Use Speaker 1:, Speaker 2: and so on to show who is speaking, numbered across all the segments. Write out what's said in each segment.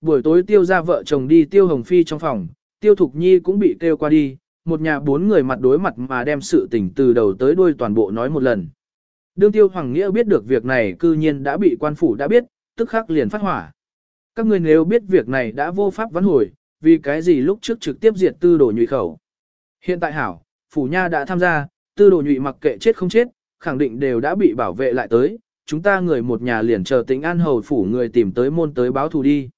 Speaker 1: Buổi tối tiêu ra vợ chồng đi tiêu hồng phi trong phòng, tiêu thục nhi cũng bị kêu qua đi, một nhà bốn người mặt đối mặt mà đem sự tình từ đầu tới đuôi toàn bộ nói một lần. Đương tiêu hoàng nghĩa biết được việc này cư nhiên đã bị quan phủ đã biết, tức khắc liền phát hỏa. Các người nếu biết việc này đã vô pháp vãn hồi, vì cái gì lúc trước trực tiếp diệt tư đồ nhụy khẩu. Hiện tại hảo, phủ nha đã tham gia, tư đồ nhụy mặc kệ chết không chết, khẳng định đều đã bị bảo vệ lại tới, chúng ta người một nhà liền chờ tính an hầu phủ người tìm tới môn tới báo thù đi.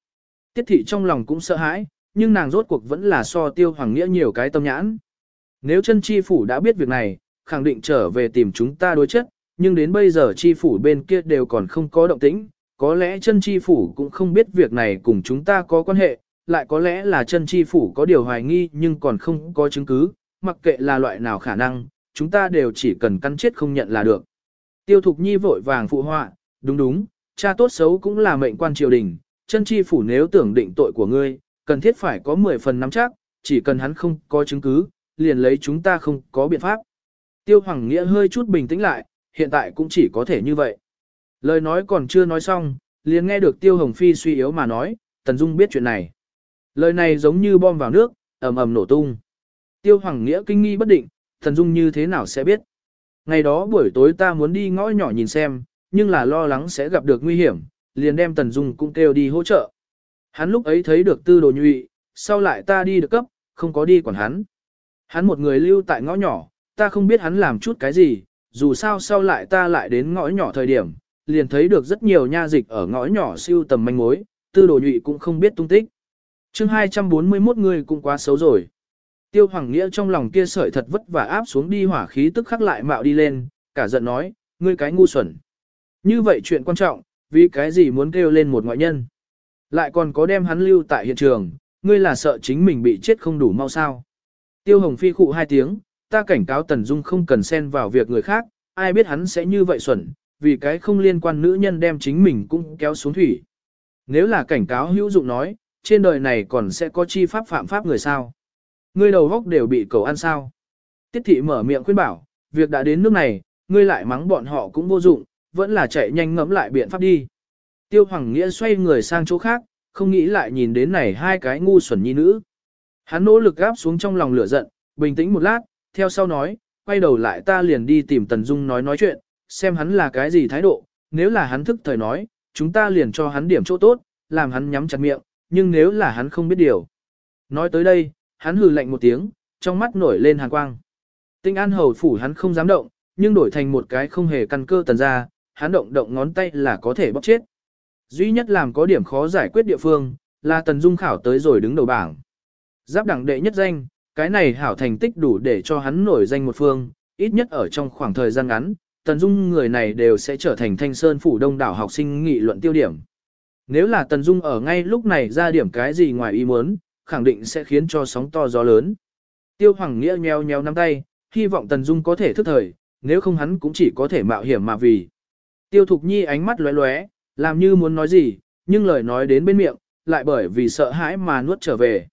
Speaker 1: Tiết thị trong lòng cũng sợ hãi, nhưng nàng rốt cuộc vẫn là so tiêu hoàng nghĩa nhiều cái tâm nhãn. Nếu chân chi phủ đã biết việc này, khẳng định trở về tìm chúng ta đối chất, nhưng đến bây giờ chi phủ bên kia đều còn không có động tĩnh, có lẽ chân chi phủ cũng không biết việc này cùng chúng ta có quan hệ, lại có lẽ là chân chi phủ có điều hoài nghi nhưng còn không có chứng cứ, mặc kệ là loại nào khả năng, chúng ta đều chỉ cần căn chết không nhận là được. Tiêu Thục Nhi vội vàng phụ họa, đúng đúng, cha tốt xấu cũng là mệnh quan triều đình, chân chi phủ nếu tưởng định tội của ngươi, cần thiết phải có 10 phần nắm chắc, chỉ cần hắn không có chứng cứ, liền lấy chúng ta không có biện pháp. Tiêu Hoàng Nghĩa hơi chút bình tĩnh lại, hiện tại cũng chỉ có thể như vậy. Lời nói còn chưa nói xong, liền nghe được Tiêu Hồng Phi suy yếu mà nói, Tần Dung biết chuyện này. Lời này giống như bom vào nước, ầm ầm nổ tung. Tiêu Hoàng Nghĩa kinh nghi bất định, Tần Dung như thế nào sẽ biết. Ngày đó buổi tối ta muốn đi ngõ nhỏ nhìn xem, nhưng là lo lắng sẽ gặp được nguy hiểm, liền đem Tần Dung cũng kêu đi hỗ trợ. Hắn lúc ấy thấy được tư đồ nhụy, sau lại ta đi được cấp, không có đi quản hắn. Hắn một người lưu tại ngõ nhỏ, ta không biết hắn làm chút cái gì, dù sao sau lại ta lại đến ngõ nhỏ thời điểm, liền thấy được rất nhiều nha dịch ở ngõ nhỏ siêu tầm manh mối, tư đồ nhụy cũng không biết tung tích. chương 241 người cũng quá xấu rồi. Tiêu Hoàng Nghĩa trong lòng kia sợi thật vất vả áp xuống đi hỏa khí tức khắc lại mạo đi lên, cả giận nói, ngươi cái ngu xuẩn. Như vậy chuyện quan trọng, vì cái gì muốn kêu lên một ngoại nhân. Lại còn có đem hắn lưu tại hiện trường, ngươi là sợ chính mình bị chết không đủ mau sao. Tiêu Hồng Phi khụ hai tiếng, ta cảnh cáo Tần Dung không cần xen vào việc người khác, ai biết hắn sẽ như vậy xuẩn, vì cái không liên quan nữ nhân đem chính mình cũng kéo xuống thủy. Nếu là cảnh cáo hữu dụng nói, trên đời này còn sẽ có chi pháp phạm pháp người sao. Ngươi đầu góc đều bị cầu ăn sao. Tiết thị mở miệng khuyên bảo, việc đã đến nước này, ngươi lại mắng bọn họ cũng vô dụng, vẫn là chạy nhanh ngẫm lại biện pháp đi. Tiêu Hoàng Nghĩa xoay người sang chỗ khác, không nghĩ lại nhìn đến này hai cái ngu xuẩn nhi nữ. Hắn nỗ lực gáp xuống trong lòng lửa giận, bình tĩnh một lát, theo sau nói, quay đầu lại ta liền đi tìm Tần Dung nói nói chuyện, xem hắn là cái gì thái độ, nếu là hắn thức thời nói, chúng ta liền cho hắn điểm chỗ tốt, làm hắn nhắm chặt miệng, nhưng nếu là hắn không biết điều. Nói tới đây, hắn hừ lạnh một tiếng, trong mắt nổi lên hàn quang. Tinh an hầu phủ hắn không dám động, nhưng đổi thành một cái không hề căn cơ tần ra, hắn động động ngón tay là có thể bóc chết. Duy nhất làm có điểm khó giải quyết địa phương, là tần dung khảo tới rồi đứng đầu bảng. Giáp đẳng đệ nhất danh, cái này hảo thành tích đủ để cho hắn nổi danh một phương, ít nhất ở trong khoảng thời gian ngắn, tần dung người này đều sẽ trở thành thanh sơn phủ đông đảo học sinh nghị luận tiêu điểm. Nếu là tần dung ở ngay lúc này ra điểm cái gì ngoài ý muốn, khẳng định sẽ khiến cho sóng to gió lớn. Tiêu Hoàng Nghĩa nheo nheo nắm tay, hy vọng Tần Dung có thể thức thời, nếu không hắn cũng chỉ có thể mạo hiểm mà vì. Tiêu Thục Nhi ánh mắt lóe lóe, làm như muốn nói gì, nhưng lời nói đến bên miệng, lại bởi vì sợ hãi mà nuốt trở về.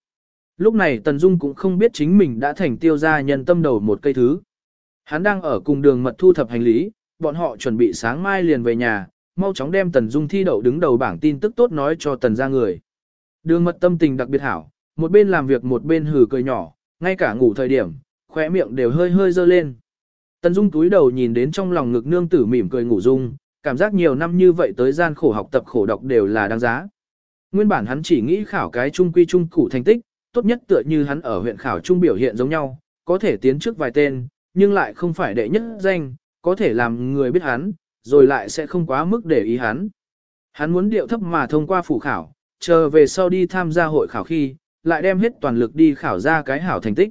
Speaker 1: Lúc này Tần Dung cũng không biết chính mình đã thành tiêu gia nhân tâm đầu một cây thứ. Hắn đang ở cùng đường mật thu thập hành lý, bọn họ chuẩn bị sáng mai liền về nhà, mau chóng đem Tần Dung thi đậu đứng đầu bảng tin tức tốt nói cho Tần gia người. Đường mật tâm tình đặc biệt hảo, một bên làm việc một bên hừ cười nhỏ, ngay cả ngủ thời điểm, khóe miệng đều hơi hơi dơ lên. Tần Dung túi đầu nhìn đến trong lòng ngực nương tử mỉm cười ngủ dung, cảm giác nhiều năm như vậy tới gian khổ học tập khổ đọc đều là đáng giá. Nguyên bản hắn chỉ nghĩ khảo cái trung quy trung cụ thành tích, tốt nhất tựa như hắn ở huyện khảo trung biểu hiện giống nhau, có thể tiến trước vài tên, nhưng lại không phải đệ nhất danh, có thể làm người biết hắn, rồi lại sẽ không quá mức để ý hắn. Hắn muốn điệu thấp mà thông qua phủ khảo, chờ về sau đi tham gia hội khảo khi, lại đem hết toàn lực đi khảo ra cái hảo thành tích.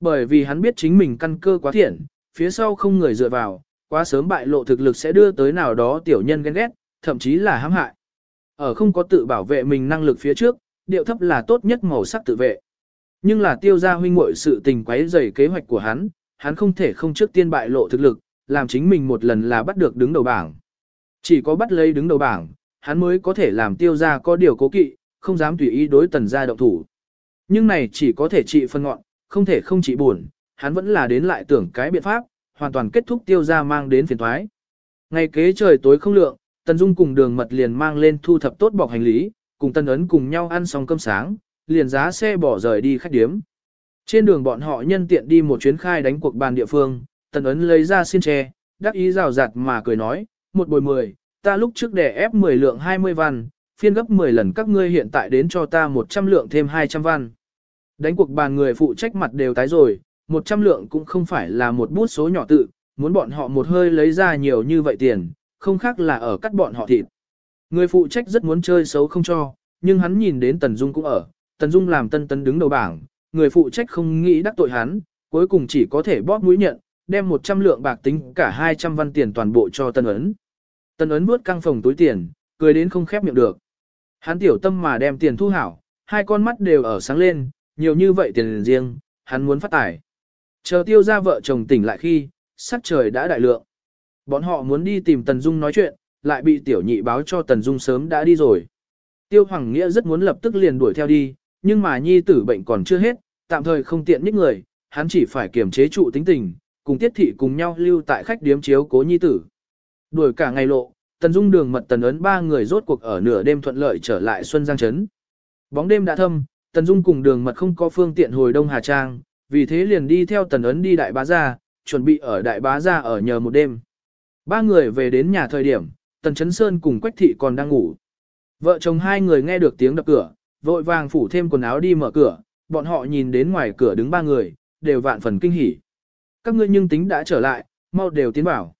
Speaker 1: Bởi vì hắn biết chính mình căn cơ quá thiện, phía sau không người dựa vào, quá sớm bại lộ thực lực sẽ đưa tới nào đó tiểu nhân ghen ghét, thậm chí là hãm hại. Ở không có tự bảo vệ mình năng lực phía trước, điệu thấp là tốt nhất màu sắc tự vệ. Nhưng là tiêu gia huynh muội sự tình quấy rầy kế hoạch của hắn, hắn không thể không trước tiên bại lộ thực lực, làm chính mình một lần là bắt được đứng đầu bảng. Chỉ có bắt lấy đứng đầu bảng, hắn mới có thể làm tiêu gia có điều cố kỵ, không dám tùy ý đối tần gia động thủ. Nhưng này chỉ có thể trị phân ngọn, không thể không trị buồn, hắn vẫn là đến lại tưởng cái biện pháp, hoàn toàn kết thúc tiêu gia mang đến phiền thoái. Ngày kế trời tối không lượng, Tần Dung cùng đường mật liền mang lên thu thập tốt bọc hành lý, cùng Tần Ấn cùng nhau ăn xong cơm sáng, liền giá xe bỏ rời đi khách điếm. Trên đường bọn họ nhân tiện đi một chuyến khai đánh cuộc bàn địa phương, Tần Ấn lấy ra xin tre, đắc ý rào rạt mà cười nói, một bồi mười, ta lúc trước đẻ ép 10 lượng 20 văn, phiên gấp 10 lần các ngươi hiện tại đến cho ta 100 lượng thêm 200 văn. Đánh cuộc bàn người phụ trách mặt đều tái rồi, 100 lượng cũng không phải là một bút số nhỏ tự, muốn bọn họ một hơi lấy ra nhiều như vậy tiền, không khác là ở cắt bọn họ thịt. Người phụ trách rất muốn chơi xấu không cho, nhưng hắn nhìn đến Tần Dung cũng ở, Tần Dung làm tân tân đứng đầu bảng, người phụ trách không nghĩ đắc tội hắn, cuối cùng chỉ có thể bóp mũi nhận, đem 100 lượng bạc tính cả 200 văn tiền toàn bộ cho Tân Ấn. Tân Ấn bước căng phòng túi tiền, cười đến không khép miệng được. Hắn tiểu tâm mà đem tiền thu hảo, hai con mắt đều ở sáng lên, nhiều như vậy tiền riêng, hắn muốn phát tài. Chờ tiêu ra vợ chồng tỉnh lại khi, sắc trời đã đại lượng. Bọn họ muốn đi tìm Tần Dung nói chuyện, lại bị tiểu nhị báo cho Tần Dung sớm đã đi rồi. Tiêu Hoàng Nghĩa rất muốn lập tức liền đuổi theo đi, nhưng mà nhi tử bệnh còn chưa hết, tạm thời không tiện nhích người, hắn chỉ phải kiềm chế trụ tính tình, cùng tiết thị cùng nhau lưu tại khách điếm chiếu cố nhi tử. Đuổi cả ngày lộ, Tần Dung đường mật Tần ấn ba người rốt cuộc ở nửa đêm thuận lợi trở lại Xuân Giang Trấn. Bóng đêm đã thâm, Tần Dung cùng đường mật không có phương tiện hồi Đông Hà Trang, vì thế liền đi theo Tần ấn đi Đại Bá Gia, chuẩn bị ở Đại Bá Gia ở nhờ một đêm. Ba người về đến nhà thời điểm, Tần Chấn Sơn cùng Quách Thị còn đang ngủ. Vợ chồng hai người nghe được tiếng đập cửa, vội vàng phủ thêm quần áo đi mở cửa, bọn họ nhìn đến ngoài cửa đứng ba người, đều vạn phần kinh hỉ. Các ngươi nhưng tính đã trở lại, mau đều tiến vào.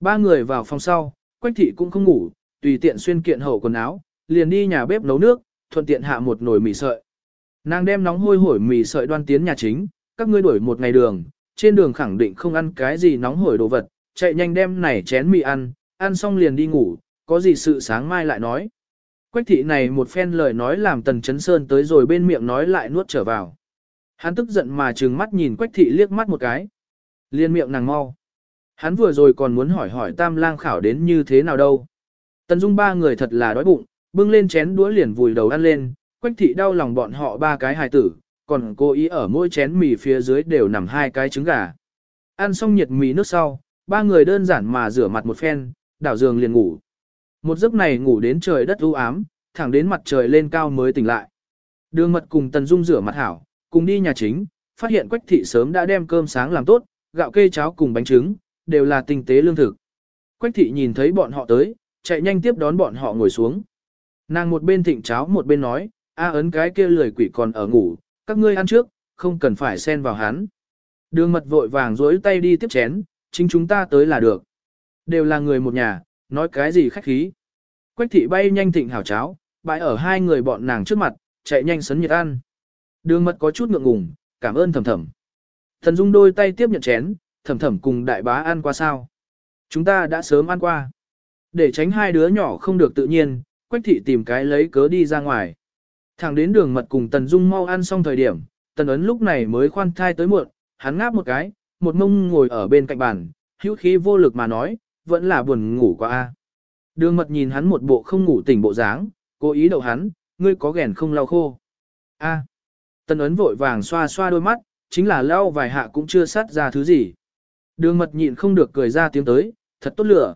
Speaker 1: Ba người vào phòng sau, Quách Thị cũng không ngủ, tùy tiện xuyên kiện hậu quần áo, liền đi nhà bếp nấu nước, thuận tiện hạ một nồi mì sợi. Nàng đem nóng hôi hổi mì sợi đoan tiến nhà chính, các ngươi đuổi một ngày đường, trên đường khẳng định không ăn cái gì nóng hổi đồ vật, chạy nhanh đem này chén mì ăn, ăn xong liền đi ngủ, có gì sự sáng mai lại nói. Quách thị này một phen lời nói làm tần chấn sơn tới rồi bên miệng nói lại nuốt trở vào. Hắn tức giận mà trừng mắt nhìn quách thị liếc mắt một cái. Liên miệng nàng mau. Hắn vừa rồi còn muốn hỏi hỏi tam lang khảo đến như thế nào đâu. Tần dung ba người thật là đói bụng, bưng lên chén đũa liền vùi đầu ăn lên, quách thị đau lòng bọn họ ba cái hài tử, còn cô ý ở mỗi chén mì phía dưới đều nằm hai cái trứng gà. Ăn xong nhiệt mì nước sau, ba người đơn giản mà rửa mặt một phen, đảo giường liền ngủ. Một giấc này ngủ đến trời đất u ám, thẳng đến mặt trời lên cao mới tỉnh lại. Đường mật cùng Tần Dung rửa mặt hảo, cùng đi nhà chính, phát hiện Quách thị sớm đã đem cơm sáng làm tốt, gạo kê cháo cùng bánh trứng, đều là tinh tế lương thực. Quách thị nhìn thấy bọn họ tới, chạy nhanh tiếp đón bọn họ ngồi xuống. Nàng một bên thịnh cháo một bên nói, a ấn cái kia lười quỷ còn ở ngủ, các ngươi ăn trước, không cần phải xen vào hắn. Đường mật vội vàng dối tay đi tiếp chén, chính chúng ta tới là được. Đều là người một nhà, nói cái gì khách khí. Quách thị bay nhanh thịnh hảo cháo, bãi ở hai người bọn nàng trước mặt, chạy nhanh sấn nhiệt ăn. Đường mật có chút ngượng ngùng, cảm ơn thầm thầm. Thần Dung đôi tay tiếp nhận chén, thầm thầm cùng đại bá ăn qua sao. Chúng ta đã sớm ăn qua. Để tránh hai đứa nhỏ không được tự nhiên, Quách thị tìm cái lấy cớ đi ra ngoài. Thẳng đến đường mật cùng Tần Dung mau ăn xong thời điểm, Tần Ấn lúc này mới khoan thai tới muộn, hắn ngáp một cái, một mông ngồi ở bên cạnh bàn, hữu khí vô lực mà nói, vẫn là buồn ngủ quá a. Đường mật nhìn hắn một bộ không ngủ tỉnh bộ dáng, cố ý đậu hắn, ngươi có ghèn không lau khô. A. Tần ấn vội vàng xoa xoa đôi mắt, chính là lau vài hạ cũng chưa sát ra thứ gì. Đường mật nhịn không được cười ra tiếng tới, thật tốt lửa.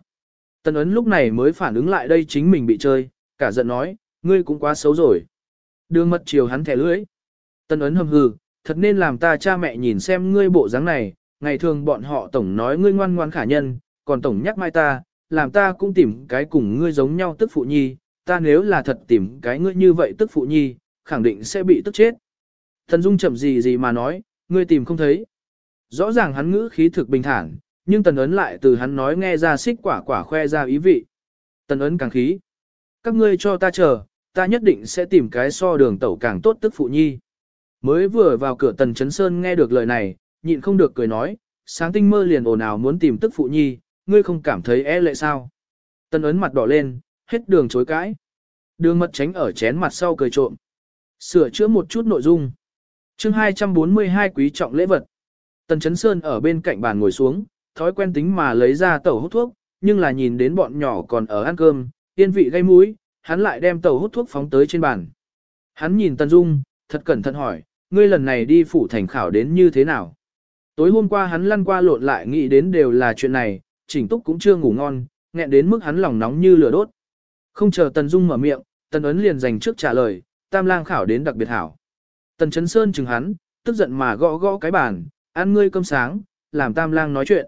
Speaker 1: Tần ấn lúc này mới phản ứng lại đây chính mình bị chơi, cả giận nói, ngươi cũng quá xấu rồi. Đường mật chiều hắn thẻ lưỡi. Tần ấn hầm hừ, thật nên làm ta cha mẹ nhìn xem ngươi bộ dáng này, ngày thường bọn họ tổng nói ngươi ngoan ngoan khả nhân, còn tổng nhắc mai ta, làm ta cũng tìm cái cùng ngươi giống nhau tức phụ nhi, ta nếu là thật tìm cái ngươi như vậy tức phụ nhi, khẳng định sẽ bị tức chết. Thần Dung chậm gì gì mà nói, ngươi tìm không thấy. Rõ ràng hắn ngữ khí thực bình thản, nhưng tần ấn lại từ hắn nói nghe ra xích quả quả khoe ra ý vị. Tần ấn càng khí. Các ngươi cho ta chờ, ta nhất định sẽ tìm cái so đường tẩu càng tốt tức phụ nhi. Mới vừa vào cửa tần chấn sơn nghe được lời này, nhịn không được cười nói, sáng tinh mơ liền ồn ào muốn tìm tức phụ nhi, ngươi không cảm thấy e lệ sao? Tần ấn mặt đỏ lên, hết đường chối cãi. Đường mật tránh ở chén mặt sau cười trộm. Sửa chữa một chút nội dung. chương 242 quý trọng lễ vật. Tần Chấn Sơn ở bên cạnh bàn ngồi xuống, thói quen tính mà lấy ra tẩu hút thuốc, nhưng là nhìn đến bọn nhỏ còn ở ăn cơm, yên vị gây mũi, hắn lại đem tàu hút thuốc phóng tới trên bàn. Hắn nhìn Tần Dung, thật cẩn thận hỏi, ngươi lần này đi phủ thành khảo đến như thế nào? Tối hôm qua hắn lăn qua lộn lại nghĩ đến đều là chuyện này, chỉnh túc cũng chưa ngủ ngon, nghẹn đến mức hắn lòng nóng như lửa đốt. Không chờ Tần Dung mở miệng, Tần ấn liền dành trước trả lời, tam lang khảo đến đặc biệt hảo. Tần Trấn sơn chừng hắn, tức giận mà gõ gõ cái bàn, ăn ngươi cơm sáng, làm tam lang nói chuyện.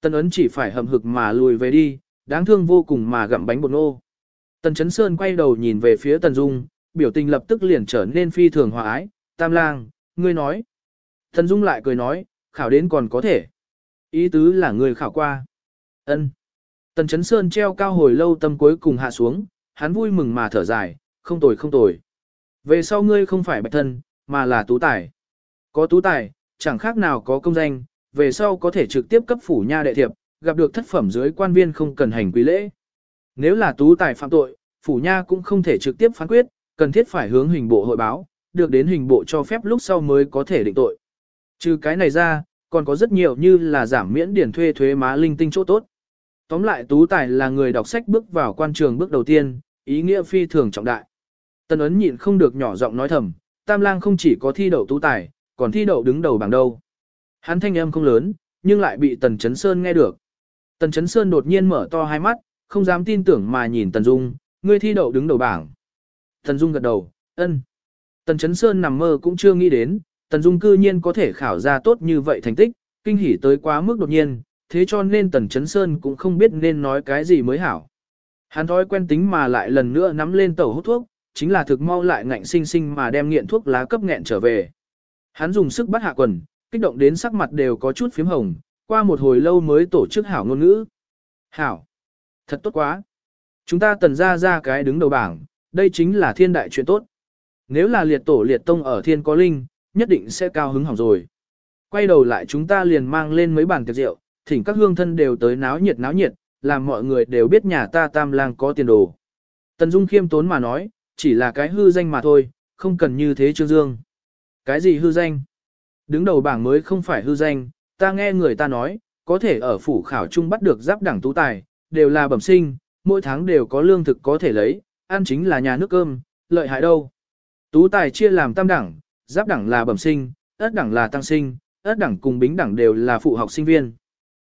Speaker 1: Tần ấn chỉ phải hậm hực mà lùi về đi, đáng thương vô cùng mà gặm bánh bột nô. Tần chấn sơn quay đầu nhìn về phía tần dung, biểu tình lập tức liền trở nên phi thường hòa ái, tam lang, ngươi nói. Tần dung lại cười nói, khảo đến còn có thể. Ý tứ là người khảo qua. ân Tần chấn sơn treo cao hồi lâu tâm cuối cùng hạ xuống, hắn vui mừng mà thở dài, không tồi không tồi. Về sau ngươi không phải bạch thân, mà là tú tài. Có tú tài, chẳng khác nào có công danh, về sau có thể trực tiếp cấp phủ nha đệ thiệp, gặp được thất phẩm dưới quan viên không cần hành quý lễ. Nếu là tú tài phạm tội, phủ nha cũng không thể trực tiếp phán quyết, cần thiết phải hướng hình bộ hội báo, được đến hình bộ cho phép lúc sau mới có thể định tội. Trừ cái này ra, còn có rất nhiều như là giảm miễn điển thuê thuế má linh tinh chỗ tốt. Tóm lại tú tài là người đọc sách bước vào quan trường bước đầu tiên, ý nghĩa phi thường trọng đại. Tần ấn nhịn không được nhỏ giọng nói thầm, tam lang không chỉ có thi đậu tú tài, còn thi đậu đứng đầu bảng đâu. Hắn thanh âm không lớn, nhưng lại bị tần chấn sơn nghe được. Tần chấn sơn đột nhiên mở to hai mắt, không dám tin tưởng mà nhìn tần dung, ngươi thi đậu đứng đầu bảng. Tần dung gật đầu, ân. Tần chấn sơn nằm mơ cũng chưa nghĩ đến, tần dung cư nhiên có thể khảo ra tốt như vậy thành tích, kinh hỉ tới quá mức đột nhiên, thế cho nên tần chấn sơn cũng không biết nên nói cái gì mới hảo. Hắn thói quen tính mà lại lần nữa nắm lên tẩu hút thuốc, chính là thực mau lại ngạnh sinh sinh mà đem nghiện thuốc lá cấp nghẹn trở về. Hắn dùng sức bắt hạ quần, kích động đến sắc mặt đều có chút phím hồng, qua một hồi lâu mới tổ chức hảo ngôn ngữ. Hảo! Thật tốt quá! Chúng ta tần ra ra cái đứng đầu bảng, đây chính là thiên đại chuyện tốt. Nếu là liệt tổ liệt tông ở thiên có linh, nhất định sẽ cao hứng hỏng rồi. Quay đầu lại chúng ta liền mang lên mấy bàn tiệc rượu, thỉnh các hương thân đều tới náo nhiệt náo nhiệt, làm mọi người đều biết nhà ta tam lang có tiền đồ. Tần Dung khiêm tốn mà nói, chỉ là cái hư danh mà thôi, không cần như thế Trương Dương. Cái gì hư danh? Đứng đầu bảng mới không phải hư danh, ta nghe người ta nói, có thể ở phủ khảo trung bắt được giáp đẳng tú tài, đều là bẩm sinh, mỗi tháng đều có lương thực có thể lấy, ăn chính là nhà nước cơm, lợi hại đâu. Tú tài chia làm tam đẳng, giáp đẳng là bẩm sinh, ất đẳng là tăng sinh, ất đẳng cùng bính đẳng đều là phụ học sinh viên.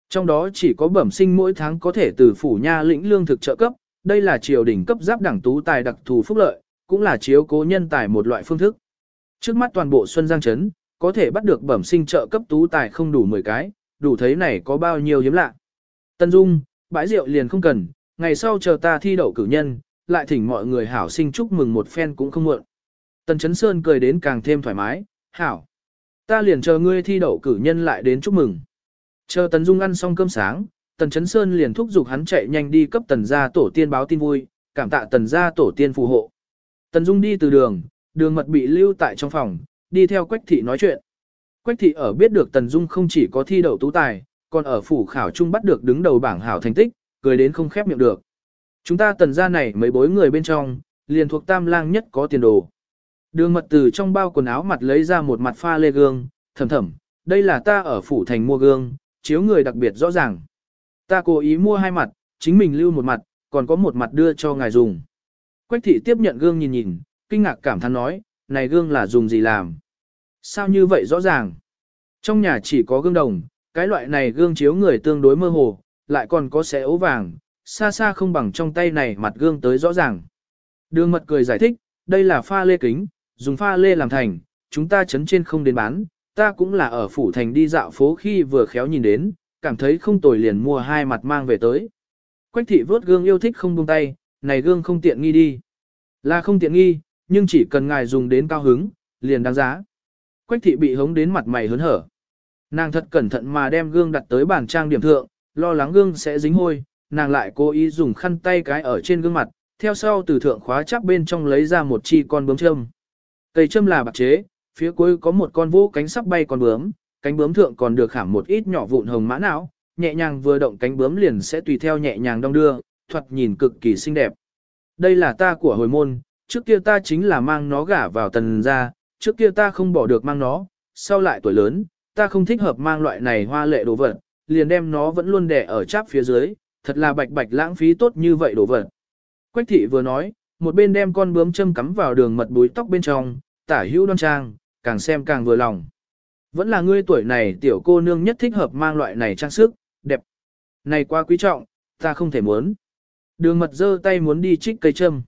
Speaker 1: Trong đó chỉ có bẩm sinh mỗi tháng có thể từ phủ nha lĩnh lương thực trợ cấp, đây là triều đình cấp giáp đẳng tú tài đặc thù phúc lợi, cũng là chiếu cố nhân tài một loại phương thức. Trước mắt toàn bộ Xuân Giang Trấn, có thể bắt được bẩm sinh trợ cấp tú tài không đủ 10 cái, đủ thấy này có bao nhiêu hiếm lạ. Tân Dung, bãi rượu liền không cần, ngày sau chờ ta thi đậu cử nhân, lại thỉnh mọi người hảo sinh chúc mừng một phen cũng không muộn. Tần Chấn Sơn cười đến càng thêm thoải mái, hảo. Ta liền chờ ngươi thi đậu cử nhân lại đến chúc mừng. Chờ Tần Dung ăn xong cơm sáng, Tần Chấn Sơn liền thúc giục hắn chạy nhanh đi cấp Tần gia tổ tiên báo tin vui, cảm tạ Tần gia tổ tiên phù hộ. Tần Dung đi từ đường, đường mật bị lưu tại trong phòng, đi theo Quách Thị nói chuyện. Quách Thị ở biết được Tần Dung không chỉ có thi đậu tú tài, còn ở phủ khảo trung bắt được đứng đầu bảng hảo thành tích, cười đến không khép miệng được. Chúng ta tần gia này mấy bối người bên trong, liền thuộc tam lang nhất có tiền đồ. Đường mật từ trong bao quần áo mặt lấy ra một mặt pha lê gương, thầm thầm, đây là ta ở phủ thành mua gương, chiếu người đặc biệt rõ ràng. Ta cố ý mua hai mặt, chính mình lưu một mặt, còn có một mặt đưa cho ngài dùng. Quách thị tiếp nhận gương nhìn nhìn, kinh ngạc cảm thán nói, này gương là dùng gì làm? Sao như vậy rõ ràng? Trong nhà chỉ có gương đồng, cái loại này gương chiếu người tương đối mơ hồ, lại còn có xé ố vàng, xa xa không bằng trong tay này mặt gương tới rõ ràng. Đường mật cười giải thích, đây là pha lê kính, dùng pha lê làm thành, chúng ta chấn trên không đến bán, ta cũng là ở phủ thành đi dạo phố khi vừa khéo nhìn đến, cảm thấy không tồi liền mua hai mặt mang về tới. Quách thị vớt gương yêu thích không buông tay, này gương không tiện nghi đi. Là không tiện nghi, nhưng chỉ cần ngài dùng đến cao hứng, liền đáng giá. Quách thị bị hống đến mặt mày hớn hở. Nàng thật cẩn thận mà đem gương đặt tới bàn trang điểm thượng, lo lắng gương sẽ dính hôi, nàng lại cố ý dùng khăn tay cái ở trên gương mặt, theo sau từ thượng khóa chắc bên trong lấy ra một chi con bướm châm. Cây châm là bạc chế, phía cuối có một con vũ cánh sắp bay con bướm, cánh bướm thượng còn được khảm một ít nhỏ vụn hồng mã não, nhẹ nhàng vừa động cánh bướm liền sẽ tùy theo nhẹ nhàng đong đưa, thoạt nhìn cực kỳ xinh đẹp. Đây là ta của hồi môn, trước kia ta chính là mang nó gả vào tần gia, trước kia ta không bỏ được mang nó, sau lại tuổi lớn, ta không thích hợp mang loại này hoa lệ đồ vật, liền đem nó vẫn luôn đè ở cháp phía dưới, thật là bạch bạch lãng phí tốt như vậy đồ vật. Quách thị vừa nói, một bên đem con bướm châm cắm vào đường mật búi tóc bên trong, tả hữu đoan trang, càng xem càng vừa lòng. Vẫn là ngươi tuổi này tiểu cô nương nhất thích hợp mang loại này trang sức, đẹp. Này quá quý trọng, ta không thể muốn. Đường mật giơ tay muốn đi trích cây châm.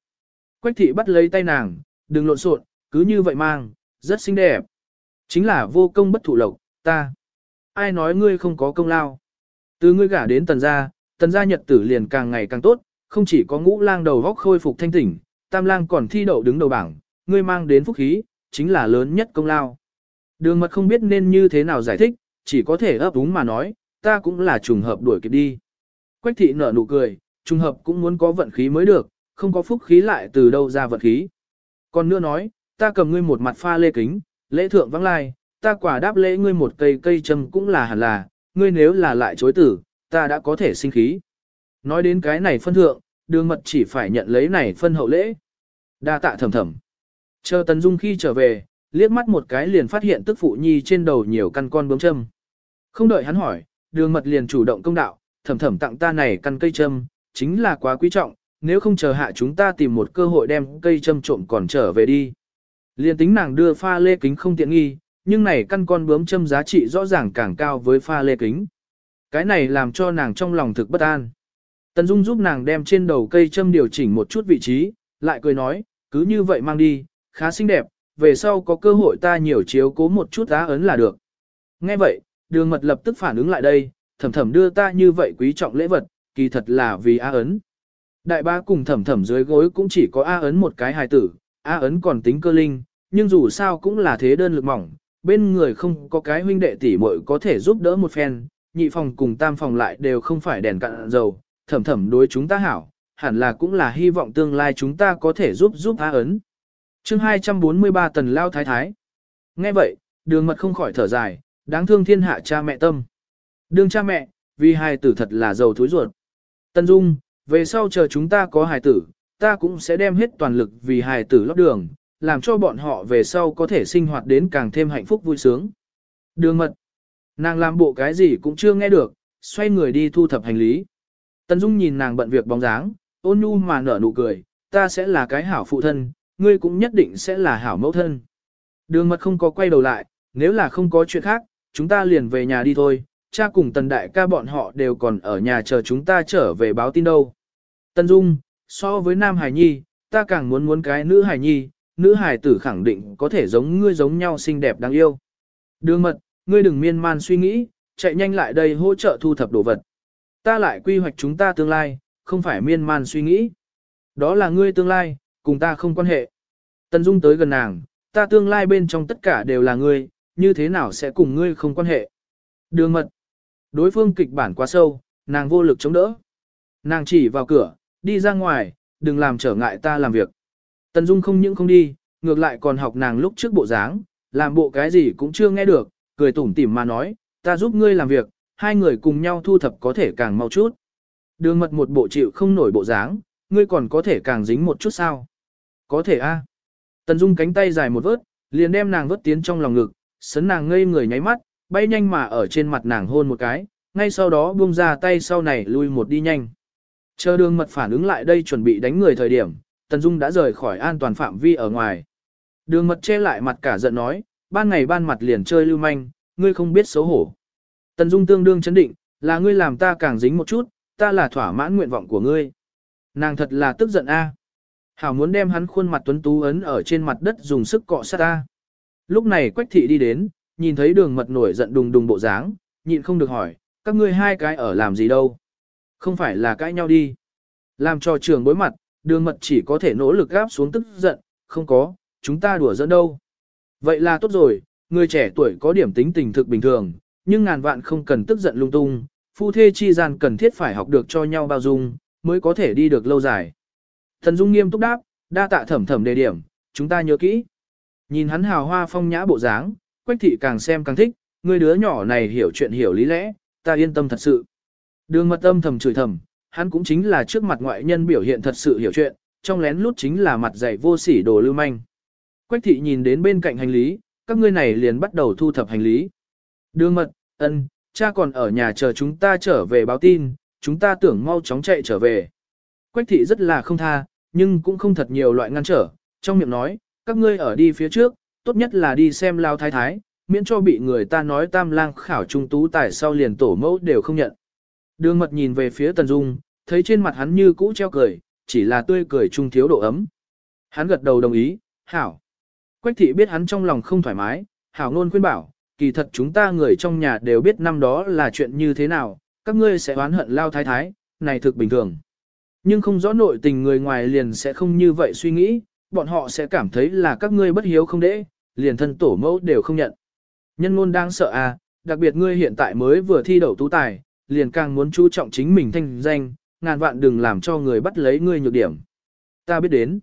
Speaker 1: Quách thị bắt lấy tay nàng, đừng lộn xộn, cứ như vậy mang, rất xinh đẹp. Chính là vô công bất thụ lộc, ta. Ai nói ngươi không có công lao. Từ ngươi gả đến tần gia, tần gia nhật tử liền càng ngày càng tốt, không chỉ có ngũ lang đầu góc khôi phục thanh tỉnh, tam lang còn thi đậu đứng đầu bảng, ngươi mang đến phúc khí, chính là lớn nhất công lao. Đường mật không biết nên như thế nào giải thích, chỉ có thể ấp úng mà nói, ta cũng là trùng hợp đuổi kịp đi. Quách thị nở nụ cười, trùng hợp cũng muốn có vận khí mới được, không có phúc khí lại từ đâu ra vận khí. Còn nữa nói, ta cầm ngươi một mặt pha lê kính, lễ thượng vắng lai, ta quả đáp lễ ngươi một cây cây châm cũng là hẳn là, ngươi nếu là lại chối tử, ta đã có thể sinh khí. Nói đến cái này phân thượng, đường mật chỉ phải nhận lấy này phân hậu lễ. Đa tạ thầm thầm. Chờ Tần Dung khi trở về, liếc mắt một cái liền phát hiện tức phụ nhi trên đầu nhiều căn con bướm châm. Không đợi hắn hỏi, đường mật liền chủ động công đạo, thầm thầm tặng ta này căn cây châm, chính là quá quý trọng, nếu không chờ hạ chúng ta tìm một cơ hội đem cây châm trộm còn trở về đi. Liền tính nàng đưa pha lê kính không tiện nghi, nhưng này căn con bướm châm giá trị rõ ràng càng cao với pha lê kính. Cái này làm cho nàng trong lòng thực bất an. Tần Dung giúp nàng đem trên đầu cây châm điều chỉnh một chút vị trí, lại cười nói, cứ như vậy mang đi, khá xinh đẹp, về sau có cơ hội ta nhiều chiếu cố một chút giá ấn là được. Nghe vậy, đường mật lập tức phản ứng lại đây, thầm thầm đưa ta như vậy quý trọng lễ vật, kỳ thật là vì a ấn. Đại ba cùng thầm thầm dưới gối cũng chỉ có a ấn một cái hài tử, a ấn còn tính cơ linh, nhưng dù sao cũng là thế đơn lực mỏng, bên người không có cái huynh đệ tỷ muội có thể giúp đỡ một phen, nhị phòng cùng tam phòng lại đều không phải đèn cạn dầu, thầm thầm đối chúng ta hảo, hẳn là cũng là hy vọng tương lai chúng ta có thể giúp giúp á ấn. chương 243 tần lao thái thái. Nghe vậy, đường mật không khỏi thở dài, đáng thương thiên hạ cha mẹ tâm. đường cha mẹ, vì hài tử thật là giàu thối ruột. Tân Dung, về sau chờ chúng ta có hài tử, ta cũng sẽ đem hết toàn lực vì hài tử lót đường, làm cho bọn họ về sau có thể sinh hoạt đến càng thêm hạnh phúc vui sướng. Đường mật, nàng làm bộ cái gì cũng chưa nghe được, xoay người đi thu thập hành lý. Tần Dung nhìn nàng bận việc bóng dáng, ôn nhu mà nở nụ cười, ta sẽ là cái hảo phụ thân, ngươi cũng nhất định sẽ là hảo mẫu thân. Đường mật không có quay đầu lại, nếu là không có chuyện khác, chúng ta liền về nhà đi thôi, cha cùng tần đại ca bọn họ đều còn ở nhà chờ chúng ta trở về báo tin đâu. Tần Dung, so với Nam Hải Nhi, ta càng muốn muốn cái nữ Hải Nhi, nữ hài tử khẳng định có thể giống ngươi giống nhau xinh đẹp đáng yêu. Đường mật, ngươi đừng miên man suy nghĩ, chạy nhanh lại đây hỗ trợ thu thập đồ vật. Ta lại quy hoạch chúng ta tương lai, không phải miên man suy nghĩ. Đó là ngươi tương lai, cùng ta không quan hệ. Tân Dung tới gần nàng, ta tương lai bên trong tất cả đều là ngươi, như thế nào sẽ cùng ngươi không quan hệ. Đường mật. Đối phương kịch bản quá sâu, nàng vô lực chống đỡ. Nàng chỉ vào cửa, đi ra ngoài, đừng làm trở ngại ta làm việc. Tần Dung không những không đi, ngược lại còn học nàng lúc trước bộ dáng, làm bộ cái gì cũng chưa nghe được, cười tủm tỉm mà nói, ta giúp ngươi làm việc, hai người cùng nhau thu thập có thể càng mau chút. Đường mật một bộ chịu không nổi bộ dáng, ngươi còn có thể càng dính một chút sao? Có thể a. Tần Dung cánh tay dài một vớt, liền đem nàng vớt tiến trong lòng ngực, sấn nàng ngây người nháy mắt, bay nhanh mà ở trên mặt nàng hôn một cái, ngay sau đó buông ra tay sau này lui một đi nhanh. Chờ đường mật phản ứng lại đây chuẩn bị đánh người thời điểm, Tần Dung đã rời khỏi an toàn phạm vi ở ngoài. Đường mật che lại mặt cả giận nói, ban ngày ban mặt liền chơi lưu manh, ngươi không biết xấu hổ. Tần Dung tương đương chấn định, là ngươi làm ta càng dính một chút, ta là thỏa mãn nguyện vọng của ngươi. Nàng thật là tức giận a. Hảo muốn đem hắn khuôn mặt tuấn tú ấn ở trên mặt đất dùng sức cọ sát ta. Lúc này Quách thị đi đến, nhìn thấy đường mật nổi giận đùng đùng bộ dáng, nhịn không được hỏi, các ngươi hai cái ở làm gì đâu? Không phải là cãi nhau đi. Làm cho trường bối mặt, đường mật chỉ có thể nỗ lực gáp xuống tức giận, không có, chúng ta đùa giỡn đâu. Vậy là tốt rồi, người trẻ tuổi có điểm tính tình thực bình thường, nhưng ngàn vạn không cần tức giận lung tung, phu thê chi gian cần thiết phải học được cho nhau bao dung, mới có thể đi được lâu dài. Thần Dung nghiêm túc đáp, đa tạ thẩm thẩm đề điểm, chúng ta nhớ kỹ. Nhìn hắn hào hoa phong nhã bộ dáng, Quách thị càng xem càng thích, người đứa nhỏ này hiểu chuyện hiểu lý lẽ, ta yên tâm thật sự. Đường mật âm thầm chửi thầm, hắn cũng chính là trước mặt ngoại nhân biểu hiện thật sự hiểu chuyện, trong lén lút chính là mặt dày vô sỉ đồ lưu manh. Quách thị nhìn đến bên cạnh hành lý, các ngươi này liền bắt đầu thu thập hành lý. Đường mật, ân, cha còn ở nhà chờ chúng ta trở về báo tin, chúng ta tưởng mau chóng chạy trở về. Quách thị rất là không tha, nhưng cũng không thật nhiều loại ngăn trở, trong miệng nói, các ngươi ở đi phía trước, tốt nhất là đi xem lao thái thái, miễn cho bị người ta nói tam lang khảo trung tú tài sau liền tổ mẫu đều không nhận. Đường mật nhìn về phía Tần Dung, thấy trên mặt hắn như cũ treo cười, chỉ là tươi cười trung thiếu độ ấm. Hắn gật đầu đồng ý, hảo. Quách thị biết hắn trong lòng không thoải mái, hảo ngôn khuyên bảo, kỳ thật chúng ta người trong nhà đều biết năm đó là chuyện như thế nào, các ngươi sẽ oán hận lao thái thái, này thực bình thường. Nhưng không rõ nội tình người ngoài liền sẽ không như vậy suy nghĩ, bọn họ sẽ cảm thấy là các ngươi bất hiếu không đễ, liền thân tổ mẫu đều không nhận. Nhân ngôn đang sợ à, đặc biệt ngươi hiện tại mới vừa thi đậu tú tài, liền càng muốn chú trọng chính mình thanh danh, ngàn vạn đừng làm cho người bắt lấy ngươi nhược điểm. Ta biết đến.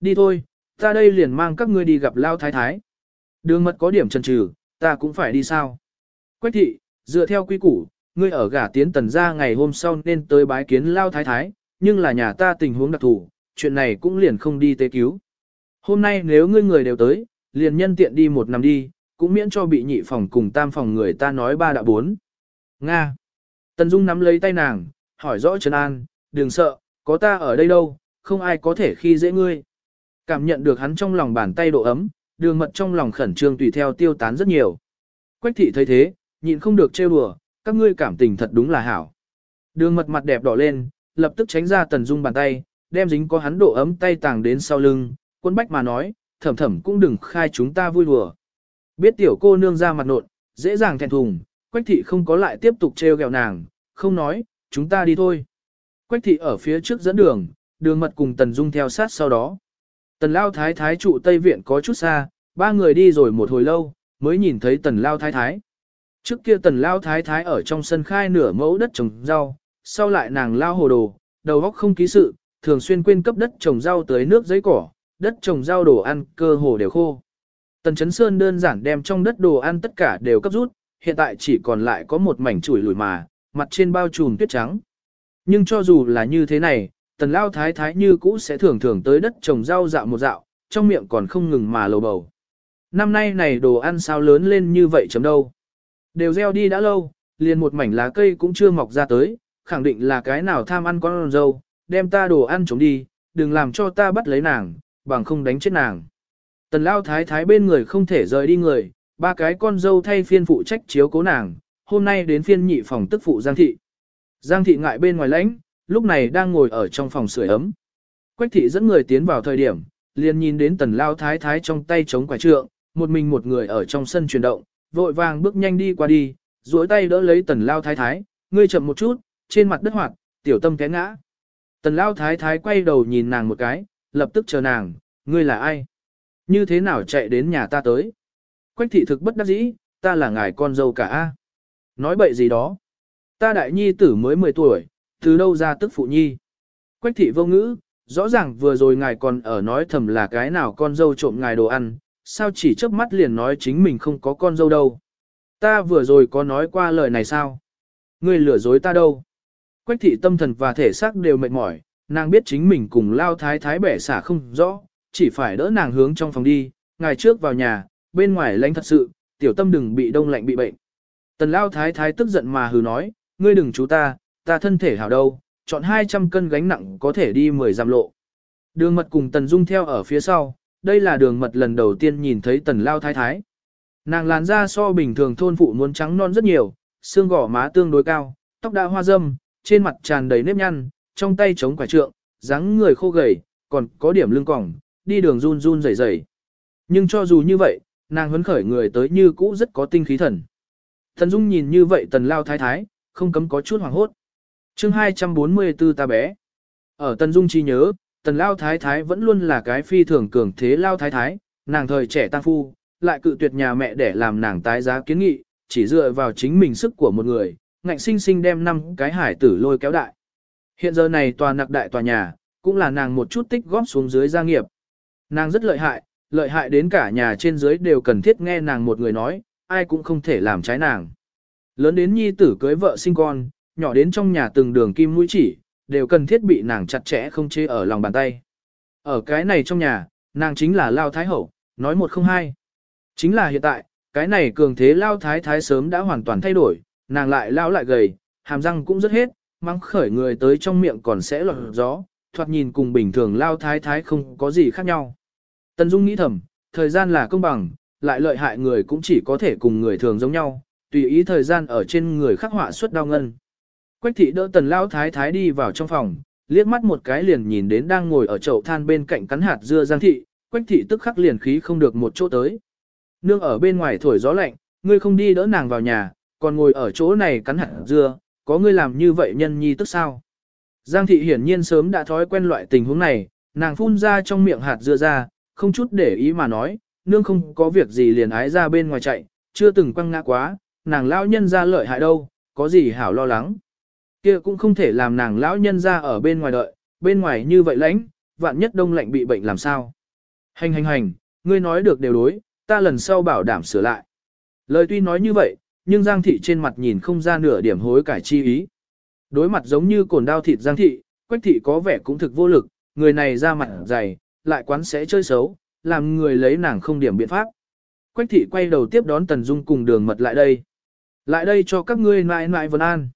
Speaker 1: Đi thôi, ta đây liền mang các ngươi đi gặp Lao Thái Thái. Đường mật có điểm chần trừ, ta cũng phải đi sao. Quách thị, dựa theo quy củ, ngươi ở gả tiến tần ra ngày hôm sau nên tới bái kiến Lao Thái Thái, nhưng là nhà ta tình huống đặc thù, chuyện này cũng liền không đi tế cứu. Hôm nay nếu ngươi người đều tới, liền nhân tiện đi một năm đi, cũng miễn cho bị nhị phòng cùng tam phòng người ta nói ba đã bốn. Nga. Tần Dung nắm lấy tay nàng, hỏi rõ Trần An, đừng sợ, có ta ở đây đâu, không ai có thể khi dễ ngươi. Cảm nhận được hắn trong lòng bàn tay độ ấm, đường mật trong lòng khẩn trương tùy theo tiêu tán rất nhiều. Quách thị thấy thế, nhịn không được trêu đùa, các ngươi cảm tình thật đúng là hảo. Đường mật mặt đẹp đỏ lên, lập tức tránh ra Tần Dung bàn tay, đem dính có hắn độ ấm tay tàng đến sau lưng, quân bách mà nói, thầm thầm cũng đừng khai chúng ta vui đùa. Biết tiểu cô nương ra mặt nộn, dễ dàng thẹn thùng, Quách thị không có lại tiếp tục trêu ghẹo nàng, không nói, chúng ta đi thôi. Quách thị ở phía trước dẫn đường, đường mật cùng Tần Dung theo sát sau đó. Tần Lao Thái Thái trụ Tây Viện có chút xa, ba người đi rồi một hồi lâu, mới nhìn thấy Tần Lao Thái Thái. Trước kia Tần Lao Thái Thái ở trong sân khai nửa mẫu đất trồng rau, sau lại nàng lao hồ đồ, đầu óc không ký sự, thường xuyên quên cấp đất trồng rau tới nước giấy cỏ, đất trồng rau đồ ăn cơ hồ đều khô. Tần Chấn Sơn đơn giản đem trong đất đồ ăn tất cả đều cấp rút, hiện tại chỉ còn lại có một mảnh chuỗi lùi mà, mặt trên bao trùm tuyết trắng. Nhưng cho dù là như thế này, tần lao thái thái như cũ sẽ thường thường tới đất trồng rau dạo một dạo, trong miệng còn không ngừng mà lầu bầu. Năm nay này đồ ăn sao lớn lên như vậy chấm đâu. Đều gieo đi đã lâu, liền một mảnh lá cây cũng chưa mọc ra tới, khẳng định là cái nào tham ăn con dâu, đem ta đồ ăn chống đi, đừng làm cho ta bắt lấy nàng, bằng không đánh chết nàng. Tần lao thái thái bên người không thể rời đi người, ba cái con dâu thay phiên phụ trách chiếu cố nàng, hôm nay đến phiên nhị phòng tức phụ Giang Thị. Giang Thị ngại bên ngoài lãnh, lúc này đang ngồi ở trong phòng sưởi ấm. Quách Thị dẫn người tiến vào thời điểm, liền nhìn đến tần lao thái thái trong tay chống quả trượng, một mình một người ở trong sân chuyển động, vội vàng bước nhanh đi qua đi, duỗi tay đỡ lấy tần lao thái thái, ngươi chậm một chút, trên mặt đất hoạt, tiểu tâm té ngã. Tần lao thái thái quay đầu nhìn nàng một cái, lập tức chờ nàng, ngươi là ai? Như thế nào chạy đến nhà ta tới? Quách thị thực bất đắc dĩ, ta là ngài con dâu cả a. Nói bậy gì đó. Ta đại nhi tử mới 10 tuổi, từ đâu ra tức phụ nhi. Quách thị vô ngữ, rõ ràng vừa rồi ngài còn ở nói thầm là cái nào con dâu trộm ngài đồ ăn, sao chỉ chớp mắt liền nói chính mình không có con dâu đâu. Ta vừa rồi có nói qua lời này sao? Ngươi lừa dối ta đâu? Quách thị tâm thần và thể xác đều mệt mỏi, nàng biết chính mình cùng lao thái thái bẻ xả không rõ, chỉ phải đỡ nàng hướng trong phòng đi, ngài trước vào nhà, bên ngoài lạnh thật sự, tiểu tâm đừng bị đông lạnh bị bệnh. Tần lao thái thái tức giận mà hừ nói, ngươi đừng chú ta, ta thân thể hảo đâu, chọn 200 cân gánh nặng có thể đi 10 dặm lộ. Đường mật cùng tần dung theo ở phía sau, đây là đường mật lần đầu tiên nhìn thấy tần lao thái thái. Nàng làn da so bình thường thôn phụ muốn trắng non rất nhiều, xương gỏ má tương đối cao, tóc đã hoa râm, trên mặt tràn đầy nếp nhăn, trong tay chống quả trượng, dáng người khô gầy, còn có điểm lưng còng, đi đường run run rẩy rẩy. Nhưng cho dù như vậy, nàng huấn khởi người tới như cũ rất có tinh khí thần. Thần Dung nhìn như vậy tần lao thái thái, không cấm có chút hoảng hốt. chương 244 ta bé. Ở tần Dung chi nhớ, tần lao thái thái vẫn luôn là cái phi thường cường thế lao thái thái, nàng thời trẻ tăng phu, lại cự tuyệt nhà mẹ để làm nàng tái giá kiến nghị, chỉ dựa vào chính mình sức của một người, ngạnh sinh sinh đem năm cái hải tử lôi kéo đại. Hiện giờ này tòa nặc đại tòa nhà, cũng là nàng một chút tích góp xuống dưới gia nghiệp. Nàng rất lợi hại, lợi hại đến cả nhà trên dưới đều cần thiết nghe nàng một người nói, ai cũng không thể làm trái nàng. Lớn đến nhi tử cưới vợ sinh con, nhỏ đến trong nhà từng đường kim mũi chỉ, đều cần thiết bị nàng chặt chẽ không chê ở lòng bàn tay. Ở cái này trong nhà, nàng chính là Lao Thái Hậu, nói một không hai. Chính là hiện tại, cái này cường thế Lao Thái Thái sớm đã hoàn toàn thay đổi, nàng lại lao lại gầy, hàm răng cũng rất hết, mắng khởi người tới trong miệng còn sẽ lọt gió, thoạt nhìn cùng bình thường Lao Thái Thái không có gì khác nhau. Tần Dung nghĩ thầm, thời gian là công bằng, lại lợi hại người cũng chỉ có thể cùng người thường giống nhau, tùy ý thời gian ở trên người khắc họa suốt đau ngân. Quách thị đỡ tần lao thái thái đi vào trong phòng, liếc mắt một cái liền nhìn đến đang ngồi ở chậu than bên cạnh cắn hạt dưa Giang thị, Quách thị tức khắc liền khí không được một chỗ tới. Nương ở bên ngoài thổi gió lạnh, ngươi không đi đỡ nàng vào nhà, còn ngồi ở chỗ này cắn hạt dưa, có ngươi làm như vậy nhân nhi tức sao? Giang thị hiển nhiên sớm đã thói quen loại tình huống này, nàng phun ra trong miệng hạt dưa ra, không chút để ý mà nói, nương không có việc gì liền ái ra bên ngoài chạy, chưa từng quăng ngã quá, nàng lão nhân ra lợi hại đâu, có gì hảo lo lắng. kia cũng không thể làm nàng lão nhân ra ở bên ngoài đợi, bên ngoài như vậy lãnh, vạn nhất đông lạnh bị bệnh làm sao. Hành hành hành, ngươi nói được đều đối, ta lần sau bảo đảm sửa lại. Lời tuy nói như vậy, nhưng Giang thị trên mặt nhìn không ra nửa điểm hối cải chi ý. Đối mặt giống như cồn đao thịt Giang thị, Quách thị có vẻ cũng thực vô lực, người này ra mặt dày, lại quán sẽ chơi xấu, làm người lấy nàng không điểm biện pháp. Quách thị quay đầu tiếp đón Tần Dung cùng đường mật lại đây. Lại đây cho các ngươi mãi mãi vân an.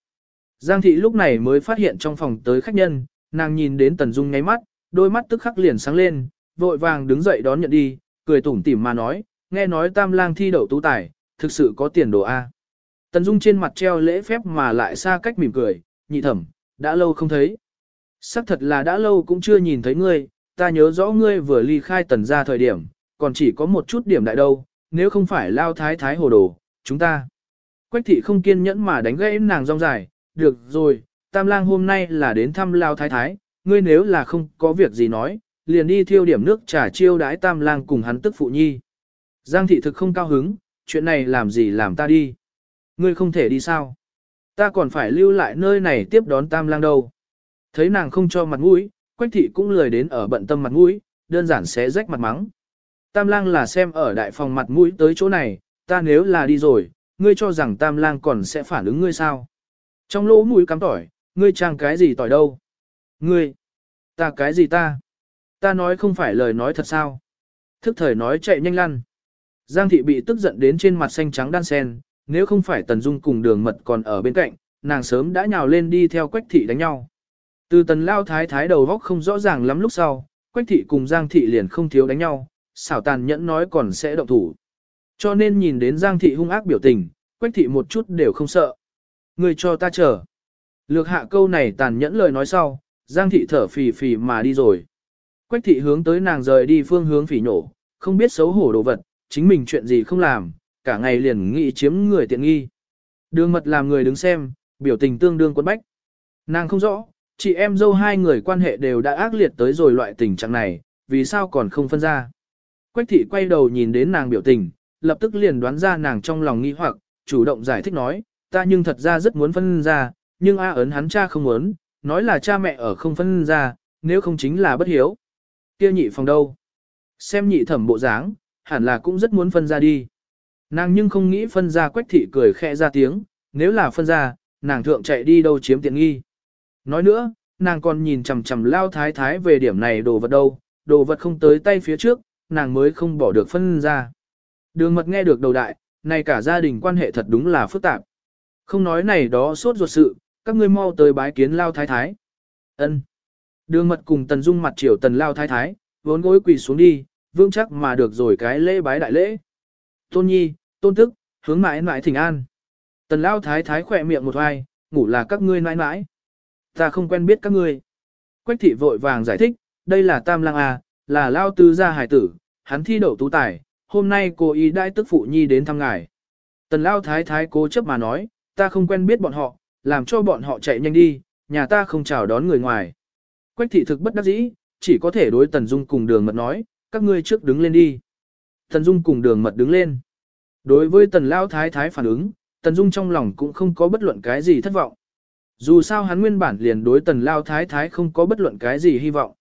Speaker 1: Giang thị lúc này mới phát hiện trong phòng tới khách nhân, nàng nhìn đến Tần Dung nháy mắt, đôi mắt tức khắc liền sáng lên, vội vàng đứng dậy đón nhận đi, cười tủm tỉm mà nói, nghe nói tam lang thi đậu tú tài, thực sự có tiền đồ A. Tần Dung trên mặt treo lễ phép mà lại xa cách mỉm cười, nhị thẩm, đã lâu không thấy. Sắc thật là đã lâu cũng chưa nhìn thấy ngươi, ta nhớ rõ ngươi vừa ly khai tần ra thời điểm, còn chỉ có một chút điểm đại đâu, nếu không phải lao thái thái hồ đồ, chúng ta. Quách thị không kiên nhẫn mà đánh gãy nàng rong dài, được rồi, tam lang hôm nay là đến thăm lao thái thái, ngươi nếu là không có việc gì nói, liền đi thiêu điểm nước trà chiêu đái tam lang cùng hắn tức phụ nhi. Giang thị thực không cao hứng, chuyện này làm gì làm ta đi. Ngươi không thể đi sao? Ta còn phải lưu lại nơi này tiếp đón tam lang đâu. Thấy nàng không cho mặt mũi, quách thị cũng lười đến ở bận tâm mặt mũi, đơn giản sẽ rách mặt mắng. Tam lang là xem ở đại phòng mặt mũi tới chỗ này, ta nếu là đi rồi, ngươi cho rằng tam lang còn sẽ phản ứng ngươi sao? Trong lỗ mũi cắm tỏi, ngươi trang cái gì tỏi đâu? Ngươi, ta cái gì ta? Ta nói không phải lời nói thật sao? Thức thời nói chạy nhanh lăn. Giang thị bị tức giận đến trên mặt xanh trắng đan sen, nếu không phải Tần Dung cùng đường mật còn ở bên cạnh, nàng sớm đã nhào lên đi theo Quách thị đánh nhau. Từ Tần Lao Thái Thái đầu vóc không rõ ràng lắm lúc sau, Quách thị cùng Giang thị liền không thiếu đánh nhau, xảo tàn nhẫn nói còn sẽ động thủ. Cho nên nhìn đến Giang thị hung ác biểu tình, Quách thị một chút đều không sợ. Người cho ta chờ. Lược hạ câu này tàn nhẫn lời nói sau, Giang thị thở phì phì mà đi rồi. Quách thị hướng tới nàng rời đi phương hướng phỉ nhổ, không biết xấu hổ đồ vật, chính mình chuyện gì không làm, cả ngày liền nghĩ chiếm người tiện nghi. Đường mật làm người đứng xem, biểu tình tương đương quân bách. Nàng không rõ, chị em dâu hai người quan hệ đều đã ác liệt tới rồi loại tình trạng này, vì sao còn không phân ra. Quách thị quay đầu nhìn đến nàng biểu tình, lập tức liền đoán ra nàng trong lòng nghi hoặc, chủ động giải thích nói, ta nhưng thật ra rất muốn phân ra, nhưng A ấn hắn cha không muốn, nói là cha mẹ ở không phân ra, nếu không chính là bất hiếu. Kia nhị phòng đâu? Xem nhị thẩm bộ dáng, hẳn là cũng rất muốn phân ra đi. Nàng nhưng không nghĩ phân ra quách thị cười khẽ ra tiếng, nếu là phân ra, nàng thượng chạy đi đâu chiếm tiện nghi. Nói nữa, nàng còn nhìn chằm chằm lao thái thái về điểm này đồ vật đâu, đồ vật không tới tay phía trước, nàng mới không bỏ được phân ra. Đường mật nghe được đầu đại, này cả gia đình quan hệ thật đúng là phức tạp. Không nói này đó suốt ruột sự, các ngươi mau tới bái kiến lao thái thái. ân Đường mật cùng tần dung mặt triều tần lao thái thái, vốn gối quỳ xuống đi, vững chắc mà được rồi cái lễ bái đại lễ. Tôn nhi, tôn tức, hướng mãi mãi thỉnh an. Tần lao thái thái khỏe miệng một hoài, ngủ là các ngươi mãi mãi. Ta không quen biết các ngươi. Quách thị vội vàng giải thích, đây là tam lang A, là lao tư gia hải tử, hắn thi đậu tú tài, hôm nay cô ý đãi tức phụ nhi đến thăm ngài. Tần lao thái thái cố chấp mà nói, ta không quen biết bọn họ, làm cho bọn họ chạy nhanh đi, nhà ta không chào đón người ngoài. Quách thị thực bất đắc dĩ, chỉ có thể đối Tần Dung cùng đường mật nói, các ngươi trước đứng lên đi. Tần Dung cùng đường mật đứng lên. Đối với Tần Lao Thái Thái phản ứng, Tần Dung trong lòng cũng không có bất luận cái gì thất vọng. Dù sao hắn nguyên bản liền đối Tần Lao Thái Thái không có bất luận cái gì hy vọng.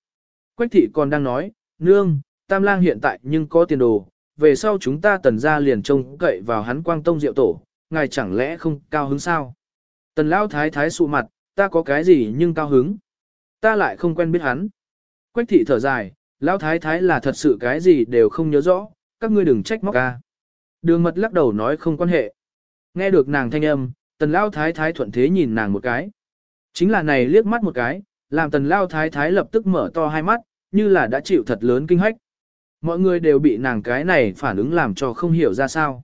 Speaker 1: Quách thị còn đang nói, nương, Tam Lang hiện tại nhưng có tiền đồ, về sau chúng ta tần ra liền trông cậy vào hắn quang tông diệu tổ, ngài chẳng lẽ không cao hứng sao? Tần Lao Thái Thái sụ mặt, ta có cái gì nhưng cao hứng? Ta lại không quen biết hắn. Quách thị thở dài, Lão Thái Thái là thật sự cái gì đều không nhớ rõ, các ngươi đừng trách móc ca. Đường mật lắc đầu nói không quan hệ. Nghe được nàng thanh âm, tần Lão Thái Thái thuận thế nhìn nàng một cái. Chính là này liếc mắt một cái, làm tần Lão Thái Thái lập tức mở to hai mắt, như là đã chịu thật lớn kinh hách. Mọi người đều bị nàng cái này phản ứng làm cho không hiểu ra sao.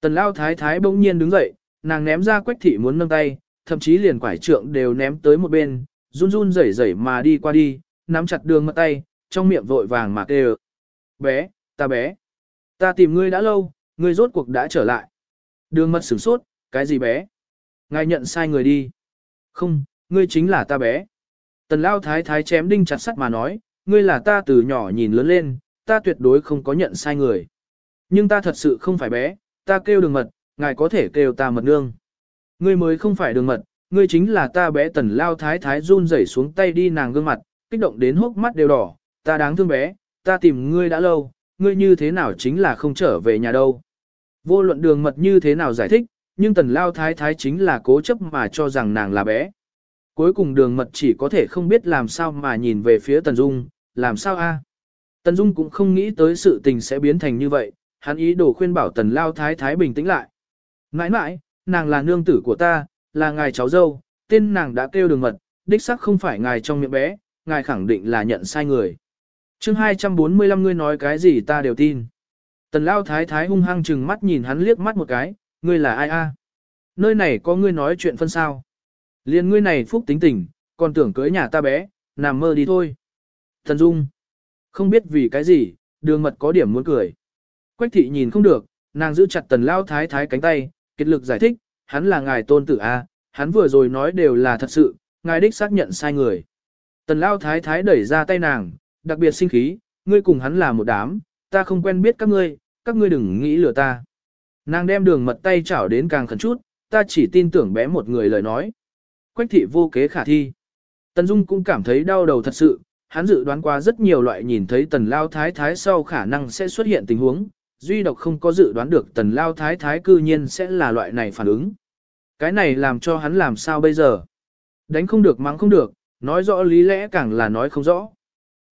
Speaker 1: Tần Lão Thái Thái bỗng nhiên đứng dậy, nàng ném ra quách thị muốn nâng tay, thậm chí liền quải trượng đều ném tới một bên, run run rẩy rẩy mà đi qua đi, nắm chặt đường mật tay, trong miệng vội vàng mà kêu. Bé, ta bé. Ta tìm ngươi đã lâu, ngươi rốt cuộc đã trở lại. Đường mật sửng sốt, cái gì bé? Ngài nhận sai người đi. Không, ngươi chính là ta bé. Tần lao thái thái chém đinh chặt sắt mà nói, ngươi là ta từ nhỏ nhìn lớn lên, ta tuyệt đối không có nhận sai người. Nhưng ta thật sự không phải bé, ta kêu đường mật, ngài có thể kêu ta mật nương. Ngươi mới không phải đường mật, ngươi chính là ta bé tần lao thái thái run rẩy xuống tay đi nàng gương mặt, kích động đến hốc mắt đều đỏ, ta đáng thương bé, ta tìm ngươi đã lâu, ngươi như thế nào chính là không trở về nhà đâu. Vô luận đường mật như thế nào giải thích, nhưng tần lao thái thái chính là cố chấp mà cho rằng nàng là bé. Cuối cùng đường mật chỉ có thể không biết làm sao mà nhìn về phía tần dung, làm sao a? Tần dung cũng không nghĩ tới sự tình sẽ biến thành như vậy, hắn ý đồ khuyên bảo tần lao thái thái bình tĩnh lại. Nãi nãi, nàng là nương tử của ta, là ngài cháu dâu, tên nàng đã kêu đường mật, đích xác không phải ngài trong miệng bé, ngài khẳng định là nhận sai người. chương 245 ngươi nói cái gì ta đều tin. Tần lao thái thái hung hăng chừng mắt nhìn hắn liếc mắt một cái, ngươi là ai a? Nơi này có ngươi nói chuyện phân sao. Liên ngươi này phúc tính tình, còn tưởng cưới nhà ta bé, nằm mơ đi thôi. Thần Dung. Không biết vì cái gì, đường mật có điểm muốn cười. Quách thị nhìn không được, nàng giữ chặt tần lao thái thái cánh tay, kết lực giải thích, hắn là ngài tôn tử A, hắn vừa rồi nói đều là thật sự, ngài đích xác nhận sai người. Tần lao thái thái đẩy ra tay nàng, đặc biệt sinh khí, ngươi cùng hắn là một đám, ta không quen biết các ngươi, các ngươi đừng nghĩ lừa ta. Nàng đem đường mật tay chảo đến càng khẩn chút, ta chỉ tin tưởng bé một người lời nói. Quách thị vô kế khả thi. Tần Dung cũng cảm thấy đau đầu thật sự, hắn dự đoán qua rất nhiều loại nhìn thấy tần lao thái thái sau khả năng sẽ xuất hiện tình huống, duy độc không có dự đoán được tần lao thái thái cư nhiên sẽ là loại này phản ứng. Cái này làm cho hắn làm sao bây giờ? Đánh không được mắng không được, nói rõ lý lẽ càng là nói không rõ.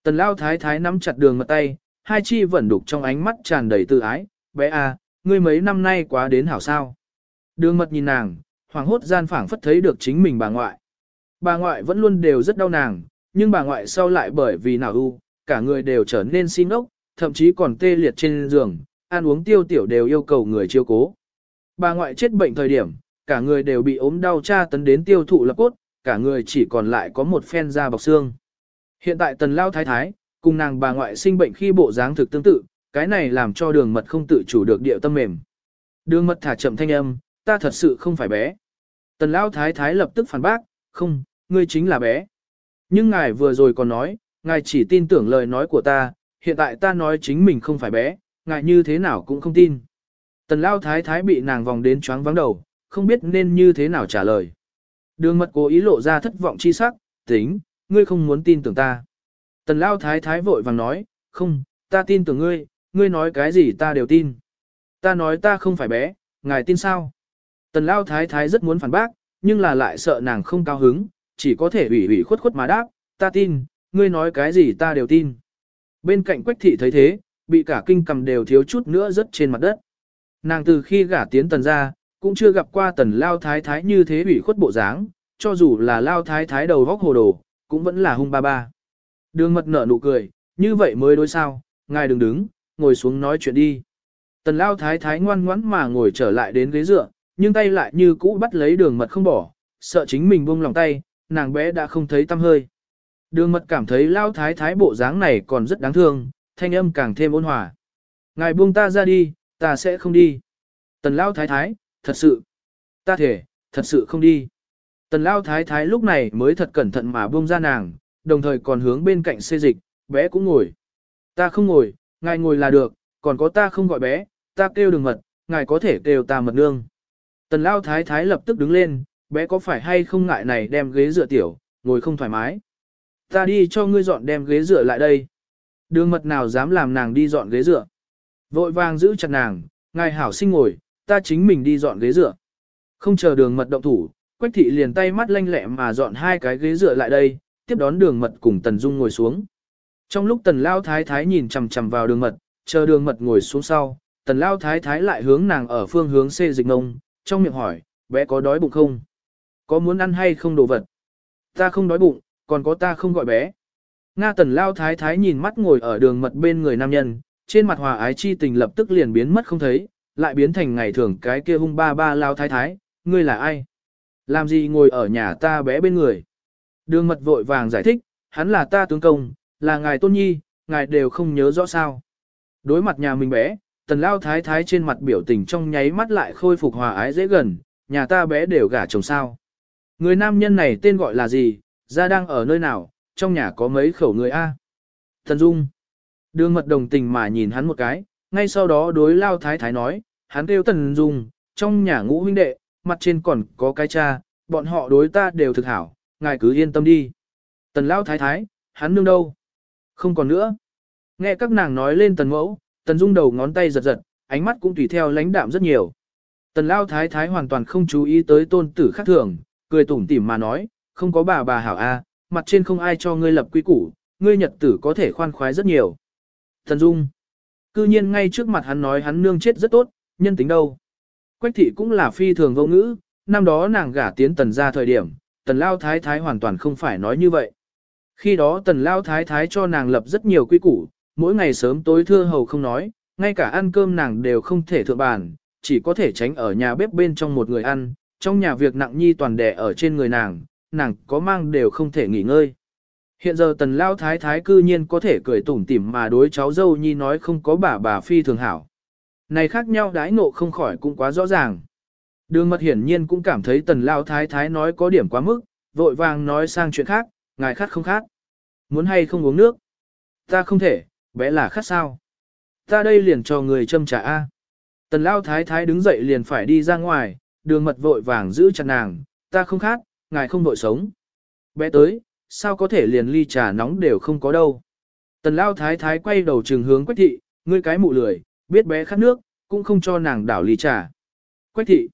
Speaker 1: Tần lao thái thái nắm chặt đường mật tay, hai chi vẫn đục trong ánh mắt tràn đầy tự ái, bé à, ngươi mấy năm nay quá đến hảo sao. Đường mật nhìn nàng, hoàng hốt gian phảng phất thấy được chính mình bà ngoại. Bà ngoại vẫn luôn đều rất đau nàng, nhưng bà ngoại sau lại bởi vì nào u, cả người đều trở nên xin ốc, thậm chí còn tê liệt trên giường, ăn uống tiêu tiểu đều yêu cầu người chiêu cố. Bà ngoại chết bệnh thời điểm, cả người đều bị ốm đau tra tấn đến tiêu thụ lập cốt, cả người chỉ còn lại có một phen da bọc xương. Hiện tại tần lao thái thái, cùng nàng bà ngoại sinh bệnh khi bộ dáng thực tương tự, cái này làm cho đường mật không tự chủ được điệu tâm mềm. Đường mật thả chậm thanh âm, ta thật sự không phải bé. Tần lao thái thái lập tức phản bác, không, ngươi chính là bé. Nhưng ngài vừa rồi còn nói, ngài chỉ tin tưởng lời nói của ta, hiện tại ta nói chính mình không phải bé, ngài như thế nào cũng không tin. Tần lao thái thái bị nàng vòng đến choáng vắng đầu, không biết nên như thế nào trả lời. Đường mật cố ý lộ ra thất vọng chi sắc, tính, ngươi không muốn tin tưởng ta. Tần lao thái thái vội vàng nói, không, ta tin tưởng ngươi, ngươi nói cái gì ta đều tin. Ta nói ta không phải bé, ngài tin sao? Tần lao thái thái rất muốn phản bác, nhưng là lại sợ nàng không cao hứng, chỉ có thể ủy ủy khuất khuất mà đáp, ta tin, ngươi nói cái gì ta đều tin. Bên cạnh quách thị thấy thế, bị cả kinh cầm đều thiếu chút nữa rớt trên mặt đất. Nàng từ khi gả tiến tần ra, cũng chưa gặp qua tần lao thái thái như thế ủy khuất bộ dáng, cho dù là lao thái thái đầu vóc hồ đồ, cũng vẫn là hung ba ba. Đường mật nở nụ cười, như vậy mới đối sao, ngài đừng đứng, ngồi xuống nói chuyện đi. Tần lao thái thái ngoan ngoãn mà ngồi trở lại đến ghế dựa, nhưng tay lại như cũ bắt lấy đường mật không bỏ, sợ chính mình buông lòng tay, nàng bé đã không thấy tâm hơi. Đường mật cảm thấy lao thái thái bộ dáng này còn rất đáng thương, thanh âm càng thêm ôn hòa. Ngài buông ta ra đi, ta sẽ không đi. Tần lao thái thái, thật sự. Ta thể, thật sự không đi. Tần lao thái thái lúc này mới thật cẩn thận mà buông ra nàng, đồng thời còn hướng bên cạnh xê dịch, bé cũng ngồi. Ta không ngồi, ngài ngồi là được, còn có ta không gọi bé, ta kêu đường mật, ngài có thể kêu ta mật nương. Tần lao thái thái lập tức đứng lên, bé có phải hay không ngại này đem ghế dựa tiểu, ngồi không thoải mái. Ta đi cho ngươi dọn đem ghế dựa lại đây. Đường mật nào dám làm nàng đi dọn ghế dựa. Vội vàng giữ chặt nàng, ngài hảo sinh ngồi, ta chính mình đi dọn ghế dựa. Không chờ đường mật động thủ, quách thị liền tay mắt lanh lẹ mà dọn hai cái ghế dựa lại đây, tiếp đón đường mật cùng tần dung ngồi xuống. Trong lúc tần lao thái thái nhìn chằm chằm vào đường mật, chờ đường mật ngồi xuống sau, tần lao thái thái lại hướng nàng ở phương hướng xê dịch ngông, trong miệng hỏi, bé có đói bụng không? Có muốn ăn hay không đồ vật? Ta không đói bụng, còn có ta không gọi bé. Nga tần lao thái thái nhìn mắt ngồi ở đường mật bên người nam nhân, trên mặt hòa ái chi tình lập tức liền biến mất không thấy, lại biến thành ngày thường cái kia hung ba ba lao thái thái, ngươi là ai? Làm gì ngồi ở nhà ta bé bên người? Đường mật vội vàng giải thích, hắn là ta tướng công, là ngài tôn nhi, ngài đều không nhớ rõ sao. Đối mặt nhà mình bé, tần lao thái thái trên mặt biểu tình trong nháy mắt lại khôi phục hòa ái dễ gần, nhà ta bé đều gả chồng sao. Người nam nhân này tên gọi là gì, ra đang ở nơi nào, trong nhà có mấy khẩu người A. Thần Dung. Đường mật đồng tình mà nhìn hắn một cái, ngay sau đó đối lao thái thái nói, hắn kêu Tần Dung, trong nhà ngũ huynh đệ, mặt trên còn có cái cha, bọn họ đối ta đều thực hảo, ngài cứ yên tâm đi. Tần lao thái thái, hắn nương đâu? Không còn nữa. Nghe các nàng nói lên tần mẫu, tần dung đầu ngón tay giật giật, ánh mắt cũng tùy theo lãnh đạm rất nhiều. Tần lao thái thái hoàn toàn không chú ý tới tôn tử khác thường, cười tủm tỉm mà nói, không có bà bà hảo a, mặt trên không ai cho ngươi lập quy củ, ngươi nhật tử có thể khoan khoái rất nhiều. Tần dung. Cư nhiên ngay trước mặt hắn nói hắn nương chết rất tốt, nhân tính đâu. Quách thị cũng là phi thường vô ngữ, năm đó nàng gả tiến tần ra thời điểm, tần lao thái thái hoàn toàn không phải nói như vậy. Khi đó tần lao thái thái cho nàng lập rất nhiều quy củ, mỗi ngày sớm tối thưa hầu không nói, ngay cả ăn cơm nàng đều không thể thượng bàn, chỉ có thể tránh ở nhà bếp bên trong một người ăn, trong nhà việc nặng nhi toàn đẻ ở trên người nàng, nàng có mang đều không thể nghỉ ngơi. Hiện giờ tần lao thái thái cư nhiên có thể cười tủm tỉm mà đối cháu dâu nhi nói không có bà bà phi thường hảo. Này khác nhau đãi nộ không khỏi cũng quá rõ ràng. Đường mật hiển nhiên cũng cảm thấy tần lao thái thái nói có điểm quá mức, vội vàng nói sang chuyện khác, ngài khát không khát. Muốn hay không uống nước? Ta không thể, bé là khát sao? Ta đây liền cho người châm trà A. Tần lao thái thái đứng dậy liền phải đi ra ngoài, đường mật vội vàng giữ chặt nàng, ta không khát, ngài không vội sống. Bé tới, sao có thể liền ly trà nóng đều không có đâu. Tần lao thái thái quay đầu trường hướng quách thị, ngươi cái mụ lười, biết bé khát nước, cũng không cho nàng đảo ly trà. Quách thị,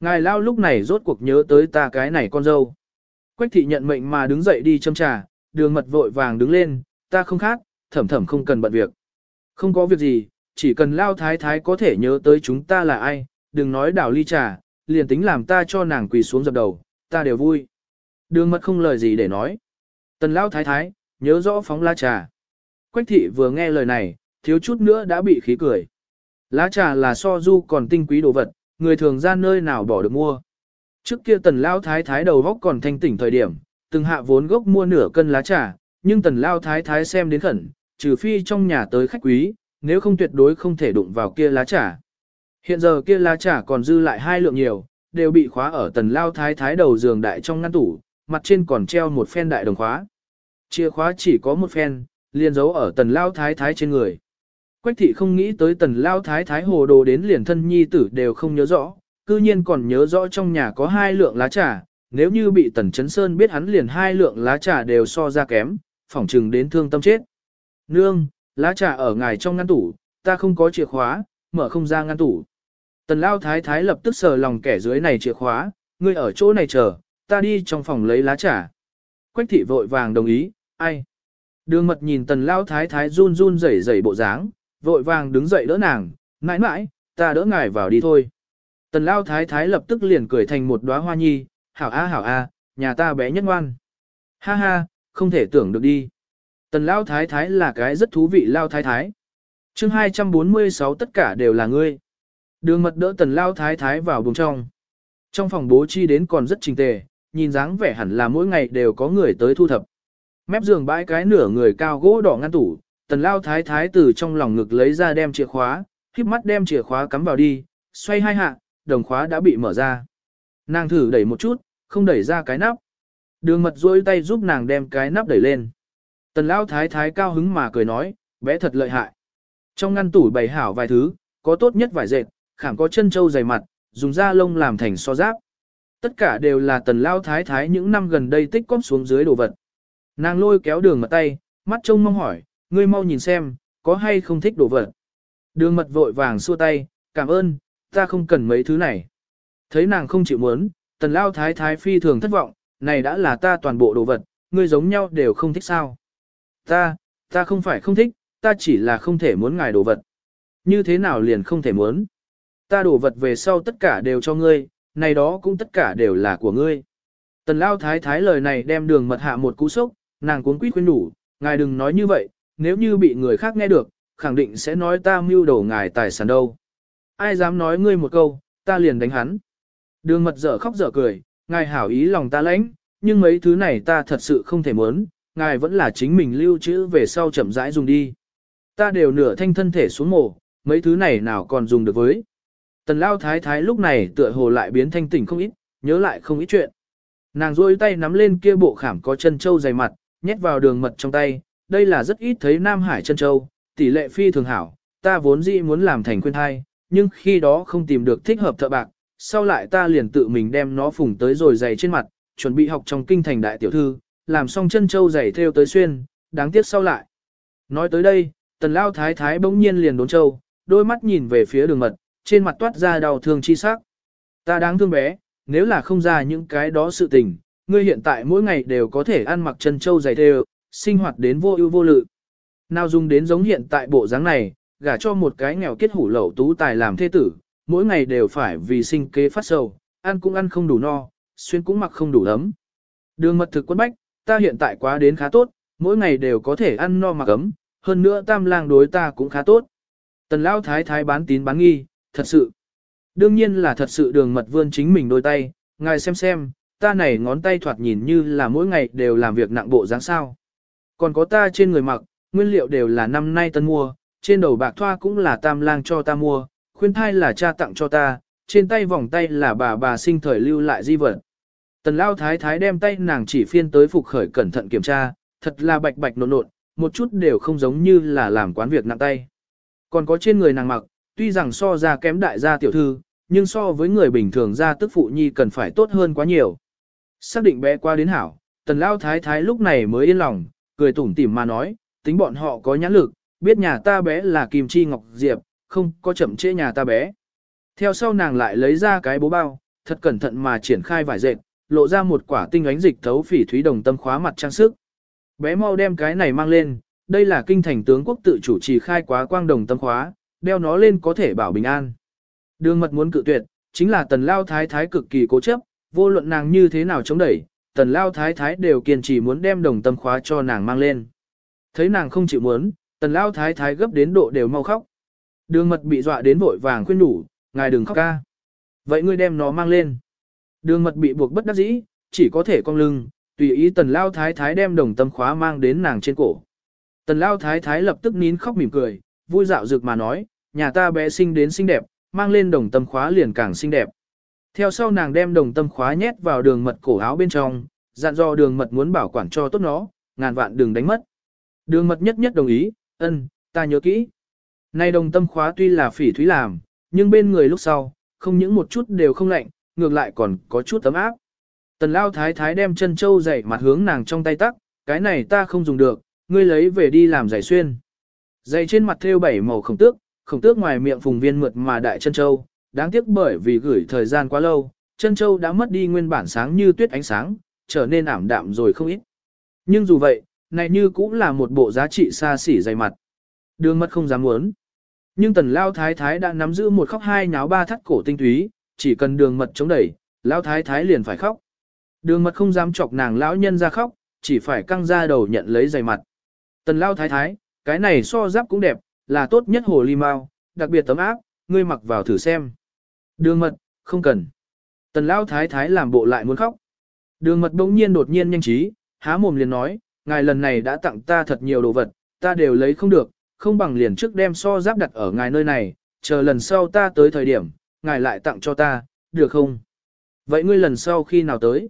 Speaker 1: ngài lao lúc này rốt cuộc nhớ tới ta cái này con dâu. Quách thị nhận mệnh mà đứng dậy đi châm trà, đường mật vội vàng đứng lên, ta không khát, thẩm thẩm không cần bận việc. Không có việc gì, chỉ cần lao thái thái có thể nhớ tới chúng ta là ai, đừng nói đảo ly trà, liền tính làm ta cho nàng quỳ xuống dập đầu, ta đều vui. Đường mật không lời gì để nói. Tần lao thái thái, nhớ rõ phóng lá trà. Quách thị vừa nghe lời này, thiếu chút nữa đã bị khí cười. Lá trà là so du còn tinh quý đồ vật, người thường ra nơi nào bỏ được mua. Trước kia tần lao thái thái đầu góc còn thanh tỉnh thời điểm, từng hạ vốn gốc mua nửa cân lá trà, nhưng tần lao thái thái xem đến khẩn, trừ phi trong nhà tới khách quý, nếu không tuyệt đối không thể đụng vào kia lá trà. Hiện giờ kia lá trà còn dư lại hai lượng nhiều, đều bị khóa ở tần lao thái thái đầu giường đại trong ngăn tủ, mặt trên còn treo một phen đại đồng khóa. Chìa khóa chỉ có một phen, liền giấu ở tần lao thái thái trên người. Quách thị không nghĩ tới tần lao thái thái hồ đồ đến liền thân nhi tử đều không nhớ rõ, cư nhiên còn nhớ rõ trong nhà có hai lượng lá trà, nếu như bị tần chấn sơn biết hắn liền hai lượng lá trà đều so ra kém, phỏng chừng đến thương tâm chết. Nương, lá trà ở ngài trong ngăn tủ, ta không có chìa khóa, mở không ra ngăn tủ. Tần lao thái thái lập tức sờ lòng kẻ dưới này chìa khóa, ngươi ở chỗ này chờ, ta đi trong phòng lấy lá trà. Quách thị vội vàng đồng ý, ai? Đường mật nhìn tần lao thái thái run run rẩy rẩy bộ dáng, vội vàng đứng dậy đỡ nàng, mãi mãi, ta đỡ ngài vào đi thôi. Tần lao thái thái lập tức liền cười thành một đóa hoa nhi, hảo a hảo a, nhà ta bé nhất ngoan. Ha ha, không thể tưởng được đi. Tần lao thái thái là cái rất thú vị lao thái thái. chương 246 tất cả đều là ngươi. Đường mật đỡ tần lao thái thái vào buồng trong. Trong phòng bố chi đến còn rất trình tề, nhìn dáng vẻ hẳn là mỗi ngày đều có người tới thu thập. Mép giường bãi cái nửa người cao gỗ đỏ ngăn tủ, tần lao thái thái từ trong lòng ngực lấy ra đem chìa khóa, khiếp mắt đem chìa khóa cắm vào đi, xoay hai hạ, đồng khóa đã bị mở ra. Nàng thử đẩy một chút, không đẩy ra cái nắp. Đường mật duỗi tay giúp nàng đem cái nắp đẩy lên. Tần Lão thái thái cao hứng mà cười nói, bé thật lợi hại. Trong ngăn tủ bày hảo vài thứ, có tốt nhất vải dệt, khảm có chân trâu dày mặt, dùng da lông làm thành so giáp. Tất cả đều là tần Lão thái thái những năm gần đây tích cóp xuống dưới đồ vật. Nàng lôi kéo đường mật tay, mắt trông mong hỏi, ngươi mau nhìn xem, có hay không thích đồ vật. Đường mật vội vàng xua tay, cảm ơn, ta không cần mấy thứ này. Thấy nàng không chịu muốn, tần lao thái thái phi thường thất vọng, này đã là ta toàn bộ đồ vật, ngươi giống nhau đều không thích sao. Ta, ta không phải không thích, ta chỉ là không thể muốn ngài đồ vật. Như thế nào liền không thể muốn. Ta đồ vật về sau tất cả đều cho ngươi, này đó cũng tất cả đều là của ngươi. Tần lao thái thái lời này đem đường mật hạ một cú sốc, nàng cuốn quýt khuyên đủ, ngài đừng nói như vậy, nếu như bị người khác nghe được, khẳng định sẽ nói ta mưu đổ ngài tài sản đâu. Ai dám nói ngươi một câu, ta liền đánh hắn. Đường mật dở khóc dở cười, ngài hảo ý lòng ta lãnh, nhưng mấy thứ này ta thật sự không thể muốn, ngài vẫn là chính mình lưu trữ về sau chậm rãi dùng đi. Ta đều nửa thanh thân thể xuống mổ, mấy thứ này nào còn dùng được với. Tần lao thái thái lúc này tựa hồ lại biến thanh tỉnh không ít, nhớ lại không ít chuyện. Nàng rôi tay nắm lên kia bộ khảm có chân châu dày mặt, nhét vào đường mật trong tay, đây là rất ít thấy Nam Hải chân châu, tỷ lệ phi thường hảo, ta vốn dĩ muốn làm thành khuyên thai, nhưng khi đó không tìm được thích hợp thợ bạc, sau lại ta liền tự mình đem nó phùng tới rồi giày trên mặt, chuẩn bị học trong kinh thành đại tiểu thư, làm xong chân châu giày theo tới xuyên, đáng tiếc sau lại. Nói tới đây, tần lao thái thái bỗng nhiên liền đốn châu, đôi mắt nhìn về phía đường mật, trên mặt toát ra đau thương chi sắc. Ta đáng thương bé, nếu là không ra những cái đó sự tình, ngươi hiện tại mỗi ngày đều có thể ăn mặc chân châu giày theo, sinh hoạt đến vô ưu vô lự. Nào dùng đến giống hiện tại bộ dáng này, gả cho một cái nghèo kết hủ lậu tú tài làm thê tử, mỗi ngày đều phải vì sinh kế phát sầu, ăn cũng ăn không đủ no, xuyên cũng mặc không đủ ấm. Đường mật thực quân bách, ta hiện tại quá đến khá tốt, mỗi ngày đều có thể ăn no mặc ấm, hơn nữa tam lang đối ta cũng khá tốt. Tần Lão thái thái bán tín bán nghi, thật sự. Đương nhiên là thật sự đường mật vươn chính mình đôi tay, ngài xem xem, ta này ngón tay thoạt nhìn như là mỗi ngày đều làm việc nặng bộ dáng sao. Còn có ta trên người mặc, nguyên liệu đều là năm nay tân mua, trên đầu bạc thoa cũng là tam lang cho ta mua, khuyên thai là cha tặng cho ta, trên tay vòng tay là bà bà sinh thời lưu lại di vật. Tần lao thái thái đem tay nàng chỉ phiên tới phục khởi cẩn thận kiểm tra, thật là bạch bạch nộn nộn, một chút đều không giống như là làm quán việc nặng tay. Còn có trên người nàng mặc, tuy rằng so ra kém đại gia tiểu thư, nhưng so với người bình thường ra tức phụ nhi cần phải tốt hơn quá nhiều. Xác định bé qua đến hảo, tần lao thái thái lúc này mới yên lòng, cười tủm tỉm mà nói, tính bọn họ có nhãn lực, biết nhà ta bé là Kim Chi Ngọc Diệp, không có chậm trễ nhà ta bé. Theo sau nàng lại lấy ra cái bố bao, thật cẩn thận mà triển khai vải dệt, lộ ra một quả tinh ánh dịch thấu phỉ thúy đồng tâm khóa mặt trang sức. Bé mau đem cái này mang lên, đây là kinh thành tướng quốc tự chủ trì khai quá quang đồng tâm khóa, đeo nó lên có thể bảo bình an. Đường mật muốn cự tuyệt, chính là tần lao thái thái cực kỳ cố chấp, vô luận nàng như thế nào chống đẩy, tần lao thái thái đều kiên trì muốn đem đồng tâm khóa cho nàng mang lên. Thấy nàng không chịu muốn, tần lao thái thái gấp đến độ đều mau khóc. Đường mật bị dọa đến vội vàng khuyên đủ, ngài đừng khóc ca. Vậy ngươi đem nó mang lên. Đường mật bị buộc bất đắc dĩ, chỉ có thể cong lưng, tùy ý tần lao thái thái đem đồng tâm khóa mang đến nàng trên cổ. Tần lao thái thái lập tức nín khóc mỉm cười, vui dạo dược mà nói, nhà ta bé sinh đến xinh đẹp, mang lên đồng tâm khóa liền càng xinh đẹp. Theo sau nàng đem đồng tâm khóa nhét vào đường mật cổ áo bên trong, dặn dò đường mật muốn bảo quản cho tốt nó, ngàn vạn đừng đánh mất. Đường mật nhất nhất đồng ý, ân, ta nhớ kỹ. Nay đồng tâm khóa tuy là phỉ thúy làm, nhưng bên người lúc sau, không những một chút đều không lạnh, ngược lại còn có chút tấm áp. Tần lao thái thái đem chân châu dày mặt hướng nàng trong tay tắc, cái này ta không dùng được, ngươi lấy về đi làm giày xuyên. Giày trên mặt thêu bảy màu khổng tước, khổng tước ngoài miệng phùng viên mượt mà đại chân châu, đáng tiếc bởi vì gửi thời gian quá lâu, chân châu đã mất đi nguyên bản sáng như tuyết ánh sáng, trở nên ảm đạm rồi không ít. Nhưng dù vậy, này như cũng là một bộ giá trị xa xỉ dày mặt. Đường mật không dám muốn. Nhưng tần lao thái thái đã nắm giữ một khóc hai nháo ba thắt cổ tinh túy, chỉ cần đường mật chống đẩy, lao thái thái liền phải khóc. Đường mật không dám chọc nàng lão nhân ra khóc, chỉ phải căng ra đầu nhận lấy giày mặt. Tần lao thái thái, cái này so giáp cũng đẹp, là tốt nhất hồ ly mau, đặc biệt tấm áp, ngươi mặc vào thử xem. Đường mật, không cần. Tần lao thái thái làm bộ lại muốn khóc. Đường mật bỗng nhiên đột nhiên nhanh trí, há mồm liền nói, ngài lần này đã tặng ta thật nhiều đồ vật, ta đều lấy không được, không bằng liền trước đem so giáp đặt ở ngài nơi này, chờ lần sau ta tới thời điểm, ngài lại tặng cho ta, được không? Vậy ngươi lần sau khi nào tới?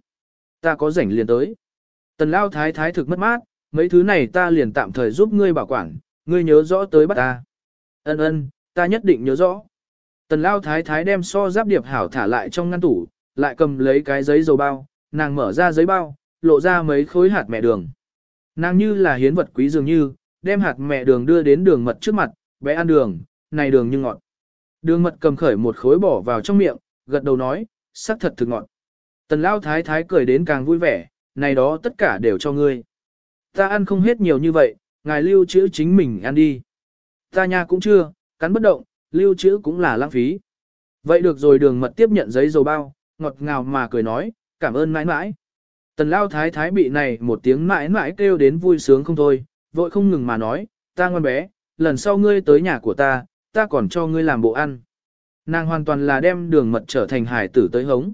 Speaker 1: Ta có rảnh liền tới. Tần lao thái thái thực mất mát, mấy thứ này ta liền tạm thời giúp ngươi bảo quản, ngươi nhớ rõ tới bắt ta. Ân ân, ta nhất định nhớ rõ. Tần lao thái thái đem so giáp điệp hảo thả lại trong ngăn tủ, lại cầm lấy cái giấy dầu bao, nàng mở ra giấy bao, lộ ra mấy khối hạt mẹ đường. Nàng như là hiến vật quý dường như, đem hạt mẹ đường đưa đến đường mật trước mặt, bé ăn đường, này đường như ngọt. Đường mật cầm khởi một khối bỏ vào trong miệng, gật đầu nói, sắc thật thực ngọt. Tần lao thái thái cười đến càng vui vẻ, này đó tất cả đều cho ngươi. Ta ăn không hết nhiều như vậy, ngài lưu trữ chính mình ăn đi. Ta nha cũng chưa, cắn bất động, lưu trữ cũng là lãng phí. Vậy được rồi đường mật tiếp nhận giấy dầu bao, ngọt ngào mà cười nói, cảm ơn mãi mãi. Tần lao thái thái bị này một tiếng mãi mãi kêu đến vui sướng không thôi, vội không ngừng mà nói, ta ngoan bé, lần sau ngươi tới nhà của ta, ta còn cho ngươi làm bộ ăn. Nàng hoàn toàn là đem đường mật trở thành hải tử tới hống.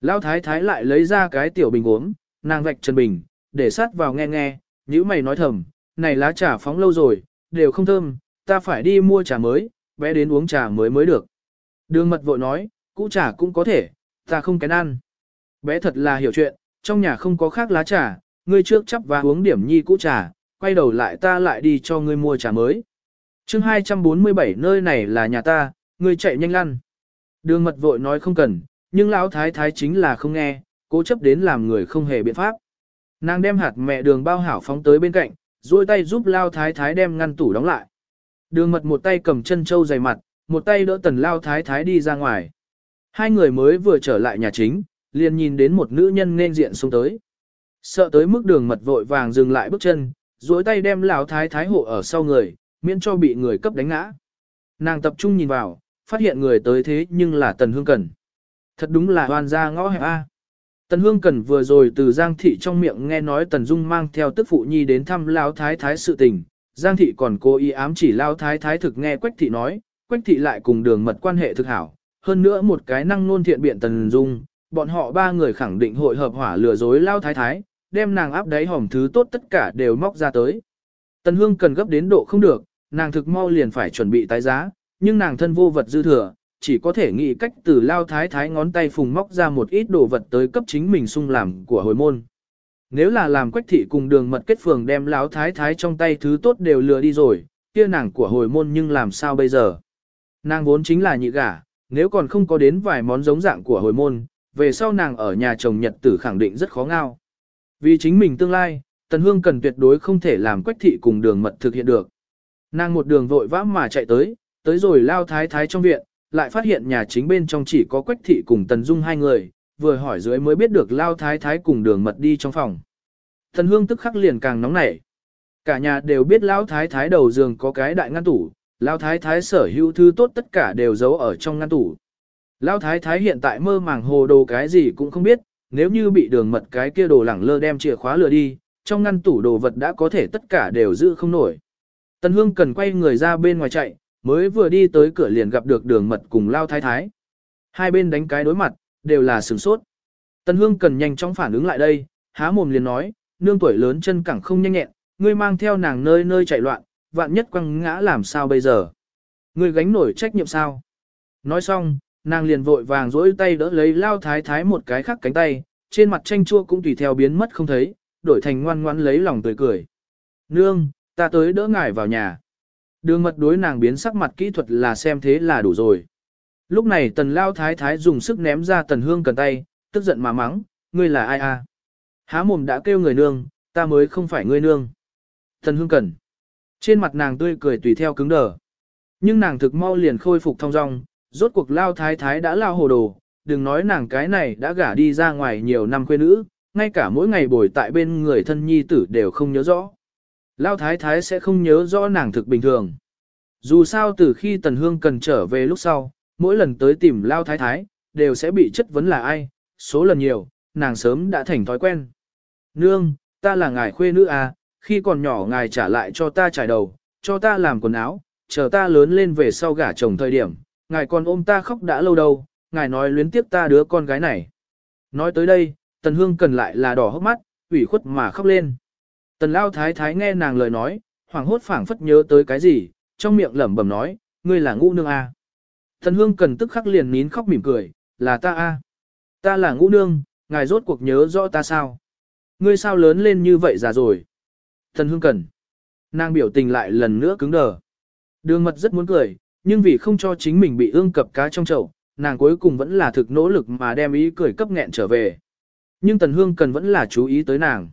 Speaker 1: Lao thái thái lại lấy ra cái tiểu bình uống, nàng vạch chân bình, để sát vào nghe nghe, nhữ mày nói thầm, này lá trà phóng lâu rồi, đều không thơm, ta phải đi mua trà mới, bé đến uống trà mới mới được. Đường mật vội nói, cũ trà cũng có thể, ta không kén ăn. Bé thật là hiểu chuyện, trong nhà không có khác lá trà, ngươi trước chấp và uống điểm nhi cũ trà, quay đầu lại ta lại đi cho ngươi mua trà mới. chương 247 nơi này là nhà ta, ngươi chạy nhanh lăn. Đường mật vội nói không cần, nhưng lão thái thái chính là không nghe, cố chấp đến làm người không hề biện pháp. Nàng đem hạt mẹ đường bao hảo phóng tới bên cạnh, duỗi tay giúp lao thái thái đem ngăn tủ đóng lại. Đường mật một tay cầm chân trâu dày mặt, một tay đỡ tần lao thái thái đi ra ngoài. Hai người mới vừa trở lại nhà chính, liền nhìn đến một nữ nhân nên diện xuống tới. Sợ tới mức đường mật vội vàng dừng lại bước chân, duỗi tay đem lão thái thái hộ ở sau người, miễn cho bị người cấp đánh ngã. Nàng tập trung nhìn vào, phát hiện người tới thế nhưng là Tần Hương Cần. Thật đúng là hoàn gia ngõ hẹp A. Tần Hương Cần vừa rồi từ Giang Thị trong miệng nghe nói Tần Dung mang theo tức phụ nhi đến thăm Lão Thái Thái sự tình. Giang Thị còn cố ý ám chỉ Lão Thái Thái thực nghe Quách Thị nói, Quách Thị lại cùng đường mật quan hệ thực hảo. Hơn nữa một cái năng nôn thiện biện Tần Dung, bọn họ ba người khẳng định hội hợp hỏa lừa dối lao Thái Thái, đem nàng áp đáy hòm thứ tốt tất cả đều móc ra tới. Tần Hương cần gấp đến độ không được, nàng thực mau liền phải chuẩn bị tái giá, nhưng nàng thân vô vật dư thừa, chỉ có thể nghĩ cách từ lao thái thái ngón tay phùng móc ra một ít đồ vật tới cấp chính mình sung làm của hồi môn. Nếu là làm quách thị cùng đường mật kết phường đem lão thái thái trong tay thứ tốt đều lừa đi rồi, kia nàng của hồi môn nhưng làm sao bây giờ? Nàng vốn chính là nhị gả, nếu còn không có đến vài món giống dạng của hồi môn, về sau nàng ở nhà chồng nhật tử khẳng định rất khó ngao. Vì chính mình tương lai, Tần Hương cần tuyệt đối không thể làm quách thị cùng đường mật thực hiện được. Nàng một đường vội vã mà chạy tới, tới rồi lao thái thái trong viện, lại phát hiện nhà chính bên trong chỉ có Quách Thị cùng Tần Dung hai người, vừa hỏi dưới mới biết được Lao Thái Thái cùng đường mật đi trong phòng. Tần Hương tức khắc liền càng nóng nảy. Cả nhà đều biết Lao Thái Thái đầu giường có cái đại ngăn tủ, Lao Thái Thái sở hữu thứ tốt tất cả đều giấu ở trong ngăn tủ. Lão Thái Thái hiện tại mơ màng hồ đồ cái gì cũng không biết, nếu như bị đường mật cái kia đồ lẳng lơ đem chìa khóa lừa đi, trong ngăn tủ đồ vật đã có thể tất cả đều giữ không nổi. Tần Hương cần quay người ra bên ngoài chạy, mới vừa đi tới cửa liền gặp được đường mật cùng lao thái thái. Hai bên đánh cái đối mặt, đều là sửng sốt. Tần Hương cần nhanh chóng phản ứng lại đây, há mồm liền nói, nương tuổi lớn chân cẳng không nhanh nhẹn, ngươi mang theo nàng nơi nơi chạy loạn, vạn nhất quăng ngã làm sao bây giờ? Ngươi gánh nổi trách nhiệm sao? Nói xong, nàng liền vội vàng dỗi tay đỡ lấy lao thái thái một cái khác cánh tay, trên mặt tranh chua cũng tùy theo biến mất không thấy, đổi thành ngoan ngoãn lấy lòng tươi cười. Nương, ta tới đỡ ngài vào nhà. Đường mật đối nàng biến sắc mặt kỹ thuật là xem thế là đủ rồi. Lúc này tần lao thái thái dùng sức ném ra tần hương cần tay, tức giận mà mắng, ngươi là ai à? Há mồm đã kêu người nương, ta mới không phải ngươi nương. Tần hương cần. Trên mặt nàng tươi cười tùy theo cứng đờ. Nhưng nàng thực mau liền khôi phục thong dong, rốt cuộc lao thái thái đã lao hồ đồ, đừng nói nàng cái này đã gả đi ra ngoài nhiều năm quê nữ, ngay cả mỗi ngày bồi tại bên người thân nhi tử đều không nhớ rõ. Lao thái thái sẽ không nhớ rõ nàng thực bình thường. Dù sao từ khi Tần Hương cần trở về lúc sau, mỗi lần tới tìm Lao thái thái, đều sẽ bị chất vấn là ai, số lần nhiều, nàng sớm đã thành thói quen. Nương, ta là ngài khuê nữ à, khi còn nhỏ ngài trả lại cho ta trải đầu, cho ta làm quần áo, chờ ta lớn lên về sau gả chồng thời điểm, ngài còn ôm ta khóc đã lâu đâu, ngài nói luyến tiếp ta đứa con gái này. Nói tới đây, Tần Hương cần lại là đỏ hốc mắt, ủy khuất mà khóc lên. Tần lao thái thái nghe nàng lời nói, hoảng hốt phảng phất nhớ tới cái gì, trong miệng lẩm bẩm nói, ngươi là ngũ nương a. À. Thần hương cần tức khắc liền nín khóc mỉm cười, là ta a. Ta là ngũ nương, ngài rốt cuộc nhớ rõ ta sao? Ngươi sao lớn lên như vậy già rồi? Thần hương cần. Nàng biểu tình lại lần nữa cứng đờ. Đường mật rất muốn cười, nhưng vì không cho chính mình bị ương cập cá trong chậu, nàng cuối cùng vẫn là thực nỗ lực mà đem ý cười cấp nghẹn trở về. Nhưng tần hương cần vẫn là chú ý tới nàng.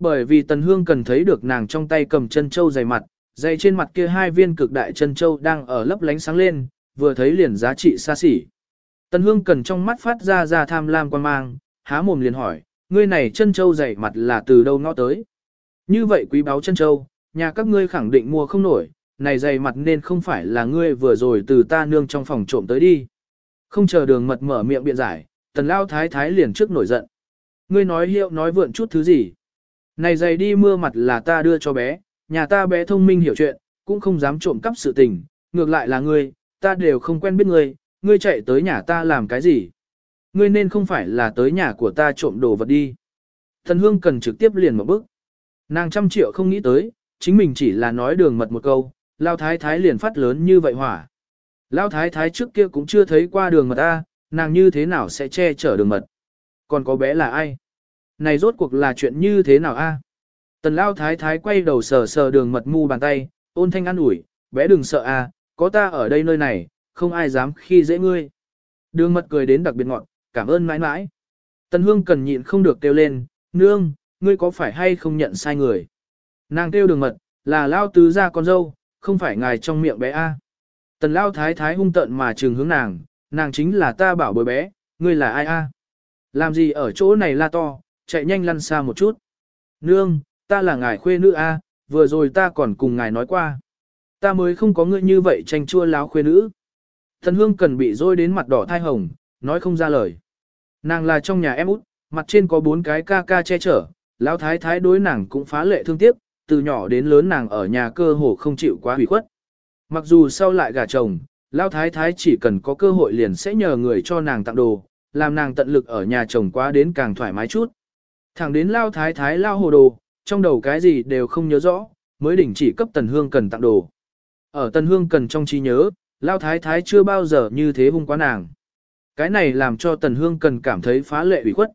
Speaker 1: Bởi vì Tần Hương cần thấy được nàng trong tay cầm chân châu dày mặt, dày trên mặt kia hai viên cực đại chân châu đang ở lấp lánh sáng lên, vừa thấy liền giá trị xa xỉ. Tần Hương cần trong mắt phát ra ra tham lam quan mang, há mồm liền hỏi, ngươi này chân châu dày mặt là từ đâu ngõ tới? Như vậy quý báo chân châu, nhà các ngươi khẳng định mua không nổi, này dày mặt nên không phải là ngươi vừa rồi từ ta nương trong phòng trộm tới đi. Không chờ đường mật mở miệng biện giải, tần lao thái thái liền trước nổi giận. Ngươi nói hiệu nói vượn chút thứ gì? Này dày đi mưa mặt là ta đưa cho bé, nhà ta bé thông minh hiểu chuyện, cũng không dám trộm cắp sự tình, ngược lại là ngươi, ta đều không quen biết ngươi, ngươi chạy tới nhà ta làm cái gì? Ngươi nên không phải là tới nhà của ta trộm đồ vật đi. Thần hương cần trực tiếp liền một bước. Nàng trăm triệu không nghĩ tới, chính mình chỉ là nói đường mật một câu, lao thái thái liền phát lớn như vậy hỏa. Lao thái thái trước kia cũng chưa thấy qua đường mật A, nàng như thế nào sẽ che chở đường mật. Còn có bé là ai? Này rốt cuộc là chuyện như thế nào A? Tần lao thái thái quay đầu sờ sờ đường mật mu bàn tay, ôn thanh an ủi, bé đừng sợ A, có ta ở đây nơi này, không ai dám khi dễ ngươi. Đường mật cười đến đặc biệt ngọn, cảm ơn mãi mãi. Tần hương cần nhịn không được kêu lên, nương, ngươi có phải hay không nhận sai người? Nàng kêu đường mật, là lao tứ ra con dâu, không phải ngài trong miệng bé A. Tần lao thái thái hung tận mà trường hướng nàng, nàng chính là ta bảo bồi bé, ngươi là ai A. Làm gì ở chỗ này la to, chạy nhanh lăn xa một chút. Nương, ta là ngài khuê nữ A, vừa rồi ta còn cùng ngài nói qua. Ta mới không có ngươi như vậy tranh chua láo khuê nữ. Thần hương cần bị rôi đến mặt đỏ thai hồng, nói không ra lời. Nàng là trong nhà em út, mặt trên có bốn cái ca ca che chở, lão thái thái đối nàng cũng phá lệ thương tiếc, từ nhỏ đến lớn nàng ở nhà cơ hồ không chịu quá hủy khuất. Mặc dù sau lại gả chồng, lão thái thái chỉ cần có cơ hội liền sẽ nhờ người cho nàng tặng đồ, làm nàng tận lực ở nhà chồng quá đến càng thoải mái chút. Thẳng đến lão thái thái lao hồ đồ, trong đầu cái gì đều không nhớ rõ, mới đỉnh chỉ cấp tần hương cần tặng đồ. Ở tần hương cần trong trí nhớ, lão thái thái chưa bao giờ như thế hung quá nàng. Cái này làm cho tần hương cần cảm thấy phá lệ ủy khuất.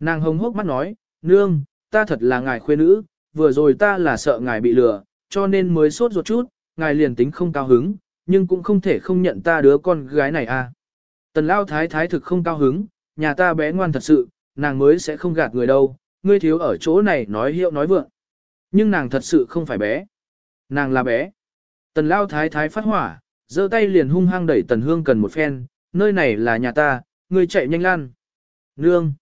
Speaker 1: Nàng hồng hốc mắt nói, nương, ta thật là ngài khuê nữ, vừa rồi ta là sợ ngài bị lừa, cho nên mới sốt ruột chút, ngài liền tính không cao hứng, nhưng cũng không thể không nhận ta đứa con gái này à. Tần lao thái thái thực không cao hứng, nhà ta bé ngoan thật sự, nàng mới sẽ không gạt người đâu, ngươi thiếu ở chỗ này nói hiệu nói vượng. Nhưng nàng thật sự không phải bé. Nàng là bé. Tần lao thái thái phát hỏa, giơ tay liền hung hăng đẩy tần hương cần một phen, nơi này là nhà ta, ngươi chạy nhanh lan. Nương.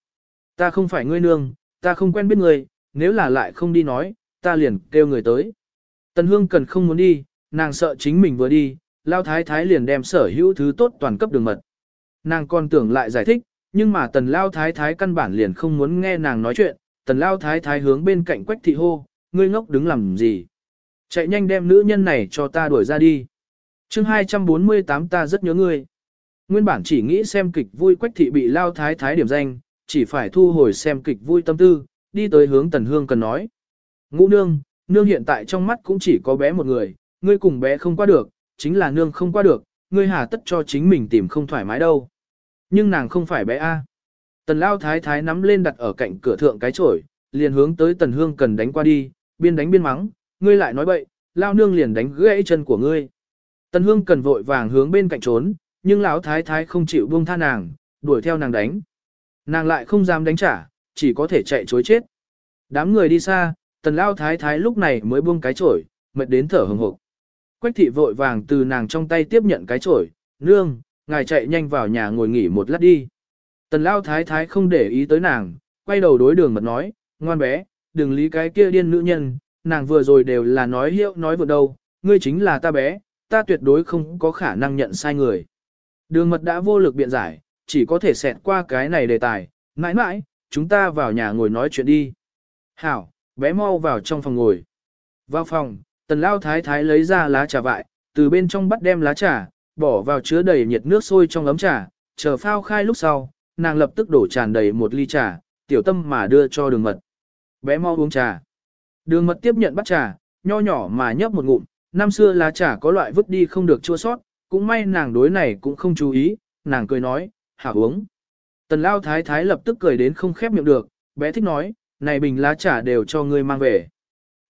Speaker 1: Ta không phải ngươi nương, ta không quen biết ngươi, nếu là lại không đi nói, ta liền kêu người tới. Tần Hương cần không muốn đi, nàng sợ chính mình vừa đi, Lao Thái Thái liền đem sở hữu thứ tốt toàn cấp đường mật. Nàng còn tưởng lại giải thích, nhưng mà Tần Lao Thái Thái căn bản liền không muốn nghe nàng nói chuyện, Tần Lao Thái Thái hướng bên cạnh Quách Thị hô, ngươi ngốc đứng làm gì? Chạy nhanh đem nữ nhân này cho ta đuổi ra đi. chương 248 ta rất nhớ ngươi. Nguyên bản chỉ nghĩ xem kịch vui Quách Thị bị Lao Thái Thái điểm danh, chỉ phải thu hồi xem kịch vui tâm tư, đi tới hướng Tần Hương cần nói. Ngũ nương, nương hiện tại trong mắt cũng chỉ có bé một người, ngươi cùng bé không qua được, chính là nương không qua được, ngươi hà tất cho chính mình tìm không thoải mái đâu. Nhưng nàng không phải bé A. Tần Lao Thái Thái nắm lên đặt ở cạnh cửa thượng cái chổi, liền hướng tới Tần Hương cần đánh qua đi, biên đánh biên mắng, ngươi lại nói bậy, Lao nương liền đánh gãy chân của ngươi. Tần Hương cần vội vàng hướng bên cạnh trốn, nhưng Lão Thái Thái không chịu buông tha nàng, đuổi theo nàng đánh. Nàng lại không dám đánh trả, chỉ có thể chạy chối chết. Đám người đi xa, tần lao thái thái lúc này mới buông cái chổi, mệt đến thở hừng hực. Quách thị vội vàng từ nàng trong tay tiếp nhận cái chổi, nương, ngài chạy nhanh vào nhà ngồi nghỉ một lát đi. Tần lao thái thái không để ý tới nàng, quay đầu đối đường mật nói, ngoan bé, đừng lý cái kia điên nữ nhân, nàng vừa rồi đều là nói hiệu nói vượt đâu, ngươi chính là ta bé, ta tuyệt đối không có khả năng nhận sai người. Đường mật đã vô lực biện giải, chỉ có thể xẹt qua cái này đề tài, mãi mãi, chúng ta vào nhà ngồi nói chuyện đi. Hảo, bé mau vào trong phòng ngồi. Vào phòng, tần lao thái thái lấy ra lá trà vại, từ bên trong bắt đem lá trà, bỏ vào chứa đầy nhiệt nước sôi trong ấm trà, chờ phao khai lúc sau, nàng lập tức đổ tràn đầy một ly trà, tiểu tâm mà đưa cho đường mật. Bé mau uống trà. Đường mật tiếp nhận bắt trà, nho nhỏ mà nhấp một ngụm, năm xưa lá trà có loại vứt đi không được chua sót, cũng may nàng đối này cũng không chú ý, nàng cười nói, hảo uống. Tần lao thái thái lập tức cười đến không khép miệng được, bé thích nói, này bình lá trà đều cho ngươi mang về.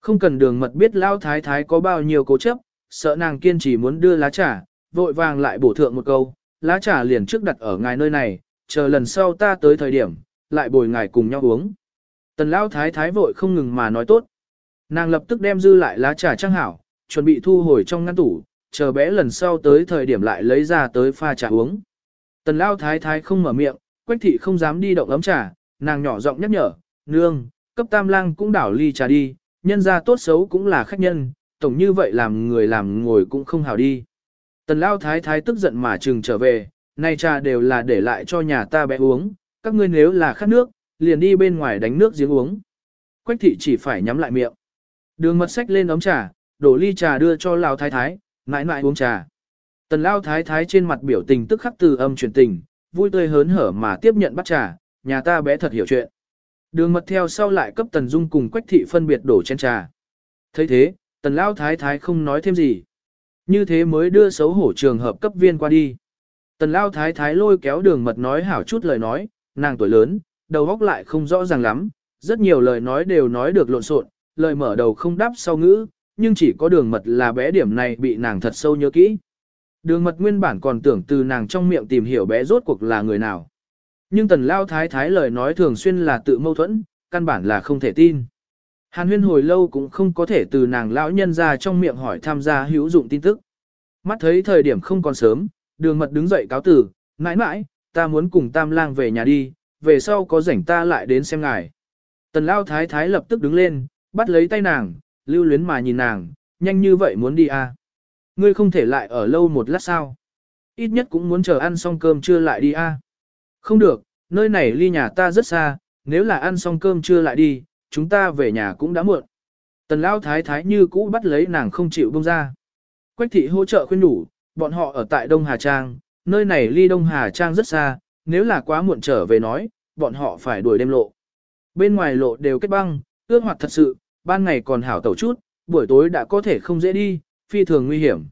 Speaker 1: Không cần đường mật biết lao thái thái có bao nhiêu cố chấp, sợ nàng kiên trì muốn đưa lá trà, vội vàng lại bổ thượng một câu, lá trà liền trước đặt ở ngài nơi này, chờ lần sau ta tới thời điểm, lại bồi ngài cùng nhau uống. Tần lao thái thái vội không ngừng mà nói tốt. Nàng lập tức đem dư lại lá trà trang hảo, chuẩn bị thu hồi trong ngăn tủ, chờ bé lần sau tới thời điểm lại lấy ra tới pha trà uống. Tần lao thái thái không mở miệng, quách thị không dám đi động ấm trà, nàng nhỏ giọng nhắc nhở, nương, cấp tam lang cũng đảo ly trà đi, nhân ra tốt xấu cũng là khách nhân, tổng như vậy làm người làm ngồi cũng không hảo đi. Tần lao thái thái tức giận mà trừng trở về, nay trà đều là để lại cho nhà ta bé uống, các ngươi nếu là khát nước, liền đi bên ngoài đánh nước giếng uống. Quách thị chỉ phải nhắm lại miệng. Đường mật sách lên ấm trà, đổ ly trà đưa cho lao thái thái, mãi mãi uống trà. Tần lao thái thái trên mặt biểu tình tức khắc từ âm chuyển tình, vui tươi hớn hở mà tiếp nhận bắt trà, nhà ta bé thật hiểu chuyện. Đường mật theo sau lại cấp Tần Dung cùng Quách Thị phân biệt đổ chén trà. thấy thế, Tần Lao Thái Thái không nói thêm gì. Như thế mới đưa xấu hổ trường hợp cấp viên qua đi. Tần Lao Thái Thái lôi kéo đường mật nói hảo chút lời nói, nàng tuổi lớn, đầu óc lại không rõ ràng lắm, rất nhiều lời nói đều nói được lộn xộn, lời mở đầu không đáp sau ngữ, nhưng chỉ có đường mật là bé điểm này bị nàng thật sâu nhớ kỹ. Đường mật nguyên bản còn tưởng từ nàng trong miệng tìm hiểu bé rốt cuộc là người nào. Nhưng tần lao thái thái lời nói thường xuyên là tự mâu thuẫn, căn bản là không thể tin. Hàn huyên hồi lâu cũng không có thể từ nàng lão nhân ra trong miệng hỏi tham gia hữu dụng tin tức. Mắt thấy thời điểm không còn sớm, đường mật đứng dậy cáo tử, mãi mãi, ta muốn cùng tam lang về nhà đi, về sau có rảnh ta lại đến xem ngài. Tần lao thái thái lập tức đứng lên, bắt lấy tay nàng, lưu luyến mà nhìn nàng, nhanh như vậy muốn đi à. Ngươi không thể lại ở lâu một lát sao. Ít nhất cũng muốn chờ ăn xong cơm trưa lại đi à. Không được, nơi này ly nhà ta rất xa, nếu là ăn xong cơm trưa lại đi, chúng ta về nhà cũng đã muộn. Tần Lão thái thái như cũ bắt lấy nàng không chịu buông ra. Quách thị hỗ trợ khuyên đủ, bọn họ ở tại Đông Hà Trang, nơi này ly Đông Hà Trang rất xa, nếu là quá muộn trở về nói, bọn họ phải đuổi đêm lộ. Bên ngoài lộ đều kết băng, ước hoạt thật sự, ban ngày còn hảo tẩu chút, buổi tối đã có thể không dễ đi, phi thường nguy hiểm.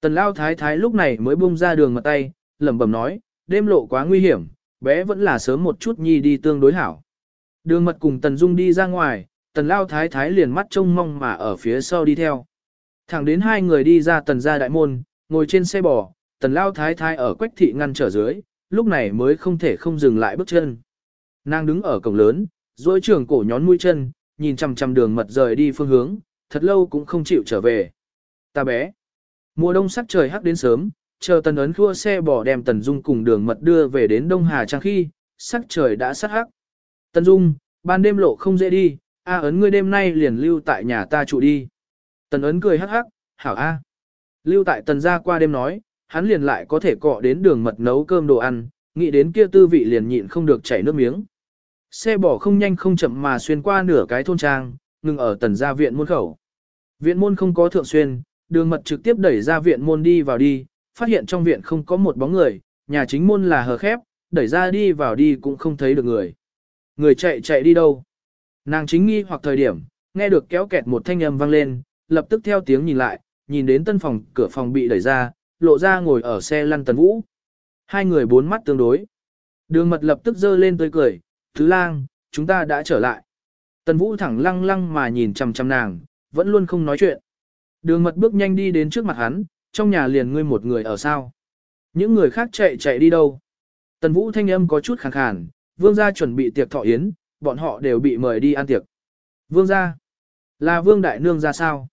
Speaker 1: Tần lao thái thái lúc này mới bung ra đường mặt tay, lẩm bẩm nói, đêm lộ quá nguy hiểm, bé vẫn là sớm một chút nhi đi tương đối hảo. Đường mật cùng Tần Dung đi ra ngoài, Tần lao thái thái liền mắt trông mong mà ở phía sau đi theo. Thẳng đến hai người đi ra tần gia đại môn, ngồi trên xe bò, Tần lao thái thái ở quách thị ngăn trở dưới, lúc này mới không thể không dừng lại bước chân. Nàng đứng ở cổng lớn, dối trường cổ nhón mũi chân, nhìn chằm chằm đường mật rời đi phương hướng, thật lâu cũng không chịu trở về. Ta bé. Mùa đông sắc trời hắc đến sớm, chờ tần ấn khua xe bỏ đem tần dung cùng đường mật đưa về đến Đông Hà Trang khi, sắc trời đã sắc hắc. Tần dung, ban đêm lộ không dễ đi, a ấn ngươi đêm nay liền lưu tại nhà ta trụ đi. Tần ấn cười hắc hắc, hảo a. Lưu tại tần gia qua đêm nói, hắn liền lại có thể cọ đến đường mật nấu cơm đồ ăn, nghĩ đến kia tư vị liền nhịn không được chảy nước miếng. Xe bỏ không nhanh không chậm mà xuyên qua nửa cái thôn trang, ngừng ở tần gia viện môn khẩu. Viện môn không có thượng xuyên, đường mật trực tiếp đẩy ra viện môn đi vào đi, phát hiện trong viện không có một bóng người, nhà chính môn là hờ khép, đẩy ra đi vào đi cũng không thấy được người. Người chạy chạy đi đâu? Nàng chính nghi hoặc thời điểm, nghe được kéo kẹt một thanh âm vang lên, lập tức theo tiếng nhìn lại, nhìn đến tân phòng, cửa phòng bị đẩy ra, lộ ra ngồi ở xe lăn tần vũ. Hai người bốn mắt tương đối. Đường mật lập tức giơ lên tươi cười, thứ lang, chúng ta đã trở lại. Tần vũ thẳng lăng lăng mà nhìn chằm chằm nàng, vẫn luôn không nói chuyện. Đường mật bước nhanh đi đến trước mặt hắn, trong nhà liền ngươi một người ở sao. Những người khác chạy chạy đi đâu. Tần vũ thanh âm có chút khàn khàn, vương gia chuẩn bị tiệc thọ yến, bọn họ đều bị mời đi ăn tiệc. Vương gia? Là vương đại nương ra sao?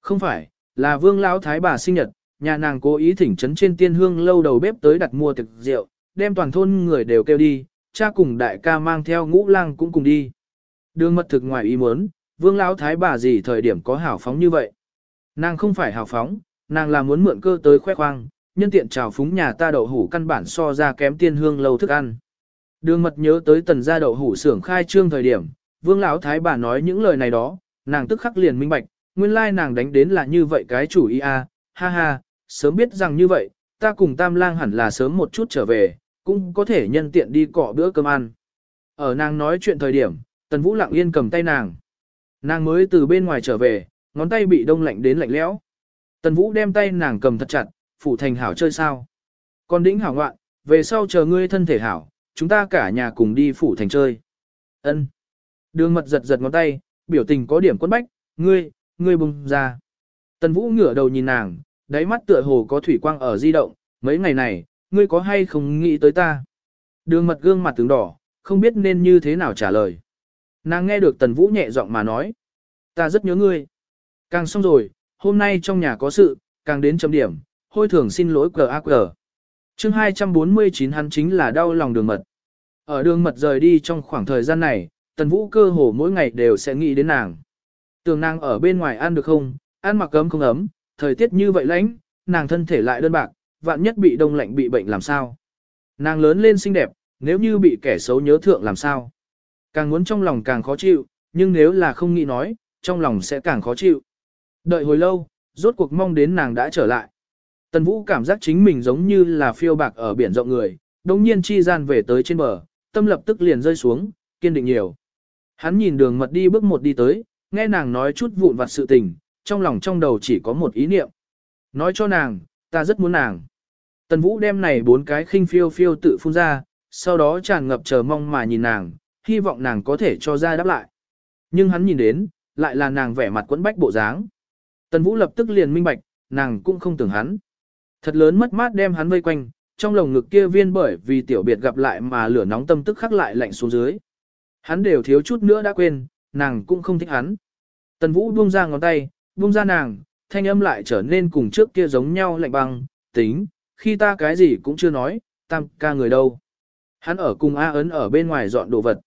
Speaker 1: Không phải, là vương lão thái bà sinh nhật, nhà nàng cố ý thỉnh trấn trên tiên hương lâu đầu bếp tới đặt mua thực rượu, đem toàn thôn người đều kêu đi, cha cùng đại ca mang theo ngũ lang cũng cùng đi. Đường mật thực ngoài ý muốn, vương lão thái bà gì thời điểm có hảo phóng như vậy. Nàng không phải hào phóng, nàng là muốn mượn cơ tới khoe khoang, nhân tiện trào phúng nhà ta đậu hủ căn bản so ra kém tiên hương lâu thức ăn. Đường mật nhớ tới tần gia đậu hủ xưởng khai trương thời điểm, vương lão thái bà nói những lời này đó, nàng tức khắc liền minh bạch, nguyên lai nàng đánh đến là như vậy cái chủ ý a, ha ha, sớm biết rằng như vậy, ta cùng tam lang hẳn là sớm một chút trở về, cũng có thể nhân tiện đi cọ bữa cơm ăn. Ở nàng nói chuyện thời điểm, tần vũ lặng yên cầm tay nàng. Nàng mới từ bên ngoài trở về, ngón tay bị đông lạnh đến lạnh lẽo. Tần vũ đem tay nàng cầm thật chặt, phủ thành hảo chơi sao. Con đĩnh hảo ngoạn, về sau chờ ngươi thân thể hảo, chúng ta cả nhà cùng đi phủ thành chơi. Ân. Đường mật giật giật ngón tay, biểu tình có điểm quân bách, ngươi, ngươi bùng ra. Tần vũ ngửa đầu nhìn nàng, đáy mắt tựa hồ có thủy quang ở di động, mấy ngày này, ngươi có hay không nghĩ tới ta? Đường mật gương mặt tướng đỏ, không biết nên như thế nào trả lời. Nàng nghe được tần vũ nhẹ giọng mà nói. Ta rất nhớ ngươi. Càng xong rồi, hôm nay trong nhà có sự, càng đến chấm điểm, hôi thường xin lỗi cờ ác cờ. chương 249 hắn chính là đau lòng đường mật. Ở đường mật rời đi trong khoảng thời gian này, tần vũ cơ hồ mỗi ngày đều sẽ nghĩ đến nàng. tường nàng ở bên ngoài ăn được không, ăn mặc ấm không ấm, thời tiết như vậy lạnh, nàng thân thể lại đơn bạc, vạn nhất bị đông lạnh bị bệnh làm sao. Nàng lớn lên xinh đẹp, nếu như bị kẻ xấu nhớ thượng làm sao. Càng muốn trong lòng càng khó chịu, nhưng nếu là không nghĩ nói, trong lòng sẽ càng khó chịu. Đợi hồi lâu, rốt cuộc mong đến nàng đã trở lại. Tần Vũ cảm giác chính mình giống như là phiêu bạc ở biển rộng người, đồng nhiên chi gian về tới trên bờ, tâm lập tức liền rơi xuống, kiên định nhiều. Hắn nhìn đường mật đi bước một đi tới, nghe nàng nói chút vụn vặt sự tình, trong lòng trong đầu chỉ có một ý niệm. Nói cho nàng, ta rất muốn nàng. Tần Vũ đem này bốn cái khinh phiêu phiêu tự phun ra, sau đó tràn ngập chờ mong mà nhìn nàng, hy vọng nàng có thể cho ra đáp lại. Nhưng hắn nhìn đến, lại là nàng vẻ mặt quẫn bách bộ dáng. Tần Vũ lập tức liền minh bạch, nàng cũng không tưởng hắn. Thật lớn mất mát đem hắn vây quanh, trong lồng ngực kia viên bởi vì tiểu biệt gặp lại mà lửa nóng tâm tức khắc lại lạnh xuống dưới. Hắn đều thiếu chút nữa đã quên, nàng cũng không thích hắn. Tần Vũ buông ra ngón tay, buông ra nàng, thanh âm lại trở nên cùng trước kia giống nhau lạnh băng, tính, khi ta cái gì cũng chưa nói, tam ca người đâu. Hắn ở cùng A ấn ở bên ngoài dọn đồ vật.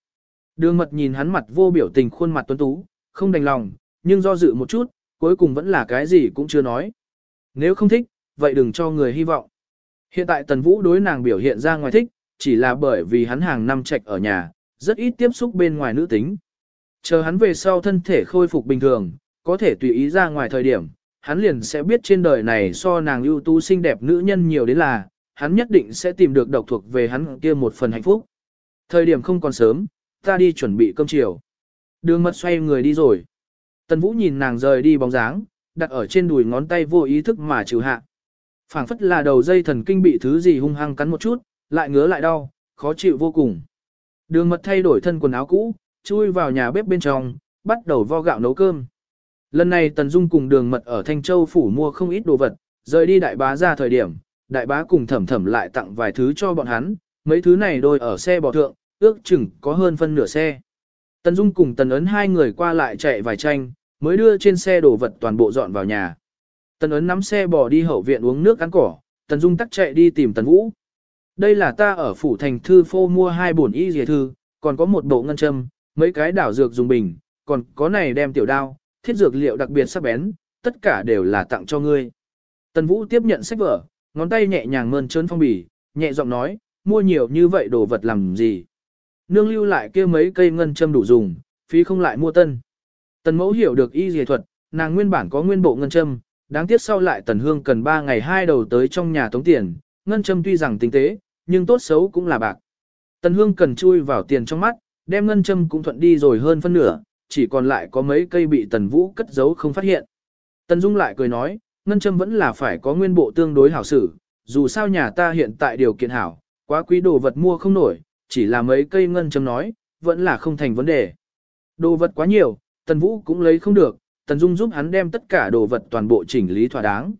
Speaker 1: Đường mật nhìn hắn mặt vô biểu tình khuôn mặt tuấn tú, không đành lòng, nhưng do dự một chút, cuối cùng vẫn là cái gì cũng chưa nói. Nếu không thích, vậy đừng cho người hy vọng. Hiện tại Tần Vũ đối nàng biểu hiện ra ngoài thích, chỉ là bởi vì hắn hàng năm trạch ở nhà, rất ít tiếp xúc bên ngoài nữ tính. Chờ hắn về sau thân thể khôi phục bình thường, có thể tùy ý ra ngoài thời điểm, hắn liền sẽ biết trên đời này so nàng ưu tú xinh đẹp nữ nhân nhiều đến là, hắn nhất định sẽ tìm được độc thuộc về hắn kia một phần hạnh phúc. Thời điểm không còn sớm, ta đi chuẩn bị cơm chiều. Đường mật xoay người đi rồi. Tần Vũ nhìn nàng rời đi bóng dáng, đặt ở trên đùi ngón tay vô ý thức mà trừ hạ. phảng phất là đầu dây thần kinh bị thứ gì hung hăng cắn một chút, lại ngứa lại đau, khó chịu vô cùng. Đường mật thay đổi thân quần áo cũ, chui vào nhà bếp bên trong, bắt đầu vo gạo nấu cơm. Lần này Tần Dung cùng đường mật ở Thanh Châu phủ mua không ít đồ vật, rời đi đại bá ra thời điểm, đại bá cùng thẩm thẩm lại tặng vài thứ cho bọn hắn, mấy thứ này đôi ở xe bò thượng, ước chừng có hơn phân nửa xe. Tần Dung cùng Tần Ấn hai người qua lại chạy vài tranh, mới đưa trên xe đồ vật toàn bộ dọn vào nhà. Tần Ấn nắm xe bỏ đi hậu viện uống nước ăn cỏ, Tần Dung tắt chạy đi tìm Tần Vũ. Đây là ta ở phủ thành thư phô mua hai bổn y dìa thư, còn có một bộ ngân châm, mấy cái đảo dược dùng bình, còn có này đem tiểu đao, thiết dược liệu đặc biệt sắc bén, tất cả đều là tặng cho ngươi. Tần Vũ tiếp nhận sách vở, ngón tay nhẹ nhàng mơn trớn phong bì, nhẹ giọng nói, mua nhiều như vậy đồ vật làm gì. Nương lưu lại kia mấy cây ngân châm đủ dùng, phí không lại mua tân. Tần mẫu hiểu được y dề thuật, nàng nguyên bản có nguyên bộ ngân châm, đáng tiếc sau lại tần hương cần 3 ngày hai đầu tới trong nhà tống tiền, ngân châm tuy rằng tinh tế, nhưng tốt xấu cũng là bạc. Tần hương cần chui vào tiền trong mắt, đem ngân châm cũng thuận đi rồi hơn phân nửa, chỉ còn lại có mấy cây bị tần vũ cất giấu không phát hiện. Tần dung lại cười nói, ngân châm vẫn là phải có nguyên bộ tương đối hảo sử, dù sao nhà ta hiện tại điều kiện hảo, quá quý đồ vật mua không nổi, chỉ là mấy cây ngân châm nói, vẫn là không thành vấn đề. Đồ vật quá nhiều, Tần Vũ cũng lấy không được, Tần Dung giúp hắn đem tất cả đồ vật toàn bộ chỉnh lý thỏa đáng.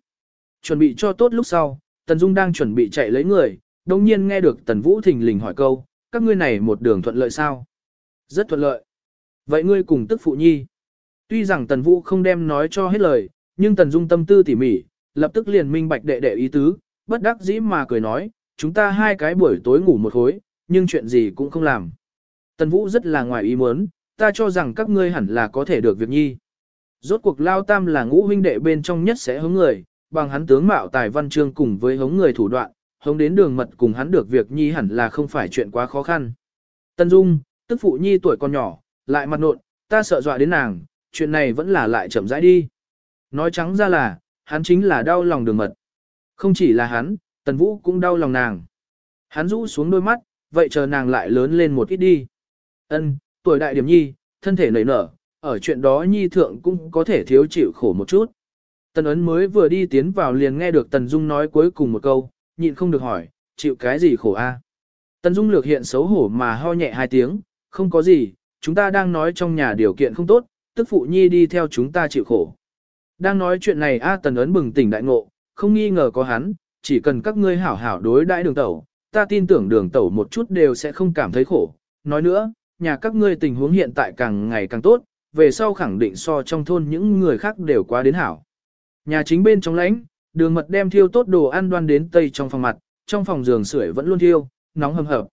Speaker 1: Chuẩn bị cho tốt lúc sau, Tần Dung đang chuẩn bị chạy lấy người, đồng nhiên nghe được Tần Vũ thình lình hỏi câu, các ngươi này một đường thuận lợi sao? Rất thuận lợi. Vậy ngươi cùng tức phụ nhi. Tuy rằng Tần Vũ không đem nói cho hết lời, nhưng Tần Dung tâm tư tỉ mỉ, lập tức liền minh bạch đệ đệ ý tứ, bất đắc dĩ mà cười nói, chúng ta hai cái buổi tối ngủ một khối, nhưng chuyện gì cũng không làm. Tần Vũ rất là ngoài ý muốn, ta cho rằng các ngươi hẳn là có thể được việc nhi. Rốt cuộc Lao Tam là ngũ huynh đệ bên trong nhất sẽ hống người, bằng hắn tướng mạo tài văn chương cùng với hống người thủ đoạn, hống đến đường mật cùng hắn được việc nhi hẳn là không phải chuyện quá khó khăn. Tân Dung, tức phụ nhi tuổi còn nhỏ, lại mặt nộn, ta sợ dọa đến nàng, chuyện này vẫn là lại chậm rãi đi. Nói trắng ra là, hắn chính là đau lòng đường mật. Không chỉ là hắn, Tần Vũ cũng đau lòng nàng. Hắn rũ xuống đôi mắt, vậy chờ nàng lại lớn lên một ít đi. Ân, tuổi đại điểm nhi, thân thể nảy nở, ở chuyện đó nhi thượng cũng có thể thiếu chịu khổ một chút. Tần ấn mới vừa đi tiến vào liền nghe được Tần Dung nói cuối cùng một câu, nhịn không được hỏi, chịu cái gì khổ a? Tần Dung lược hiện xấu hổ mà ho nhẹ hai tiếng, không có gì, chúng ta đang nói trong nhà điều kiện không tốt, tức phụ nhi đi theo chúng ta chịu khổ. Đang nói chuyện này A Tần ấn bừng tỉnh đại ngộ, không nghi ngờ có hắn, chỉ cần các ngươi hảo hảo đối đãi đường tẩu, ta tin tưởng đường tẩu một chút đều sẽ không cảm thấy khổ. Nói nữa, nhà các ngươi tình huống hiện tại càng ngày càng tốt, về sau khẳng định so trong thôn những người khác đều quá đến hảo. Nhà chính bên trong lãnh, đường mật đem thiêu tốt đồ ăn đoan đến tây trong phòng mặt, trong phòng giường sưởi vẫn luôn thiêu, nóng hầm hập.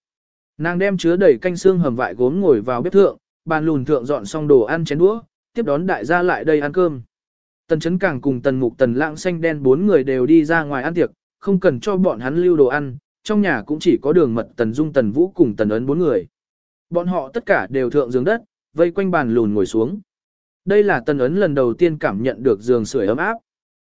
Speaker 1: Nàng đem chứa đầy canh xương hầm vại gốm ngồi vào bếp thượng, bàn lùn thượng dọn xong đồ ăn chén đũa, tiếp đón đại gia lại đây ăn cơm. Tần chấn càng cùng tần mục tần lãng xanh đen bốn người đều đi ra ngoài ăn tiệc, không cần cho bọn hắn lưu đồ ăn, trong nhà cũng chỉ có đường mật tần dung tần vũ cùng tần ấn bốn người. Bọn họ tất cả đều thượng giường đất, vây quanh bàn lùn ngồi xuống. Đây là tần ấn lần đầu tiên cảm nhận được giường sưởi ấm áp.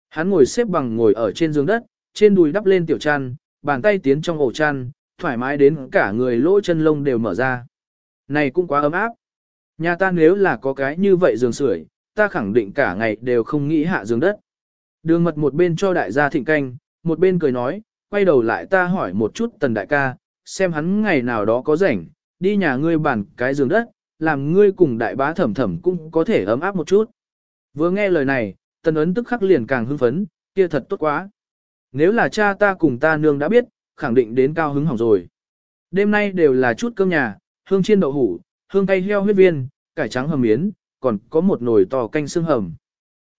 Speaker 1: Hắn ngồi xếp bằng ngồi ở trên giường đất, trên đùi đắp lên tiểu chăn, bàn tay tiến trong ổ chăn, thoải mái đến cả người lỗ chân lông đều mở ra. Này cũng quá ấm áp. Nhà ta nếu là có cái như vậy giường sưởi, ta khẳng định cả ngày đều không nghĩ hạ giường đất. Đường mật một bên cho đại gia thịnh canh, một bên cười nói, quay đầu lại ta hỏi một chút tần đại ca, xem hắn ngày nào đó có rảnh, đi nhà ngươi bàn cái giường đất, làm ngươi cùng đại bá thẩm thẩm cũng có thể ấm áp một chút. Vừa nghe lời này, tần ấn tức khắc liền càng hưng phấn, kia thật tốt quá. Nếu là cha ta cùng ta nương đã biết, khẳng định đến cao hứng hỏng rồi. Đêm nay đều là chút cơm nhà, hương chiên đậu hủ, hương cay heo huyết viên, cải trắng hầm miến, còn có một nồi to canh xương hầm.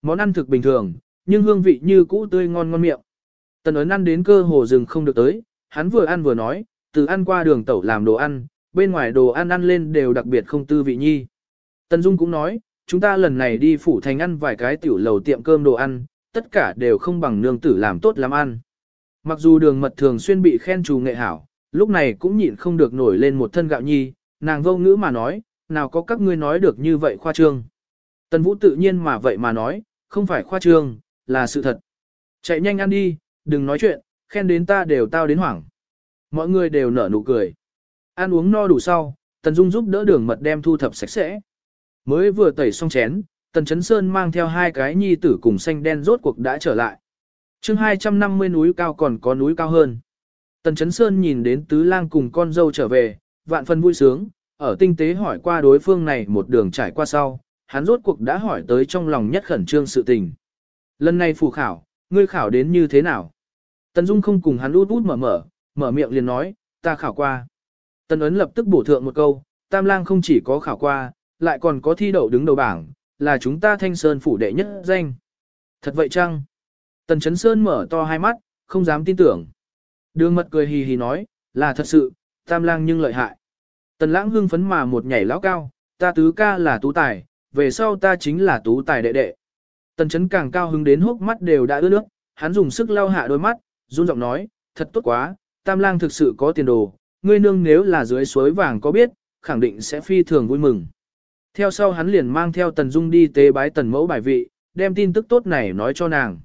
Speaker 1: Món ăn thực bình thường, nhưng hương vị như cũ tươi ngon ngon miệng. Tần ấn ăn đến cơ hồ rừng không được tới, hắn vừa ăn vừa nói, từ ăn qua đường tẩu làm đồ ăn, bên ngoài đồ ăn ăn lên đều đặc biệt không tư vị nhi. Tần Dung cũng nói, chúng ta lần này đi phủ thành ăn vài cái tiểu lầu tiệm cơm đồ ăn, tất cả đều không bằng nương tử làm tốt làm ăn. Mặc dù đường mật thường xuyên bị khen trù nghệ hảo, lúc này cũng nhịn không được nổi lên một thân gạo nhi, nàng vô ngữ mà nói, nào có các ngươi nói được như vậy khoa trương. Tần Vũ tự nhiên mà vậy mà nói, không phải khoa trương, là sự thật. Chạy nhanh ăn đi, đừng nói chuyện, khen đến ta đều tao đến hoảng. Mọi người đều nở nụ cười. Ăn uống no đủ sau, Tần Dung giúp đỡ đường mật đem thu thập sạch sẽ. Mới vừa tẩy xong chén, Tần Chấn Sơn mang theo hai cái nhi tử cùng xanh đen rốt cuộc đã trở lại. chương 250 núi cao còn có núi cao hơn. Tần Chấn Sơn nhìn đến tứ lang cùng con dâu trở về, vạn phần vui sướng, ở tinh tế hỏi qua đối phương này một đường trải qua sau, hắn rốt cuộc đã hỏi tới trong lòng nhất khẩn trương sự tình. Lần này phù khảo, ngươi khảo đến như thế nào? Tần Dung không cùng hắn út út mở mở, mở miệng liền nói, ta khảo qua. Tần Ấn lập tức bổ thượng một câu, Tam Lang không chỉ có khảo qua, lại còn có thi đậu đứng đầu bảng, là chúng ta thanh sơn phủ đệ nhất danh. Thật vậy chăng? Tần Chấn Sơn mở to hai mắt, không dám tin tưởng. Đường mật cười hì hì nói, là thật sự, Tam Lang nhưng lợi hại. Tần Lãng hưng phấn mà một nhảy lão cao, ta tứ ca là tú tài, về sau ta chính là tú tài đệ đệ. Tần chấn càng cao hứng đến hốc mắt đều đã ướt nước, hắn dùng sức lau hạ đôi mắt, run giọng nói, thật tốt quá, tam lang thực sự có tiền đồ, ngươi nương nếu là dưới suối vàng có biết, khẳng định sẽ phi thường vui mừng. Theo sau hắn liền mang theo tần dung đi tế bái tần mẫu bài vị, đem tin tức tốt này nói cho nàng.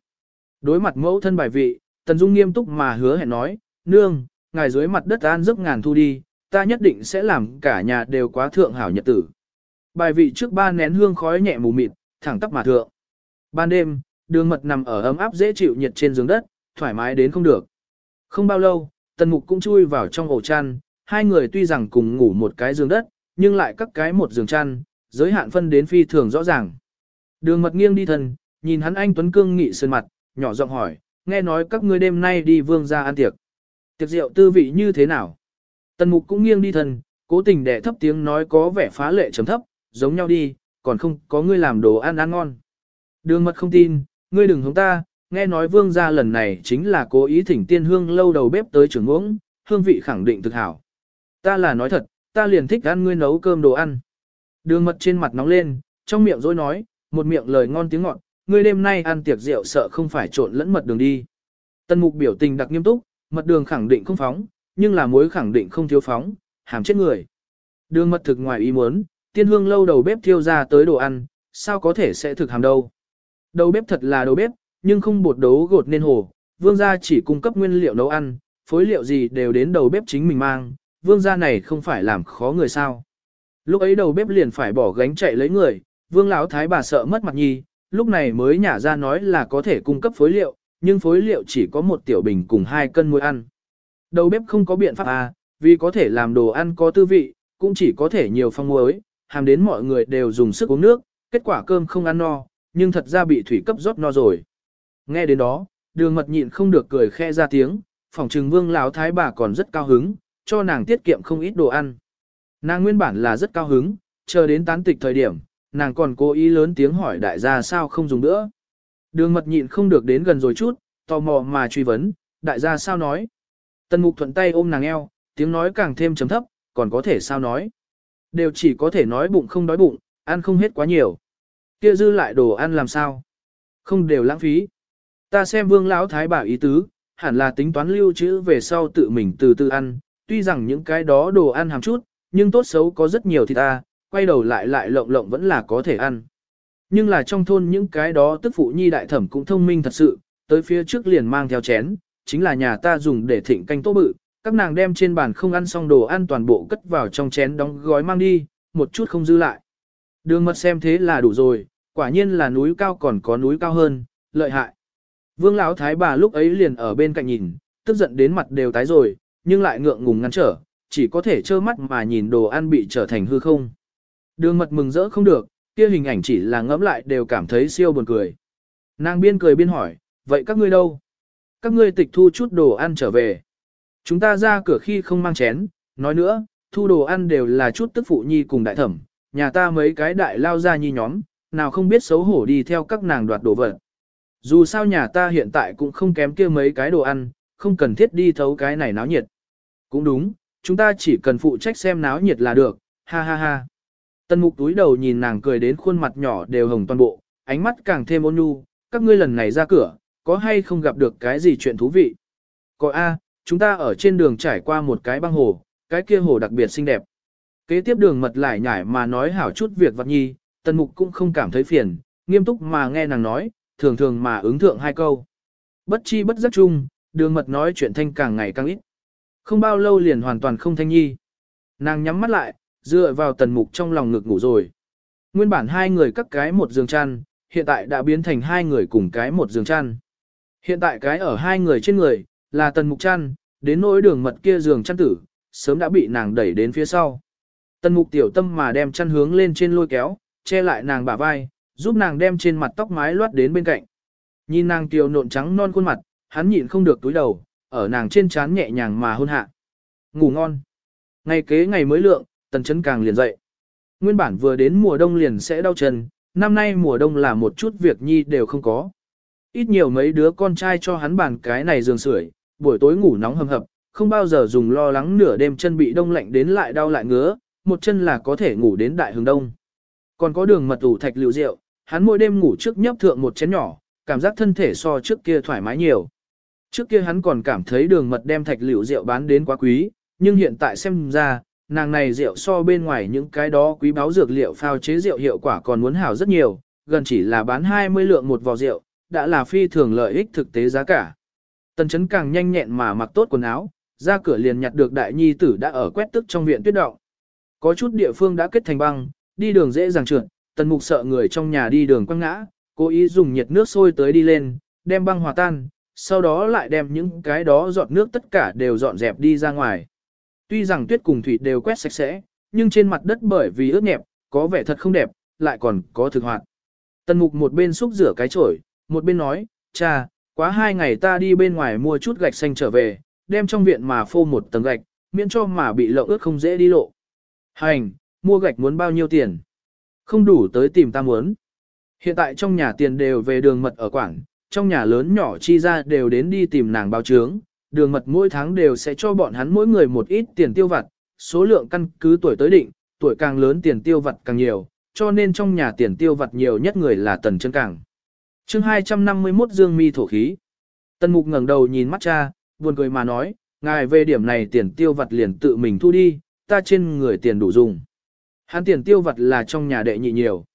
Speaker 1: Đối mặt mẫu thân bài vị, tần dung nghiêm túc mà hứa hẹn nói, nương, ngài dưới mặt đất an giấc ngàn thu đi, ta nhất định sẽ làm cả nhà đều quá thượng hảo nhật tử. Bài vị trước ba nén hương khói nhẹ mù mịt, thẳng tắp mà thượng. Ban đêm, đường mật nằm ở ấm áp dễ chịu nhiệt trên giường đất, thoải mái đến không được. Không bao lâu, tần mục cũng chui vào trong ổ chăn, hai người tuy rằng cùng ngủ một cái giường đất, nhưng lại các cái một giường chăn, giới hạn phân đến phi thường rõ ràng. Đường mật nghiêng đi thần, nhìn hắn anh Tuấn Cương nghị sơn mặt, nhỏ giọng hỏi, nghe nói các ngươi đêm nay đi vương ra ăn tiệc. Tiệc rượu tư vị như thế nào? Tần mục cũng nghiêng đi thần, cố tình để thấp tiếng nói có vẻ phá lệ chấm thấp, giống nhau đi, còn không có ngươi làm đồ ăn ăn ngon. Đường mật không tin, ngươi đừng hướng ta, nghe nói vương gia lần này chính là cố ý thỉnh tiên hương lâu đầu bếp tới trưởng uống, hương vị khẳng định thực hảo. Ta là nói thật, ta liền thích ăn ngươi nấu cơm đồ ăn. Đường mật trên mặt nóng lên, trong miệng dối nói, một miệng lời ngon tiếng ngọt, ngươi đêm nay ăn tiệc rượu sợ không phải trộn lẫn mật đường đi. Tân mục biểu tình đặc nghiêm túc, mật đường khẳng định không phóng, nhưng là muối khẳng định không thiếu phóng, hàm chết người. Đường mật thực ngoài ý muốn, tiên hương lâu đầu bếp thiêu ra tới đồ ăn, sao có thể sẽ thực hàm đâu. Đầu bếp thật là đầu bếp, nhưng không bột đấu gột nên hồ, vương gia chỉ cung cấp nguyên liệu nấu ăn, phối liệu gì đều đến đầu bếp chính mình mang, vương gia này không phải làm khó người sao. Lúc ấy đầu bếp liền phải bỏ gánh chạy lấy người, vương lão thái bà sợ mất mặt nhi, lúc này mới nhả ra nói là có thể cung cấp phối liệu, nhưng phối liệu chỉ có một tiểu bình cùng hai cân muối ăn. Đầu bếp không có biện pháp à, vì có thể làm đồ ăn có tư vị, cũng chỉ có thể nhiều phong muối, hàm đến mọi người đều dùng sức uống nước, kết quả cơm không ăn no, nhưng thật ra bị thủy cấp rót no rồi. Nghe đến đó, đường mật nhịn không được cười khe ra tiếng, phòng trừng vương lão thái bà còn rất cao hứng, cho nàng tiết kiệm không ít đồ ăn. Nàng nguyên bản là rất cao hứng, chờ đến tán tịch thời điểm, nàng còn cố ý lớn tiếng hỏi đại gia sao không dùng nữa. Đường mật nhịn không được đến gần rồi chút, tò mò mà truy vấn, đại gia sao nói. Tần mục thuận tay ôm nàng eo, tiếng nói càng thêm chấm thấp, còn có thể sao nói. Đều chỉ có thể nói bụng không đói bụng, ăn không hết quá nhiều. Kia dư lại đồ ăn làm sao? Không đều lãng phí. Ta xem vương lão thái bảo ý tứ, hẳn là tính toán lưu trữ về sau tự mình từ từ ăn, tuy rằng những cái đó đồ ăn hàm chút, nhưng tốt xấu có rất nhiều thì ta, quay đầu lại lại lộng lộng vẫn là có thể ăn. Nhưng là trong thôn những cái đó tức phụ nhi đại thẩm cũng thông minh thật sự, tới phía trước liền mang theo chén, chính là nhà ta dùng để thịnh canh tô bự, các nàng đem trên bàn không ăn xong đồ ăn toàn bộ cất vào trong chén đóng gói mang đi, một chút không dư lại. Đường mật xem thế là đủ rồi, quả nhiên là núi cao còn có núi cao hơn, lợi hại. Vương Lão thái bà lúc ấy liền ở bên cạnh nhìn, tức giận đến mặt đều tái rồi, nhưng lại ngượng ngùng ngăn trở, chỉ có thể trơ mắt mà nhìn đồ ăn bị trở thành hư không. Đường mật mừng rỡ không được, kia hình ảnh chỉ là ngẫm lại đều cảm thấy siêu buồn cười. Nàng biên cười biên hỏi, vậy các ngươi đâu? Các ngươi tịch thu chút đồ ăn trở về. Chúng ta ra cửa khi không mang chén, nói nữa, thu đồ ăn đều là chút tức phụ nhi cùng đại thẩm, nhà ta mấy cái đại lao ra nhi nhóm, nào không biết xấu hổ đi theo các nàng đoạt đồ vật. Dù sao nhà ta hiện tại cũng không kém kia mấy cái đồ ăn, không cần thiết đi thấu cái này náo nhiệt. Cũng đúng, chúng ta chỉ cần phụ trách xem náo nhiệt là được, ha ha ha. Tân mục túi đầu nhìn nàng cười đến khuôn mặt nhỏ đều hồng toàn bộ, ánh mắt càng thêm ôn nhu, các ngươi lần này ra cửa, có hay không gặp được cái gì chuyện thú vị? Có A, chúng ta ở trên đường trải qua một cái băng hồ, cái kia hồ đặc biệt xinh đẹp. Kế tiếp đường mật lại nhải mà nói hảo chút việc vặt nhi, tần mục cũng không cảm thấy phiền, nghiêm túc mà nghe nàng nói, thường thường mà ứng thượng hai câu. Bất chi bất giác chung, đường mật nói chuyện thanh càng ngày càng ít. Không bao lâu liền hoàn toàn không thanh nhi. Nàng nhắm mắt lại, dựa vào tần mục trong lòng ngực ngủ rồi. Nguyên bản hai người cắt cái một giường chăn, hiện tại đã biến thành hai người cùng cái một giường chăn. Hiện tại cái ở hai người trên người, là tần mục chăn, đến nỗi đường mật kia giường chăn tử, sớm đã bị nàng đẩy đến phía sau. Tần mục tiểu tâm mà đem chăn hướng lên trên lôi kéo, che lại nàng bả vai, giúp nàng đem trên mặt tóc mái loát đến bên cạnh. Nhìn nàng tiểu nộn trắng non khuôn mặt, hắn nhịn không được túi đầu, ở nàng trên trán nhẹ nhàng mà hôn hạ. Ngủ ngon. Ngày kế ngày mới lượng, tần chấn càng liền dậy. Nguyên bản vừa đến mùa đông liền sẽ đau chân, năm nay mùa đông là một chút việc nhi đều không có. Ít nhiều mấy đứa con trai cho hắn bàn cái này giường sưởi, buổi tối ngủ nóng hầm hập, không bao giờ dùng lo lắng nửa đêm chân bị đông lạnh đến lại đau lại ngứa, một chân là có thể ngủ đến đại hướng đông. Còn có đường mật ủ thạch liệu rượu, hắn mỗi đêm ngủ trước nhấp thượng một chén nhỏ, cảm giác thân thể so trước kia thoải mái nhiều. Trước kia hắn còn cảm thấy đường mật đem thạch liệu rượu bán đến quá quý, nhưng hiện tại xem ra, nàng này rượu so bên ngoài những cái đó quý báo dược liệu phao chế rượu hiệu quả còn muốn hảo rất nhiều, gần chỉ là bán 20 lượng một vò rượu, đã là phi thường lợi ích thực tế giá cả. Tần chấn càng nhanh nhẹn mà mặc tốt quần áo, ra cửa liền nhặt được đại nhi tử đã ở quét tức trong viện tuyết động. Có chút địa phương đã kết thành băng, đi đường dễ dàng trượt, tần mục sợ người trong nhà đi đường quăng ngã, cố ý dùng nhiệt nước sôi tới đi lên, đem băng hòa tan, sau đó lại đem những cái đó giọt nước tất cả đều dọn dẹp đi ra ngoài. Tuy rằng tuyết cùng thủy đều quét sạch sẽ, nhưng trên mặt đất bởi vì ướt nhẹp, có vẻ thật không đẹp, lại còn có thực hoạt. Tần mục một bên xúc rửa cái chổi, một bên nói, cha, quá hai ngày ta đi bên ngoài mua chút gạch xanh trở về, đem trong viện mà phô một tầng gạch, miễn cho mà bị lậu ướt không dễ đi lộ. Hành, mua gạch muốn bao nhiêu tiền? Không đủ tới tìm ta muốn. Hiện tại trong nhà tiền đều về đường mật ở Quảng, trong nhà lớn nhỏ chi ra đều đến đi tìm nàng báo trướng, đường mật mỗi tháng đều sẽ cho bọn hắn mỗi người một ít tiền tiêu vặt, số lượng căn cứ tuổi tới định, tuổi càng lớn tiền tiêu vặt càng nhiều, cho nên trong nhà tiền tiêu vặt nhiều nhất người là tần chân càng. chương 251 Dương mi thổ khí. Tần mục ngẩng đầu nhìn mắt cha, buồn cười mà nói, ngài về điểm này tiền tiêu vặt liền tự mình thu đi, ta trên người tiền đủ dùng. Hắn tiền tiêu vặt là trong nhà đệ nhị nhiều.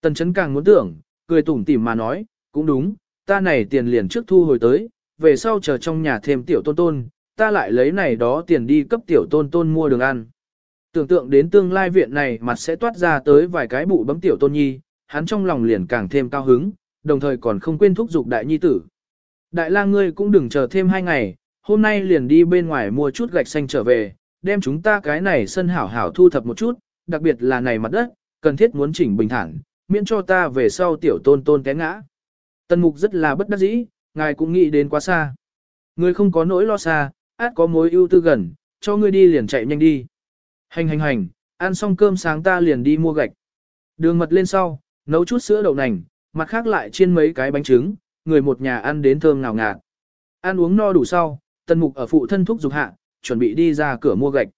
Speaker 1: Tần chấn càng muốn tưởng, cười tủm tỉm mà nói, cũng đúng, ta này tiền liền trước thu hồi tới, về sau chờ trong nhà thêm tiểu tôn tôn, ta lại lấy này đó tiền đi cấp tiểu tôn tôn mua đường ăn. Tưởng tượng đến tương lai viện này mặt sẽ toát ra tới vài cái bụ bấm tiểu tôn nhi, hắn trong lòng liền càng thêm cao hứng, đồng thời còn không quên thúc giục đại nhi tử. Đại lang ngươi cũng đừng chờ thêm hai ngày, hôm nay liền đi bên ngoài mua chút gạch xanh trở về, đem chúng ta cái này sân hảo hảo thu thập một chút, đặc biệt là này mặt đất, cần thiết muốn chỉnh bình thản, miễn cho ta về sau tiểu tôn tôn té ngã. Tân mục rất là bất đắc dĩ, ngài cũng nghĩ đến quá xa. Ngươi không có nỗi lo xa, át có mối ưu tư gần, cho ngươi đi liền chạy nhanh đi. Hành hành hành, ăn xong cơm sáng ta liền đi mua gạch. Đường mật lên sau, nấu chút sữa đậu nành, mặt khác lại chiên mấy cái bánh trứng, người một nhà ăn đến thơm ngào ngạt. Ăn uống no đủ sau, tân mục ở phụ thân thúc dục hạ, chuẩn bị đi ra cửa mua gạch.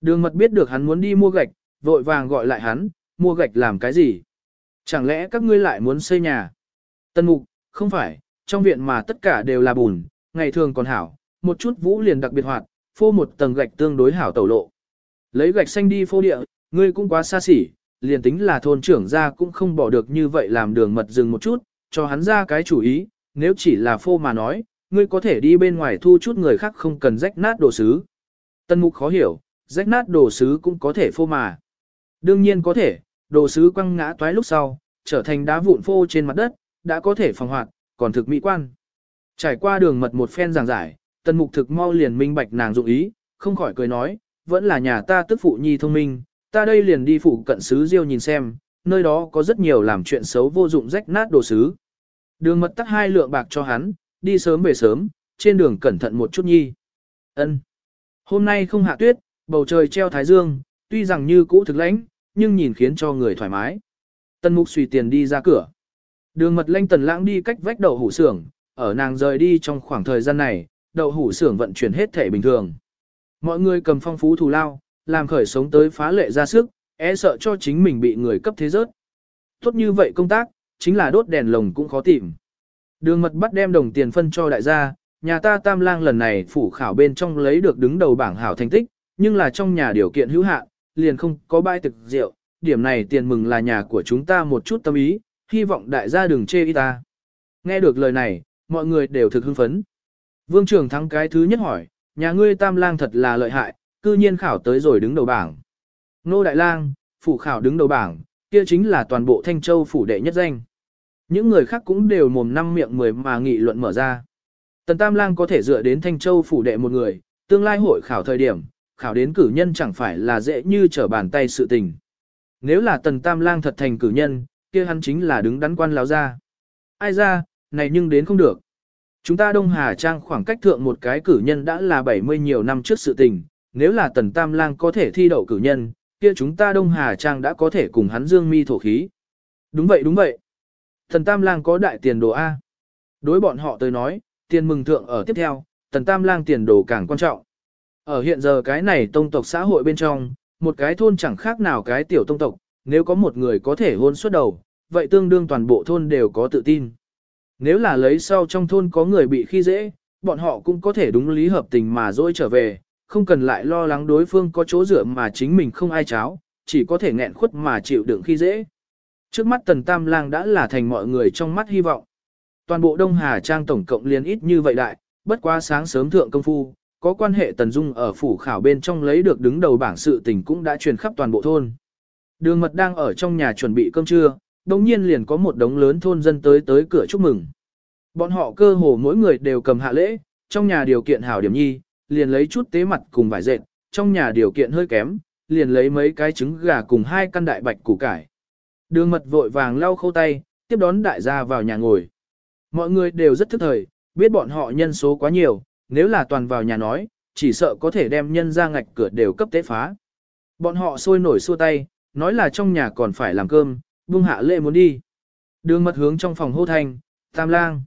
Speaker 1: Đường mật biết được hắn muốn đi mua gạch, vội vàng gọi lại hắn, mua gạch làm cái gì? Chẳng lẽ các ngươi lại muốn xây nhà? Tân mục, không phải, trong viện mà tất cả đều là bùn, ngày thường còn hảo, một chút vũ liền đặc biệt hoạt, phô một tầng gạch tương đối hảo tẩu lộ. Lấy gạch xanh đi phô địa, ngươi cũng quá xa xỉ, liền tính là thôn trưởng ra cũng không bỏ được như vậy làm đường mật dừng một chút, cho hắn ra cái chủ ý, nếu chỉ là phô mà nói, ngươi có thể đi bên ngoài thu chút người khác không cần rách nát đồ sứ. Tân mục khó hiểu, rách nát đồ sứ cũng có thể phô mà. Đương nhiên có thể, đồ sứ quăng ngã toái lúc sau, trở thành đá vụn phô trên mặt đất, đã có thể phòng hoạt, còn thực mỹ quan. Trải qua đường mật một phen giảng giải, tần mục thực mau liền minh bạch nàng dụng ý, không khỏi cười nói, vẫn là nhà ta tức phụ nhi thông minh, ta đây liền đi phụ cận sứ diêu nhìn xem, nơi đó có rất nhiều làm chuyện xấu vô dụng rách nát đồ sứ. Đường mật tắt hai lượng bạc cho hắn, đi sớm về sớm, trên đường cẩn thận một chút nhi. Ân. Hôm nay không hạ tuyết, bầu trời treo thái dương, tuy rằng như cũ thực lãnh, nhưng nhìn khiến cho người thoải mái. Tân mục suy tiền đi ra cửa. Đường mật lanh tần lãng đi cách vách đậu hủ xưởng, ở nàng rời đi trong khoảng thời gian này, đậu hủ xưởng vận chuyển hết thể bình thường. Mọi người cầm phong phú thù lao, làm khởi sống tới phá lệ ra sức, e sợ cho chính mình bị người cấp thế rớt. Tốt như vậy công tác, chính là đốt đèn lồng cũng khó tìm. Đường mật bắt đem đồng tiền phân cho đại gia, nhà ta tam lang lần này phủ khảo bên trong lấy được đứng đầu bảng hảo thành tích, nhưng là trong nhà điều kiện hữu hạn, liền không có bãi thực rượu, điểm này tiền mừng là nhà của chúng ta một chút tâm ý, hy vọng đại gia đừng chê y ta. Nghe được lời này, mọi người đều thực hưng phấn. Vương trưởng thắng cái thứ nhất hỏi, nhà ngươi tam lang thật là lợi hại, cư nhiên khảo tới rồi đứng đầu bảng. Nô Đại Lang, phủ khảo đứng đầu bảng, kia chính là toàn bộ Thanh Châu phủ đệ nhất danh. Những người khác cũng đều mồm năm miệng mười mà nghị luận mở ra. Tần Tam Lang có thể dựa đến Thanh Châu phủ đệ một người, tương lai hội khảo thời điểm, khảo đến cử nhân chẳng phải là dễ như trở bàn tay sự tình. Nếu là Tần Tam Lang thật thành cử nhân, kia hắn chính là đứng đắn quan láo ra. Ai ra, này nhưng đến không được. Chúng ta Đông Hà Trang khoảng cách thượng một cái cử nhân đã là 70 nhiều năm trước sự tình, nếu là Tần Tam Lang có thể thi đậu cử nhân, kia chúng ta Đông Hà Trang đã có thể cùng hắn dương mi thổ khí. Đúng vậy đúng vậy. Thần Tam Lang có đại tiền đồ A. Đối bọn họ tới nói, tiền mừng thượng ở tiếp theo, Tần Tam Lang tiền đồ càng quan trọng. Ở hiện giờ cái này tông tộc xã hội bên trong, một cái thôn chẳng khác nào cái tiểu tông tộc, nếu có một người có thể hôn suốt đầu, vậy tương đương toàn bộ thôn đều có tự tin. Nếu là lấy sau trong thôn có người bị khi dễ, bọn họ cũng có thể đúng lý hợp tình mà dỗi trở về, không cần lại lo lắng đối phương có chỗ dựa mà chính mình không ai cháo, chỉ có thể nghẹn khuất mà chịu đựng khi dễ. Trước mắt Tần Tam Lang đã là thành mọi người trong mắt hy vọng. Toàn bộ Đông Hà Trang tổng cộng liền ít như vậy đại, bất quá sáng sớm thượng công phu, có quan hệ Tần Dung ở phủ khảo bên trong lấy được đứng đầu bảng sự tình cũng đã truyền khắp toàn bộ thôn. Đường mật đang ở trong nhà chuẩn bị cơm trưa, đồng nhiên liền có một đống lớn thôn dân tới tới cửa chúc mừng. Bọn họ cơ hồ mỗi người đều cầm hạ lễ, trong nhà điều kiện hảo điểm nhi, liền lấy chút tế mặt cùng vải dệt, trong nhà điều kiện hơi kém, liền lấy mấy cái trứng gà cùng hai căn đại bạch củ cải. Đường mật vội vàng lau khâu tay, tiếp đón đại gia vào nhà ngồi. Mọi người đều rất thức thời, biết bọn họ nhân số quá nhiều, nếu là toàn vào nhà nói, chỉ sợ có thể đem nhân ra ngạch cửa đều cấp tế phá. Bọn họ sôi nổi xua tay, nói là trong nhà còn phải làm cơm, buông hạ lệ muốn đi. Đường mật hướng trong phòng hô thanh, tam lang.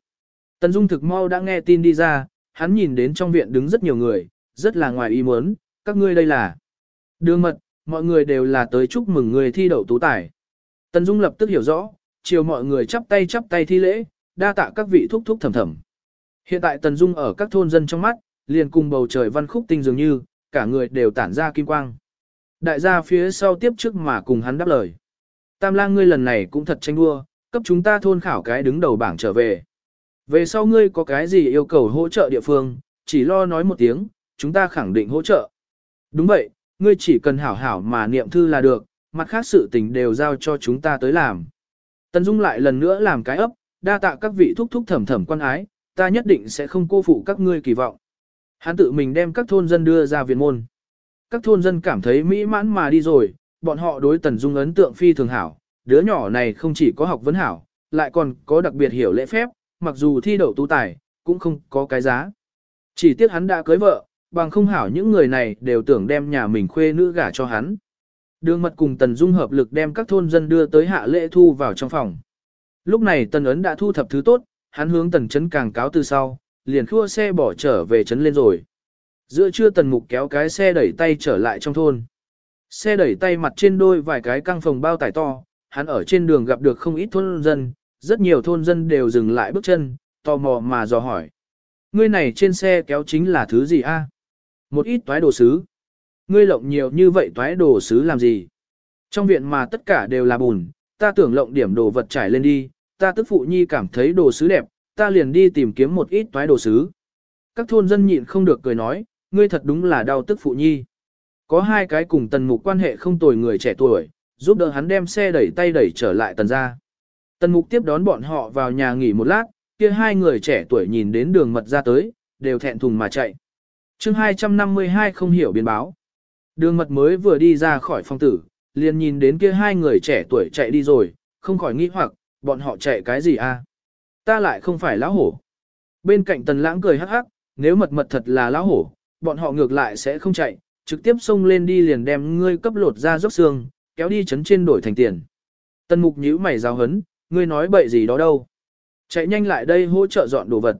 Speaker 1: Tần Dung thực mau đã nghe tin đi ra, hắn nhìn đến trong viện đứng rất nhiều người, rất là ngoài ý muốn, các ngươi đây là. Đường mật, mọi người đều là tới chúc mừng người thi đậu tú tài. Tần Dung lập tức hiểu rõ, chiều mọi người chắp tay chắp tay thi lễ, đa tạ các vị thúc thúc thầm thầm. Hiện tại Tần Dung ở các thôn dân trong mắt, liền cùng bầu trời văn khúc tinh dường như, cả người đều tản ra kim quang. Đại gia phía sau tiếp trước mà cùng hắn đáp lời. Tam lang ngươi lần này cũng thật tranh đua, cấp chúng ta thôn khảo cái đứng đầu bảng trở về. Về sau ngươi có cái gì yêu cầu hỗ trợ địa phương, chỉ lo nói một tiếng, chúng ta khẳng định hỗ trợ. Đúng vậy, ngươi chỉ cần hảo hảo mà niệm thư là được, mặt khác sự tình đều giao cho chúng ta tới làm. Tần Dung lại lần nữa làm cái ấp, đa tạ các vị thúc thúc thẩm thẩm quan ái, ta nhất định sẽ không cô phụ các ngươi kỳ vọng. Hắn tự mình đem các thôn dân đưa ra viện môn. Các thôn dân cảm thấy mỹ mãn mà đi rồi, bọn họ đối Tần Dung ấn tượng phi thường hảo, đứa nhỏ này không chỉ có học vấn hảo, lại còn có đặc biệt hiểu lễ phép, mặc dù thi đậu tú tài, cũng không có cái giá. Chỉ tiếc hắn đã cưới vợ, bằng không hảo những người này đều tưởng đem nhà mình khuê nữ gả cho hắn. Đường mật cùng Tần Dung hợp lực đem các thôn dân đưa tới hạ lễ thu vào trong phòng. Lúc này Tần Ấn đã thu thập thứ tốt, hắn hướng Tần Trấn càng cáo từ sau, liền khua xe bỏ trở về trấn lên rồi. Giữa trưa Tần Mục kéo cái xe đẩy tay trở lại trong thôn. Xe đẩy tay mặt trên đôi vài cái căng phòng bao tải to, hắn ở trên đường gặp được không ít thôn dân, rất nhiều thôn dân đều dừng lại bước chân, tò mò mà dò hỏi. Ngươi này trên xe kéo chính là thứ gì a? Một ít toái đồ sứ. Ngươi lộng nhiều như vậy toái đồ sứ làm gì? Trong viện mà tất cả đều là bùn, ta tưởng lộng điểm đồ vật trải lên đi, ta tức phụ nhi cảm thấy đồ sứ đẹp, ta liền đi tìm kiếm một ít toái đồ sứ. Các thôn dân nhịn không được cười nói, ngươi thật đúng là đau tức phụ nhi. Có hai cái cùng tần mục quan hệ không tồi người trẻ tuổi, giúp đỡ hắn đem xe đẩy tay đẩy trở lại tần ra. Tần mục tiếp đón bọn họ vào nhà nghỉ một lát, kia hai người trẻ tuổi nhìn đến đường mật ra tới, đều thẹn thùng mà chạy. chương 252 không hiểu biến báo. Đường mật mới vừa đi ra khỏi phòng tử, liền nhìn đến kia hai người trẻ tuổi chạy đi rồi, không khỏi nghĩ hoặc, bọn họ chạy cái gì a? Ta lại không phải lão hổ. Bên cạnh tần lãng cười hắc hắc, nếu mật mật thật là lão hổ, bọn họ ngược lại sẽ không chạy, trực tiếp xông lên đi liền đem ngươi cấp lột ra dốc xương, kéo đi chấn trên đổi thành tiền. Tần mục nhíu mày giáo hấn, ngươi nói bậy gì đó đâu. Chạy nhanh lại đây hỗ trợ dọn đồ vật.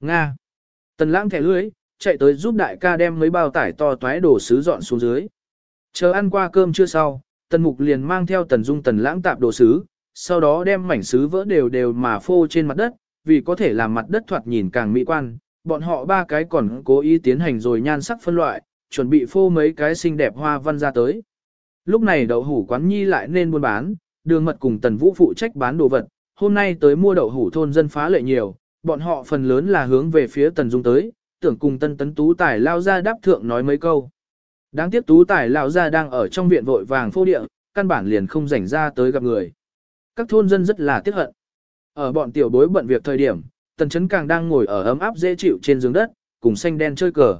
Speaker 1: Nga. Tần lãng thẻ lưới, chạy tới giúp đại ca đem mấy bao tải to toái đồ sứ dọn xuống dưới. Chờ ăn qua cơm chưa sau, tần mục liền mang theo tần dung tần lãng tạp đồ sứ, sau đó đem mảnh sứ vỡ đều đều mà phô trên mặt đất, vì có thể làm mặt đất thoạt nhìn càng mỹ quan, bọn họ ba cái còn cố ý tiến hành rồi nhan sắc phân loại, chuẩn bị phô mấy cái xinh đẹp hoa văn ra tới. Lúc này đậu hủ quán nhi lại nên buôn bán, đường mật cùng tần vũ phụ trách bán đồ vật, hôm nay tới mua đậu hủ thôn dân phá lệ nhiều, bọn họ phần lớn là hướng về phía tần dung tới, tưởng cùng tân tấn tú tài lao ra đáp thượng nói mấy câu. Đáng tiếc tú tài lao ra đang ở trong viện vội vàng phô địa, căn bản liền không rảnh ra tới gặp người. Các thôn dân rất là tiếc hận. Ở bọn tiểu bối bận việc thời điểm, tần chấn càng đang ngồi ở ấm áp dễ chịu trên giường đất, cùng xanh đen chơi cờ.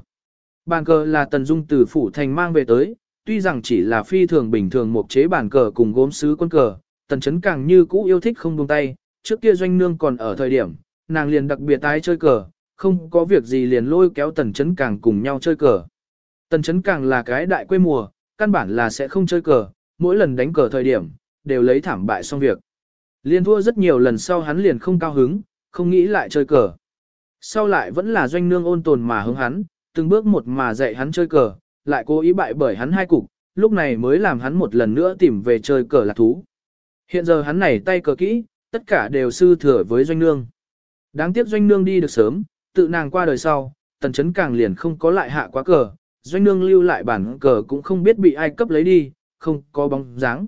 Speaker 1: Bàn cờ là tần dung từ phủ thành mang về tới, tuy rằng chỉ là phi thường bình thường một chế bàn cờ cùng gốm sứ quân cờ, tần chấn càng như cũ yêu thích không buông tay, trước kia doanh nương còn ở thời điểm, nàng liền đặc biệt tái chơi cờ, không có việc gì liền lôi kéo tần chấn càng cùng nhau chơi cờ. Tần chấn càng là cái đại quê mùa, căn bản là sẽ không chơi cờ, mỗi lần đánh cờ thời điểm, đều lấy thảm bại xong việc. Liên thua rất nhiều lần sau hắn liền không cao hứng, không nghĩ lại chơi cờ. Sau lại vẫn là doanh nương ôn tồn mà hướng hắn, từng bước một mà dạy hắn chơi cờ, lại cố ý bại bởi hắn hai cục, lúc này mới làm hắn một lần nữa tìm về chơi cờ lạc thú. Hiện giờ hắn này tay cờ kỹ, tất cả đều sư thừa với doanh nương. Đáng tiếc doanh nương đi được sớm, tự nàng qua đời sau, tần chấn càng liền không có lại hạ quá cờ, doanh nương lưu lại bản cờ cũng không biết bị ai cấp lấy đi, không có bóng dáng.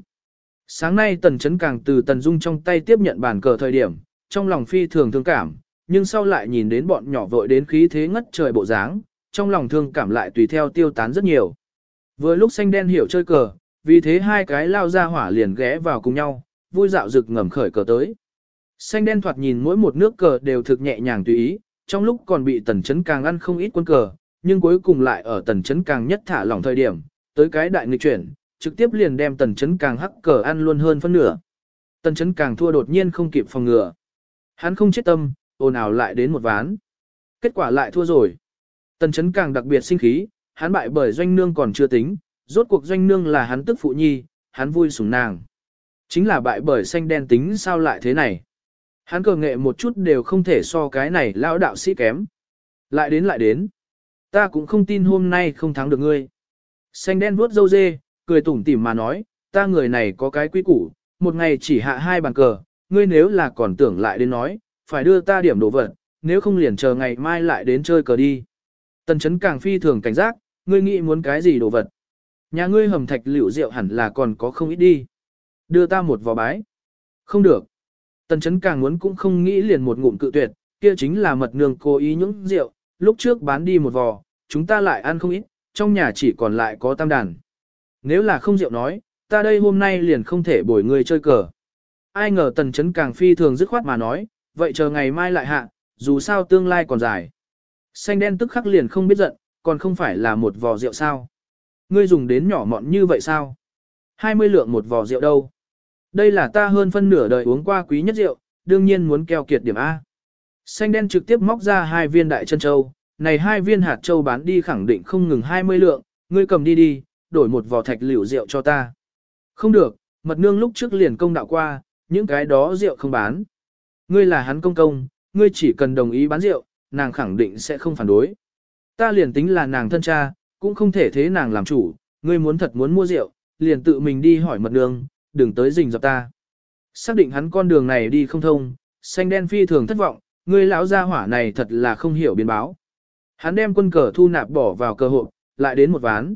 Speaker 1: Sáng nay tần chấn càng từ tần dung trong tay tiếp nhận bản cờ thời điểm, trong lòng phi thường thương cảm, nhưng sau lại nhìn đến bọn nhỏ vội đến khí thế ngất trời bộ dáng, trong lòng thương cảm lại tùy theo tiêu tán rất nhiều. Vừa lúc xanh đen hiểu chơi cờ, vì thế hai cái lao ra hỏa liền ghé vào cùng nhau, vui dạo rực ngầm khởi cờ tới. Xanh đen thoạt nhìn mỗi một nước cờ đều thực nhẹ nhàng tùy ý, trong lúc còn bị tần chấn càng ăn không ít quân cờ, nhưng cuối cùng lại ở tần chấn càng nhất thả lỏng thời điểm, tới cái đại nghịch chuyển, trực tiếp liền đem tần chấn càng hắc cờ ăn luôn hơn phân nửa. Tần chấn càng thua đột nhiên không kịp phòng ngừa. Hắn không chết tâm, ồn ào lại đến một ván. Kết quả lại thua rồi. Tần chấn càng đặc biệt sinh khí, hắn bại bởi doanh nương còn chưa tính, rốt cuộc doanh nương là hắn tức phụ nhi, hắn vui sủng nàng. Chính là bại bởi xanh đen tính sao lại thế này. Hắn cờ nghệ một chút đều không thể so cái này lão đạo sĩ kém. Lại đến lại đến. Ta cũng không tin hôm nay không thắng được ngươi. Xanh đen vuốt dâu dê, cười tủm tỉm mà nói, ta người này có cái quy củ, một ngày chỉ hạ hai bàn cờ, ngươi nếu là còn tưởng lại đến nói, phải đưa ta điểm đồ vật, nếu không liền chờ ngày mai lại đến chơi cờ đi. Tần chấn càng phi thường cảnh giác, ngươi nghĩ muốn cái gì đồ vật. Nhà ngươi hầm thạch liệu rượu hẳn là còn có không ít đi. Đưa ta một vò bái. Không được. Tần chấn càng muốn cũng không nghĩ liền một ngụm cự tuyệt, kia chính là mật nương cố ý những rượu, lúc trước bán đi một vò, chúng ta lại ăn không ít, trong nhà chỉ còn lại có tam đàn. Nếu là không rượu nói, ta đây hôm nay liền không thể bồi người chơi cờ. Ai ngờ tần chấn càng phi thường dứt khoát mà nói, vậy chờ ngày mai lại hạ, dù sao tương lai còn dài. Xanh đen tức khắc liền không biết giận, còn không phải là một vò rượu sao. Ngươi dùng đến nhỏ mọn như vậy sao? 20 lượng một vò rượu đâu? Đây là ta hơn phân nửa đời uống qua quý nhất rượu, đương nhiên muốn keo kiệt điểm A. Xanh đen trực tiếp móc ra hai viên đại chân châu, này hai viên hạt châu bán đi khẳng định không ngừng 20 lượng, ngươi cầm đi đi, đổi một vò thạch liều rượu cho ta. Không được, mật nương lúc trước liền công đạo qua, những cái đó rượu không bán. Ngươi là hắn công công, ngươi chỉ cần đồng ý bán rượu, nàng khẳng định sẽ không phản đối. Ta liền tính là nàng thân cha, cũng không thể thế nàng làm chủ, ngươi muốn thật muốn mua rượu, liền tự mình đi hỏi mật nương, đừng tới rình dập ta. Xác định hắn con đường này đi không thông, xanh đen phi thường thất vọng, ngươi lão gia hỏa này thật là không hiểu biến báo. Hắn đem quân cờ thu nạp bỏ vào cơ hội, lại đến một ván.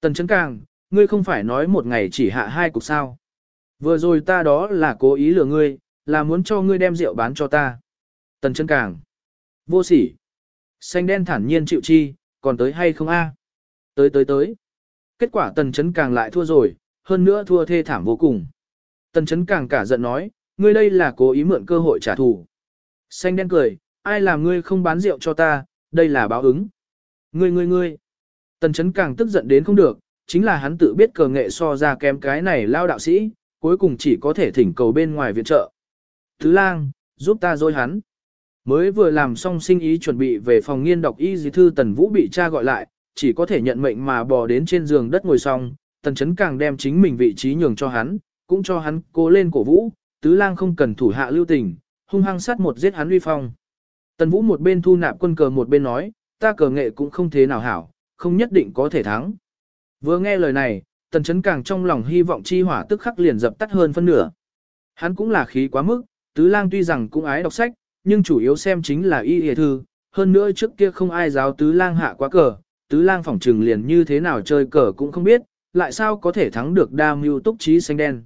Speaker 1: Tần chấn càng, ngươi không phải nói một ngày chỉ hạ hai cục sao. Vừa rồi ta đó là cố ý lừa ngươi, là muốn cho ngươi đem rượu bán cho ta. Tần chấn càng. Vô sỉ. Xanh đen thản nhiên chịu chi, còn tới hay không a? Tới tới tới. Kết quả tần chấn càng lại thua rồi, hơn nữa thua thê thảm vô cùng. Tần chấn càng cả giận nói, ngươi đây là cố ý mượn cơ hội trả thù. Xanh đen cười, ai làm ngươi không bán rượu cho ta, đây là báo ứng. Ngươi ngươi ngươi. Tần chấn càng tức giận đến không được, chính là hắn tự biết cờ nghệ so ra kém cái này lao đạo sĩ, cuối cùng chỉ có thể thỉnh cầu bên ngoài viện trợ. Thứ lang, giúp ta dối hắn. Mới vừa làm xong sinh ý chuẩn bị về phòng nghiên đọc y dì thư Tần Vũ bị cha gọi lại, chỉ có thể nhận mệnh mà bò đến trên giường đất ngồi xong, Tần Chấn càng đem chính mình vị trí nhường cho hắn, cũng cho hắn cố lên cổ vũ, tứ lang không cần thủ hạ lưu tình, hung hăng sát một giết hắn uy phong. Tần Vũ một bên thu nạp quân cờ một bên nói, ta cờ nghệ cũng không thế nào hảo, không nhất định có thể thắng. Vừa nghe lời này, Tần Chấn càng trong lòng hy vọng chi hỏa tức khắc liền dập tắt hơn phân nửa. Hắn cũng là khí quá mức, tứ lang tuy rằng cũng ái đọc sách, nhưng chủ yếu xem chính là y hề thư, hơn nữa trước kia không ai giáo tứ lang hạ quá cờ, tứ lang phỏng trừng liền như thế nào chơi cờ cũng không biết, lại sao có thể thắng được đa mưu túc trí xanh đen.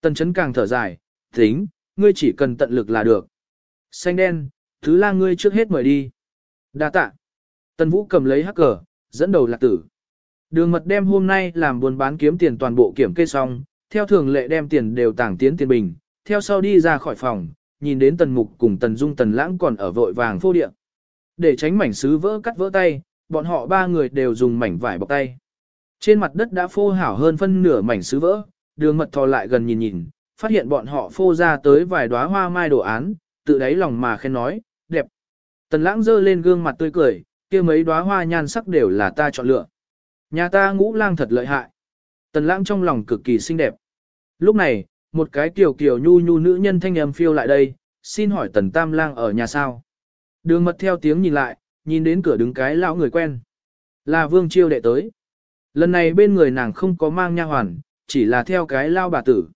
Speaker 1: Tần chấn càng thở dài, tính, ngươi chỉ cần tận lực là được. Xanh đen, thứ la ngươi trước hết mời đi. đa tạ. Tần vũ cầm lấy hắc cờ, dẫn đầu lạc tử. Đường mật đem hôm nay làm buôn bán kiếm tiền toàn bộ kiểm kê xong, theo thường lệ đem tiền đều tảng tiến tiền bình, theo sau đi ra khỏi phòng, nhìn đến tần mục cùng tần dung tần lãng còn ở vội vàng phô điện. Để tránh mảnh sứ vỡ cắt vỡ tay, bọn họ ba người đều dùng mảnh vải bọc tay. Trên mặt đất đã phô hảo hơn phân nửa mảnh sứ vỡ, đường mật thò lại gần nhìn nhìn, phát hiện bọn họ phô ra tới vài đóa hoa mai đồ án, tự đáy lòng mà khen nói, đẹp. Tần lãng giơ lên gương mặt tươi cười, kia mấy đóa hoa nhan sắc đều là ta chọn lựa. Nhà ta ngũ lang thật lợi hại. Tần lãng trong lòng cực kỳ xinh đẹp. Lúc này, một cái tiểu kiểu nhu nhu nữ nhân thanh âm phiêu lại đây, xin hỏi tần tam lang ở nhà sao. Đường mật theo tiếng nhìn lại, nhìn đến cửa đứng cái lão người quen. Là vương chiêu đệ tới. Lần này bên người nàng không có mang nha hoàn, chỉ là theo cái lao bà tử.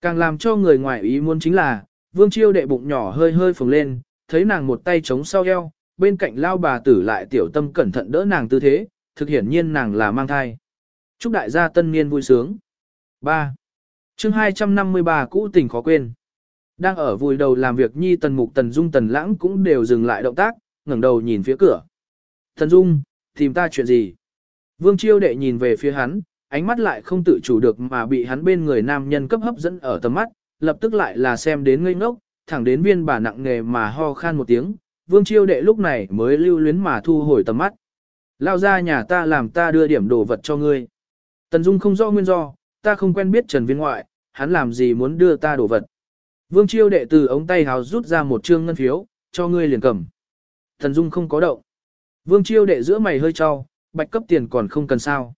Speaker 1: Càng làm cho người ngoài ý muốn chính là, vương chiêu đệ bụng nhỏ hơi hơi phồng lên, thấy nàng một tay chống sau eo, bên cạnh lao bà tử lại tiểu tâm cẩn thận đỡ nàng tư thế, thực hiển nhiên nàng là mang thai. Chúc đại gia tân niên vui sướng. 3. chương 253 cũ tình khó quên. Đang ở vùi đầu làm việc nhi tần mục tần dung tần lãng cũng đều dừng lại động tác, ngẩng đầu nhìn phía cửa. Tần dung, tìm ta chuyện gì? Vương chiêu đệ nhìn về phía hắn, ánh mắt lại không tự chủ được mà bị hắn bên người nam nhân cấp hấp dẫn ở tầm mắt, lập tức lại là xem đến ngây ngốc, thẳng đến viên bà nặng nghề mà ho khan một tiếng, vương chiêu đệ lúc này mới lưu luyến mà thu hồi tầm mắt. Lao ra nhà ta làm ta đưa điểm đồ vật cho ngươi. Tần Dung không rõ nguyên do, ta không quen biết Trần Viên ngoại, hắn làm gì muốn đưa ta đồ vật. Vương chiêu đệ từ ống tay hào rút ra một trương ngân phiếu, cho ngươi liền cầm. Tần Dung không có động. Vương chiêu đệ giữa mày hơi trao bạch cấp tiền còn không cần sao.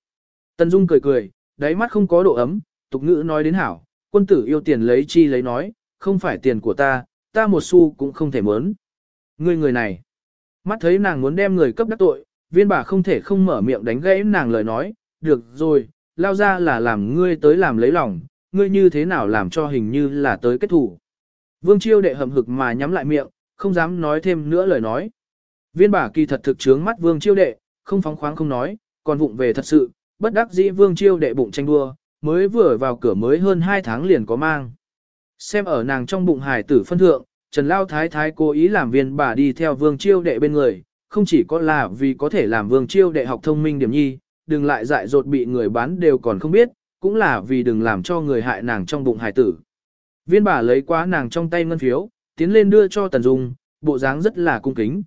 Speaker 1: Tần Dung cười cười, đáy mắt không có độ ấm, tục ngữ nói đến hảo, quân tử yêu tiền lấy chi lấy nói, không phải tiền của ta, ta một xu cũng không thể mớn. Ngươi người này, mắt thấy nàng muốn đem người cấp đắc tội, viên bà không thể không mở miệng đánh gãy nàng lời nói, được rồi, lao ra là làm ngươi tới làm lấy lòng, ngươi như thế nào làm cho hình như là tới kết thủ. Vương chiêu đệ hậm hực mà nhắm lại miệng, không dám nói thêm nữa lời nói. Viên bà kỳ thật thực trướng mắt vương chiêu đệ, không phóng khoáng không nói, còn vụng về thật sự, bất đắc dĩ vương chiêu đệ bụng tranh đua, mới vừa vào cửa mới hơn 2 tháng liền có mang. Xem ở nàng trong bụng hải tử phân thượng, Trần Lao Thái Thái cố ý làm viên bà đi theo vương chiêu đệ bên người, không chỉ có là vì có thể làm vương chiêu đệ học thông minh điểm nhi, đừng lại dại dột bị người bán đều còn không biết, cũng là vì đừng làm cho người hại nàng trong bụng hải tử. Viên bà lấy quá nàng trong tay ngân phiếu, tiến lên đưa cho Tần Dung, bộ dáng rất là cung kính.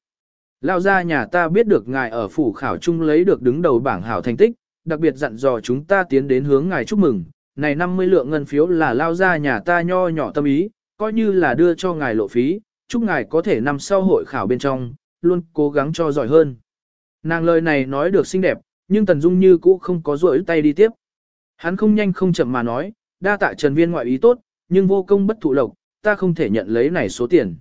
Speaker 1: Lao ra nhà ta biết được ngài ở phủ khảo trung lấy được đứng đầu bảng hảo thành tích, đặc biệt dặn dò chúng ta tiến đến hướng ngài chúc mừng. Này 50 lượng ngân phiếu là lao ra nhà ta nho nhỏ tâm ý, coi như là đưa cho ngài lộ phí, chúc ngài có thể nằm sau hội khảo bên trong, luôn cố gắng cho giỏi hơn. Nàng lời này nói được xinh đẹp, nhưng Tần Dung như cũ không có rỗi tay đi tiếp. Hắn không nhanh không chậm mà nói, đa tạ Trần Viên ngoại ý tốt, nhưng vô công bất thụ lộc, ta không thể nhận lấy này số tiền.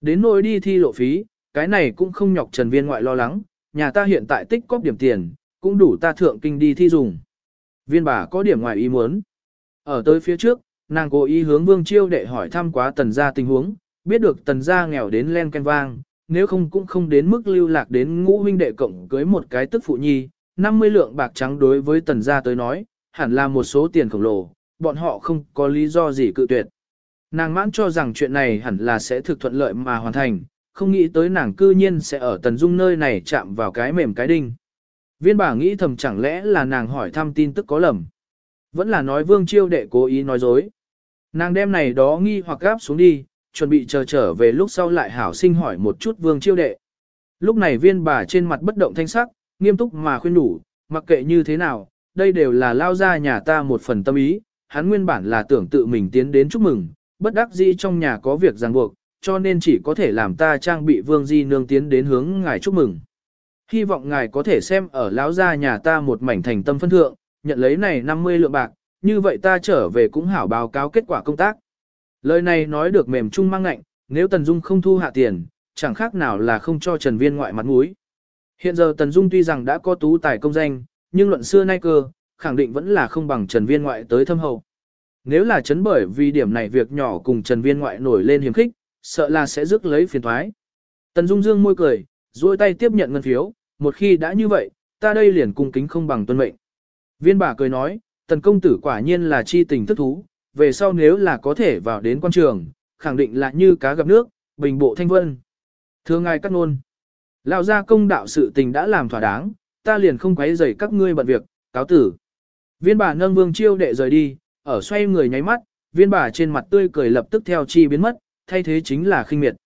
Speaker 1: Đến nỗi đi thi lộ phí, cái này cũng không nhọc Trần Viên ngoại lo lắng, nhà ta hiện tại tích cóp điểm tiền, cũng đủ ta thượng kinh đi thi dùng. Viên bà có điểm ngoài ý muốn. Ở tới phía trước, nàng cố ý hướng Vương Chiêu đệ hỏi thăm quá tần gia tình huống, biết được tần gia nghèo đến len ken vang, nếu không cũng không đến mức lưu lạc đến ngũ huynh đệ cộng cưới một cái tức phụ nhi, 50 lượng bạc trắng đối với tần gia tới nói, hẳn là một số tiền khổng lồ, bọn họ không có lý do gì cự tuyệt. Nàng mãn cho rằng chuyện này hẳn là sẽ thực thuận lợi mà hoàn thành, không nghĩ tới nàng cư nhiên sẽ ở Tần Dung nơi này chạm vào cái mềm cái đinh. Viên bà nghĩ thầm chẳng lẽ là nàng hỏi thăm tin tức có lầm. Vẫn là nói vương chiêu đệ cố ý nói dối. Nàng đem này đó nghi hoặc gáp xuống đi, chuẩn bị chờ trở về lúc sau lại hảo sinh hỏi một chút vương chiêu đệ. Lúc này viên bà trên mặt bất động thanh sắc, nghiêm túc mà khuyên đủ, mặc kệ như thế nào, đây đều là lao ra nhà ta một phần tâm ý, hắn nguyên bản là tưởng tự mình tiến đến chúc mừng, bất đắc dĩ trong nhà có việc ràng buộc, cho nên chỉ có thể làm ta trang bị vương di nương tiến đến hướng ngài chúc mừng. Hy vọng ngài có thể xem ở lão gia nhà ta một mảnh thành tâm phân thượng, nhận lấy này 50 lượng bạc, như vậy ta trở về cũng hảo báo cáo kết quả công tác. Lời này nói được mềm chung mang ngạnh, nếu Tần Dung không thu hạ tiền, chẳng khác nào là không cho Trần Viên ngoại mặt mũi. Hiện giờ Tần Dung tuy rằng đã có tú tài công danh, nhưng luận xưa nay cơ, khẳng định vẫn là không bằng Trần Viên ngoại tới thâm hậu. Nếu là chấn bởi vì điểm này việc nhỏ cùng Trần Viên ngoại nổi lên hiểm khích, sợ là sẽ rước lấy phiền thoái. Tần Dung dương môi cười, duỗi tay tiếp nhận ngân phiếu, một khi đã như vậy, ta đây liền cung kính không bằng tuân mệnh. Viên bà cười nói, tần công tử quả nhiên là chi tình thức thú, về sau nếu là có thể vào đến quan trường, khẳng định là như cá gặp nước, bình bộ thanh vân. Thưa ngài cắt nôn, lão gia công đạo sự tình đã làm thỏa đáng, ta liền không quấy rầy các ngươi bận việc, cáo tử. Viên bà nâng vương chiêu đệ rời đi, ở xoay người nháy mắt, viên bà trên mặt tươi cười lập tức theo chi biến mất, thay thế chính là khinh miệt.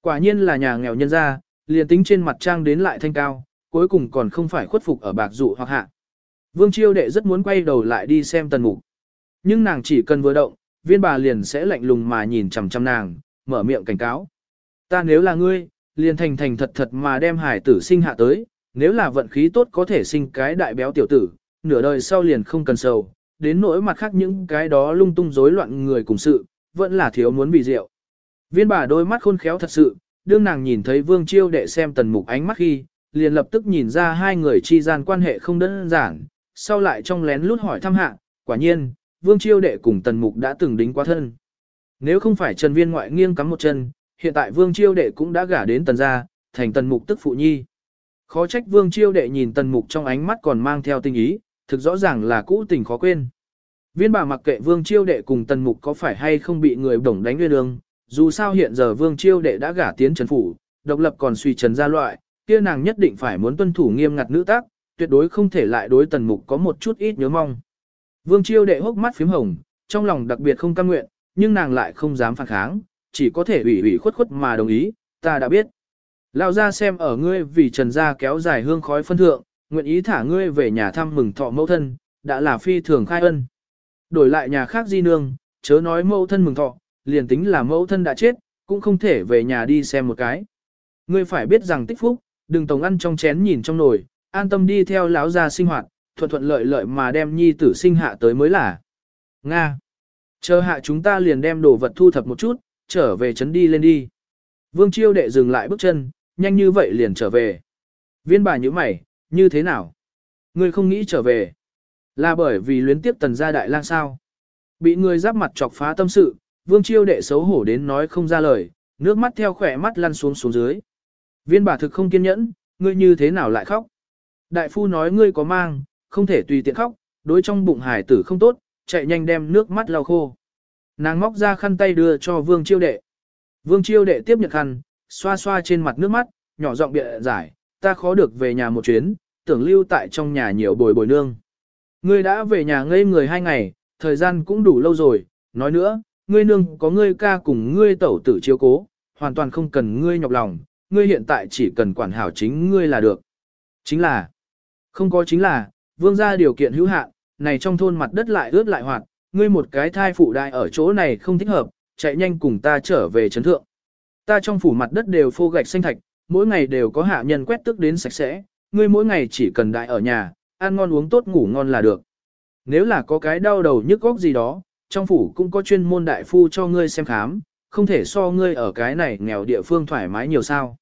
Speaker 1: Quả nhiên là nhà nghèo nhân gia, liền tính trên mặt trang đến lại thanh cao, cuối cùng còn không phải khuất phục ở bạc dụ hoặc hạ. Vương chiêu đệ rất muốn quay đầu lại đi xem tần mục. Nhưng nàng chỉ cần vừa động, viên bà liền sẽ lạnh lùng mà nhìn chằm chằm nàng, mở miệng cảnh cáo. Ta nếu là ngươi, liền thành thành thật thật mà đem hải tử sinh hạ tới, nếu là vận khí tốt có thể sinh cái đại béo tiểu tử, nửa đời sau liền không cần sầu, đến nỗi mặt khác những cái đó lung tung rối loạn người cùng sự, vẫn là thiếu muốn bị rượu. Viên bà đôi mắt khôn khéo thật sự, đương nàng nhìn thấy vương chiêu đệ xem tần mục ánh mắt khi, liền lập tức nhìn ra hai người chi gian quan hệ không đơn giản, sau lại trong lén lút hỏi thăm hạ, quả nhiên, vương chiêu đệ cùng tần mục đã từng đính quá thân. Nếu không phải trần viên ngoại nghiêng cắm một chân, hiện tại vương chiêu đệ cũng đã gả đến tần gia, thành tần mục tức phụ nhi. Khó trách vương chiêu đệ nhìn tần mục trong ánh mắt còn mang theo tình ý, thực rõ ràng là cũ tình khó quên. Viên bà mặc kệ vương chiêu đệ cùng tần mục có phải hay không bị người đổng đánh nguyên đường, dù sao hiện giờ vương chiêu đệ đã gả tiến trần phủ, độc lập còn suy trần gia loại, kia nàng nhất định phải muốn tuân thủ nghiêm ngặt nữ tác, tuyệt đối không thể lại đối tần mục có một chút ít nhớ mong. Vương chiêu đệ hốc mắt phím hồng, trong lòng đặc biệt không cam nguyện, nhưng nàng lại không dám phản kháng, chỉ có thể ủy ủy khuất khuất mà đồng ý, ta đã biết. Lao ra xem ở ngươi vì trần gia kéo dài hương khói phân thượng, nguyện ý thả ngươi về nhà thăm mừng thọ mẫu thân, đã là phi thường khai ân. Đổi lại nhà khác di nương, chớ nói mẫu thân mừng thọ, liền tính là mẫu thân đã chết, cũng không thể về nhà đi xem một cái. Ngươi phải biết rằng tích phúc, đừng tổng ăn trong chén nhìn trong nồi, an tâm đi theo lão gia sinh hoạt, thuận thuận lợi lợi mà đem nhi tử sinh hạ tới mới là. Nga. Chờ hạ chúng ta liền đem đồ vật thu thập một chút, trở về trấn đi lên đi. Vương chiêu đệ dừng lại bước chân, nhanh như vậy liền trở về. Viên bà như mày, như thế nào? Ngươi không nghĩ trở về. Là bởi vì luyến tiếp tần gia đại lang sao. Bị người giáp mặt chọc phá tâm sự, vương chiêu đệ xấu hổ đến nói không ra lời, nước mắt theo khỏe mắt lăn xuống xuống dưới. Viên bà thực không kiên nhẫn, ngươi như thế nào lại khóc? Đại phu nói ngươi có mang, không thể tùy tiện khóc, đối trong bụng hải tử không tốt, chạy nhanh đem nước mắt lau khô. Nàng móc ra khăn tay đưa cho vương chiêu đệ. Vương chiêu đệ tiếp nhận khăn, xoa xoa trên mặt nước mắt, nhỏ giọng bịa giải, ta khó được về nhà một chuyến, tưởng lưu tại trong nhà nhiều bồi bồi nương. Ngươi đã về nhà ngây người hai ngày, thời gian cũng đủ lâu rồi, nói nữa, ngươi nương có ngươi ca cùng ngươi tẩu tử chiếu cố, hoàn toàn không cần ngươi nhọc lòng, ngươi hiện tại chỉ cần quản hảo chính ngươi là được. Chính là, không có chính là, vương gia điều kiện hữu hạn, này trong thôn mặt đất lại ướt lại hoạt, ngươi một cái thai phụ đại ở chỗ này không thích hợp, chạy nhanh cùng ta trở về trấn thượng. Ta trong phủ mặt đất đều phô gạch xanh thạch, mỗi ngày đều có hạ nhân quét tước đến sạch sẽ, ngươi mỗi ngày chỉ cần đại ở nhà, ăn ngon uống tốt ngủ ngon là được. Nếu là có cái đau đầu nhức góc gì đó, trong phủ cũng có chuyên môn đại phu cho ngươi xem khám, không thể so ngươi ở cái này nghèo địa phương thoải mái nhiều sao.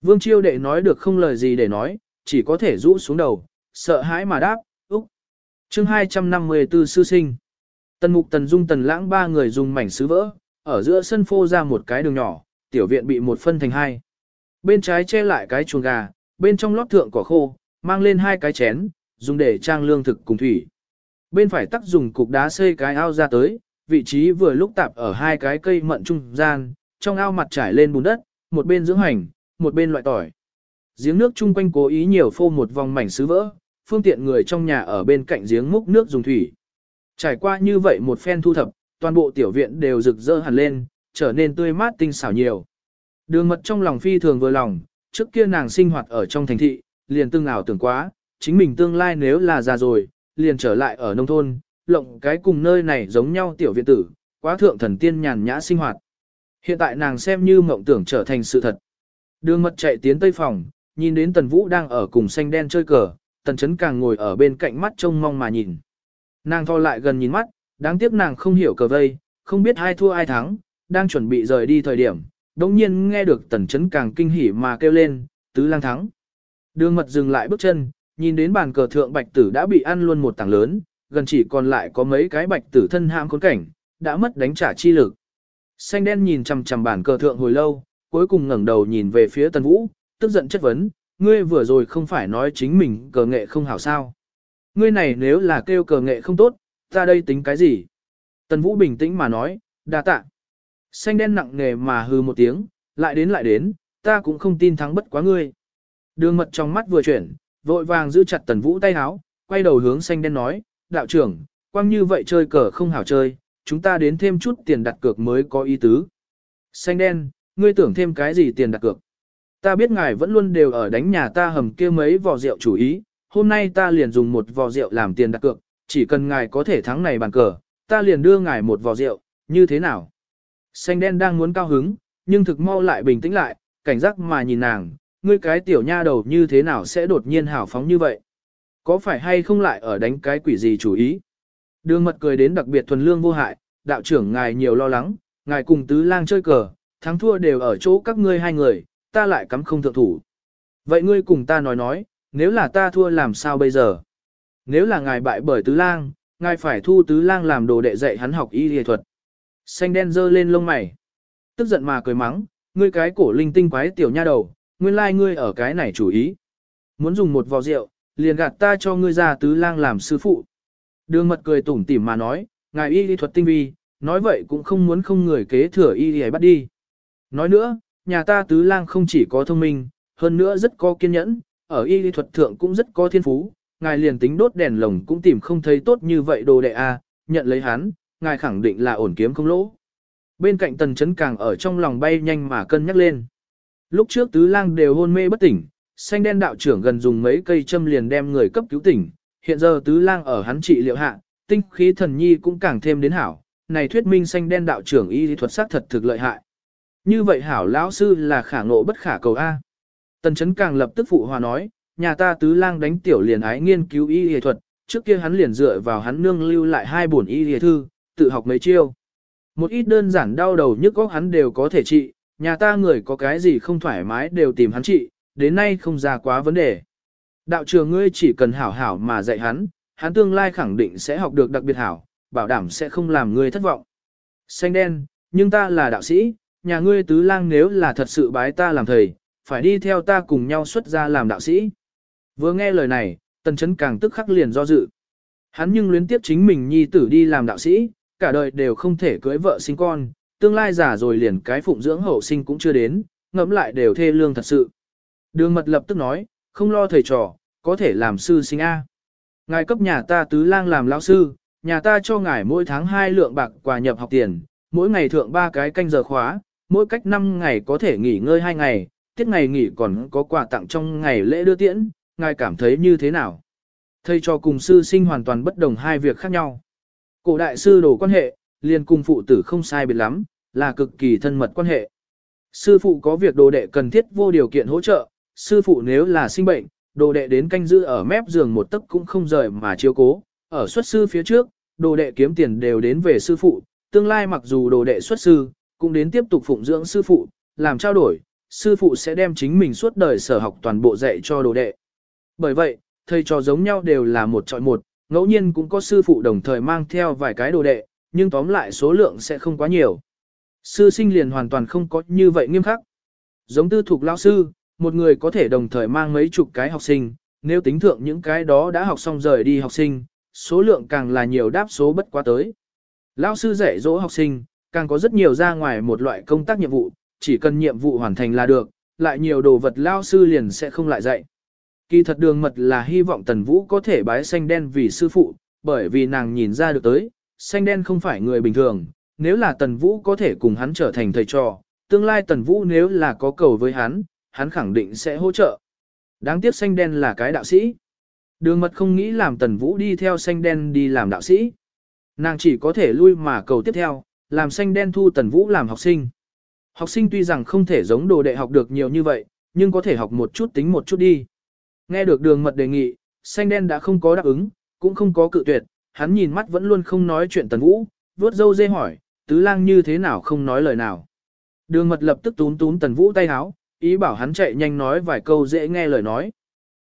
Speaker 1: Vương Chiêu đệ nói được không lời gì để nói, chỉ có thể rũ xuống đầu, sợ hãi mà đáp, úc. chương 254 sư sinh. Tần mục tần dung tần lãng ba người dùng mảnh sứ vỡ, ở giữa sân phô ra một cái đường nhỏ, tiểu viện bị một phân thành hai. Bên trái che lại cái chuồng gà, bên trong lót thượng cỏ khô, mang lên hai cái chén, dùng để trang lương thực cùng thủy. Bên phải tắc dùng cục đá xây cái ao ra tới, vị trí vừa lúc tạp ở hai cái cây mận trung gian, trong ao mặt trải lên bùn đất, một bên dưỡng hành, một bên loại tỏi. Giếng nước chung quanh cố ý nhiều phô một vòng mảnh sứ vỡ, phương tiện người trong nhà ở bên cạnh giếng múc nước dùng thủy. Trải qua như vậy một phen thu thập, toàn bộ tiểu viện đều rực rỡ hẳn lên, trở nên tươi mát tinh xảo nhiều. Đường mật trong lòng phi thường vừa lòng, trước kia nàng sinh hoạt ở trong thành thị, liền tương ảo tưởng quá, chính mình tương lai nếu là già rồi, liền trở lại ở nông thôn, lộng cái cùng nơi này giống nhau tiểu viện tử, quá thượng thần tiên nhàn nhã sinh hoạt. Hiện tại nàng xem như mộng tưởng trở thành sự thật. Đường mật chạy tiến tây phòng, nhìn đến tần vũ đang ở cùng xanh đen chơi cờ, tần chấn càng ngồi ở bên cạnh mắt trông mong mà nhìn. Nàng thò lại gần nhìn mắt, đáng tiếc nàng không hiểu cờ vây, không biết ai thua ai thắng, đang chuẩn bị rời đi thời điểm, đồng nhiên nghe được tần chấn càng kinh hỉ mà kêu lên, tứ lang thắng. Đường mật dừng lại bước chân, nhìn đến bàn cờ thượng bạch tử đã bị ăn luôn một tảng lớn, gần chỉ còn lại có mấy cái bạch tử thân ham khốn cảnh, đã mất đánh trả chi lực. Xanh đen nhìn chằm chằm bàn cờ thượng hồi lâu, cuối cùng ngẩng đầu nhìn về phía tần vũ, tức giận chất vấn, ngươi vừa rồi không phải nói chính mình cờ nghệ không hảo sao. Ngươi này nếu là kêu cờ nghệ không tốt, ta đây tính cái gì? Tần vũ bình tĩnh mà nói, đa tạ. Xanh đen nặng nề mà hư một tiếng, lại đến lại đến, ta cũng không tin thắng bất quá ngươi. Đường mật trong mắt vừa chuyển, vội vàng giữ chặt tần vũ tay háo, quay đầu hướng xanh đen nói, đạo trưởng, quang như vậy chơi cờ không hảo chơi, chúng ta đến thêm chút tiền đặt cược mới có ý tứ. Xanh đen, ngươi tưởng thêm cái gì tiền đặt cược? Ta biết ngài vẫn luôn đều ở đánh nhà ta hầm kia mấy vò rượu chủ ý, hôm nay ta liền dùng một vò rượu làm tiền đặt cược, chỉ cần ngài có thể thắng này bàn cờ, ta liền đưa ngài một vò rượu, như thế nào? Xanh đen đang muốn cao hứng, nhưng thực mau lại bình tĩnh lại, cảnh giác mà nhìn nàng, ngươi cái tiểu nha đầu như thế nào sẽ đột nhiên hào phóng như vậy? Có phải hay không lại ở đánh cái quỷ gì chủ ý? Đường mật cười đến đặc biệt thuần lương vô hại, đạo trưởng ngài nhiều lo lắng, ngài cùng tứ lang chơi cờ, thắng thua đều ở chỗ các ngươi hai người, ta lại cắm không thượng thủ. Vậy ngươi cùng ta nói nói, nếu là ta thua làm sao bây giờ? Nếu là ngài bại bởi tứ lang, ngài phải thu tứ lang làm đồ đệ dạy hắn học y y thuật. Xanh đen dơ lên lông mày. Tức giận mà cười mắng, ngươi cái cổ linh tinh quái tiểu nha đầu, nguyên lai like ngươi ở cái này chủ ý. Muốn dùng một vò rượu, liền gạt ta cho ngươi ra tứ lang làm sư phụ. Đường mật cười tủm tỉm mà nói, ngài y lý thuật tinh vi, nói vậy cũng không muốn không người kế thừa y lý bắt đi. Nói nữa, nhà ta tứ lang không chỉ có thông minh, hơn nữa rất có kiên nhẫn, ở y lý thuật thượng cũng rất có thiên phú, ngài liền tính đốt đèn lồng cũng tìm không thấy tốt như vậy đồ đệ a, nhận lấy hắn, ngài khẳng định là ổn kiếm không lỗ. Bên cạnh tần chấn càng ở trong lòng bay nhanh mà cân nhắc lên. Lúc trước tứ lang đều hôn mê bất tỉnh, xanh đen đạo trưởng gần dùng mấy cây châm liền đem người cấp cứu tỉnh, hiện giờ tứ lang ở hắn trị liệu hạ, tinh khí thần nhi cũng càng thêm đến hảo, này thuyết minh xanh đen đạo trưởng y lý thuật sắc thật thực lợi hại. Như vậy hảo lão sư là khả ngộ bất khả cầu A. Tần chấn càng lập tức phụ hòa nói, nhà ta tứ lang đánh tiểu liền ái nghiên cứu y lý thuật, trước kia hắn liền dựa vào hắn nương lưu lại hai bổn y lý thư, tự học mấy chiêu. Một ít đơn giản đau đầu nhức góc hắn đều có thể trị, nhà ta người có cái gì không thoải mái đều tìm hắn trị, đến nay không ra quá vấn đề. Đạo trường ngươi chỉ cần hảo hảo mà dạy hắn, hắn tương lai khẳng định sẽ học được đặc biệt hảo, bảo đảm sẽ không làm ngươi thất vọng. Xanh đen, nhưng ta là đạo sĩ, nhà ngươi tứ lang nếu là thật sự bái ta làm thầy, phải đi theo ta cùng nhau xuất ra làm đạo sĩ. Vừa nghe lời này, tần chấn càng tức khắc liền do dự. Hắn nhưng luyến tiếp chính mình nhi tử đi làm đạo sĩ, cả đời đều không thể cưới vợ sinh con, tương lai già rồi liền cái phụng dưỡng hậu sinh cũng chưa đến, ngẫm lại đều thê lương thật sự. Đường mật lập tức nói, không lo thầy trò, có thể làm sư sinh A. Ngài cấp nhà ta tứ lang làm lão sư, nhà ta cho ngài mỗi tháng hai lượng bạc quà nhập học tiền, mỗi ngày thượng ba cái canh giờ khóa, mỗi cách 5 ngày có thể nghỉ ngơi 2 ngày, tiết ngày nghỉ còn có quà tặng trong ngày lễ đưa tiễn, ngài cảm thấy như thế nào? Thầy cho cùng sư sinh hoàn toàn bất đồng hai việc khác nhau. Cổ đại sư đồ quan hệ, liền cùng phụ tử không sai biệt lắm, là cực kỳ thân mật quan hệ. Sư phụ có việc đồ đệ cần thiết vô điều kiện hỗ trợ, sư phụ nếu là sinh bệnh, đồ đệ đến canh giữ ở mép giường một tấc cũng không rời mà chiếu cố, ở xuất sư phía trước, đồ đệ kiếm tiền đều đến về sư phụ, tương lai mặc dù đồ đệ xuất sư, cũng đến tiếp tục phụng dưỡng sư phụ, làm trao đổi, sư phụ sẽ đem chính mình suốt đời sở học toàn bộ dạy cho đồ đệ. Bởi vậy, thầy trò giống nhau đều là một trọi một, ngẫu nhiên cũng có sư phụ đồng thời mang theo vài cái đồ đệ, nhưng tóm lại số lượng sẽ không quá nhiều. Sư sinh liền hoàn toàn không có như vậy nghiêm khắc. Giống tư thuộc lão sư, một người có thể đồng thời mang mấy chục cái học sinh, nếu tính thượng những cái đó đã học xong rời đi học sinh, số lượng càng là nhiều đáp số bất quá tới. Lão sư dạy dỗ học sinh, càng có rất nhiều ra ngoài một loại công tác nhiệm vụ, chỉ cần nhiệm vụ hoàn thành là được, lại nhiều đồ vật lão sư liền sẽ không lại dạy. Kỳ thật đường mật là hy vọng Tần Vũ có thể bái xanh đen vì sư phụ, bởi vì nàng nhìn ra được tới, xanh đen không phải người bình thường, nếu là Tần Vũ có thể cùng hắn trở thành thầy trò, tương lai Tần Vũ nếu là có cầu với hắn, hắn khẳng định sẽ hỗ trợ. Đáng tiếc xanh đen là cái đạo sĩ. Đường mật không nghĩ làm Tần Vũ đi theo xanh đen đi làm đạo sĩ. Nàng chỉ có thể lui mà cầu tiếp theo, làm xanh đen thu Tần Vũ làm học sinh. Học sinh tuy rằng không thể giống đồ đệ học được nhiều như vậy, nhưng có thể học một chút tính một chút đi. Nghe được đường mật đề nghị, xanh đen đã không có đáp ứng, cũng không có cự tuyệt, hắn nhìn mắt vẫn luôn không nói chuyện Tần Vũ, vuốt dâu dê hỏi, tứ lang như thế nào không nói lời nào. Đường mật lập tức túm túm Tần Vũ tay háo, ý bảo hắn chạy nhanh nói vài câu dễ nghe lời nói.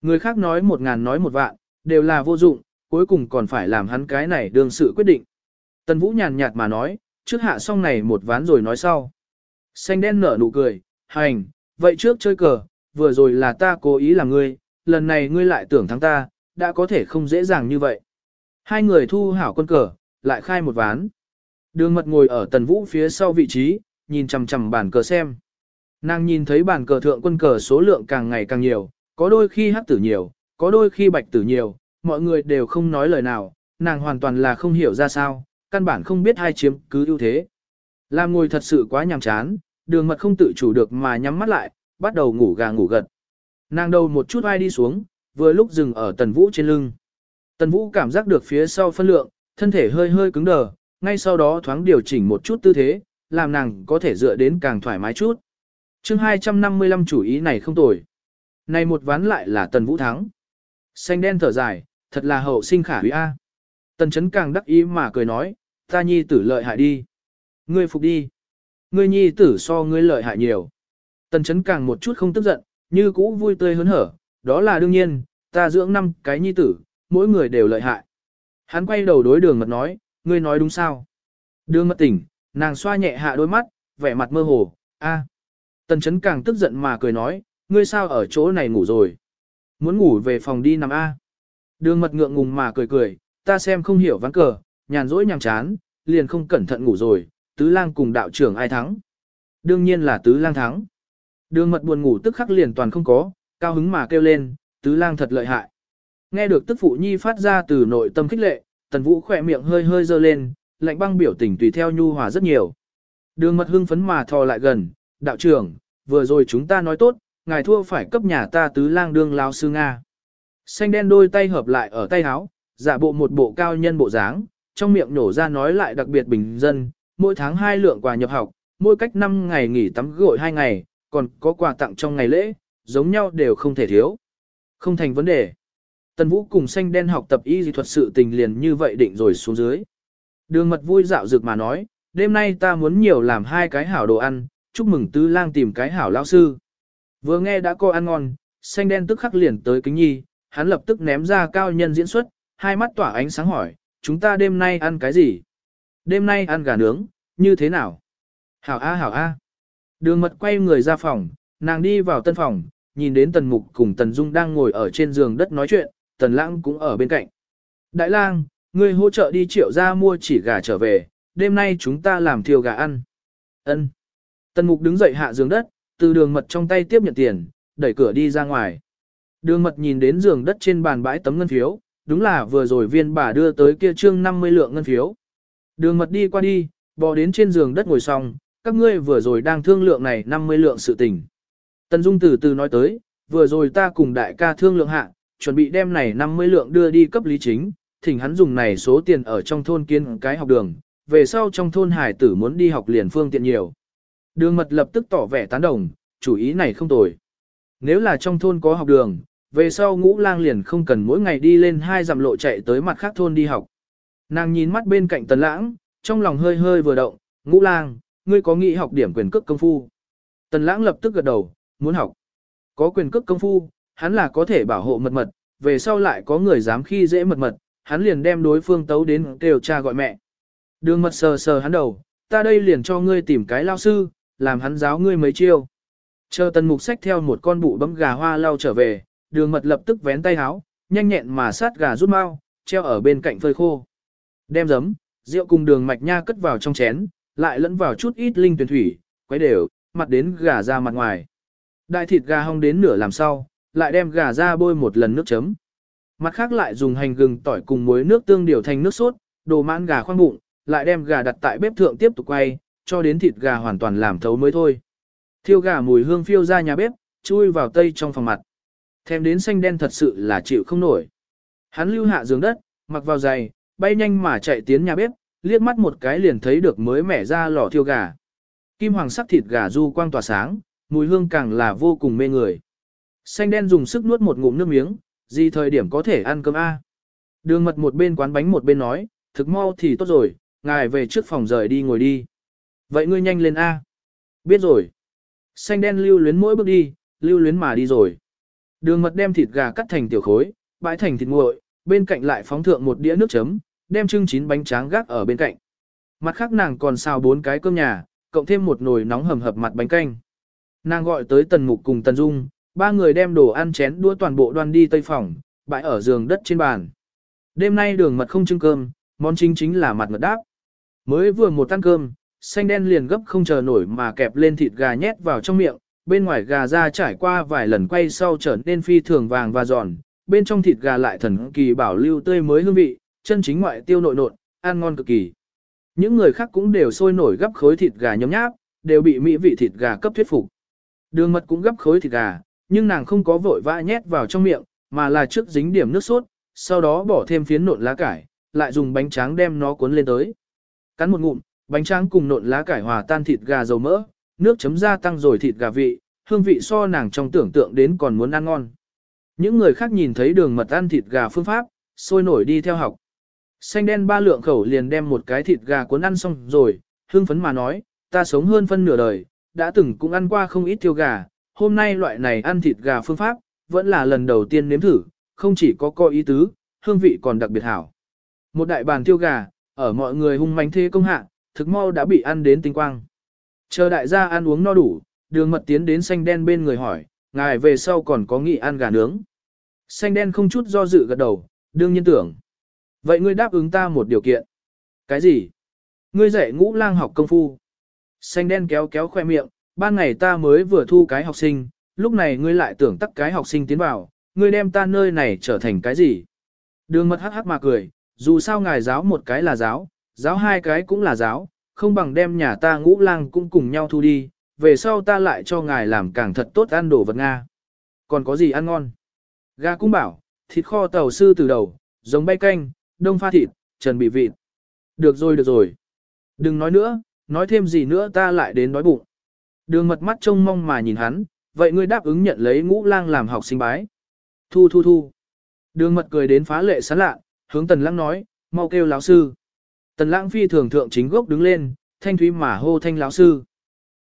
Speaker 1: Người khác nói một ngàn nói một vạn, đều là vô dụng, cuối cùng còn phải làm hắn cái này đương sự quyết định. Tần Vũ nhàn nhạt mà nói, trước hạ xong này một ván rồi nói sau. Xanh đen nở nụ cười, hành, vậy trước chơi cờ, vừa rồi là ta cố ý làm ngươi, lần này ngươi lại tưởng thắng ta, đã có thể không dễ dàng như vậy. Hai người thu hảo quân cờ, lại khai một ván. Đường mật ngồi ở tần vũ phía sau vị trí, nhìn chằm chằm bàn cờ xem. Nàng nhìn thấy bàn cờ thượng quân cờ số lượng càng ngày càng nhiều, có đôi khi hắc tử nhiều, có đôi khi bạch tử nhiều, mọi người đều không nói lời nào, nàng hoàn toàn là không hiểu ra sao, căn bản không biết hai chiếm cứ ưu thế. Làm ngồi thật sự quá nhàm chán, đường mật không tự chủ được mà nhắm mắt lại, bắt đầu ngủ gà ngủ gật. Nàng đầu một chút ai đi xuống, vừa lúc dừng ở tần vũ trên lưng. Tần vũ cảm giác được phía sau phân lượng, thân thể hơi hơi cứng đờ, ngay sau đó thoáng điều chỉnh một chút tư thế, làm nàng có thể dựa đến càng thoải mái chút. chương 255 chủ ý này không tồi. Này một ván lại là tần vũ thắng. Xanh đen thở dài, thật là hậu sinh khả quý A. Tần chấn càng đắc ý mà cười nói, ta nhi tử lợi hại đi. Ngươi phục đi. Ngươi nhi tử so ngươi lợi hại nhiều. Tần chấn càng một chút không tức giận, như cũ vui tươi hớn hở, đó là đương nhiên, ta dưỡng năm cái nhi tử, mỗi người đều lợi hại. Hắn quay đầu đối đường mật nói, ngươi nói đúng sao? Đường mật tỉnh, nàng xoa nhẹ hạ đôi mắt, vẻ mặt mơ hồ, a. Tần chấn càng tức giận mà cười nói, ngươi sao ở chỗ này ngủ rồi? Muốn ngủ về phòng đi nằm a. Đường mật ngượng ngùng mà cười cười, ta xem không hiểu ván cờ, nhàn rỗi nhàm chán, liền không cẩn thận ngủ rồi, tứ lang cùng đạo trưởng ai thắng? Đương nhiên là tứ lang thắng. Đường mật buồn ngủ tức khắc liền toàn không có, cao hứng mà kêu lên, tứ lang thật lợi hại. Nghe được tức phụ nhi phát ra từ nội tâm khích lệ, tần vũ khỏe miệng hơi hơi dơ lên, lạnh băng biểu tình tùy theo nhu hòa rất nhiều. Đường mật hưng phấn mà thò lại gần, đạo trưởng, vừa rồi chúng ta nói tốt, ngài thua phải cấp nhà ta tứ lang đương lao sư Nga. Xanh đen đôi tay hợp lại ở tay áo, giả bộ một bộ cao nhân bộ dáng, trong miệng nổ ra nói lại đặc biệt bình dân, mỗi tháng hai lượng quà nhập học, mỗi cách 5 ngày nghỉ tắm gội 2 ngày, còn có quà tặng trong ngày lễ, giống nhau đều không thể thiếu. Không thành vấn đề. Tần Vũ cùng xanh đen học tập y dị thuật sự tình liền như vậy định rồi xuống dưới. Đường mật vui dạo dược mà nói, đêm nay ta muốn nhiều làm hai cái hảo đồ ăn, chúc mừng tứ lang tìm cái hảo lão sư. Vừa nghe đã có ăn ngon, xanh đen tức khắc liền tới kính nhi, hắn lập tức ném ra cao nhân diễn xuất, hai mắt tỏa ánh sáng hỏi, chúng ta đêm nay ăn cái gì? Đêm nay ăn gà nướng, như thế nào? Hảo A hảo A. Đường mật quay người ra phòng, nàng đi vào tân phòng, nhìn đến tần mục cùng tần dung đang ngồi ở trên giường đất nói chuyện, tần lãng cũng ở bên cạnh. Đại lang, ngươi hỗ trợ đi triệu ra mua chỉ gà trở về, đêm nay chúng ta làm thiêu gà ăn. Ân. Tần mục đứng dậy hạ giường đất, từ đường mật trong tay tiếp nhận tiền, đẩy cửa đi ra ngoài. Đường mật nhìn đến giường đất trên bàn bãi tấm ngân phiếu, đúng là vừa rồi viên bà đưa tới kia trương 50 lượng ngân phiếu. Đường mật đi qua đi, bò đến trên giường đất ngồi xong, các ngươi vừa rồi đang thương lượng này 50 lượng sự tình. Tần Dung từ từ nói tới, vừa rồi ta cùng đại ca thương lượng hạ, chuẩn bị đem này 50 lượng đưa đi cấp lý chính, thỉnh hắn dùng này số tiền ở trong thôn kiến cái học đường, về sau trong thôn hải tử muốn đi học liền phương tiện nhiều. Đường mật lập tức tỏ vẻ tán đồng, chủ ý này không tồi. Nếu là trong thôn có học đường, về sau ngũ lang liền không cần mỗi ngày đi lên hai dặm lộ chạy tới mặt khác thôn đi học. Nàng nhìn mắt bên cạnh tần lãng, trong lòng hơi hơi vừa động, ngũ lang, ngươi có nghĩ học điểm quyền cước công phu. Tần lãng lập tức gật đầu, muốn học. Có quyền cước công phu, hắn là có thể bảo hộ mật mật, về sau lại có người dám khi dễ mật mật, hắn liền đem đối phương tấu đến kêu cha gọi mẹ. Đường mật sờ sờ hắn đầu, ta đây liền cho ngươi tìm cái lao sư, làm hắn giáo ngươi mấy chiêu. Chờ tần mục sách theo một con bụ bấm gà hoa lao trở về, đường mật lập tức vén tay háo, nhanh nhẹn mà sát gà rút mau, treo ở bên cạnh phơi khô. Đem giấm, rượu cùng đường mạch nha cất vào trong chén, lại lẫn vào chút ít linh tuyển thủy, quấy đều, mặt đến gà ra mặt ngoài. Đại thịt gà hong đến nửa làm sau, lại đem gà ra bôi một lần nước chấm. Mặt khác lại dùng hành gừng tỏi cùng muối nước tương điều thành nước sốt, đồ mãn gà khoang bụng, lại đem gà đặt tại bếp thượng tiếp tục quay, cho đến thịt gà hoàn toàn làm thấu mới thôi. Thiêu gà mùi hương phiêu ra nhà bếp, chui vào tây trong phòng mặt. Thèm đến xanh đen thật sự là chịu không nổi. Hắn lưu hạ giường đất, mặc vào giày, bay nhanh mà chạy tiến nhà bếp, liếc mắt một cái liền thấy được mới mẻ ra lò thiêu gà. Kim hoàng sắc thịt gà du quang tỏa sáng, mùi hương càng là vô cùng mê người. Xanh đen dùng sức nuốt một ngụm nước miếng, gì thời điểm có thể ăn cơm A. Đường mật một bên quán bánh một bên nói, thực mau thì tốt rồi, ngài về trước phòng rời đi ngồi đi. Vậy ngươi nhanh lên A. Biết rồi. Xanh đen lưu luyến mỗi bước đi, lưu luyến mà đi rồi. Đường mật đem thịt gà cắt thành tiểu khối, bãi thành thịt nguội, bên cạnh lại phóng thượng một đĩa nước chấm, đem trưng chín bánh tráng gác ở bên cạnh. Mặt khác nàng còn xào bốn cái cơm nhà, cộng thêm một nồi nóng hầm hập mặt bánh canh. Nàng gọi tới Tần Mục cùng Tần Dung, ba người đem đồ ăn chén đũa toàn bộ đoan đi tây phòng, bãi ở giường đất trên bàn. Đêm nay đường mật không trưng cơm, món chính chính là mặt mật đáp. Mới vừa một ăn cơm, xanh đen liền gấp không chờ nổi mà kẹp lên thịt gà nhét vào trong miệng, bên ngoài gà ra trải qua vài lần quay sau trở nên phi thường vàng và giòn, bên trong thịt gà lại thần kỳ bảo lưu tươi mới hương vị, chân chính ngoại tiêu nội nộn, ăn ngon cực kỳ. Những người khác cũng đều sôi nổi gấp khối thịt gà nhấm nháp, đều bị mỹ vị thịt gà cấp thuyết phục. Đường mật cũng gấp khối thịt gà, nhưng nàng không có vội vã nhét vào trong miệng, mà là trước dính điểm nước sốt, sau đó bỏ thêm phiến nộn lá cải, lại dùng bánh tráng đem nó cuốn lên tới. Cắn một ngụm, bánh tráng cùng nộn lá cải hòa tan thịt gà dầu mỡ, nước chấm gia tăng rồi thịt gà vị, hương vị so nàng trong tưởng tượng đến còn muốn ăn ngon. Những người khác nhìn thấy đường mật ăn thịt gà phương pháp, sôi nổi đi theo học. Xanh đen ba lượng khẩu liền đem một cái thịt gà cuốn ăn xong rồi, hương phấn mà nói, ta sống hơn phân nửa đời, đã từng cũng ăn qua không ít thiêu gà, hôm nay loại này ăn thịt gà phương pháp, vẫn là lần đầu tiên nếm thử, không chỉ có coi ý tứ, hương vị còn đặc biệt hảo. Một đại bàn thiêu gà, ở mọi người hung manh thế công hạ, thực mau đã bị ăn đến tinh quang. Chờ đại gia ăn uống no đủ, đường mật tiến đến xanh đen bên người hỏi, ngài về sau còn có nghị ăn gà nướng. Xanh đen không chút do dự gật đầu, đương nhiên tưởng. Vậy ngươi đáp ứng ta một điều kiện. Cái gì? Ngươi dạy ngũ lang học công phu. Xanh đen kéo kéo khoe miệng, ban ngày ta mới vừa thu cái học sinh, lúc này ngươi lại tưởng tắc cái học sinh tiến vào, ngươi đem ta nơi này trở thành cái gì? Đường mật hắc hắc mà cười, dù sao ngài giáo một cái là giáo, giáo hai cái cũng là giáo, không bằng đem nhà ta ngũ lang cũng cùng nhau thu đi, về sau ta lại cho ngài làm càng thật tốt ăn đồ vật Nga. Còn có gì ăn ngon? Gà cũng bảo, thịt kho tàu sư từ đầu, giống bay canh, đông pha thịt, trần bị vịt. Được rồi được rồi. Đừng nói nữa, nói thêm gì nữa ta lại đến đói bụng. Đường mật mắt trông mong mà nhìn hắn, vậy ngươi đáp ứng nhận lấy ngũ lang làm học sinh bái. Thu thu thu. Đường mật cười đến phá lệ sán lạ, hướng tần lãng nói, mau kêu lão sư. Tần lãng phi thường thượng chính gốc đứng lên, thanh thúy mà hô thanh lão sư.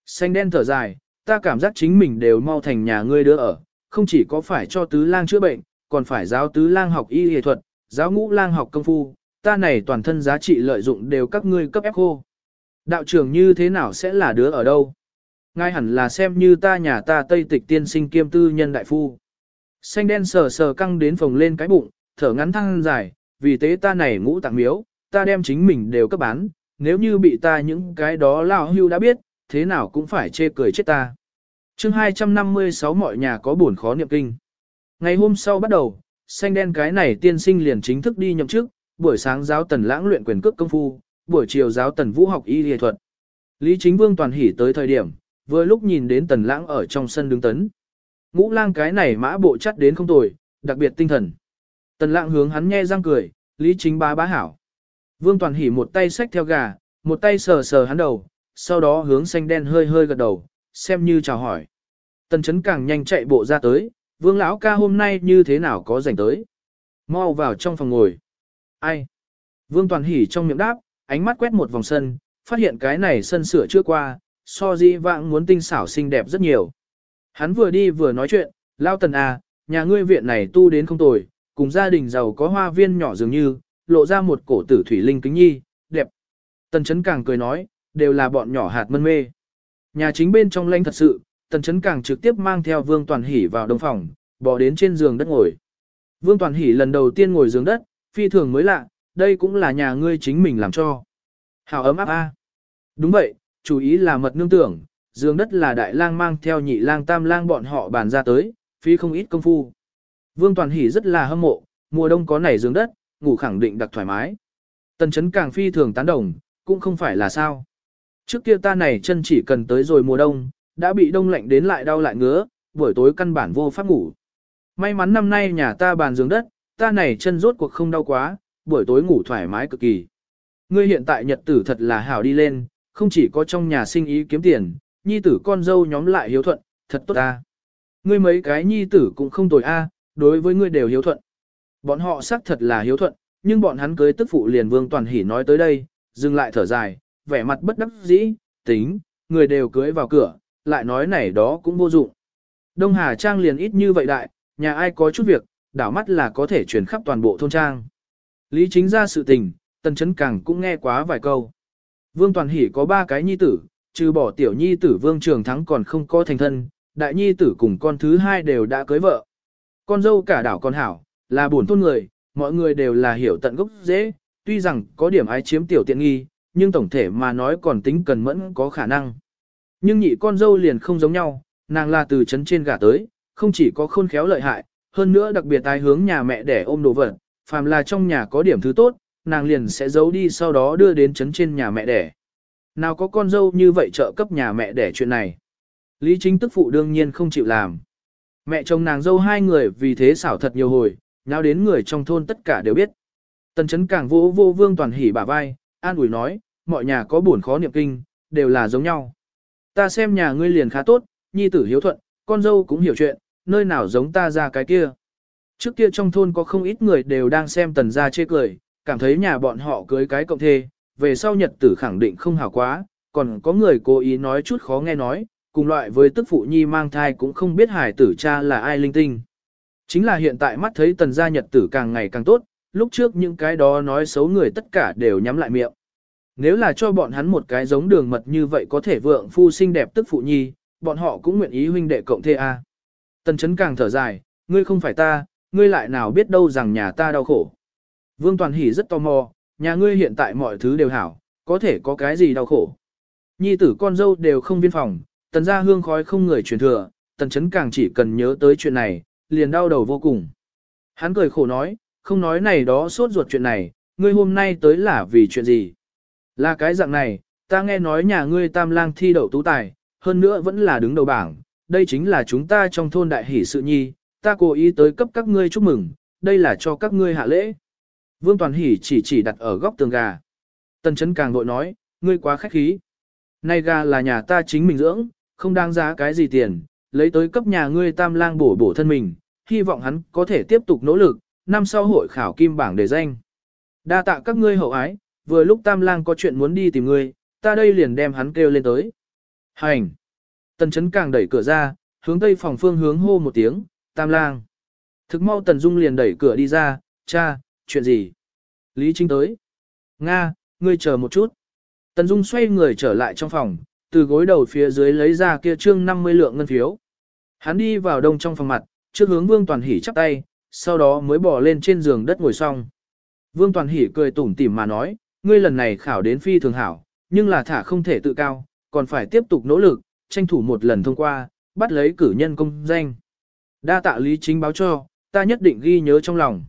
Speaker 1: Xanh đen thở dài, ta cảm giác chính mình đều mau thành nhà ngươi đứa ở, không chỉ có phải cho tứ lang chữa bệnh, còn phải giáo tứ lang học y y thuật, giáo ngũ lang học công phu, ta này toàn thân giá trị lợi dụng đều các ngươi cấp ép khô. Đạo trưởng như thế nào sẽ là đứa ở đâu? Ngay hẳn là xem như ta nhà ta tây tịch tiên sinh kiêm tư nhân đại phu. Xanh đen sờ sờ căng đến phồng lên cái bụng, thở ngắn thăng dài, vì thế ta này ngũ tạng miếu, ta đem chính mình đều cấp bán, nếu như bị ta những cái đó lao hưu đã biết, thế nào cũng phải chê cười chết ta. chương 256 mọi nhà có buồn khó niệm kinh. Ngày hôm sau bắt đầu, xanh đen cái này tiên sinh liền chính thức đi nhậm chức, buổi sáng giáo tần lãng luyện quyền cước công phu, buổi chiều giáo tần vũ học y y thuật. Lý Chính Vương toàn hỉ tới thời điểm, vừa lúc nhìn đến tần lãng ở trong sân đứng tấn. Ngũ lang cái này mã bộ chắt đến không tồi, đặc biệt tinh thần. Tần lãng hướng hắn nhe răng cười, Lý Chính bá bá hảo. Vương toàn hỉ một tay xách theo gà, một tay sờ sờ hắn đầu, sau đó hướng xanh đen hơi hơi gật đầu, xem như chào hỏi. Tần chấn càng nhanh chạy bộ ra tới, vương lão ca hôm nay như thế nào có rảnh tới. Mau vào trong phòng ngồi. Ai? Vương toàn hỉ trong miệng đáp, ánh mắt quét một vòng sân, phát hiện cái này sân sửa chưa qua, so di vãng muốn tinh xảo xinh đẹp rất nhiều. Hắn vừa đi vừa nói chuyện, lao tần à, nhà ngươi viện này tu đến không tồi, cùng gia đình giàu có hoa viên nhỏ dường như, lộ ra một cổ tử thủy linh kính nhi, đẹp. Tần chấn càng cười nói, đều là bọn nhỏ hạt mân mê. Nhà chính bên trong lanh thật sự, tần chấn càng trực tiếp mang theo vương toàn hỉ vào đông phòng, bỏ đến trên giường đất ngồi. Vương toàn hỉ lần đầu tiên ngồi giường đất, phi thường mới lạ, đây cũng là nhà ngươi chính mình làm cho. Hào ấm áp a. Đúng vậy, chủ ý là mật nương tưởng, giường đất là đại lang mang theo nhị lang tam lang bọn họ bàn ra tới, phí không ít công phu. Vương Toàn Hỷ rất là hâm mộ, mùa đông có nảy giường đất, ngủ khẳng định đặc thoải mái. Tần chấn càng phi thường tán đồng, cũng không phải là sao. Trước kia ta này chân chỉ cần tới rồi mùa đông, đã bị đông lạnh đến lại đau lại ngứa, buổi tối căn bản vô pháp ngủ. May mắn năm nay nhà ta bàn giường đất, ta này chân rốt cuộc không đau quá, buổi tối ngủ thoải mái cực kỳ. Ngươi hiện tại nhật tử thật là hảo đi lên, không chỉ có trong nhà sinh ý kiếm tiền, nhi tử con dâu nhóm lại hiếu thuận, thật tốt ta. Ngươi mấy cái nhi tử cũng không tồi a, đối với ngươi đều hiếu thuận. Bọn họ xác thật là hiếu thuận, nhưng bọn hắn cưới tức phụ liền vương toàn hỉ nói tới đây, dừng lại thở dài, vẻ mặt bất đắc dĩ, tính, người đều cưới vào cửa, lại nói này đó cũng vô dụng. Đông Hà Trang liền ít như vậy đại, nhà ai có chút việc, đảo mắt là có thể chuyển khắp toàn bộ thôn trang. Lý chính ra sự tình, tần chấn càng cũng nghe quá vài câu. Vương Toàn Hỷ có ba cái nhi tử, trừ bỏ tiểu nhi tử Vương Trường Thắng còn không có thành thân, đại nhi tử cùng con thứ hai đều đã cưới vợ. Con dâu cả đảo con hảo, là buồn thôn người, mọi người đều là hiểu tận gốc dễ, tuy rằng có điểm ái chiếm tiểu tiện nghi, nhưng tổng thể mà nói còn tính cần mẫn có khả năng. Nhưng nhị con dâu liền không giống nhau, nàng là từ trấn trên gả tới, không chỉ có khôn khéo lợi hại, hơn nữa đặc biệt tai hướng nhà mẹ để ôm đồ vật, phàm là trong nhà có điểm thứ tốt, nàng liền sẽ giấu đi sau đó đưa đến trấn trên nhà mẹ đẻ. Nào có con dâu như vậy trợ cấp nhà mẹ đẻ chuyện này. Lý chính tức phụ đương nhiên không chịu làm. Mẹ chồng nàng dâu hai người vì thế xảo thật nhiều hồi, nhau đến người trong thôn tất cả đều biết. Tần chấn càng vô vô vương toàn hỉ bả vai, an ủi nói, mọi nhà có buồn khó niệm kinh, đều là giống nhau. Ta xem nhà ngươi liền khá tốt, nhi tử hiếu thuận, con dâu cũng hiểu chuyện, nơi nào giống ta ra cái kia. Trước kia trong thôn có không ít người đều đang xem tần gia chê cười, cảm thấy nhà bọn họ cưới cái cộng thê, về sau nhật tử khẳng định không hảo quá, còn có người cố ý nói chút khó nghe nói, cùng loại với tức phụ nhi mang thai cũng không biết hải tử cha là ai linh tinh. Chính là hiện tại mắt thấy tần gia nhật tử càng ngày càng tốt, lúc trước những cái đó nói xấu người tất cả đều nhắm lại miệng. Nếu là cho bọn hắn một cái giống đường mật như vậy có thể vượng phu xinh đẹp tức phụ nhi, bọn họ cũng nguyện ý huynh đệ cộng thê a. Tần chấn càng thở dài, ngươi không phải ta, ngươi lại nào biết đâu rằng nhà ta đau khổ. Vương Toàn Hỷ rất tò mò, nhà ngươi hiện tại mọi thứ đều hảo, có thể có cái gì đau khổ. Nhi tử con dâu đều không viên phòng, tần gia hương khói không người truyền thừa, tần chấn càng chỉ cần nhớ tới chuyện này, liền đau đầu vô cùng. Hắn cười khổ nói, không nói này đó sốt ruột chuyện này, ngươi hôm nay tới là vì chuyện gì. Là cái dạng này, ta nghe nói nhà ngươi tam lang thi đậu tú tài, hơn nữa vẫn là đứng đầu bảng, đây chính là chúng ta trong thôn đại hỷ sự nhi, ta cố ý tới cấp các ngươi chúc mừng, đây là cho các ngươi hạ lễ. Vương Toàn Hỷ chỉ chỉ đặt ở góc tường gà. Tần chấn càng vội nói, ngươi quá khách khí. Này gà là nhà ta chính mình dưỡng, không đáng giá cái gì tiền, lấy tới cấp nhà ngươi tam lang bổ bổ thân mình, hy vọng hắn có thể tiếp tục nỗ lực, năm sau hội khảo kim bảng để danh. Đa tạ các ngươi hậu ái, vừa lúc tam lang có chuyện muốn đi tìm ngươi, ta đây liền đem hắn kêu lên tới. Hành! Tần chấn càng đẩy cửa ra, hướng tây phòng phương hướng hô một tiếng, tam lang. Thực mau Tần Dung liền đẩy cửa đi ra, cha, chuyện gì? Lý Trinh tới. Nga, ngươi chờ một chút. Tần Dung xoay người trở lại trong phòng, từ gối đầu phía dưới lấy ra kia trương 50 lượng ngân phiếu. Hắn đi vào đông trong phòng mặt, trước hướng Vương Toàn Hỷ chắp tay, sau đó mới bỏ lên trên giường đất ngồi xong. Vương Toàn Hỷ cười tủm tỉm mà nói, ngươi lần này khảo đến phi thường hảo, nhưng là thả không thể tự cao, còn phải tiếp tục nỗ lực, tranh thủ một lần thông qua, bắt lấy cử nhân công danh. Đa tạ Lý Chính báo cho, ta nhất định ghi nhớ trong lòng.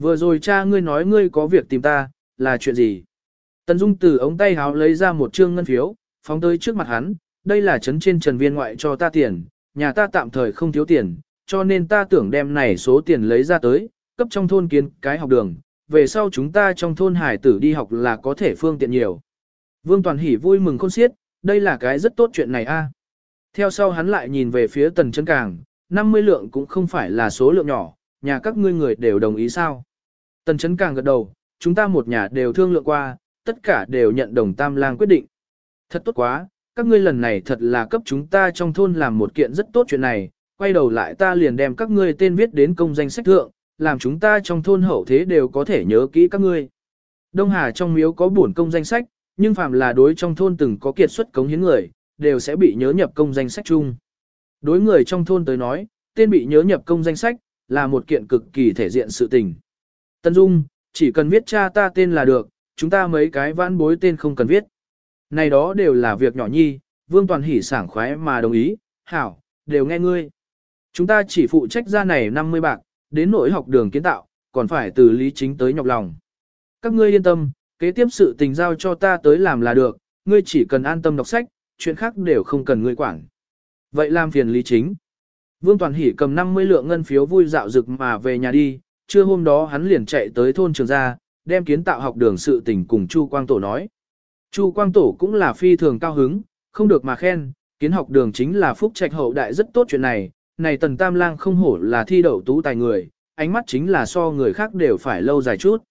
Speaker 1: Vừa rồi cha ngươi nói ngươi có việc tìm ta, là chuyện gì? Tần Dung từ ống tay háo lấy ra một trương ngân phiếu, phóng tới trước mặt hắn, đây là chấn trên trần viên ngoại cho ta tiền, nhà ta tạm thời không thiếu tiền, cho nên ta tưởng đem này số tiền lấy ra tới, cấp trong thôn kiến cái học đường, về sau chúng ta trong thôn hải tử đi học là có thể phương tiện nhiều. Vương Toàn Hỷ vui mừng khôn xiết, đây là cái rất tốt chuyện này a. Theo sau hắn lại nhìn về phía tần chân càng, 50 lượng cũng không phải là số lượng nhỏ, nhà các ngươi người đều đồng ý sao. Tần chấn càng gật đầu, chúng ta một nhà đều thương lượng qua, tất cả đều nhận đồng tam lang quyết định. Thật tốt quá, các ngươi lần này thật là cấp chúng ta trong thôn làm một kiện rất tốt chuyện này, quay đầu lại ta liền đem các ngươi tên viết đến công danh sách thượng, làm chúng ta trong thôn hậu thế đều có thể nhớ kỹ các ngươi. Đông Hà trong miếu có bổn công danh sách, nhưng phạm là đối trong thôn từng có kiệt xuất cống hiến người, đều sẽ bị nhớ nhập công danh sách chung. Đối người trong thôn tới nói, tên bị nhớ nhập công danh sách, là một kiện cực kỳ thể diện sự tình. Tân Dung, chỉ cần viết cha ta tên là được, chúng ta mấy cái vãn bối tên không cần viết. Này đó đều là việc nhỏ nhi, Vương Toàn hỉ sảng khoái mà đồng ý, hảo, đều nghe ngươi. Chúng ta chỉ phụ trách ra này 50 bạc, đến nỗi học đường kiến tạo, còn phải từ lý chính tới nhọc lòng. Các ngươi yên tâm, kế tiếp sự tình giao cho ta tới làm là được, ngươi chỉ cần an tâm đọc sách, chuyện khác đều không cần ngươi quản. Vậy làm phiền lý chính. Vương Toàn Hỷ cầm 50 lượng ngân phiếu vui dạo rực mà về nhà đi, trưa hôm đó hắn liền chạy tới thôn trường gia, đem kiến tạo học đường sự tình cùng Chu Quang Tổ nói. Chu Quang Tổ cũng là phi thường cao hứng, không được mà khen, kiến học đường chính là phúc trạch hậu đại rất tốt chuyện này, này tần tam lang không hổ là thi đậu tú tài người, ánh mắt chính là so người khác đều phải lâu dài chút.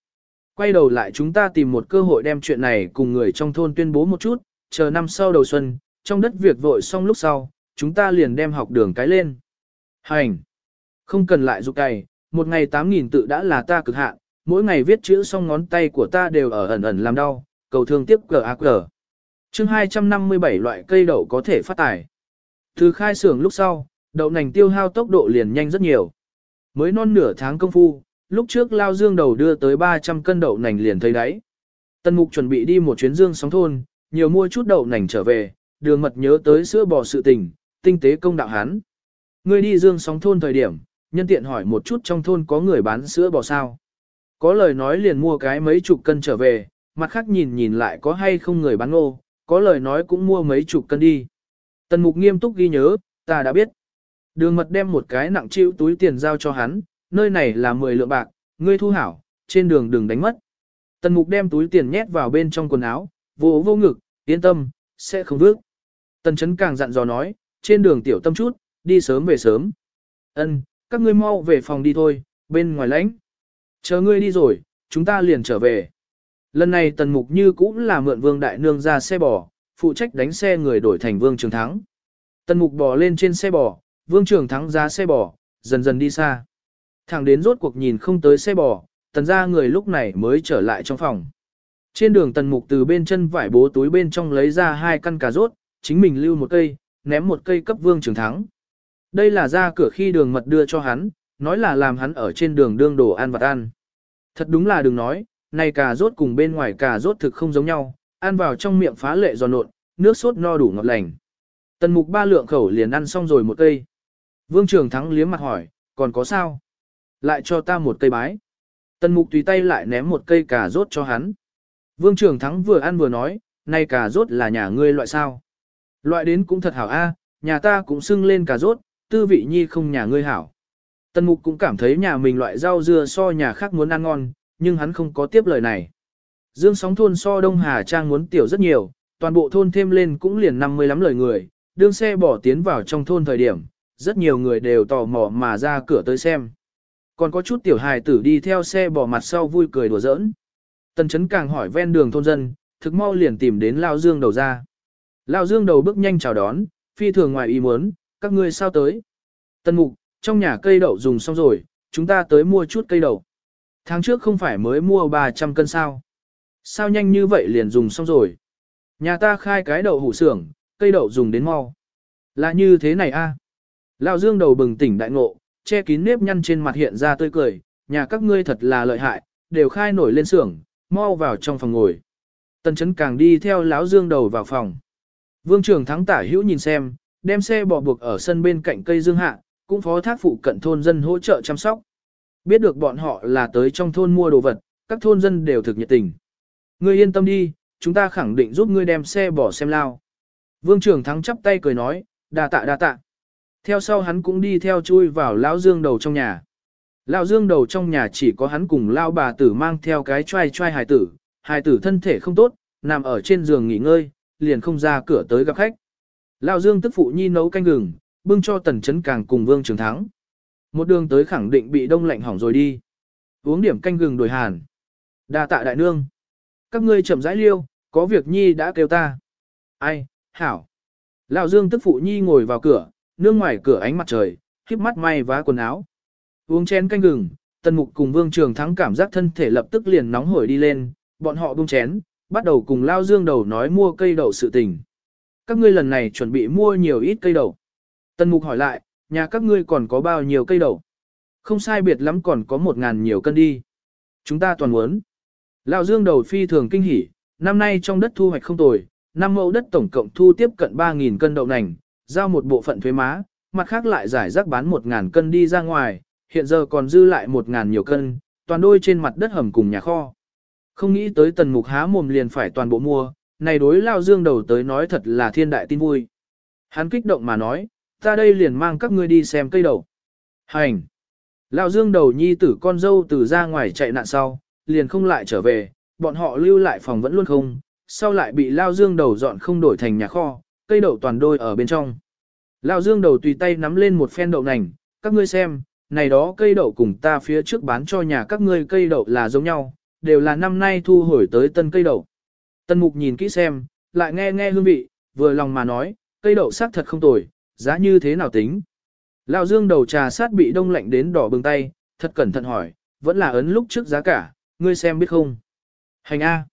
Speaker 1: Quay đầu lại chúng ta tìm một cơ hội đem chuyện này cùng người trong thôn tuyên bố một chút, chờ năm sau đầu xuân, trong đất việc vội xong lúc sau, chúng ta liền đem học đường cái lên. Hành! Không cần lại dục cày, một ngày 8.000 tự đã là ta cực hạn, mỗi ngày viết chữ xong ngón tay của ta đều ở ẩn ẩn làm đau, cầu thương tiếp cờ ác cờ. chương 257 loại cây đậu có thể phát tài. Từ khai xưởng lúc sau, đậu nành tiêu hao tốc độ liền nhanh rất nhiều. Mới non nửa tháng công phu, lúc trước lao dương đầu đưa tới 300 cân đậu nành liền thấy đáy. Tân mục chuẩn bị đi một chuyến dương sóng thôn, nhiều mua chút đậu nành trở về, đường mật nhớ tới sữa bò sự tình, tinh tế công đạo hắn. Ngươi đi dương sóng thôn thời điểm, nhân tiện hỏi một chút trong thôn có người bán sữa bò sao. Có lời nói liền mua cái mấy chục cân trở về, mặt khác nhìn nhìn lại có hay không người bán ngô, có lời nói cũng mua mấy chục cân đi. Tần mục nghiêm túc ghi nhớ, ta đã biết. Đường mật đem một cái nặng chịu túi tiền giao cho hắn, nơi này là 10 lượng bạc, ngươi thu hảo, trên đường đừng đánh mất. Tần mục đem túi tiền nhét vào bên trong quần áo, vô vô ngực, yên tâm, sẽ không vước. Tần chấn càng dặn dò nói, trên đường tiểu tâm chút, đi sớm về sớm. Ân, các ngươi mau về phòng đi thôi, bên ngoài lãnh. Chờ ngươi đi rồi, chúng ta liền trở về. Lần này tần mục như cũng là mượn vương đại nương ra xe bò, phụ trách đánh xe người đổi thành vương trường thắng. Tần mục bò lên trên xe bò, vương trường thắng ra xe bò, dần dần đi xa. Thẳng đến rốt cuộc nhìn không tới xe bò, tần ra người lúc này mới trở lại trong phòng. Trên đường tần mục từ bên chân vải bố túi bên trong lấy ra hai căn cà rốt, chính mình lưu một cây, ném một cây cấp vương trường thắng. Đây là ra cửa khi đường mật đưa cho hắn, nói là làm hắn ở trên đường đương đồ ăn vặt ăn. Thật đúng là đừng nói, này cà rốt cùng bên ngoài cà rốt thực không giống nhau, ăn vào trong miệng phá lệ giòn nộn, nước sốt no đủ ngọt lành. Tần mục ba lượng khẩu liền ăn xong rồi một cây. Vương Trường Thắng liếm mặt hỏi, còn có sao? Lại cho ta một cây bái. Tần mục tùy tay lại ném một cây cà rốt cho hắn. Vương Trường Thắng vừa ăn vừa nói, này cà rốt là nhà ngươi loại sao? Loại đến cũng thật hảo a, nhà ta cũng xưng lên cà rốt, tư vị nhi không nhà ngươi hảo. Tần mục cũng cảm thấy nhà mình loại rau dưa so nhà khác muốn ăn ngon, nhưng hắn không có tiếp lời này. Dương sóng thôn so Đông Hà Trang muốn tiểu rất nhiều, toàn bộ thôn thêm lên cũng liền 50 lắm lời người, đương xe bỏ tiến vào trong thôn thời điểm, rất nhiều người đều tò mò mà ra cửa tới xem. Còn có chút tiểu hài tử đi theo xe bỏ mặt sau vui cười đùa giỡn. Tần chấn càng hỏi ven đường thôn dân, thực mau liền tìm đến Lao Dương đầu ra. Lao Dương đầu bước nhanh chào đón, phi thường ngoài ý muốn, các ngươi sao tới. tân mục, trong nhà cây đậu dùng xong rồi, chúng ta tới mua chút cây đậu. Tháng trước không phải mới mua 300 cân sao. Sao nhanh như vậy liền dùng xong rồi. Nhà ta khai cái đậu hủ xưởng, cây đậu dùng đến mau. Là như thế này a. À? Lão Dương đầu bừng tỉnh đại ngộ, che kín nếp nhăn trên mặt hiện ra tươi cười, nhà các ngươi thật là lợi hại, đều khai nổi lên xưởng, mau vào trong phòng ngồi. Tần chấn càng đi theo lão Dương đầu vào phòng. Vương trưởng thắng tả hữu nhìn xem, đem xe bò buộc ở sân bên cạnh cây dương hạ, cũng phó thác phụ cận thôn dân hỗ trợ chăm sóc. Biết được bọn họ là tới trong thôn mua đồ vật, các thôn dân đều thực nhiệt tình. Ngươi yên tâm đi, chúng ta khẳng định giúp ngươi đem xe bỏ xem lao. Vương trưởng thắng chắp tay cười nói, đa tạ đa tạ. Theo sau hắn cũng đi theo chui vào lão dương đầu trong nhà. Lão dương đầu trong nhà chỉ có hắn cùng lao bà tử mang theo cái trai trai hài tử, hài tử thân thể không tốt, nằm ở trên giường nghỉ ngơi, liền không ra cửa tới gặp khách. Lão dương tức phụ nhi nấu canh gừng, bưng cho tần chấn càng cùng vương trường thắng. Một đường tới khẳng định bị đông lạnh hỏng rồi đi. Uống điểm canh gừng đổi hàn. đa tạ đại nương. Các ngươi chậm rãi liêu, có việc nhi đã kêu ta. Ai, hảo. Lão Dương tức phụ nhi ngồi vào cửa, nương ngoài cửa ánh mặt trời, khiếp mắt may vá quần áo. Uống chén canh gừng, tần mục cùng vương trường thắng cảm giác thân thể lập tức liền nóng hổi đi lên, bọn họ buông chén, bắt đầu cùng Lao Dương đầu nói mua cây đậu sự tình. Các ngươi lần này chuẩn bị mua nhiều ít cây đậu. Tần mục hỏi lại, nhà các ngươi còn có bao nhiêu cây đậu? Không sai biệt lắm còn có một ngàn nhiều cân đi. Chúng ta toàn muốn. Lão Dương đầu phi thường kinh hỉ, năm nay trong đất thu hoạch không tồi, năm mẫu đất tổng cộng thu tiếp cận 3.000 cân đậu nành, giao một bộ phận thuế má, mặt khác lại giải rác bán 1.000 cân đi ra ngoài, hiện giờ còn dư lại 1.000 nhiều cân, toàn đôi trên mặt đất hầm cùng nhà kho. Không nghĩ tới tần mục há mồm liền phải toàn bộ mua, này đối lao dương đầu tới nói thật là thiên đại tin vui. Hắn kích động mà nói, ta đây liền mang các ngươi đi xem cây đậu. Hành! Lao dương đầu nhi tử con dâu từ ra ngoài chạy nạn sau, liền không lại trở về, bọn họ lưu lại phòng vẫn luôn không, sau lại bị Lao dương đầu dọn không đổi thành nhà kho, cây đậu toàn đôi ở bên trong. Lao dương đầu tùy tay nắm lên một phen đậu nành, các ngươi xem, này đó cây đậu cùng ta phía trước bán cho nhà các ngươi cây đậu là giống nhau, đều là năm nay thu hồi tới tân cây đậu. Tân mục nhìn kỹ xem, lại nghe nghe hương vị, vừa lòng mà nói, cây đậu sắc thật không tồi, giá như thế nào tính. Lão Dương đầu trà sát bị đông lạnh đến đỏ bừng tay, thật cẩn thận hỏi, vẫn là ấn lúc trước giá cả, ngươi xem biết không. Hành A.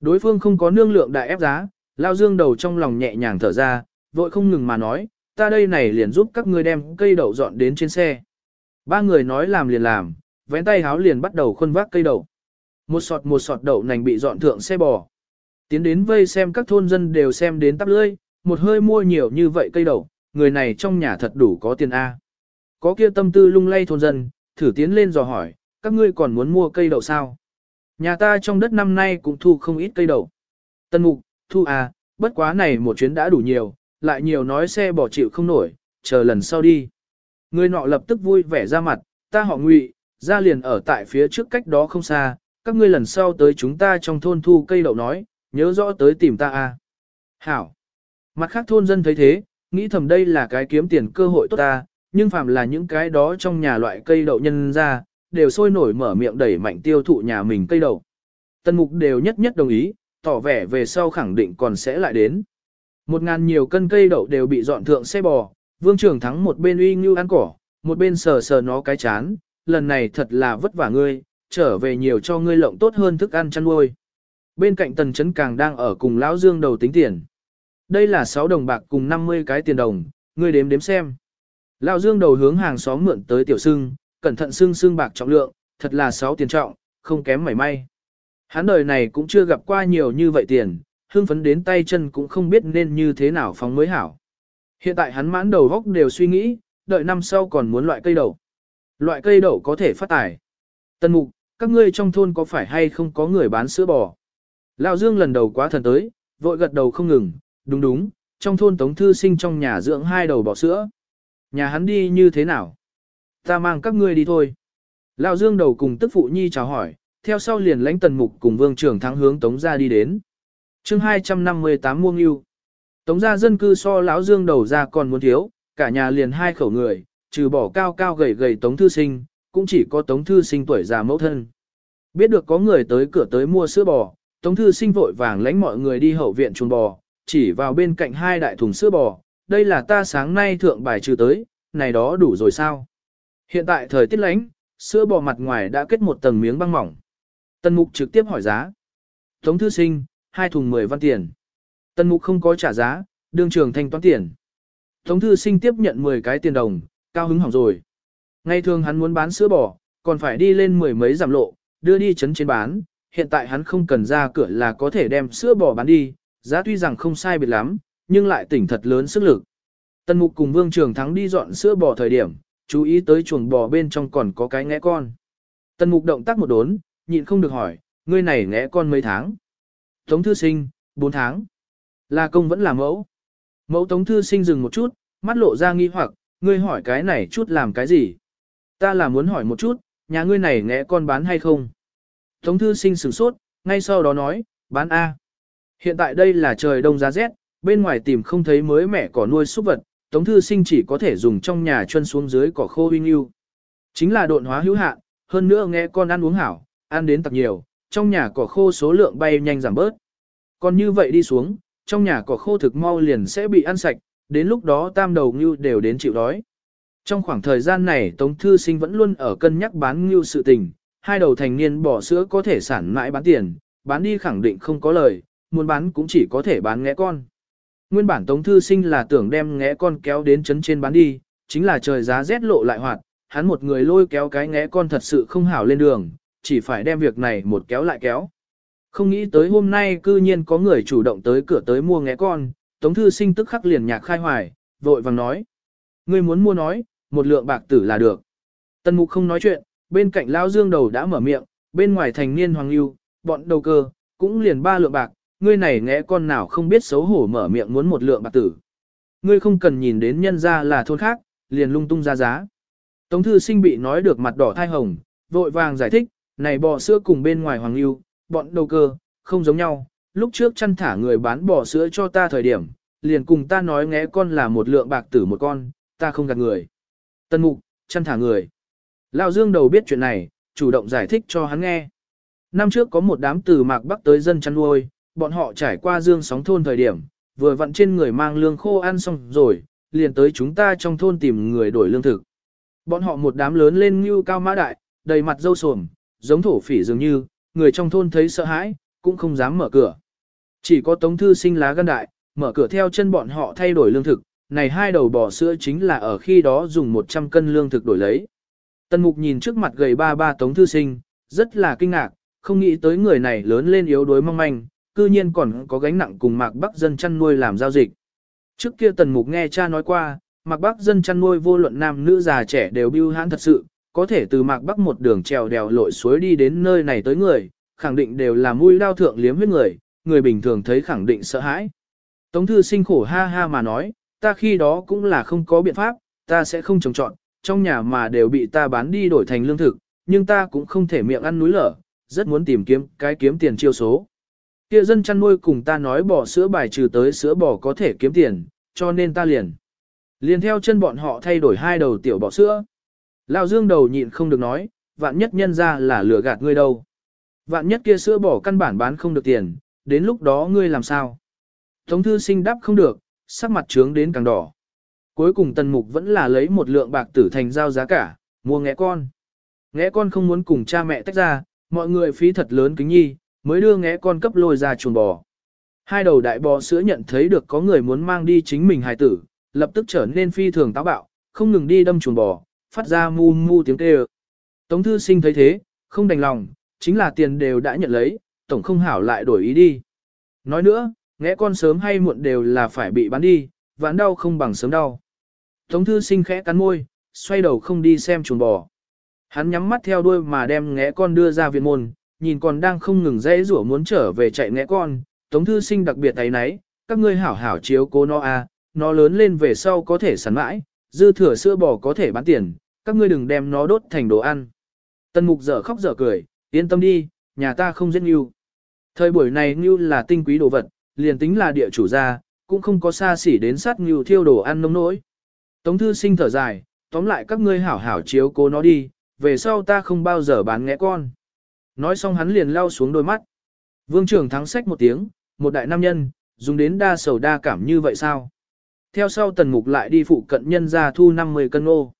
Speaker 1: Đối phương không có nương lượng đại ép giá, Lão Dương đầu trong lòng nhẹ nhàng thở ra, vội không ngừng mà nói, ta đây này liền giúp các ngươi đem cây đậu dọn đến trên xe. Ba người nói làm liền làm, vén tay háo liền bắt đầu khuân vác cây đậu. Một sọt một sọt đậu nành bị dọn thượng xe bò. Tiến đến vây xem các thôn dân đều xem đến tắp lưỡi, một hơi mua nhiều như vậy cây đậu, người này trong nhà thật đủ có tiền A. Có kia tâm tư lung lay thôn dân, thử tiến lên dò hỏi, các ngươi còn muốn mua cây đậu sao? Nhà ta trong đất năm nay cũng thu không ít cây đậu. Tân mục, thu à, bất quá này một chuyến đã đủ nhiều, lại nhiều nói xe bỏ chịu không nổi, chờ lần sau đi. Người nọ lập tức vui vẻ ra mặt, ta họ ngụy, ra liền ở tại phía trước cách đó không xa, các ngươi lần sau tới chúng ta trong thôn thu cây đậu nói, nhớ rõ tới tìm ta a. Hảo. Mặt khác thôn dân thấy thế, nghĩ thầm đây là cái kiếm tiền cơ hội tốt ta, nhưng phàm là những cái đó trong nhà loại cây đậu nhân ra, đều sôi nổi mở miệng đẩy mạnh tiêu thụ nhà mình cây đậu. Tân mục đều nhất nhất đồng ý, tỏ vẻ về sau khẳng định còn sẽ lại đến. Một ngàn nhiều cân cây đậu đều bị dọn thượng xe bò, vương trưởng thắng một bên uy ngưu ăn cỏ, một bên sờ sờ nó cái chán, lần này thật là vất vả ngươi, trở về nhiều cho ngươi lộng tốt hơn thức ăn chăn nuôi. Bên cạnh tần chấn càng đang ở cùng lão dương đầu tính tiền. Đây là 6 đồng bạc cùng 50 cái tiền đồng, ngươi đếm đếm xem. Lão dương đầu hướng hàng xóm mượn tới tiểu sưng, cẩn thận sưng sưng bạc trọng lượng, thật là 6 tiền trọng, không kém mảy may. Hắn đời này cũng chưa gặp qua nhiều như vậy tiền, hưng phấn đến tay chân cũng không biết nên như thế nào phóng mới hảo. Hiện tại hắn mãn đầu góc đều suy nghĩ, đợi năm sau còn muốn loại cây đậu. Loại cây đậu có thể phát tài. Tân mục, các ngươi trong thôn có phải hay không có người bán sữa bò? Lão Dương lần đầu quá thần tới, vội gật đầu không ngừng, đúng đúng, trong thôn Tống Thư Sinh trong nhà dưỡng hai đầu bò sữa. Nhà hắn đi như thế nào? Ta mang các ngươi đi thôi. Lão Dương đầu cùng tức phụ nhi chào hỏi, theo sau liền lãnh tần mục cùng vương trưởng thắng hướng Tống ra đi đến. chương 258 muông yêu. Tống ra dân cư so lão Dương đầu ra còn muốn thiếu, cả nhà liền hai khẩu người, trừ bỏ cao cao gầy gầy Tống Thư Sinh, cũng chỉ có Tống Thư Sinh tuổi già mẫu thân. Biết được có người tới cửa tới mua sữa bò, Tống Thư Sinh vội vàng lãnh mọi người đi hậu viện chuồng bò, chỉ vào bên cạnh hai đại thùng sữa bò, đây là ta sáng nay thượng bài trừ tới, này đó đủ rồi sao? Hiện tại thời tiết lánh, sữa bò mặt ngoài đã kết một tầng miếng băng mỏng. Tân Mục trực tiếp hỏi giá. Tống Thư Sinh, hai thùng 10 văn tiền. Tân Mục không có trả giá, đương trường thanh toán tiền. Tống Thư Sinh tiếp nhận 10 cái tiền đồng, cao hứng hỏng rồi. Ngày thường hắn muốn bán sữa bò, còn phải đi lên mười mấy giảm lộ, đưa đi chấn trên bán, hiện tại hắn không cần ra cửa là có thể đem sữa bò bán đi, giá tuy rằng không sai biệt lắm, nhưng lại tỉnh thật lớn sức lực. Tân Mục cùng Vương Trường Thắng đi dọn sữa bò thời điểm, chú ý tới chuồng bò bên trong còn có cái ngẽ con. Tân Mục động tác một đốn, nhịn không được hỏi, ngươi này ngẽ con mấy tháng? Tống Thư Sinh, 4 tháng. Là công vẫn là mẫu. Mẫu Tống Thư Sinh dừng một chút, mắt lộ ra nghi hoặc, ngươi hỏi cái này chút làm cái gì? Ta là muốn hỏi một chút, nhà ngươi này ngẽ con bán hay không? Tống thư sinh sửng sốt, ngay sau đó nói, bán A. Hiện tại đây là trời đông giá rét, bên ngoài tìm không thấy mới mẻ cỏ nuôi súc vật, Tống thư sinh chỉ có thể dùng trong nhà chân xuống dưới cỏ khô huynh yêu. Chính là độn hóa hữu hạn, hơn nữa nghe con ăn uống hảo, ăn đến tặc nhiều, trong nhà cỏ khô số lượng bay nhanh giảm bớt. Còn như vậy đi xuống, trong nhà cỏ khô thực mau liền sẽ bị ăn sạch, đến lúc đó tam đầu ngưu đều đến chịu đói. Trong khoảng thời gian này Tống Thư Sinh vẫn luôn ở cân nhắc bán ngưu sự tình, hai đầu thành niên bỏ sữa có thể sản mãi bán tiền, bán đi khẳng định không có lời, muốn bán cũng chỉ có thể bán ngẽ con. Nguyên bản Tống Thư Sinh là tưởng đem ngẽ con kéo đến chấn trên bán đi, chính là trời giá rét lộ lại hoạt, hắn một người lôi kéo cái ngẽ con thật sự không hảo lên đường, chỉ phải đem việc này một kéo lại kéo. Không nghĩ tới hôm nay cư nhiên có người chủ động tới cửa tới mua ngẽ con, Tống Thư Sinh tức khắc liền nhạc khai hoài, vội vàng nói. Ngươi muốn mua nói, một lượng bạc tử là được. Tân Mục không nói chuyện, bên cạnh Lão Dương đầu đã mở miệng, bên ngoài thành niên hoàng lưu, bọn đầu cơ, cũng liền ba lượng bạc, ngươi này ngẽ con nào không biết xấu hổ mở miệng muốn một lượng bạc tử. Ngươi không cần nhìn đến nhân ra là thôn khác, liền lung tung ra giá. Tống thư sinh bị nói được mặt đỏ thai hồng, vội vàng giải thích, này bò sữa cùng bên ngoài hoàng lưu, bọn đầu cơ, không giống nhau, lúc trước chăn thả người bán bò sữa cho ta thời điểm, liền cùng ta nói ngẽ con là một lượng bạc tử một con, ta không gạt người. Tân mục, chăn thả người. Lão Dương đầu biết chuyện này, chủ động giải thích cho hắn nghe. Năm trước có một đám từ mạc bắc tới dân chăn nuôi, bọn họ trải qua dương sóng thôn thời điểm, vừa vặn trên người mang lương khô ăn xong rồi, liền tới chúng ta trong thôn tìm người đổi lương thực. Bọn họ một đám lớn lên như cao mã đại, đầy mặt râu sồm, giống thổ phỉ dường như, người trong thôn thấy sợ hãi, cũng không dám mở cửa. Chỉ có tống thư sinh lá gan đại, mở cửa theo chân bọn họ thay đổi lương thực, này hai đầu bò sữa chính là ở khi đó dùng 100 cân lương thực đổi lấy. Tần mục nhìn trước mặt gầy ba ba tống thư sinh, rất là kinh ngạc, không nghĩ tới người này lớn lên yếu đuối mong manh, cư nhiên còn có gánh nặng cùng mạc bắc dân chăn nuôi làm giao dịch. Trước kia tần mục nghe cha nói qua, mạc bắc dân chăn nuôi vô luận nam nữ già trẻ đều biêu hãn thật sự, có thể từ mạc bắc một đường trèo đèo lội suối đi đến nơi này tới người, khẳng định đều là mũi đao thượng liếm huyết người, người bình thường thấy khẳng định sợ hãi. Tống thư sinh khổ ha ha mà nói, ta khi đó cũng là không có biện pháp, ta sẽ không trồng trọn, trong nhà mà đều bị ta bán đi đổi thành lương thực, nhưng ta cũng không thể miệng ăn núi lở, rất muốn tìm kiếm cái kiếm tiền chiêu số. Kia dân chăn nuôi cùng ta nói bỏ sữa bài trừ tới sữa bò có thể kiếm tiền, cho nên ta liền. Liền theo chân bọn họ thay đổi hai đầu tiểu bò sữa. Lão Dương đầu nhịn không được nói, vạn nhất nhân ra là lừa gạt ngươi đâu. Vạn nhất kia sữa bò căn bản bán không được tiền, đến lúc đó ngươi làm sao? Tống thư sinh đáp không được, sắc mặt trướng đến càng đỏ. Cuối cùng tần mục vẫn là lấy một lượng bạc tử thành giao giá cả, mua ngẽ con. Ngẽ con không muốn cùng cha mẹ tách ra, mọi người phí thật lớn kính nhi, mới đưa ngẽ con cấp lôi ra chuồng bò. Hai đầu đại bò sữa nhận thấy được có người muốn mang đi chính mình hài tử, lập tức trở nên phi thường táo bạo, không ngừng đi đâm chuồng bò, phát ra mu mu tiếng kêu. Tống thư sinh thấy thế, không đành lòng, chính là tiền đều đã nhận lấy, tổng không hảo lại đổi ý đi. Nói nữa, ngẽ con sớm hay muộn đều là phải bị bán đi, vãn đau không bằng sớm đau. Tống thư sinh khẽ cắn môi, xoay đầu không đi xem chuồng bò. Hắn nhắm mắt theo đuôi mà đem ngẽ con đưa ra viện môn, nhìn còn đang không ngừng dãy rủa muốn trở về chạy ngẽ con. Tống thư sinh đặc biệt thấy nấy, các ngươi hảo hảo chiếu cố nó a, à, nó lớn lên về sau có thể sẵn mãi, dư thừa sữa bò có thể bán tiền, các ngươi đừng đem nó đốt thành đồ ăn. Tần mục dở khóc dở cười, yên tâm đi, nhà ta không giết ngưu. Thời buổi này ngưu là tinh quý đồ vật, liền tính là địa chủ gia, cũng không có xa xỉ đến sát ngưu thiêu đồ ăn nông nỗi. Tống thư sinh thở dài, tóm lại các ngươi hảo hảo chiếu cố nó đi, về sau ta không bao giờ bán ngẽ con. Nói xong hắn liền lao xuống đôi mắt. Vương trưởng thắng sách một tiếng, một đại nam nhân, dùng đến đa sầu đa cảm như vậy sao? Theo sau tần mục lại đi phụ cận nhân ra thu 50 cân ô.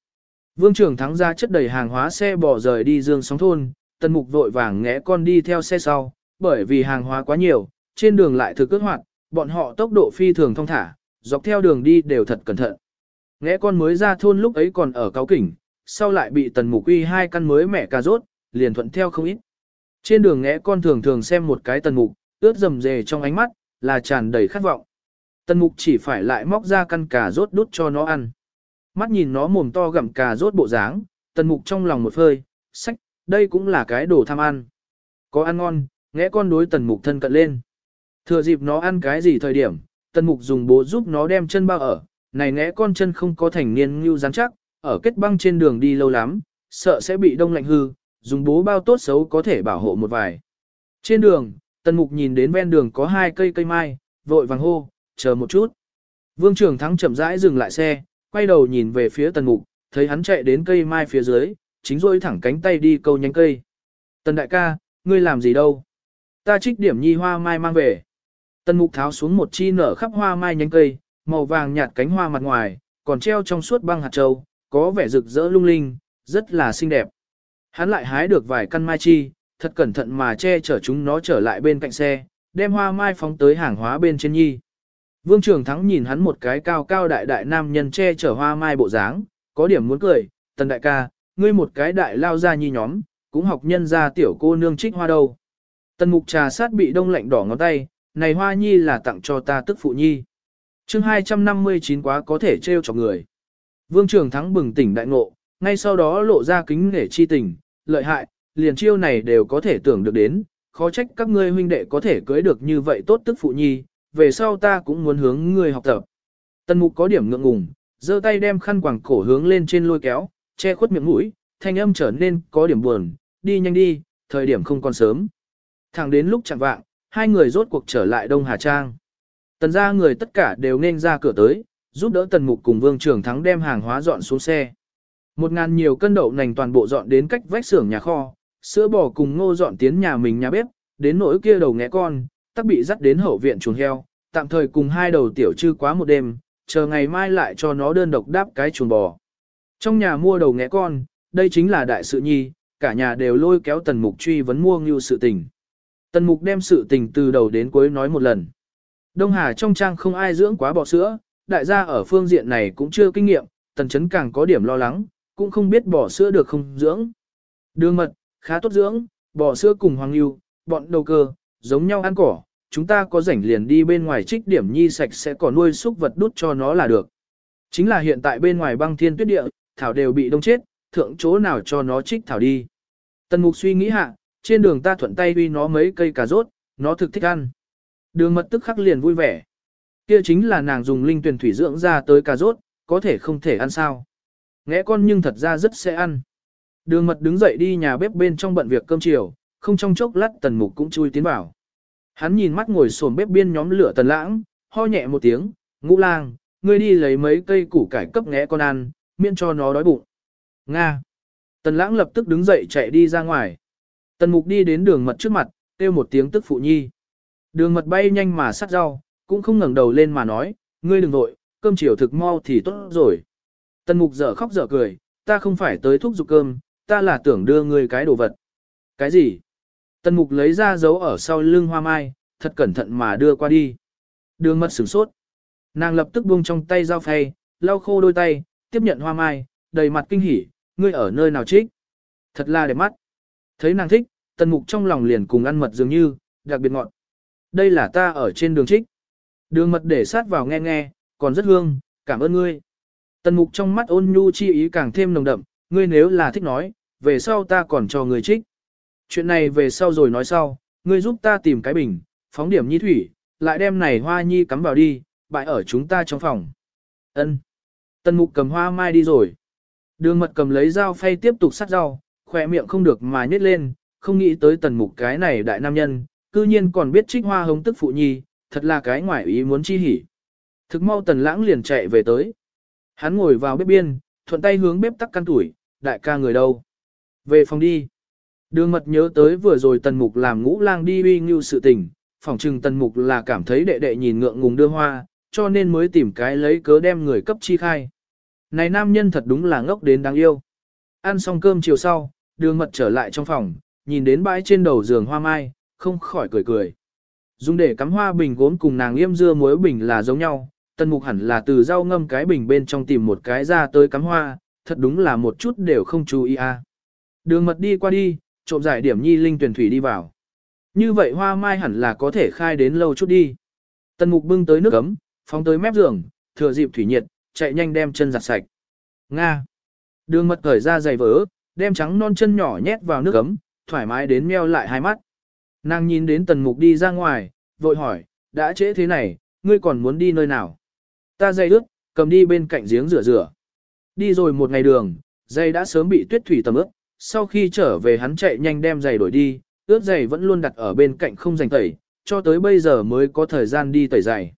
Speaker 1: Vương trưởng thắng ra chất đầy hàng hóa xe bỏ rời đi dương sóng thôn, tần mục vội vàng ngẽ con đi theo xe sau, bởi vì hàng hóa quá nhiều, trên đường lại thực cất hoạt, bọn họ tốc độ phi thường thông thả, dọc theo đường đi đều thật cẩn thận. Nghe con mới ra thôn lúc ấy còn ở cáo kỉnh, sau lại bị tần mục uy hai căn mới mẹ cà rốt, liền thuận theo không ít. Trên đường nghe con thường thường xem một cái tần mục, ướt rầm rề trong ánh mắt, là tràn đầy khát vọng. Tần mục chỉ phải lại móc ra căn cà rốt đút cho nó ăn. Mắt nhìn nó mồm to gặm cà rốt bộ dáng, tần mục trong lòng một phơi, sách, đây cũng là cái đồ tham ăn. Có ăn ngon, nghe con đối tần mục thân cận lên. Thừa dịp nó ăn cái gì thời điểm, tần mục dùng bố giúp nó đem chân bao ở, này ngẽ con chân không có thành niên như rắn chắc, ở kết băng trên đường đi lâu lắm, sợ sẽ bị đông lạnh hư, dùng bố bao tốt xấu có thể bảo hộ một vài. Trên đường, tần mục nhìn đến ven đường có hai cây cây mai, vội vàng hô, chờ một chút. Vương trưởng thắng chậm rãi dừng lại xe, quay đầu nhìn về phía tần mục, thấy hắn chạy đến cây mai phía dưới, chính rôi thẳng cánh tay đi câu nhánh cây. Tần đại ca, ngươi làm gì đâu? Ta trích điểm nhi hoa mai mang về. Tần mục tháo xuống một chi nở khắp hoa mai nhánh cây, màu vàng nhạt cánh hoa mặt ngoài, còn treo trong suốt băng hạt châu, có vẻ rực rỡ lung linh, rất là xinh đẹp. Hắn lại hái được vài căn mai chi, thật cẩn thận mà che chở chúng nó trở lại bên cạnh xe, đem hoa mai phóng tới hàng hóa bên trên nhi. Vương Trường Thắng nhìn hắn một cái cao cao đại đại nam nhân che chở hoa mai bộ dáng, có điểm muốn cười, tần đại ca, ngươi một cái đại lao ra nhi nhóm, cũng học nhân ra tiểu cô nương trích hoa đâu. Tần mục trà sát bị đông lạnh đỏ ngón tay, này hoa nhi là tặng cho ta tức phụ nhi chương 259 quá có thể trêu cho người. Vương Trường Thắng bừng tỉnh đại ngộ, ngay sau đó lộ ra kính nể chi tình, lợi hại, liền chiêu này đều có thể tưởng được đến, khó trách các ngươi huynh đệ có thể cưới được như vậy tốt tức phụ nhi, về sau ta cũng muốn hướng ngươi học tập. Tần mục có điểm ngượng ngùng, giơ tay đem khăn quàng cổ hướng lên trên lôi kéo, che khuất miệng mũi, thanh âm trở nên có điểm buồn, đi nhanh đi, thời điểm không còn sớm. Thẳng đến lúc chẳng vạng, hai người rốt cuộc trở lại Đông Hà Trang. Tần ra người tất cả đều nên ra cửa tới, giúp đỡ tần mục cùng vương trưởng thắng đem hàng hóa dọn xuống xe. Một ngàn nhiều cân đậu nành toàn bộ dọn đến cách vách xưởng nhà kho, sữa bò cùng ngô dọn tiến nhà mình nhà bếp, đến nỗi kia đầu nghé con, tắc bị dắt đến hậu viện chuồng heo, tạm thời cùng hai đầu tiểu trư quá một đêm, chờ ngày mai lại cho nó đơn độc đáp cái chuồng bò. Trong nhà mua đầu nghé con, đây chính là đại sự nhi, cả nhà đều lôi kéo tần mục truy vấn mua ngưu sự tình. Tần mục đem sự tình từ đầu đến cuối nói một lần. Đông Hà trong trang không ai dưỡng quá bò sữa, đại gia ở phương diện này cũng chưa kinh nghiệm, tần chấn càng có điểm lo lắng, cũng không biết bò sữa được không dưỡng. Đường mật, khá tốt dưỡng, bò sữa cùng hoàng lưu, bọn đầu cơ, giống nhau ăn cỏ, chúng ta có rảnh liền đi bên ngoài trích điểm nhi sạch sẽ có nuôi súc vật đút cho nó là được. Chính là hiện tại bên ngoài băng thiên tuyết địa, thảo đều bị đông chết, thượng chỗ nào cho nó trích thảo đi. Tần mục suy nghĩ hạ, trên đường ta thuận tay uy nó mấy cây cà rốt, nó thực thích ăn. Đường mật tức khắc liền vui vẻ. Kia chính là nàng dùng linh tuyển thủy dưỡng ra tới cà rốt, có thể không thể ăn sao. Ngẽ con nhưng thật ra rất sẽ ăn. Đường mật đứng dậy đi nhà bếp bên trong bận việc cơm chiều, không trong chốc lát tần mục cũng chui tiến vào. Hắn nhìn mắt ngồi sồn bếp biên nhóm lửa tần lãng, ho nhẹ một tiếng, ngũ lang, ngươi đi lấy mấy cây củ cải cấp ngẽ con ăn, miễn cho nó đói bụng. Nga. Tần lãng lập tức đứng dậy chạy đi ra ngoài. Tần mục đi đến đường mật trước mặt, kêu một tiếng tức phụ nhi. Đường mật bay nhanh mà sát rau, cũng không ngẩng đầu lên mà nói, ngươi đừng vội, cơm chiều thực mau thì tốt rồi. Tần mục dở khóc dở cười, ta không phải tới thúc giục cơm, ta là tưởng đưa ngươi cái đồ vật. Cái gì? Tần mục lấy ra dấu ở sau lưng hoa mai, thật cẩn thận mà đưa qua đi. Đường mật sửng sốt. Nàng lập tức buông trong tay dao phay, lau khô đôi tay, tiếp nhận hoa mai, đầy mặt kinh hỉ, ngươi ở nơi nào trích? Thật là đẹp mắt. Thấy nàng thích, tần mục trong lòng liền cùng ăn mật dường như, đặc biệt ngọt. Đây là ta ở trên đường trích. Đường mật để sát vào nghe nghe, còn rất hương, cảm ơn ngươi. Tần mục trong mắt ôn nhu chi ý càng thêm nồng đậm, ngươi nếu là thích nói, về sau ta còn cho ngươi trích. Chuyện này về sau rồi nói sau, ngươi giúp ta tìm cái bình, phóng điểm nhi thủy, lại đem này hoa nhi cắm vào đi, bại ở chúng ta trong phòng. Ân. Tần mục cầm hoa mai đi rồi. Đường mật cầm lấy dao phay tiếp tục sát rau, khỏe miệng không được mà nhét lên, không nghĩ tới tần mục cái này đại nam nhân, cư nhiên còn biết trích hoa hống tức phụ nhi, thật là cái ngoại ý muốn chi hỉ. Thực mau tần lãng liền chạy về tới. Hắn ngồi vào bếp biên, thuận tay hướng bếp tắc căn tuổi, đại ca người đâu. Về phòng đi. Đường mật nhớ tới vừa rồi tần mục làm ngũ lang đi uy ngưu sự tình, phỏng trừng tần mục là cảm thấy đệ đệ nhìn ngượng ngùng đưa hoa, cho nên mới tìm cái lấy cớ đem người cấp chi khai. Này nam nhân thật đúng là ngốc đến đáng yêu. Ăn xong cơm chiều sau, đường mật trở lại trong phòng, nhìn đến bãi trên đầu giường hoa mai, không khỏi cười cười. Dùng để cắm hoa bình gốm cùng nàng yêm dưa muối bình là giống nhau, tần mục hẳn là từ rau ngâm cái bình bên trong tìm một cái ra tới cắm hoa, thật đúng là một chút đều không chú ý a. Đường mật đi qua đi, trộm giải điểm nhi linh tuyển thủy đi vào. Như vậy hoa mai hẳn là có thể khai đến lâu chút đi. Tần mục bưng tới nước ấm, phóng tới mép giường, thừa dịp thủy nhiệt, chạy nhanh đem chân giặt sạch. Nga. Đường mật cởi ra giày vỡ, đem trắng non chân nhỏ nhét vào nước ấm, thoải mái đến meo lại hai mắt. Nàng nhìn đến tần mục đi ra ngoài, vội hỏi, đã trễ thế này, ngươi còn muốn đi nơi nào? Ta dây ướt, cầm đi bên cạnh giếng rửa rửa. Đi rồi một ngày đường, dây đã sớm bị tuyết thủy tầm ướt, sau khi trở về hắn chạy nhanh đem giày đổi đi, ướt giày vẫn luôn đặt ở bên cạnh không dành tẩy, cho tới bây giờ mới có thời gian đi tẩy giày.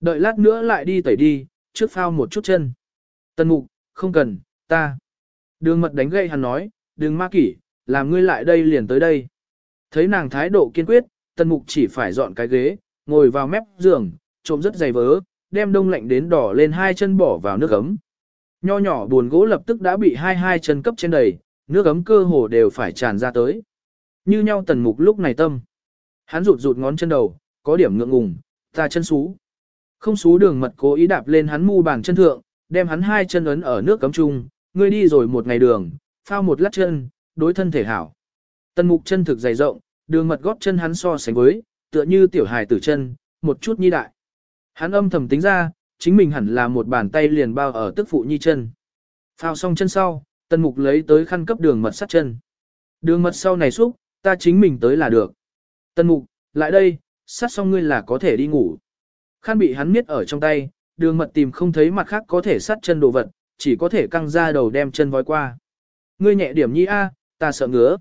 Speaker 1: Đợi lát nữa lại đi tẩy đi, trước phao một chút chân. Tần mục, không cần, ta. Đường mật đánh gậy hắn nói, đừng ma kỷ, làm ngươi lại đây liền tới đây. Thấy nàng thái độ kiên quyết, tần mục chỉ phải dọn cái ghế, ngồi vào mép giường, trộm rất dày vớ, đem đông lạnh đến đỏ lên hai chân bỏ vào nước ấm. Nho nhỏ buồn gỗ lập tức đã bị hai hai chân cấp trên đầy, nước ấm cơ hồ đều phải tràn ra tới. Như nhau tần mục lúc này tâm. Hắn rụt rụt ngón chân đầu, có điểm ngượng ngùng, ta chân xú. Không xú đường mật cố ý đạp lên hắn mu bàn chân thượng, đem hắn hai chân ấn ở nước cấm chung, ngươi đi rồi một ngày đường, phao một lát chân, đối thân thể hảo. Tần mục chân thực dày rộng, đường mật góp chân hắn so sánh với, tựa như tiểu hài tử chân, một chút nhi đại. Hắn âm thầm tính ra, chính mình hẳn là một bàn tay liền bao ở tức phụ nhi chân. Phao xong chân sau, tân mục lấy tới khăn cấp đường mật sát chân. Đường mật sau này xúc, ta chính mình tới là được. Tân mục, lại đây, sát xong ngươi là có thể đi ngủ. Khăn bị hắn miết ở trong tay, đường mật tìm không thấy mặt khác có thể sát chân đồ vật, chỉ có thể căng ra đầu đem chân vói qua. Ngươi nhẹ điểm nhi a, ta sợ ngứa.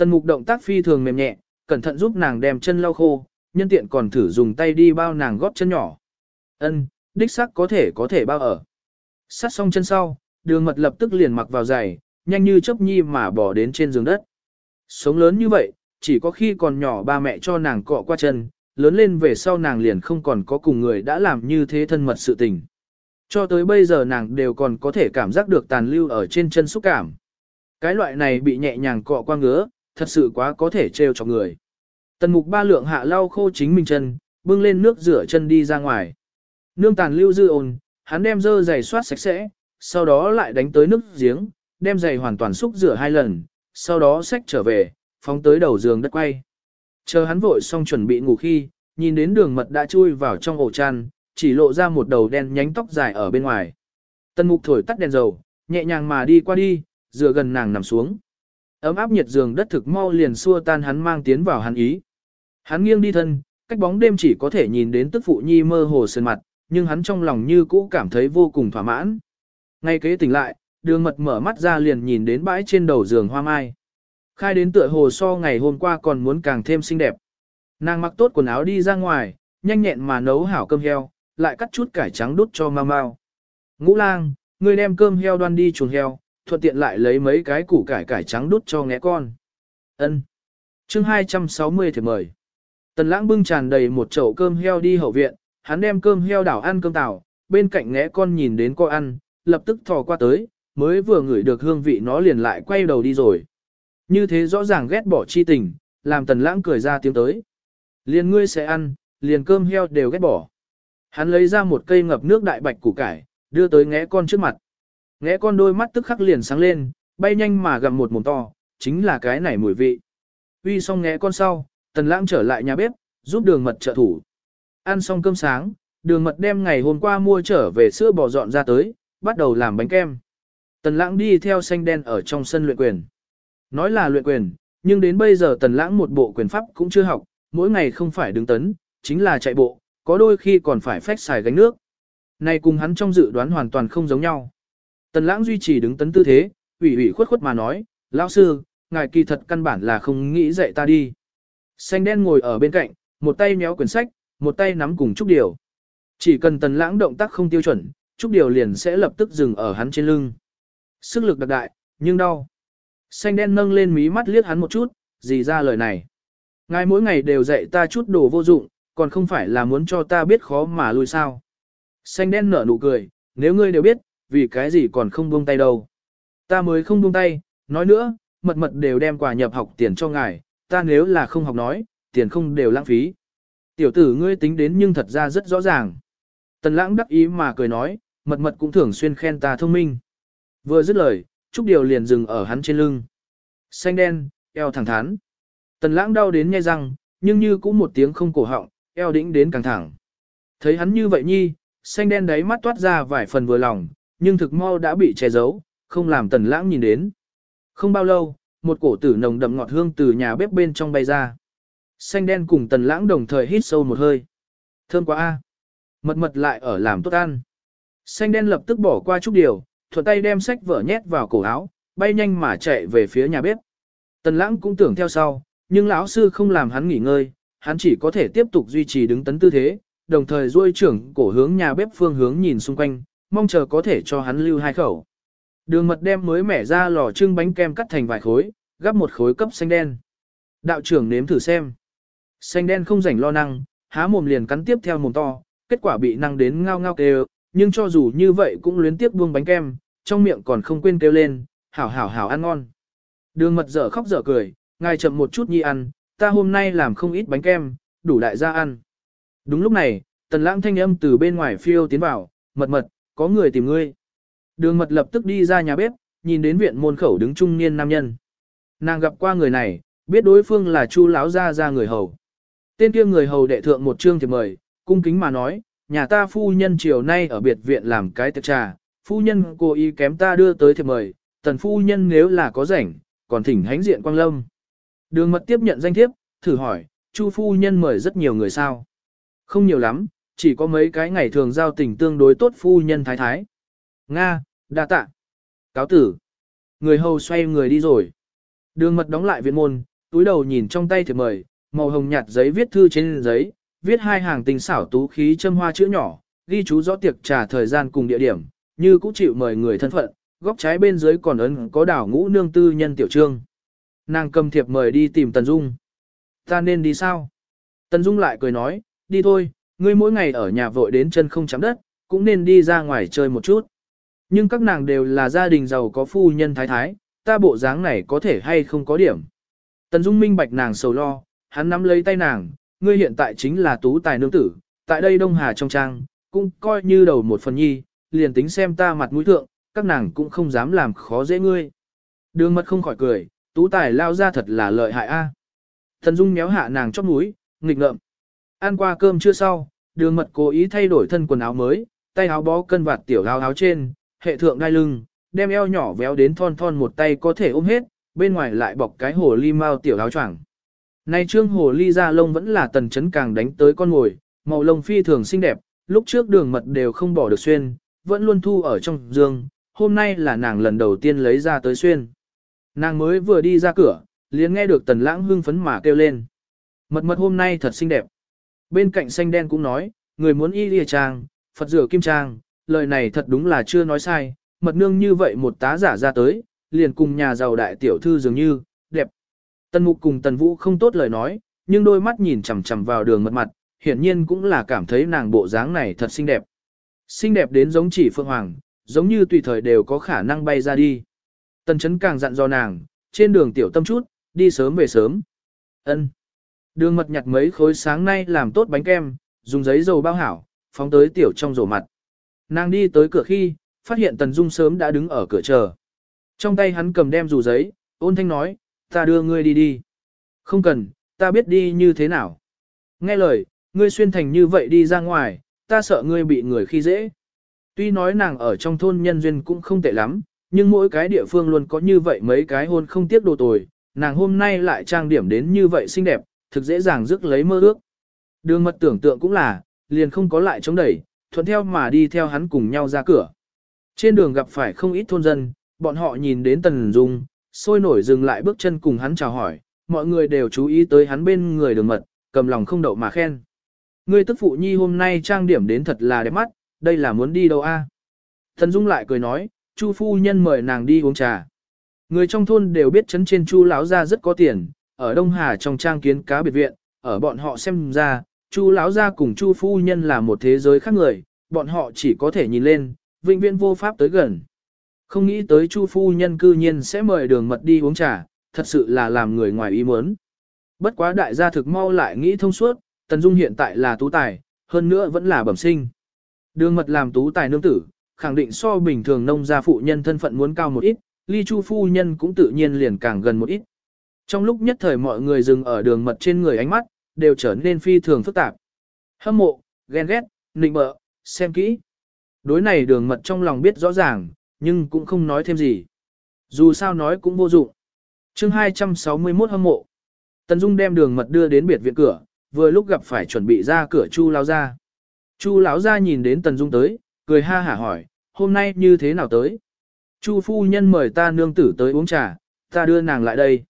Speaker 1: Tần mục động tác phi thường mềm nhẹ, cẩn thận giúp nàng đem chân lau khô, nhân tiện còn thử dùng tay đi bao nàng góp chân nhỏ. Ân, đích xác có thể có thể bao ở. Sát xong chân sau, đường mật lập tức liền mặc vào giày, nhanh như chớp nhi mà bỏ đến trên giường đất. Sống lớn như vậy, chỉ có khi còn nhỏ ba mẹ cho nàng cọ qua chân, lớn lên về sau nàng liền không còn có cùng người đã làm như thế thân mật sự tình. Cho tới bây giờ nàng đều còn có thể cảm giác được tàn lưu ở trên chân xúc cảm. Cái loại này bị nhẹ nhàng cọ qua ngứa, thật sự quá có thể trêu cho người. Tần mục ba lượng hạ lau khô chính mình chân, bưng lên nước rửa chân đi ra ngoài. Nương tàn lưu dư ồn, hắn đem dơ giày soát sạch sẽ, sau đó lại đánh tới nước giếng, đem giày hoàn toàn xúc rửa hai lần, sau đó xách trở về, phóng tới đầu giường đất quay. Chờ hắn vội xong chuẩn bị ngủ khi, nhìn đến đường mật đã chui vào trong ổ chăn, chỉ lộ ra một đầu đen nhánh tóc dài ở bên ngoài. Tần mục thổi tắt đèn dầu, nhẹ nhàng mà đi qua đi, dựa gần nàng nằm xuống. Ấm áp nhiệt giường đất thực mau liền xua tan hắn mang tiến vào hắn ý. Hắn nghiêng đi thân, cách bóng đêm chỉ có thể nhìn đến tức phụ nhi mơ hồ sơn mặt, nhưng hắn trong lòng như cũ cảm thấy vô cùng thỏa mãn. Ngay kế tỉnh lại, đường mật mở mắt ra liền nhìn đến bãi trên đầu giường hoa mai. Khai đến tựa hồ so ngày hôm qua còn muốn càng thêm xinh đẹp. Nàng mặc tốt quần áo đi ra ngoài, nhanh nhẹn mà nấu hảo cơm heo, lại cắt chút cải trắng đút cho mau mau. Ngũ lang, ngươi đem cơm heo đoan đi chuồng heo, thuận tiện lại lấy mấy cái củ cải cải trắng đút cho ngẽ con. Ân. Chương 260 thì mời. Tần lãng bưng tràn đầy một chậu cơm heo đi hậu viện, hắn đem cơm heo đảo ăn cơm tảo, bên cạnh ngẽ con nhìn đến cô ăn, lập tức thò qua tới, mới vừa ngửi được hương vị nó liền lại quay đầu đi rồi. Như thế rõ ràng ghét bỏ chi tình, làm tần lãng cười ra tiếng tới. Liền ngươi sẽ ăn, liền cơm heo đều ghét bỏ. Hắn lấy ra một cây ngập nước đại bạch củ cải, đưa tới ngẽ con trước mặt nghe con đôi mắt tức khắc liền sáng lên, bay nhanh mà gặm một mồm to, chính là cái này mùi vị. Uy xong nghe con sau, tần lãng trở lại nhà bếp, giúp đường mật trợ thủ. Ăn xong cơm sáng, đường mật đem ngày hôm qua mua trở về sữa bò dọn ra tới, bắt đầu làm bánh kem. Tần lãng đi theo xanh đen ở trong sân luyện quyền. Nói là luyện quyền, nhưng đến bây giờ tần lãng một bộ quyền pháp cũng chưa học, mỗi ngày không phải đứng tấn, chính là chạy bộ, có đôi khi còn phải phách xài gánh nước. Này cùng hắn trong dự đoán hoàn toàn không giống nhau. Tần lãng duy trì đứng tấn tư thế, ủy ủy khuất khuất mà nói, lão sư, ngài kỳ thật căn bản là không nghĩ dạy ta đi. Xanh đen ngồi ở bên cạnh, một tay méo quyển sách, một tay nắm cùng Trúc Điều. Chỉ cần tần lãng động tác không tiêu chuẩn, Trúc Điều liền sẽ lập tức dừng ở hắn trên lưng. Sức lực đặc đại, nhưng đau. Xanh đen nâng lên mí mắt liếc hắn một chút, gì ra lời này. Ngài mỗi ngày đều dạy ta chút đồ vô dụng, còn không phải là muốn cho ta biết khó mà lui sao. Xanh đen nở nụ cười, nếu ngươi đều biết, vì cái gì còn không buông tay đâu. Ta mới không buông tay, nói nữa, mật mật đều đem quà nhập học tiền cho ngài, ta nếu là không học nói, tiền không đều lãng phí. Tiểu tử ngươi tính đến nhưng thật ra rất rõ ràng. Tần lãng đắc ý mà cười nói, mật mật cũng thường xuyên khen ta thông minh. Vừa dứt lời, Trúc Điều liền dừng ở hắn trên lưng. Xanh đen, eo thẳng thắn. Tần lãng đau đến nhai răng, nhưng như cũng một tiếng không cổ họng, eo đĩnh đến càng thẳng. Thấy hắn như vậy nhi, xanh đen đấy mắt toát ra vài phần vừa lòng, nhưng thực mau đã bị che giấu, không làm tần lãng nhìn đến. Không bao lâu, một cổ tử nồng đậm ngọt hương từ nhà bếp bên trong bay ra. Xanh đen cùng tần lãng đồng thời hít sâu một hơi. Thơm quá a. Mật mật lại ở làm tốt ăn. Xanh đen lập tức bỏ qua chút điều, thuận tay đem sách vở nhét vào cổ áo, bay nhanh mà chạy về phía nhà bếp. Tần lãng cũng tưởng theo sau, nhưng lão sư không làm hắn nghỉ ngơi, hắn chỉ có thể tiếp tục duy trì đứng tấn tư thế, đồng thời duỗi trưởng cổ hướng nhà bếp phương hướng nhìn xung quanh, mong chờ có thể cho hắn lưu hai khẩu. Đường mật đem mới mẻ ra lò trưng bánh kem cắt thành vài khối, gắp một khối cấp xanh đen. Đạo trưởng nếm thử xem. Xanh đen không rảnh lo năng, há mồm liền cắn tiếp theo mồm to, kết quả bị năng đến ngao ngao kêu, nhưng cho dù như vậy cũng luyến tiếp buông bánh kem, trong miệng còn không quên kêu lên, hảo hảo hảo ăn ngon. Đường mật dở khóc dở cười, ngài chậm một chút nhi ăn, ta hôm nay làm không ít bánh kem, đủ đại gia ăn. Đúng lúc này, tần lãng thanh âm từ bên ngoài phiêu tiến vào, mật mật, có người tìm ngươi. Đường mật lập tức đi ra nhà bếp, nhìn đến viện môn khẩu đứng trung niên nam nhân. Nàng gặp qua người này, biết đối phương là chu lão gia gia người hầu. Tên kia người hầu đệ thượng một chương thì mời, cung kính mà nói, nhà ta phu nhân chiều nay ở biệt viện làm cái tiệc trà, phu nhân cố ý kém ta đưa tới thiệp mời, tần phu nhân nếu là có rảnh, còn thỉnh hánh diện quang lâm. Đường mật tiếp nhận danh thiếp, thử hỏi, Chu phu nhân mời rất nhiều người sao? Không nhiều lắm, chỉ có mấy cái ngày thường giao tình tương đối tốt phu nhân thái thái. Nga, đa tạ. Cáo tử. Người hầu xoay người đi rồi. Đường mật đóng lại viện môn, túi đầu nhìn trong tay thiệp mời, màu hồng nhạt giấy viết thư trên giấy, viết hai hàng tình xảo tú khí châm hoa chữ nhỏ, ghi chú rõ tiệc trà thời gian cùng địa điểm, như cũng chịu mời người thân phận, góc trái bên dưới còn ấn có đảo ngũ nương tư nhân tiểu trương. Nàng cầm thiệp mời đi tìm Tần Dung. Ta nên đi sao? Tần Dung lại cười nói, đi thôi, ngươi mỗi ngày ở nhà vội đến chân không chạm đất, cũng nên đi ra ngoài chơi một chút. Nhưng các nàng đều là gia đình giàu có phu nhân thái thái, ta bộ dáng này có thể hay không có điểm. Tần Dung minh bạch nàng sầu lo, hắn nắm lấy tay nàng, ngươi hiện tại chính là tú tài nương tử, tại đây Đông Hà trong trang, cũng coi như đầu một phần nhi, liền tính xem ta mặt mũi thượng, các nàng cũng không dám làm khó dễ ngươi. Đường mật không khỏi cười, tú tài lao ra thật là lợi hại a. Thần Dung méo hạ nàng chóp mũi, nghịch ngợm. Ăn qua cơm chưa sau, đường mật cố ý thay đổi thân quần áo mới, tay áo bó cân vạt tiểu áo áo trên, hệ thượng đai lưng, đem eo nhỏ véo đến thon thon một tay có thể ôm hết, bên ngoài lại bọc cái hồ ly mao tiểu áo choàng. Nay trương hồ ly da lông vẫn là tần chấn càng đánh tới con ngồi, màu lông phi thường xinh đẹp, lúc trước đường mật đều không bỏ được xuyên, vẫn luôn thu ở trong giường, hôm nay là nàng lần đầu tiên lấy ra tới xuyên. Nàng mới vừa đi ra cửa, liền nghe được tần lãng hưng phấn mà kêu lên. Mật mật hôm nay thật xinh đẹp. Bên cạnh xanh đen cũng nói, người muốn y lìa trang, Phật rửa kim trang, lời này thật đúng là chưa nói sai, mật nương như vậy một tá giả ra tới, liền cùng nhà giàu đại tiểu thư dường như, đẹp. Tần mục cùng tần vũ không tốt lời nói, nhưng đôi mắt nhìn chằm chằm vào đường mật mặt, hiển nhiên cũng là cảm thấy nàng bộ dáng này thật xinh đẹp. Xinh đẹp đến giống chỉ phượng hoàng, giống như tùy thời đều có khả năng bay ra đi. Tần chấn càng dặn dò nàng, trên đường tiểu tâm chút, đi sớm về sớm. Ân. Đường mật nhặt mấy khối sáng nay làm tốt bánh kem, dùng giấy dầu bao hảo, phóng tới tiểu trong rổ mặt. Nàng đi tới cửa khi, phát hiện Tần Dung sớm đã đứng ở cửa chờ. Trong tay hắn cầm đem dù giấy, ôn thanh nói, ta đưa ngươi đi đi. Không cần, ta biết đi như thế nào. Nghe lời, ngươi xuyên thành như vậy đi ra ngoài, ta sợ ngươi bị người khi dễ. Tuy nói nàng ở trong thôn nhân duyên cũng không tệ lắm, nhưng mỗi cái địa phương luôn có như vậy mấy cái hôn không tiếc đồ tồi, nàng hôm nay lại trang điểm đến như vậy xinh đẹp, thực dễ dàng rước lấy mơ ước. Đường mật tưởng tượng cũng là, liền không có lại chống đẩy, thuận theo mà đi theo hắn cùng nhau ra cửa. Trên đường gặp phải không ít thôn dân, bọn họ nhìn đến Tần Dung, sôi nổi dừng lại bước chân cùng hắn chào hỏi, mọi người đều chú ý tới hắn bên người đường mật, cầm lòng không đậu mà khen. Ngươi tức phụ nhi hôm nay trang điểm đến thật là đẹp mắt, đây là muốn đi đâu a? Tần Dung lại cười nói, Chu phu nhân mời nàng đi uống trà. Người trong thôn đều biết chấn trên Chu lão gia rất có tiền, ở Đông Hà trong trang kiến cá biệt viện, ở bọn họ xem ra, Chu lão gia cùng Chu phu nhân là một thế giới khác người, bọn họ chỉ có thể nhìn lên, vĩnh viễn vô pháp tới gần. Không nghĩ tới Chu phu nhân cư nhiên sẽ mời đường mật đi uống trà, thật sự là làm người ngoài ý muốn. Bất quá đại gia thực mau lại nghĩ thông suốt, Tần Dung hiện tại là tú tài, hơn nữa vẫn là bẩm sinh. Đường mật làm tú tài nương tử, khẳng định so bình thường nông gia phụ nhân thân phận muốn cao một ít, ly chu phu nhân cũng tự nhiên liền càng gần một ít. Trong lúc nhất thời mọi người dừng ở đường mật trên người ánh mắt, đều trở nên phi thường phức tạp. Hâm mộ, ghen ghét, nịnh bợ, xem kỹ. Đối này đường mật trong lòng biết rõ ràng, nhưng cũng không nói thêm gì. Dù sao nói cũng vô dụng. chương 261 hâm mộ. Tần Dung đem đường mật đưa đến biệt viện cửa, vừa lúc gặp phải chuẩn bị ra cửa Chu lão gia. Chu lão gia nhìn đến Tần Dung tới, cười ha hả hỏi, hôm nay như thế nào tới? Chu phu nhân mời ta nương tử tới uống trà, ta đưa nàng lại đây.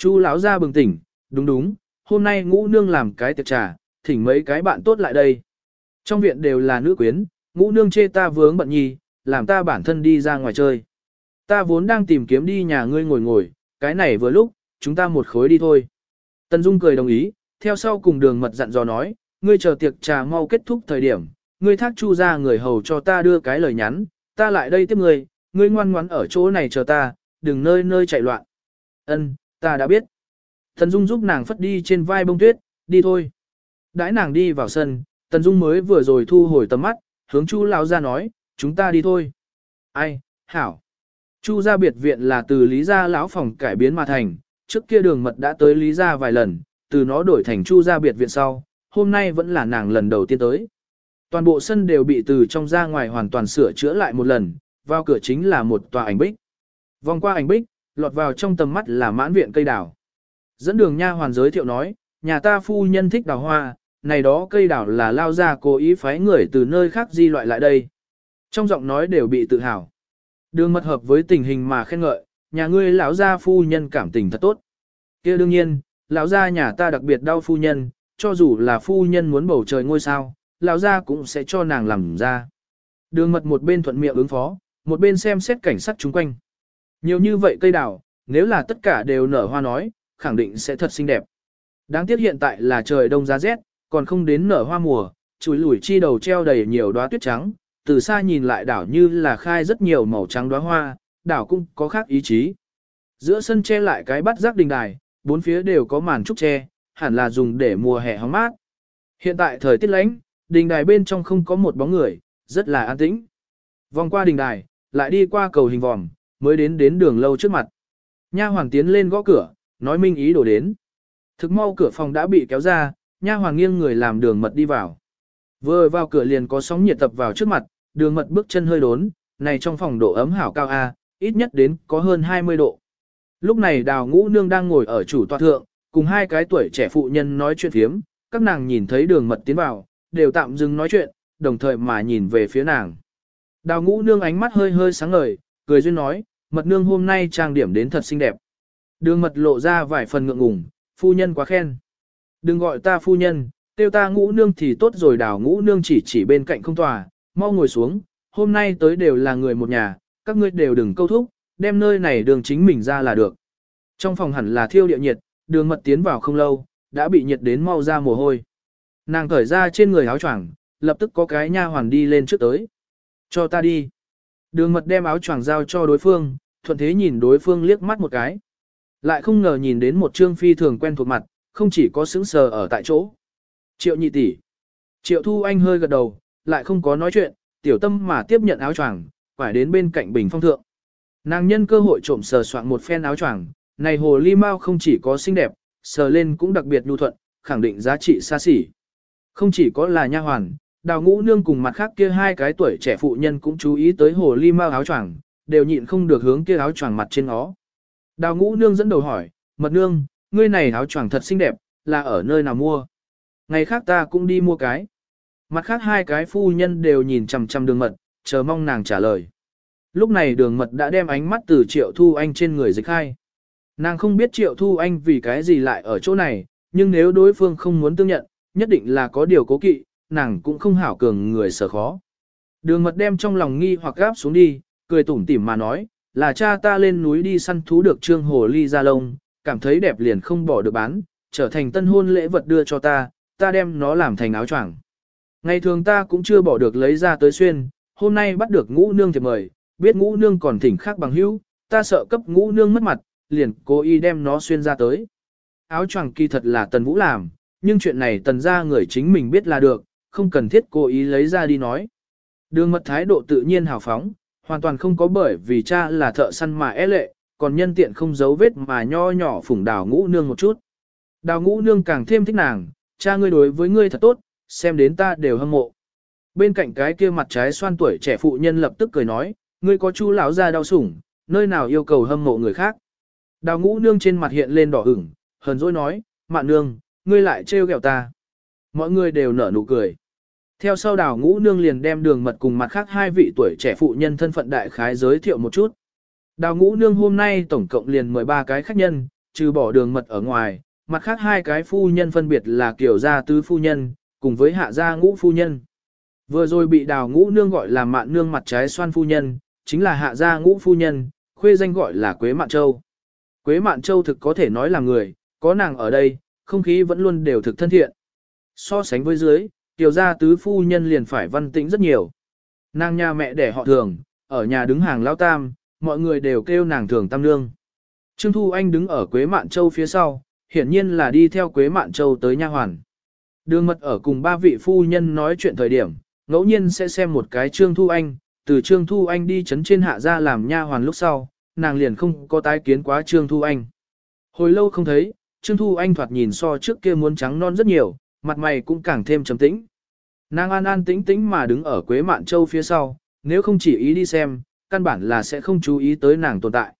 Speaker 1: Chu lão gia bừng tỉnh, đúng đúng, hôm nay ngũ nương làm cái tiệc trà, thỉnh mấy cái bạn tốt lại đây. Trong viện đều là nữ quyến, ngũ nương chê ta vướng bận nhì, làm ta bản thân đi ra ngoài chơi. Ta vốn đang tìm kiếm đi nhà ngươi ngồi ngồi, cái này vừa lúc, chúng ta một khối đi thôi. Tân Dung cười đồng ý, theo sau cùng đường mật dặn dò nói, ngươi chờ tiệc trà mau kết thúc thời điểm, ngươi thác chu ra người hầu cho ta đưa cái lời nhắn, ta lại đây tiếp ngươi, ngươi ngoan ngoãn ở chỗ này chờ ta, đừng nơi nơi chạy loạn. Ân, ta đã biết. Tần Dung giúp nàng phất đi trên vai bông tuyết, đi thôi. Đãi nàng đi vào sân, Tần Dung mới vừa rồi thu hồi tầm mắt, hướng Chu lão ra nói, chúng ta đi thôi. Ai, hảo. Chu gia biệt viện là từ Lý gia lão phòng cải biến mà thành, trước kia đường mật đã tới Lý gia vài lần, từ nó đổi thành Chu gia biệt viện sau, hôm nay vẫn là nàng lần đầu tiên tới. Toàn bộ sân đều bị từ trong ra ngoài hoàn toàn sửa chữa lại một lần, vào cửa chính là một tòa ảnh bích. Vòng qua ảnh bích, lọt vào trong tầm mắt là mãn viện cây đào. Dẫn đường nha hoàn giới thiệu nói, nhà ta phu nhân thích đào hoa, này đó cây đào là lao ra cố ý phái người từ nơi khác di loại lại đây. Trong giọng nói đều bị tự hào. Đường mật hợp với tình hình mà khen ngợi, nhà ngươi lão gia phu nhân cảm tình thật tốt. kia đương nhiên, lão gia nhà ta đặc biệt đau phu nhân, cho dù là phu nhân muốn bầu trời ngôi sao, lão gia cũng sẽ cho nàng làm ra. Đường mật một bên thuận miệng ứng phó, một bên xem xét cảnh sát chung quanh. Nhiều như vậy cây đào, nếu là tất cả đều nở hoa nói, khẳng định sẽ thật xinh đẹp. Đáng tiếc hiện tại là trời đông giá rét, còn không đến nở hoa mùa, chuối lủi chi đầu treo đầy nhiều đóa tuyết trắng, từ xa nhìn lại đảo như là khai rất nhiều màu trắng đóa hoa, đảo cũng có khác ý chí. Giữa sân che lại cái bắt giác đình đài, bốn phía đều có màn trúc che, hẳn là dùng để mùa hè hóng mát. Hiện tại thời tiết lạnh, đình đài bên trong không có một bóng người, rất là an tĩnh. Vòng qua đình đài, lại đi qua cầu hình vòm, mới đến đến đường lâu trước mặt. Nha hoàng tiến lên gõ cửa, nói minh ý đồ đến. Thực mau cửa phòng đã bị kéo ra, nha hoàng nghiêng người làm đường mật đi vào. Vừa vào cửa liền có sóng nhiệt tập vào trước mặt, đường mật bước chân hơi đốn, này trong phòng độ ấm hảo cao A, ít nhất đến có hơn 20 độ. Lúc này đào ngũ nương đang ngồi ở chủ tòa thượng, cùng hai cái tuổi trẻ phụ nhân nói chuyện phiếm, các nàng nhìn thấy đường mật tiến vào, đều tạm dừng nói chuyện, đồng thời mà nhìn về phía nàng. Đào ngũ nương ánh mắt hơi hơi sáng ngời, cười duyên nói, mật nương hôm nay trang điểm đến thật xinh đẹp. Đường mật lộ ra vài phần ngượng ngùng, phu nhân quá khen. Đừng gọi ta phu nhân, tiêu ta ngũ nương thì tốt rồi đào ngũ nương chỉ chỉ bên cạnh không tòa, mau ngồi xuống, hôm nay tới đều là người một nhà, các ngươi đều đừng câu thúc, đem nơi này đường chính mình ra là được. Trong phòng hẳn là thiêu địa nhiệt, đường mật tiến vào không lâu, đã bị nhiệt đến mau ra mồ hôi. Nàng cởi ra trên người áo choàng, lập tức có cái nha hoàn đi lên trước tới. Cho ta đi. Đường mật đem áo choàng giao cho đối phương, thuận thế nhìn đối phương liếc mắt một cái. Lại không ngờ nhìn đến một trương phi thường quen thuộc mặt, không chỉ có sững sờ ở tại chỗ. Triệu nhị tỷ. Triệu thu anh hơi gật đầu, lại không có nói chuyện, tiểu tâm mà tiếp nhận áo choàng, phải đến bên cạnh bình phong thượng. Nàng nhân cơ hội trộm sờ soạn một phen áo choàng, này hồ ly mau không chỉ có xinh đẹp, sờ lên cũng đặc biệt nhu thuận, khẳng định giá trị xa xỉ. Không chỉ có là nha hoàn, đào ngũ nương cùng mặt khác kia hai cái tuổi trẻ phụ nhân cũng chú ý tới hồ ly mao áo choàng, đều nhịn không được hướng kia áo choàng mặt trên nó. Đào ngũ nương dẫn đầu hỏi, mật nương, ngươi này áo choàng thật xinh đẹp, là ở nơi nào mua? Ngày khác ta cũng đi mua cái. Mặt khác hai cái phu nhân đều nhìn chằm chằm đường mật, chờ mong nàng trả lời. Lúc này đường mật đã đem ánh mắt từ triệu thu anh trên người dịch khai. Nàng không biết triệu thu anh vì cái gì lại ở chỗ này, nhưng nếu đối phương không muốn tương nhận, nhất định là có điều cố kỵ, nàng cũng không hảo cường người sở khó. Đường mật đem trong lòng nghi hoặc gáp xuống đi, cười tủm tỉm mà nói, là cha ta lên núi đi săn thú được trương hồ ly ra lông, cảm thấy đẹp liền không bỏ được bán, trở thành tân hôn lễ vật đưa cho ta, ta đem nó làm thành áo choàng. Ngày thường ta cũng chưa bỏ được lấy ra tới xuyên, hôm nay bắt được ngũ nương thì mời, biết ngũ nương còn thỉnh khác bằng hữu, ta sợ cấp ngũ nương mất mặt, liền cố ý đem nó xuyên ra tới. Áo choàng kỳ thật là tần vũ làm, nhưng chuyện này tần ra người chính mình biết là được, không cần thiết cố ý lấy ra đi nói. Đường mật thái độ tự nhiên hào phóng, hoàn toàn không có bởi vì cha là thợ săn mà é e lệ, còn nhân tiện không giấu vết mà nho nhỏ phủng đào ngũ nương một chút. Đào ngũ nương càng thêm thích nàng, cha ngươi đối với ngươi thật tốt, xem đến ta đều hâm mộ. Bên cạnh cái kia mặt trái xoan tuổi trẻ phụ nhân lập tức cười nói, ngươi có chu lão ra đau sủng, nơi nào yêu cầu hâm mộ người khác. Đào ngũ nương trên mặt hiện lên đỏ ửng, hờn dỗi nói, mạn nương, ngươi lại trêu ghẹo ta. Mọi người đều nở nụ cười. Theo sau đào ngũ nương liền đem đường mật cùng mặt khác hai vị tuổi trẻ phụ nhân thân phận đại khái giới thiệu một chút. Đào ngũ nương hôm nay tổng cộng liền 13 cái khách nhân, trừ bỏ đường mật ở ngoài, mặt khác hai cái phu nhân phân biệt là kiểu gia tứ phu nhân, cùng với hạ gia ngũ phu nhân. Vừa rồi bị đào ngũ nương gọi là mạn nương mặt trái xoan phu nhân, chính là hạ gia ngũ phu nhân, khuê danh gọi là Quế Mạn Châu. Quế Mạn Châu thực có thể nói là người, có nàng ở đây, không khí vẫn luôn đều thực thân thiện. So sánh với dưới, tiểu gia tứ phu nhân liền phải văn tĩnh rất nhiều. Nàng nhà mẹ đẻ họ thường, ở nhà đứng hàng lao tam, mọi người đều kêu nàng thường tam nương. Trương Thu Anh đứng ở Quế Mạn Châu phía sau, hiển nhiên là đi theo Quế Mạn Châu tới nha hoàn. Đường mật ở cùng ba vị phu nhân nói chuyện thời điểm, ngẫu nhiên sẽ xem một cái Trương Thu Anh, từ Trương Thu Anh đi chấn trên hạ ra làm nha hoàn lúc sau, nàng liền không có tái kiến quá Trương Thu Anh. Hồi lâu không thấy, Trương Thu Anh thoạt nhìn so trước kia muốn trắng non rất nhiều, mặt mày cũng càng thêm trầm tĩnh. Nàng an an tĩnh tĩnh mà đứng ở Quế Mạn Châu phía sau, nếu không chỉ ý đi xem, căn bản là sẽ không chú ý tới nàng tồn tại.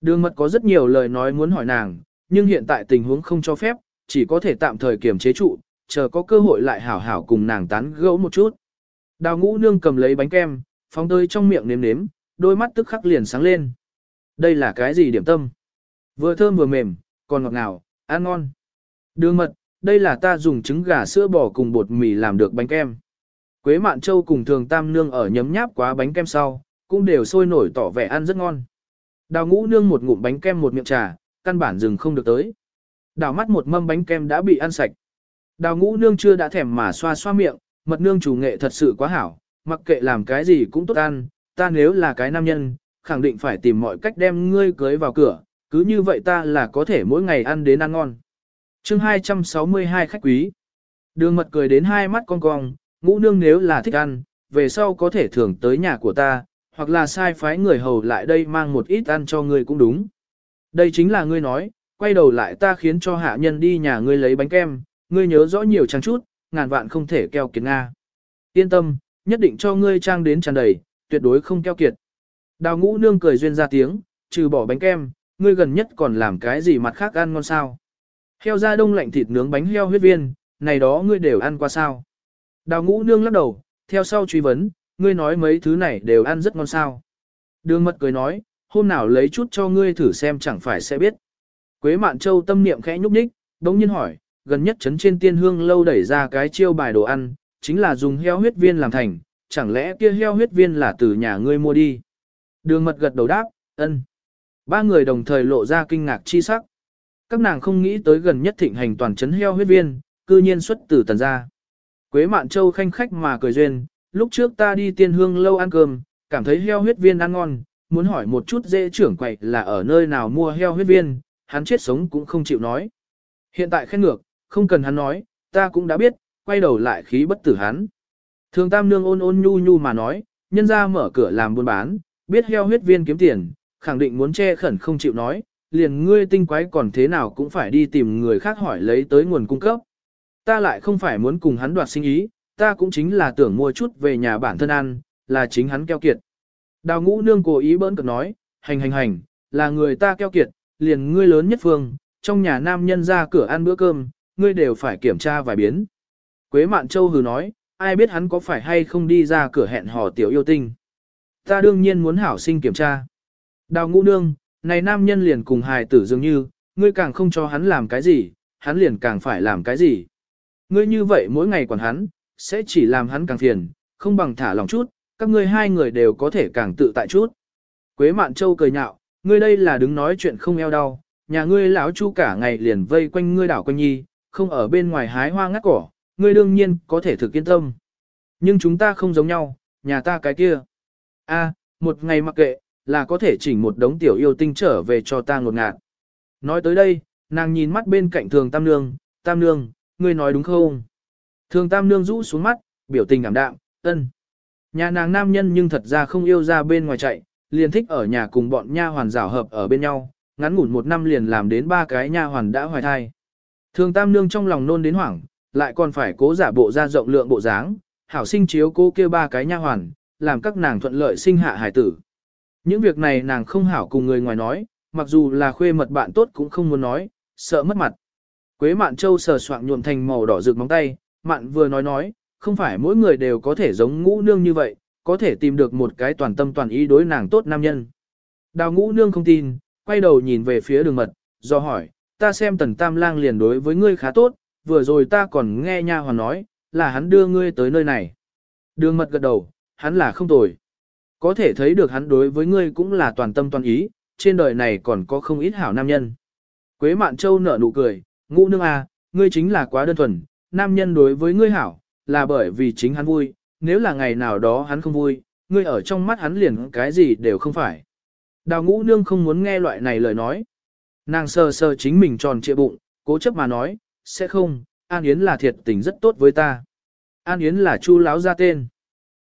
Speaker 1: Đường mật có rất nhiều lời nói muốn hỏi nàng, nhưng hiện tại tình huống không cho phép, chỉ có thể tạm thời kiềm chế trụ, chờ có cơ hội lại hảo hảo cùng nàng tán gẫu một chút. Đào ngũ nương cầm lấy bánh kem, phóng tới trong miệng nếm nếm, đôi mắt tức khắc liền sáng lên. Đây là cái gì điểm tâm? Vừa thơm vừa mềm, còn ngọt ngào, ăn ngon. Đường mật, đây là ta dùng trứng gà sữa bò cùng bột mì làm được bánh kem. Quế Mạn Châu cùng Thường Tam Nương ở nhấm nháp quá bánh kem sau, cũng đều sôi nổi tỏ vẻ ăn rất ngon. Đào ngũ nương một ngụm bánh kem một miệng trà, căn bản dừng không được tới. Đào mắt một mâm bánh kem đã bị ăn sạch. Đào ngũ nương chưa đã thèm mà xoa xoa miệng, mật nương chủ nghệ thật sự quá hảo, mặc kệ làm cái gì cũng tốt ăn, ta nếu là cái nam nhân, khẳng định phải tìm mọi cách đem ngươi cưới vào cửa, cứ như vậy ta là có thể mỗi ngày ăn đến ăn ngon chương 262 khách quý. Đường mật cười đến hai mắt con cong, ngũ nương nếu là thích ăn, về sau có thể thưởng tới nhà của ta, hoặc là sai phái người hầu lại đây mang một ít ăn cho ngươi cũng đúng. Đây chính là ngươi nói, quay đầu lại ta khiến cho hạ nhân đi nhà ngươi lấy bánh kem, ngươi nhớ rõ nhiều trang chút, ngàn vạn không thể keo kiệt Nga. Yên tâm, nhất định cho ngươi trang đến tràn đầy, tuyệt đối không keo kiệt. Đào ngũ nương cười duyên ra tiếng, trừ bỏ bánh kem, ngươi gần nhất còn làm cái gì mặt khác ăn ngon sao. Heo da đông lạnh thịt nướng bánh heo huyết viên, này đó ngươi đều ăn qua sao. Đào ngũ nương lắc đầu, theo sau truy vấn, ngươi nói mấy thứ này đều ăn rất ngon sao. Đường mật cười nói, hôm nào lấy chút cho ngươi thử xem chẳng phải sẽ biết. Quế Mạn Châu tâm niệm khẽ nhúc nhích, đống nhiên hỏi, gần nhất trấn trên tiên hương lâu đẩy ra cái chiêu bài đồ ăn, chính là dùng heo huyết viên làm thành, chẳng lẽ kia heo huyết viên là từ nhà ngươi mua đi. Đường mật gật đầu đáp, ân. Ba người đồng thời lộ ra kinh ngạc chi sắc. Các nàng không nghĩ tới gần nhất thịnh hành toàn chấn heo huyết viên, cư nhiên xuất từ tần gia. Quế Mạn Châu khanh khách mà cười duyên, lúc trước ta đi tiên hương lâu ăn cơm, cảm thấy heo huyết viên ăn ngon, muốn hỏi một chút dễ trưởng quậy là ở nơi nào mua heo huyết viên, hắn chết sống cũng không chịu nói. Hiện tại khen ngược, không cần hắn nói, ta cũng đã biết, quay đầu lại khí bất tử hắn. Thường tam nương ôn ôn nhu nhu mà nói, nhân ra mở cửa làm buôn bán, biết heo huyết viên kiếm tiền, khẳng định muốn che khẩn không chịu nói, liền ngươi tinh quái còn thế nào cũng phải đi tìm người khác hỏi lấy tới nguồn cung cấp. Ta lại không phải muốn cùng hắn đoạt sinh ý, ta cũng chính là tưởng mua chút về nhà bản thân ăn, là chính hắn keo kiệt. Đào ngũ nương cố ý bỡn cợt nói, hành hành hành, là người ta keo kiệt, liền ngươi lớn nhất phương, trong nhà nam nhân ra cửa ăn bữa cơm, ngươi đều phải kiểm tra vài biến. Quế Mạn Châu hừ nói, ai biết hắn có phải hay không đi ra cửa hẹn hò tiểu yêu tinh. Ta đương nhiên muốn hảo sinh kiểm tra. Đào ngũ nương, này nam nhân liền cùng hài tử dường như, ngươi càng không cho hắn làm cái gì, hắn liền càng phải làm cái gì. Ngươi như vậy mỗi ngày quản hắn, sẽ chỉ làm hắn càng phiền, không bằng thả lòng chút, các ngươi hai người đều có thể càng tự tại chút. Quế Mạn Châu cười nhạo, ngươi đây là đứng nói chuyện không eo đau, nhà ngươi lão chu cả ngày liền vây quanh ngươi đảo quanh nhi, không ở bên ngoài hái hoa ngắt cỏ, ngươi đương nhiên có thể thực yên tâm. Nhưng chúng ta không giống nhau, nhà ta cái kia. a một ngày mặc kệ, là có thể chỉnh một đống tiểu yêu tinh trở về cho ta ngột ngạt. Nói tới đây, nàng nhìn mắt bên cạnh thường tam nương, tam nương, ngươi nói đúng không? Thường tam nương rũ xuống mắt, biểu tình cảm đạm, ân. Nhà nàng nam nhân nhưng thật ra không yêu ra bên ngoài chạy, liền thích ở nhà cùng bọn nha hoàn rảo hợp ở bên nhau, ngắn ngủn một năm liền làm đến ba cái nha hoàn đã hoài thai. Thường tam nương trong lòng nôn đến hoảng, lại còn phải cố giả bộ ra rộng lượng bộ dáng, hảo sinh chiếu cô kêu ba cái nha hoàn, làm các nàng thuận lợi sinh hạ hải tử. Những việc này nàng không hảo cùng người ngoài nói, mặc dù là khuê mật bạn tốt cũng không muốn nói, sợ mất mặt. Quế Mạn Châu sờ soạng nhuộm thành màu đỏ rực móng tay, Mạn vừa nói nói, không phải mỗi người đều có thể giống ngũ nương như vậy, có thể tìm được một cái toàn tâm toàn ý đối nàng tốt nam nhân. Đào ngũ nương không tin, quay đầu nhìn về phía đường mật, do hỏi, ta xem tần tam lang liền đối với ngươi khá tốt, vừa rồi ta còn nghe nha hoàn nói, là hắn đưa ngươi tới nơi này. Đường mật gật đầu, hắn là không tồi. Có thể thấy được hắn đối với ngươi cũng là toàn tâm toàn ý, trên đời này còn có không ít hảo nam nhân. Quế Mạn Châu nở nụ cười, ngũ nương à, ngươi chính là quá đơn thuần, nam nhân đối với ngươi hảo, là bởi vì chính hắn vui, nếu là ngày nào đó hắn không vui, ngươi ở trong mắt hắn liền cái gì đều không phải. Đào ngũ nương không muốn nghe loại này lời nói. Nàng sờ sờ chính mình tròn trịa bụng, cố chấp mà nói, sẽ không, An Yến là thiệt tình rất tốt với ta. An Yến là chu láo ra tên.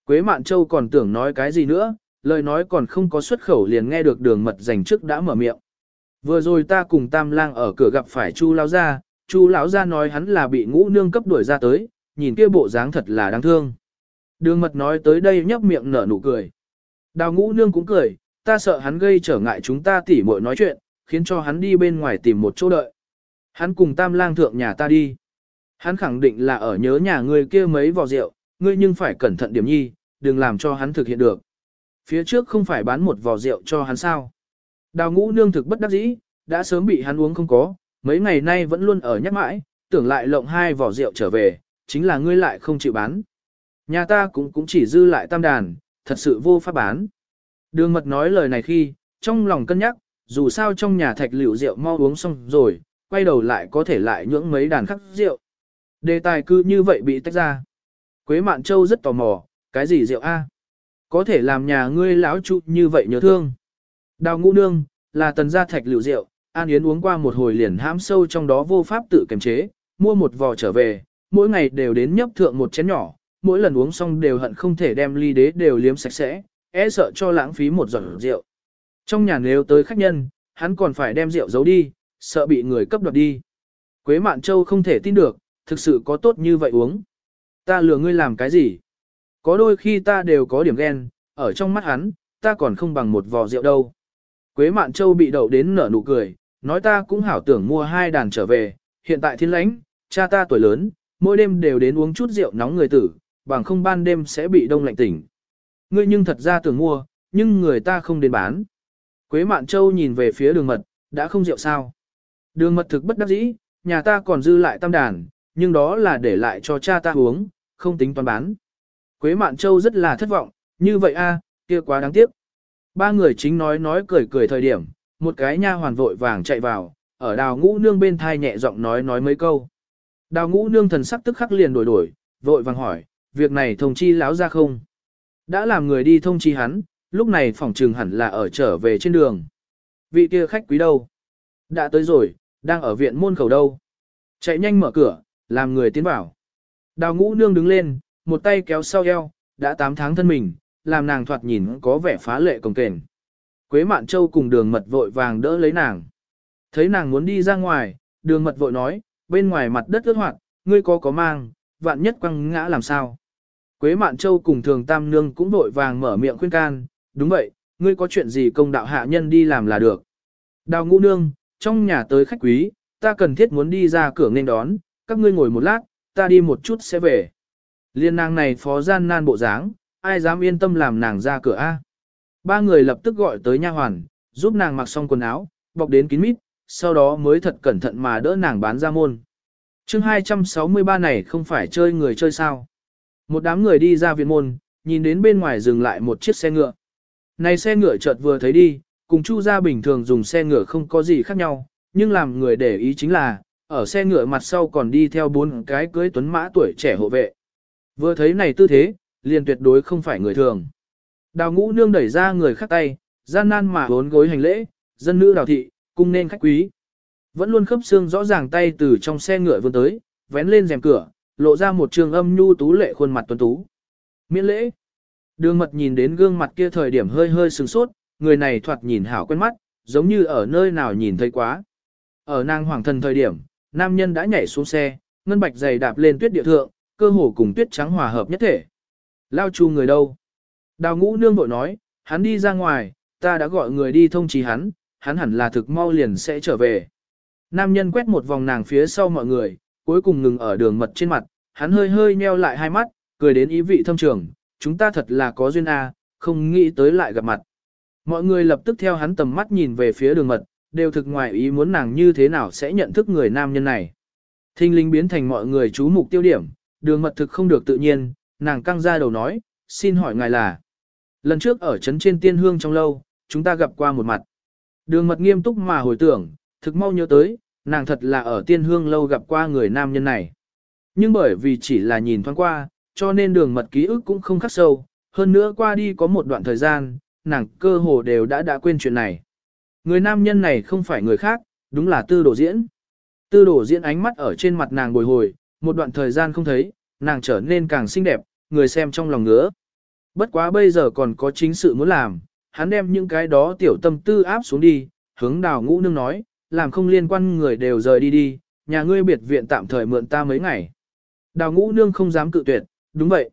Speaker 1: Quế Mạn Châu còn tưởng nói cái gì nữa, lời nói còn không có xuất khẩu liền nghe được đường mật dành trước đã mở miệng. Vừa rồi ta cùng Tam Lang ở cửa gặp phải Chu lão gia, Chu lão gia nói hắn là bị ngũ nương cấp đuổi ra tới, nhìn kia bộ dáng thật là đáng thương. Đường mật nói tới đây nhấp miệng nở nụ cười. Đào ngũ nương cũng cười, ta sợ hắn gây trở ngại chúng ta tỉ muội nói chuyện, khiến cho hắn đi bên ngoài tìm một chỗ đợi. Hắn cùng tam lang thượng nhà ta đi. Hắn khẳng định là ở nhớ nhà ngươi kia mấy vò rượu, ngươi nhưng phải cẩn thận điểm nhi, đừng làm cho hắn thực hiện được. Phía trước không phải bán một vò rượu cho hắn sao. Đào ngũ nương thực bất đắc dĩ, đã sớm bị hắn uống không có, mấy ngày nay vẫn luôn ở nhắc mãi, tưởng lại lộng hai vỏ rượu trở về, chính là ngươi lại không chịu bán. Nhà ta cũng cũng chỉ dư lại tam đàn, thật sự vô pháp bán. Đường mật nói lời này khi, trong lòng cân nhắc, dù sao trong nhà thạch liệu rượu mau uống xong rồi, quay đầu lại có thể lại nhưỡng mấy đàn khắc rượu. Đề tài cứ như vậy bị tách ra. Quế Mạn Châu rất tò mò, cái gì rượu a? Có thể làm nhà ngươi lão trụ như vậy nhớ thương. Đào ngũ nương, là tần gia thạch liệu rượu, An Yến uống qua một hồi liền hãm sâu trong đó vô pháp tự kiềm chế, mua một vò trở về, mỗi ngày đều đến nhấp thượng một chén nhỏ, mỗi lần uống xong đều hận không thể đem ly đế đều liếm sạch sẽ, e sợ cho lãng phí một giọt rượu. Trong nhà nếu tới khách nhân, hắn còn phải đem rượu giấu đi, sợ bị người cấp đoạt đi. Quế Mạn Châu không thể tin được, thực sự có tốt như vậy uống. Ta lừa ngươi làm cái gì? Có đôi khi ta đều có điểm ghen, ở trong mắt hắn, ta còn không bằng một vò rượu đâu. Quế Mạn Châu bị đậu đến nở nụ cười, nói ta cũng hảo tưởng mua hai đàn trở về, hiện tại thiên lãnh, cha ta tuổi lớn, mỗi đêm đều đến uống chút rượu nóng người tử, bằng không ban đêm sẽ bị đông lạnh tỉnh. Ngươi nhưng thật ra tưởng mua, nhưng người ta không đến bán. Quế Mạn Châu nhìn về phía đường mật, đã không rượu sao. Đường mật thực bất đắc dĩ, nhà ta còn dư lại tam đàn, nhưng đó là để lại cho cha ta uống, không tính toán bán. Quế Mạn Châu rất là thất vọng, như vậy a, kia quá đáng tiếc. Ba người chính nói nói cười cười thời điểm, một cái nha hoàn vội vàng chạy vào, ở đào ngũ nương bên thai nhẹ giọng nói nói mấy câu. Đào ngũ nương thần sắc tức khắc liền đổi đổi, vội vàng hỏi, việc này thông chi láo ra không? Đã làm người đi thông chi hắn, lúc này phòng trừng hẳn là ở trở về trên đường. Vị kia khách quý đâu? Đã tới rồi, đang ở viện môn khẩu đâu? Chạy nhanh mở cửa, làm người tiến vào. Đào ngũ nương đứng lên, một tay kéo sau eo, đã 8 tháng thân mình, làm nàng thoạt nhìn có vẻ phá lệ cồng kềnh. Quế Mạn Châu cùng đường mật vội vàng đỡ lấy nàng. Thấy nàng muốn đi ra ngoài, đường mật vội nói, bên ngoài mặt đất ướt hoạt, ngươi có có mang, vạn nhất quăng ngã làm sao. Quế Mạn Châu cùng thường tam nương cũng vội vàng mở miệng khuyên can, đúng vậy, ngươi có chuyện gì công đạo hạ nhân đi làm là được. Đào ngũ nương, trong nhà tới khách quý, ta cần thiết muốn đi ra cửa nên đón, các ngươi ngồi một lát, ta đi một chút sẽ về. Liên nàng này phó gian nan bộ dáng, ai dám yên tâm làm nàng ra cửa A. Ba người lập tức gọi tới nha hoàn, giúp nàng mặc xong quần áo, bọc đến kín mít, sau đó mới thật cẩn thận mà đỡ nàng bán ra môn. chương 263 này không phải chơi người chơi sao. Một đám người đi ra viện môn, nhìn đến bên ngoài dừng lại một chiếc xe ngựa. Này xe ngựa chợt vừa thấy đi, cùng Chu gia bình thường dùng xe ngựa không có gì khác nhau, nhưng làm người để ý chính là, ở xe ngựa mặt sau còn đi theo bốn cái cưới tuấn mã tuổi trẻ hộ vệ. Vừa thấy này tư thế, liền tuyệt đối không phải người thường. Đào ngũ nương đẩy ra người khác tay, gian nan mà bốn gối hành lễ, dân nữ đào thị, cung nên khách quý. Vẫn luôn khớp xương rõ ràng tay từ trong xe ngựa vươn tới, vén lên rèm cửa, lộ ra một trường âm nhu tú lệ khuôn mặt tuấn tú. Miễn lễ. Đường mật nhìn đến gương mặt kia thời điểm hơi hơi sừng sốt, người này thoạt nhìn hảo quen mắt, giống như ở nơi nào nhìn thấy quá. Ở nàng hoàng thần thời điểm, nam nhân đã nhảy xuống xe, ngân bạch giày đạp lên tuyết địa thượng, cơ hồ cùng tuyết trắng hòa hợp nhất thể. Lao chu người đâu? Đào ngũ nương bội nói, hắn đi ra ngoài, ta đã gọi người đi thông trí hắn, hắn hẳn là thực mau liền sẽ trở về. Nam nhân quét một vòng nàng phía sau mọi người, cuối cùng ngừng ở đường mật trên mặt, hắn hơi hơi nheo lại hai mắt, cười đến ý vị thâm trường, chúng ta thật là có duyên a, không nghĩ tới lại gặp mặt. Mọi người lập tức theo hắn tầm mắt nhìn về phía đường mật, đều thực ngoài ý muốn nàng như thế nào sẽ nhận thức người nam nhân này. Thinh linh biến thành mọi người chú mục tiêu điểm, đường mật thực không được tự nhiên, nàng căng ra đầu nói, xin hỏi ngài là. Lần trước ở trấn trên tiên hương trong lâu, chúng ta gặp qua một mặt. Đường mật nghiêm túc mà hồi tưởng, thực mau nhớ tới, nàng thật là ở tiên hương lâu gặp qua người nam nhân này. Nhưng bởi vì chỉ là nhìn thoáng qua, cho nên đường mật ký ức cũng không khắc sâu, hơn nữa qua đi có một đoạn thời gian, nàng cơ hồ đều đã đã quên chuyện này. Người nam nhân này không phải người khác, đúng là tư đồ diễn. Tư đồ diễn ánh mắt ở trên mặt nàng bồi hồi, một đoạn thời gian không thấy, nàng trở nên càng xinh đẹp, người xem trong lòng ngứa. Bất quá bây giờ còn có chính sự muốn làm, hắn đem những cái đó tiểu tâm tư áp xuống đi, hướng đào ngũ nương nói, làm không liên quan người đều rời đi đi, nhà ngươi biệt viện tạm thời mượn ta mấy ngày. Đào ngũ nương không dám cự tuyệt, đúng vậy.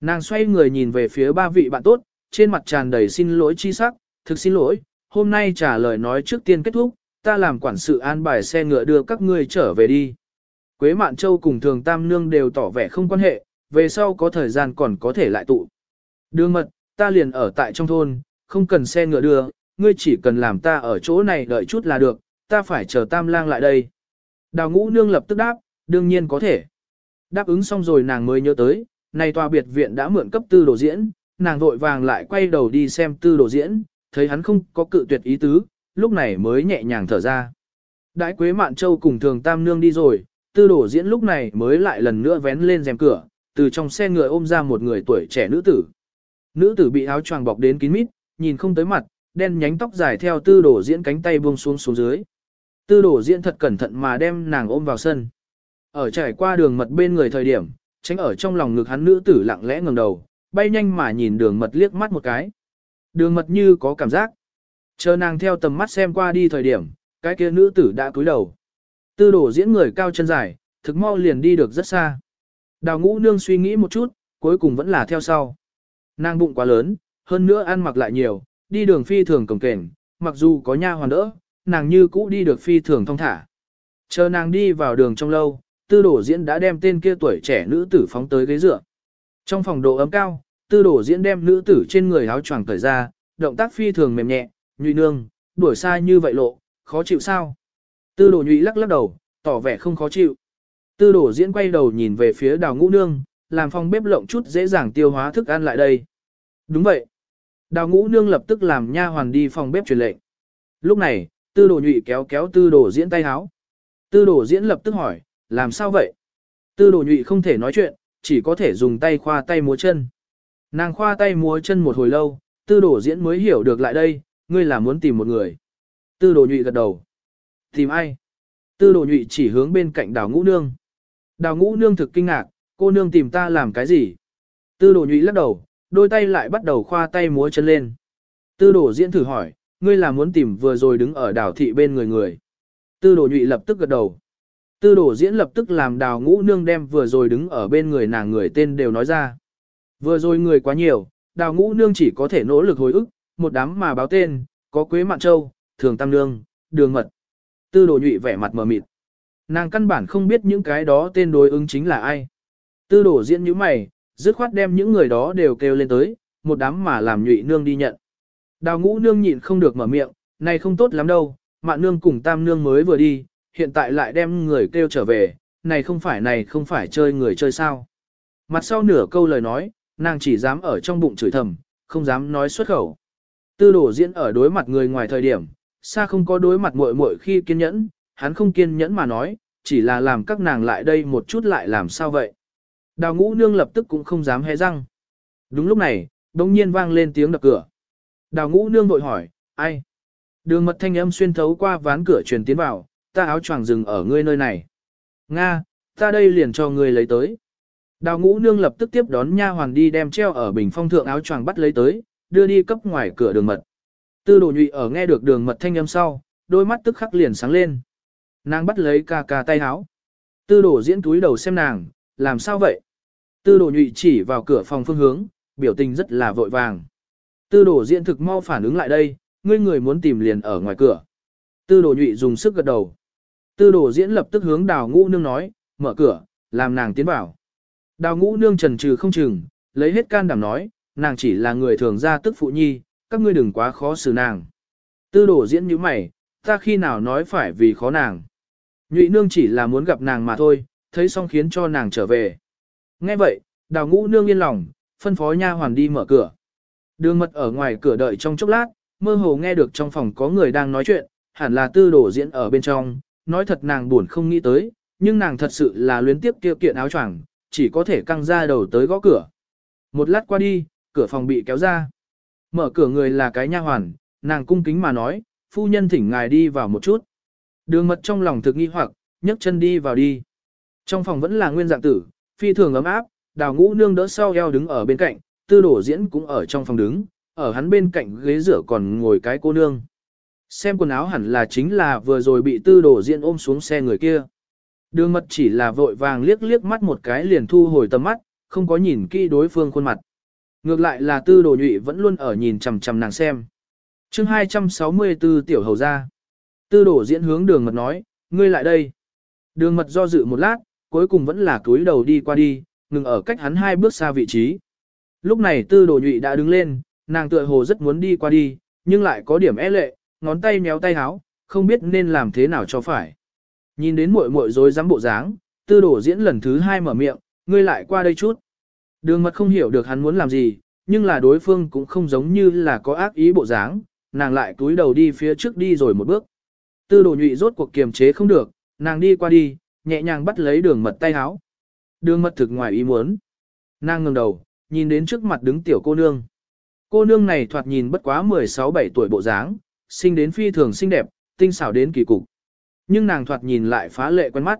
Speaker 1: Nàng xoay người nhìn về phía ba vị bạn tốt, trên mặt tràn đầy xin lỗi chi sắc, thực xin lỗi, hôm nay trả lời nói trước tiên kết thúc, ta làm quản sự an bài xe ngựa đưa các ngươi trở về đi. Quế Mạn Châu cùng Thường Tam Nương đều tỏ vẻ không quan hệ, về sau có thời gian còn có thể lại tụ. Đường mật, ta liền ở tại trong thôn, không cần xe ngựa đưa, ngươi chỉ cần làm ta ở chỗ này đợi chút là được, ta phải chờ Tam Lang lại đây. Đào ngũ nương lập tức đáp, đương nhiên có thể. Đáp ứng xong rồi nàng mới nhớ tới, này tòa biệt viện đã mượn cấp tư đồ diễn, nàng vội vàng lại quay đầu đi xem tư đồ diễn, thấy hắn không có cự tuyệt ý tứ, lúc này mới nhẹ nhàng thở ra. Đãi Quế Mạn Châu cùng Thường Tam Nương đi rồi, tư đổ diễn lúc này mới lại lần nữa vén lên rèm cửa, từ trong xe ngựa ôm ra một người tuổi trẻ nữ tử. Nữ tử bị áo choàng bọc đến kín mít, nhìn không tới mặt, đen nhánh tóc dài theo tư đổ diễn cánh tay buông xuống xuống dưới. Tư đổ diễn thật cẩn thận mà đem nàng ôm vào sân. Ở trải qua đường mật bên người thời điểm, tránh ở trong lòng ngực hắn nữ tử lặng lẽ ngẩng đầu, bay nhanh mà nhìn đường mật liếc mắt một cái. Đường mật như có cảm giác. Chờ nàng theo tầm mắt xem qua đi thời điểm, cái kia nữ tử đã cúi đầu. Tư đổ diễn người cao chân dài, thực mau liền đi được rất xa. Đào ngũ nương suy nghĩ một chút, cuối cùng vẫn là theo sau. Nàng bụng quá lớn, hơn nữa ăn mặc lại nhiều, đi đường phi thường cổng kềnh, mặc dù có nha hoàn đỡ, nàng như cũ đi được phi thường thong thả. Chờ nàng đi vào đường trong lâu, tư đổ diễn đã đem tên kia tuổi trẻ nữ tử phóng tới ghế dựa. Trong phòng độ ấm cao, tư đổ diễn đem nữ tử trên người áo choàng cởi ra, động tác phi thường mềm nhẹ, nhụy nương, đuổi xa như vậy lộ, khó chịu sao? Tư đổ nhụy lắc lắc đầu, tỏ vẻ không khó chịu. Tư đổ diễn quay đầu nhìn về phía đào ngũ nương, làm phòng bếp lộng chút dễ dàng tiêu hóa thức ăn lại đây. Đúng vậy. Đào ngũ nương lập tức làm nha hoàn đi phòng bếp truyền lệnh. Lúc này, tư đồ nhụy kéo kéo tư đồ diễn tay háo. Tư đồ diễn lập tức hỏi, làm sao vậy? Tư đồ nhụy không thể nói chuyện, chỉ có thể dùng tay khoa tay múa chân. Nàng khoa tay múa chân một hồi lâu, tư đồ diễn mới hiểu được lại đây, ngươi là muốn tìm một người. Tư đồ nhụy gật đầu. Tìm ai? Tư đồ nhụy chỉ hướng bên cạnh đào ngũ nương. Đào ngũ nương thực kinh ngạc, cô nương tìm ta làm cái gì? Tư đồ nhụy lắc đầu, đôi tay lại bắt đầu khoa tay múa chân lên. Tư đồ diễn thử hỏi, ngươi là muốn tìm vừa rồi đứng ở đảo thị bên người người. Tư đồ nhụy lập tức gật đầu. Tư đồ diễn lập tức làm đào ngũ nương đem vừa rồi đứng ở bên người nàng người tên đều nói ra. Vừa rồi người quá nhiều, đào ngũ nương chỉ có thể nỗ lực hồi ức, một đám mà báo tên, có Quế Mạn Châu, Thường Tam Nương, Đường Mật. Tư đồ nhụy vẻ mặt mờ mịt. Nàng căn bản không biết những cái đó tên đối ứng chính là ai. Tư đồ diễn như mày, dứt khoát đem những người đó đều kêu lên tới, một đám mà làm nhụy nương đi nhận. Đào ngũ nương nhịn không được mở miệng, này không tốt lắm đâu, mạn nương cùng tam nương mới vừa đi, hiện tại lại đem người kêu trở về, này không phải này không phải chơi người chơi sao. Mặt sau nửa câu lời nói, nàng chỉ dám ở trong bụng chửi thầm, không dám nói xuất khẩu. Tư đồ diễn ở đối mặt người ngoài thời điểm, xa không có đối mặt muội muội khi kiên nhẫn, hắn không kiên nhẫn mà nói, chỉ là làm các nàng lại đây một chút lại làm sao vậy. Đào ngũ nương lập tức cũng không dám hé răng. Đúng lúc này, đông nhiên vang lên tiếng đập cửa. Đào ngũ nương vội hỏi, ai? Đường mật thanh âm xuyên thấu qua ván cửa truyền tiến vào, ta áo choàng dừng ở ngươi nơi này. Nga, ta đây liền cho ngươi lấy tới. Đào ngũ nương lập tức tiếp đón nha hoàng đi đem treo ở bình phong thượng áo choàng bắt lấy tới, đưa đi cấp ngoài cửa đường mật. Tư đồ nhụy ở nghe được đường mật thanh âm sau, đôi mắt tức khắc liền sáng lên. Nàng bắt lấy ca ca tay áo. Tư đồ diễn túi đầu xem nàng, làm sao vậy? Tư đồ nhụy chỉ vào cửa phòng phương hướng, biểu tình rất là vội vàng. Tư đồ diễn thực mau phản ứng lại đây, ngươi người muốn tìm liền ở ngoài cửa. Tư đồ nhụy dùng sức gật đầu. Tư đồ diễn lập tức hướng đào ngũ nương nói, mở cửa, làm nàng tiến vào. Đào ngũ nương trần trừ không chừng, lấy hết can đảm nói, nàng chỉ là người thường ra tức phụ nhi, các ngươi đừng quá khó xử nàng. Tư đổ diễn như mày, ta khi nào nói phải vì khó nàng. Nhụy nương chỉ là muốn gặp nàng mà thôi, thấy xong khiến cho nàng trở về. Nghe vậy, đào ngũ nương yên lòng, phân phó nha hoàn đi mở cửa. Đường mật ở ngoài cửa đợi trong chốc lát, mơ hồ nghe được trong phòng có người đang nói chuyện, hẳn là tư đổ diễn ở bên trong, nói thật nàng buồn không nghĩ tới, nhưng nàng thật sự là luyến tiếp kia kiện áo choàng, chỉ có thể căng ra đầu tới gõ cửa. Một lát qua đi, cửa phòng bị kéo ra. Mở cửa người là cái nha hoàn, nàng cung kính mà nói, phu nhân thỉnh ngài đi vào một chút. Đường mật trong lòng thực nghi hoặc, nhấc chân đi vào đi. Trong phòng vẫn là nguyên dạng tử, phi thường ấm áp, đào ngũ nương đỡ sau eo đứng ở bên cạnh, tư đổ diễn cũng ở trong phòng đứng, ở hắn bên cạnh ghế rửa còn ngồi cái cô nương. Xem quần áo hẳn là chính là vừa rồi bị tư đổ diễn ôm xuống xe người kia. Đường mật chỉ là vội vàng liếc liếc mắt một cái liền thu hồi tầm mắt, không có nhìn kỹ đối phương khuôn mặt. Ngược lại là tư đồ nhụy vẫn luôn ở nhìn chằm chằm nàng xem. chương 264 tiểu hầu ra. Tư Đồ diễn hướng đường mật nói, ngươi lại đây. Đường mật do dự một lát, cuối cùng vẫn là cúi đầu đi qua đi, ngừng ở cách hắn hai bước xa vị trí. Lúc này tư đồ nhụy đã đứng lên, nàng tựa hồ rất muốn đi qua đi, nhưng lại có điểm e lệ, ngón tay méo tay háo, không biết nên làm thế nào cho phải. Nhìn đến muội muội rối rắm bộ dáng, tư Đồ diễn lần thứ hai mở miệng, ngươi lại qua đây chút. Đường mật không hiểu được hắn muốn làm gì, nhưng là đối phương cũng không giống như là có ác ý bộ dáng, nàng lại túi đầu đi phía trước đi rồi một bước. Tư đồ nhụy rốt cuộc kiềm chế không được, nàng đi qua đi, nhẹ nhàng bắt lấy đường mật tay háo. Đường mật thực ngoài ý muốn. Nàng ngừng đầu, nhìn đến trước mặt đứng tiểu cô nương. Cô nương này thoạt nhìn bất quá 16-17 tuổi bộ dáng, sinh đến phi thường xinh đẹp, tinh xảo đến kỳ cục. Nhưng nàng thoạt nhìn lại phá lệ quen mắt.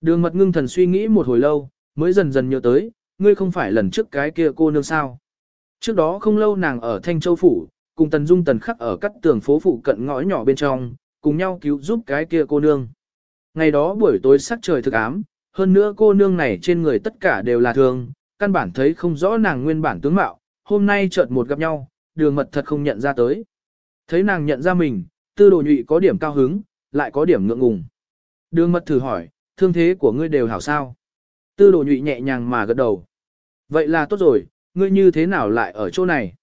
Speaker 1: Đường mật ngưng thần suy nghĩ một hồi lâu, mới dần dần nhớ tới, ngươi không phải lần trước cái kia cô nương sao. Trước đó không lâu nàng ở Thanh Châu Phủ, cùng Tần Dung Tần khắc ở các tường phố phụ cận ngõ nhỏ bên trong, cùng nhau cứu giúp cái kia cô nương. Ngày đó buổi tối sắc trời thực ám, hơn nữa cô nương này trên người tất cả đều là thương, căn bản thấy không rõ nàng nguyên bản tướng mạo, hôm nay chợt một gặp nhau, đường mật thật không nhận ra tới. Thấy nàng nhận ra mình, tư đồ nhụy có điểm cao hứng, lại có điểm ngượng ngùng. Đường mật thử hỏi, thương thế của ngươi đều hảo sao? Tư đồ nhụy nhẹ nhàng mà gật đầu. Vậy là tốt rồi, ngươi như thế nào lại ở chỗ này?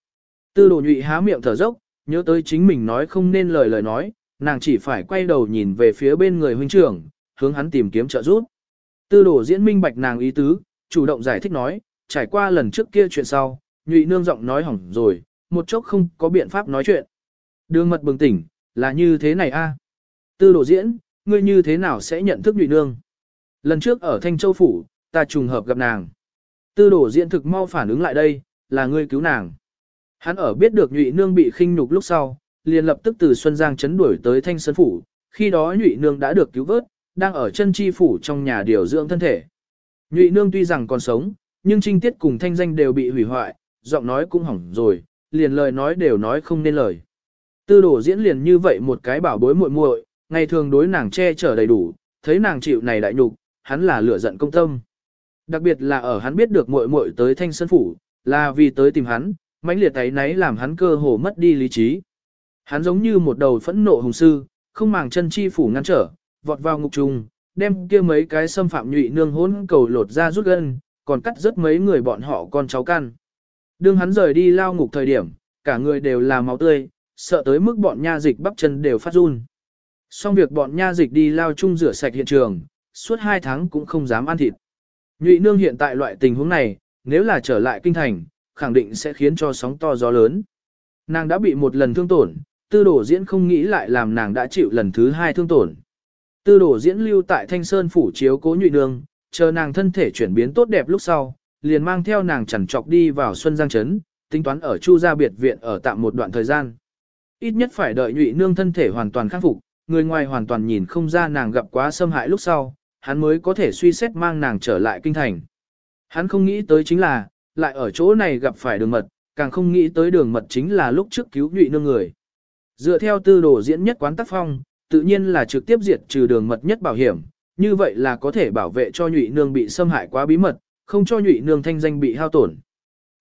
Speaker 1: Tư đồ nhụy há miệng thở dốc, nhớ tới chính mình nói không nên lời lời nói, nàng chỉ phải quay đầu nhìn về phía bên người huynh trưởng, hướng hắn tìm kiếm trợ giúp. Tư đồ diễn minh bạch nàng ý tứ, chủ động giải thích nói, trải qua lần trước kia chuyện sau, nhụy nương giọng nói hỏng rồi, một chốc không có biện pháp nói chuyện. Đường mật bừng tỉnh, là như thế này a. Tư đồ diễn, ngươi như thế nào sẽ nhận thức nhụy nương? Lần trước ở Thanh Châu Phủ, ta trùng hợp gặp nàng. Tư đổ diễn thực mau phản ứng lại đây, là ngươi cứu nàng. Hắn ở biết được nhụy nương bị khinh nhục lúc sau, liền lập tức từ Xuân Giang chấn đuổi tới Thanh Sơn Phủ, khi đó nhụy nương đã được cứu vớt, đang ở chân chi phủ trong nhà điều dưỡng thân thể. Nhụy nương tuy rằng còn sống, nhưng trinh tiết cùng thanh danh đều bị hủy hoại, giọng nói cũng hỏng rồi, liền lời nói đều nói không nên lời. Tư đổ diễn liền như vậy một cái bảo bối muội muội, ngày thường đối nàng che chở đầy đủ, thấy nàng chịu này đại nhục, hắn là lửa giận công tâm. Đặc biệt là ở hắn biết được muội muội tới thanh sơn phủ, là vì tới tìm hắn, mãnh liệt ấy nấy làm hắn cơ hồ mất đi lý trí. Hắn giống như một đầu phẫn nộ hùng sư, không màng chân chi phủ ngăn trở, vọt vào ngục trùng, đem kia mấy cái xâm phạm nhụy nương hỗn cầu lột ra rút gân, còn cắt rất mấy người bọn họ con cháu căn. Đương hắn rời đi lao ngục thời điểm, cả người đều là máu tươi, sợ tới mức bọn nha dịch bắp chân đều phát run. Xong việc bọn nha dịch đi lao chung rửa sạch hiện trường, suốt hai tháng cũng không dám ăn thịt. Nhụy nương hiện tại loại tình huống này, nếu là trở lại kinh thành, khẳng định sẽ khiến cho sóng to gió lớn. Nàng đã bị một lần thương tổn, tư đổ diễn không nghĩ lại làm nàng đã chịu lần thứ hai thương tổn. Tư đổ diễn lưu tại Thanh Sơn phủ chiếu cố nhụy nương, chờ nàng thân thể chuyển biến tốt đẹp lúc sau, liền mang theo nàng chẳng chọc đi vào Xuân Giang Trấn, tính toán ở Chu Gia Biệt Viện ở tạm một đoạn thời gian. Ít nhất phải đợi nhụy nương thân thể hoàn toàn khắc phục, người ngoài hoàn toàn nhìn không ra nàng gặp quá xâm hại lúc sau, hắn mới có thể suy xét mang nàng trở lại kinh thành. Hắn không nghĩ tới chính là, lại ở chỗ này gặp phải đường mật, càng không nghĩ tới đường mật chính là lúc trước cứu nhụy nương người. Dựa theo tư đồ diễn nhất quán tác phong, tự nhiên là trực tiếp diệt trừ đường mật nhất bảo hiểm, như vậy là có thể bảo vệ cho nhụy nương bị xâm hại quá bí mật, không cho nhụy nương thanh danh bị hao tổn.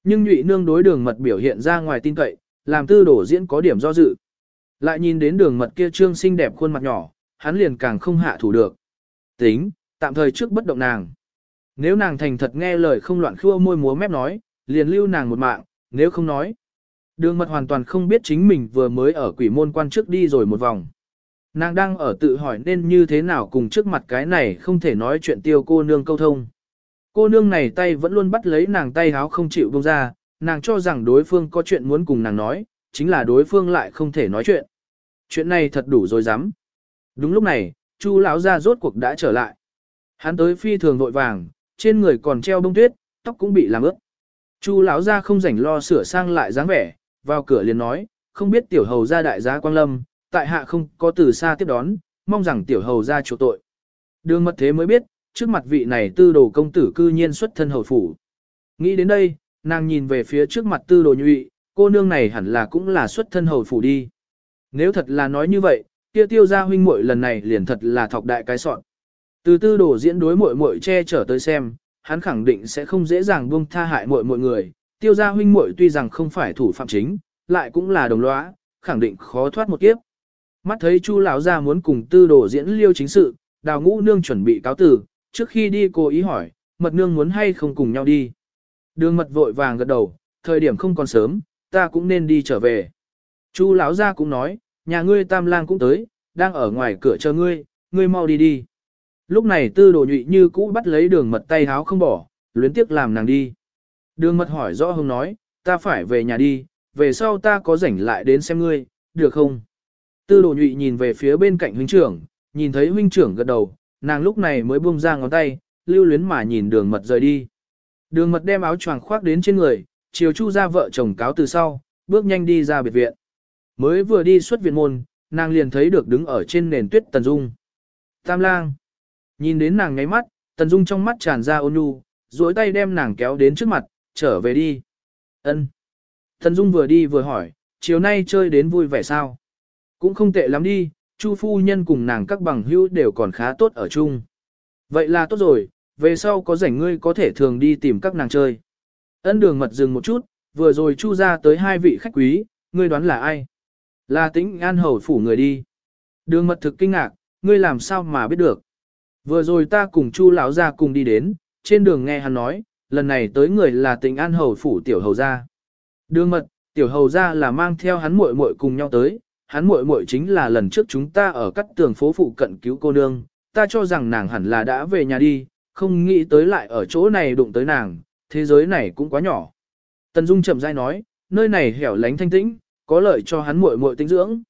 Speaker 1: Nhưng nhụy nương đối đường mật biểu hiện ra ngoài tin cậy, làm tư đồ diễn có điểm do dự. Lại nhìn đến đường mật kia trương xinh đẹp khuôn mặt nhỏ, hắn liền càng không hạ thủ được. Tính, tạm thời trước bất động nàng. Nếu nàng thành thật nghe lời không loạn khua môi múa mép nói, liền lưu nàng một mạng, nếu không nói. Đường mật hoàn toàn không biết chính mình vừa mới ở quỷ môn quan trước đi rồi một vòng. Nàng đang ở tự hỏi nên như thế nào cùng trước mặt cái này không thể nói chuyện tiêu cô nương câu thông. Cô nương này tay vẫn luôn bắt lấy nàng tay háo không chịu buông ra, nàng cho rằng đối phương có chuyện muốn cùng nàng nói, chính là đối phương lại không thể nói chuyện. Chuyện này thật đủ rồi dám. Đúng lúc này, Chu lão gia rốt cuộc đã trở lại. Hắn tới phi thường vội vàng, trên người còn treo bông tuyết, tóc cũng bị làm ướt. Chu lão gia không rảnh lo sửa sang lại dáng vẻ, vào cửa liền nói, không biết tiểu hầu gia đại gia quang lâm, tại hạ không có từ xa tiếp đón, mong rằng tiểu hầu gia chịu tội. Đường mật thế mới biết, trước mặt vị này tư đồ công tử cư nhiên xuất thân hầu phủ. Nghĩ đến đây, nàng nhìn về phía trước mặt tư đồ nhụy, cô nương này hẳn là cũng là xuất thân hầu phủ đi. Nếu thật là nói như vậy, kia tiêu gia huynh muội lần này liền thật là thọc đại cái sọn. Từ tư đồ diễn đối muội muội che chở tới xem, hắn khẳng định sẽ không dễ dàng buông tha hại muội muội người. Tiêu gia huynh muội tuy rằng không phải thủ phạm chính, lại cũng là đồng lõa, khẳng định khó thoát một kiếp. Mắt thấy Chu lão gia muốn cùng tư đồ diễn liêu chính sự, đào ngũ nương chuẩn bị cáo tử, trước khi đi cô ý hỏi, mật nương muốn hay không cùng nhau đi. Đường mật vội vàng gật đầu, thời điểm không còn sớm, ta cũng nên đi trở về. Chu lão gia cũng nói, nhà ngươi tam lang cũng tới, đang ở ngoài cửa chờ ngươi, ngươi mau đi đi. Lúc này tư đồ nhụy như cũ bắt lấy đường mật tay háo không bỏ, luyến tiếc làm nàng đi. Đường mật hỏi rõ hông nói, ta phải về nhà đi, về sau ta có rảnh lại đến xem ngươi, được không? Tư đồ nhụy nhìn về phía bên cạnh huynh trưởng, nhìn thấy huynh trưởng gật đầu, nàng lúc này mới buông ra ngón tay, lưu luyến mà nhìn đường mật rời đi. Đường mật đem áo choàng khoác đến trên người, chiều chu ra vợ chồng cáo từ sau, bước nhanh đi ra biệt viện. Mới vừa đi xuất viện môn, nàng liền thấy được đứng ở trên nền tuyết Tần Dung. Tam lang. Nhìn đến nàng ngáy mắt, Tần Dung trong mắt tràn ra ôn nhu, duỗi tay đem nàng kéo đến trước mặt, trở về đi. Ân. Tần Dung vừa đi vừa hỏi, chiều nay chơi đến vui vẻ sao? Cũng không tệ lắm đi, Chu phu nhân cùng nàng các bằng hữu đều còn khá tốt ở chung. Vậy là tốt rồi, về sau có rảnh ngươi có thể thường đi tìm các nàng chơi. Ân đường mật dừng một chút, vừa rồi Chu ra tới hai vị khách quý, ngươi đoán là ai? Là tĩnh an hầu phủ người đi. Đường mật thực kinh ngạc, ngươi làm sao mà biết được. Vừa rồi ta cùng Chu lão ra cùng đi đến, trên đường nghe hắn nói, lần này tới người là tĩnh an hầu phủ tiểu hầu gia. Đường mật, tiểu hầu gia là mang theo hắn muội muội cùng nhau tới, hắn muội muội chính là lần trước chúng ta ở cắt tường phố phụ cận cứu cô nương, ta cho rằng nàng hẳn là đã về nhà đi, không nghĩ tới lại ở chỗ này đụng tới nàng, thế giới này cũng quá nhỏ. Tần Dung chậm rãi nói, nơi này hẻo lánh thanh tĩnh, có lợi cho hắn muội muội tinh dưỡng.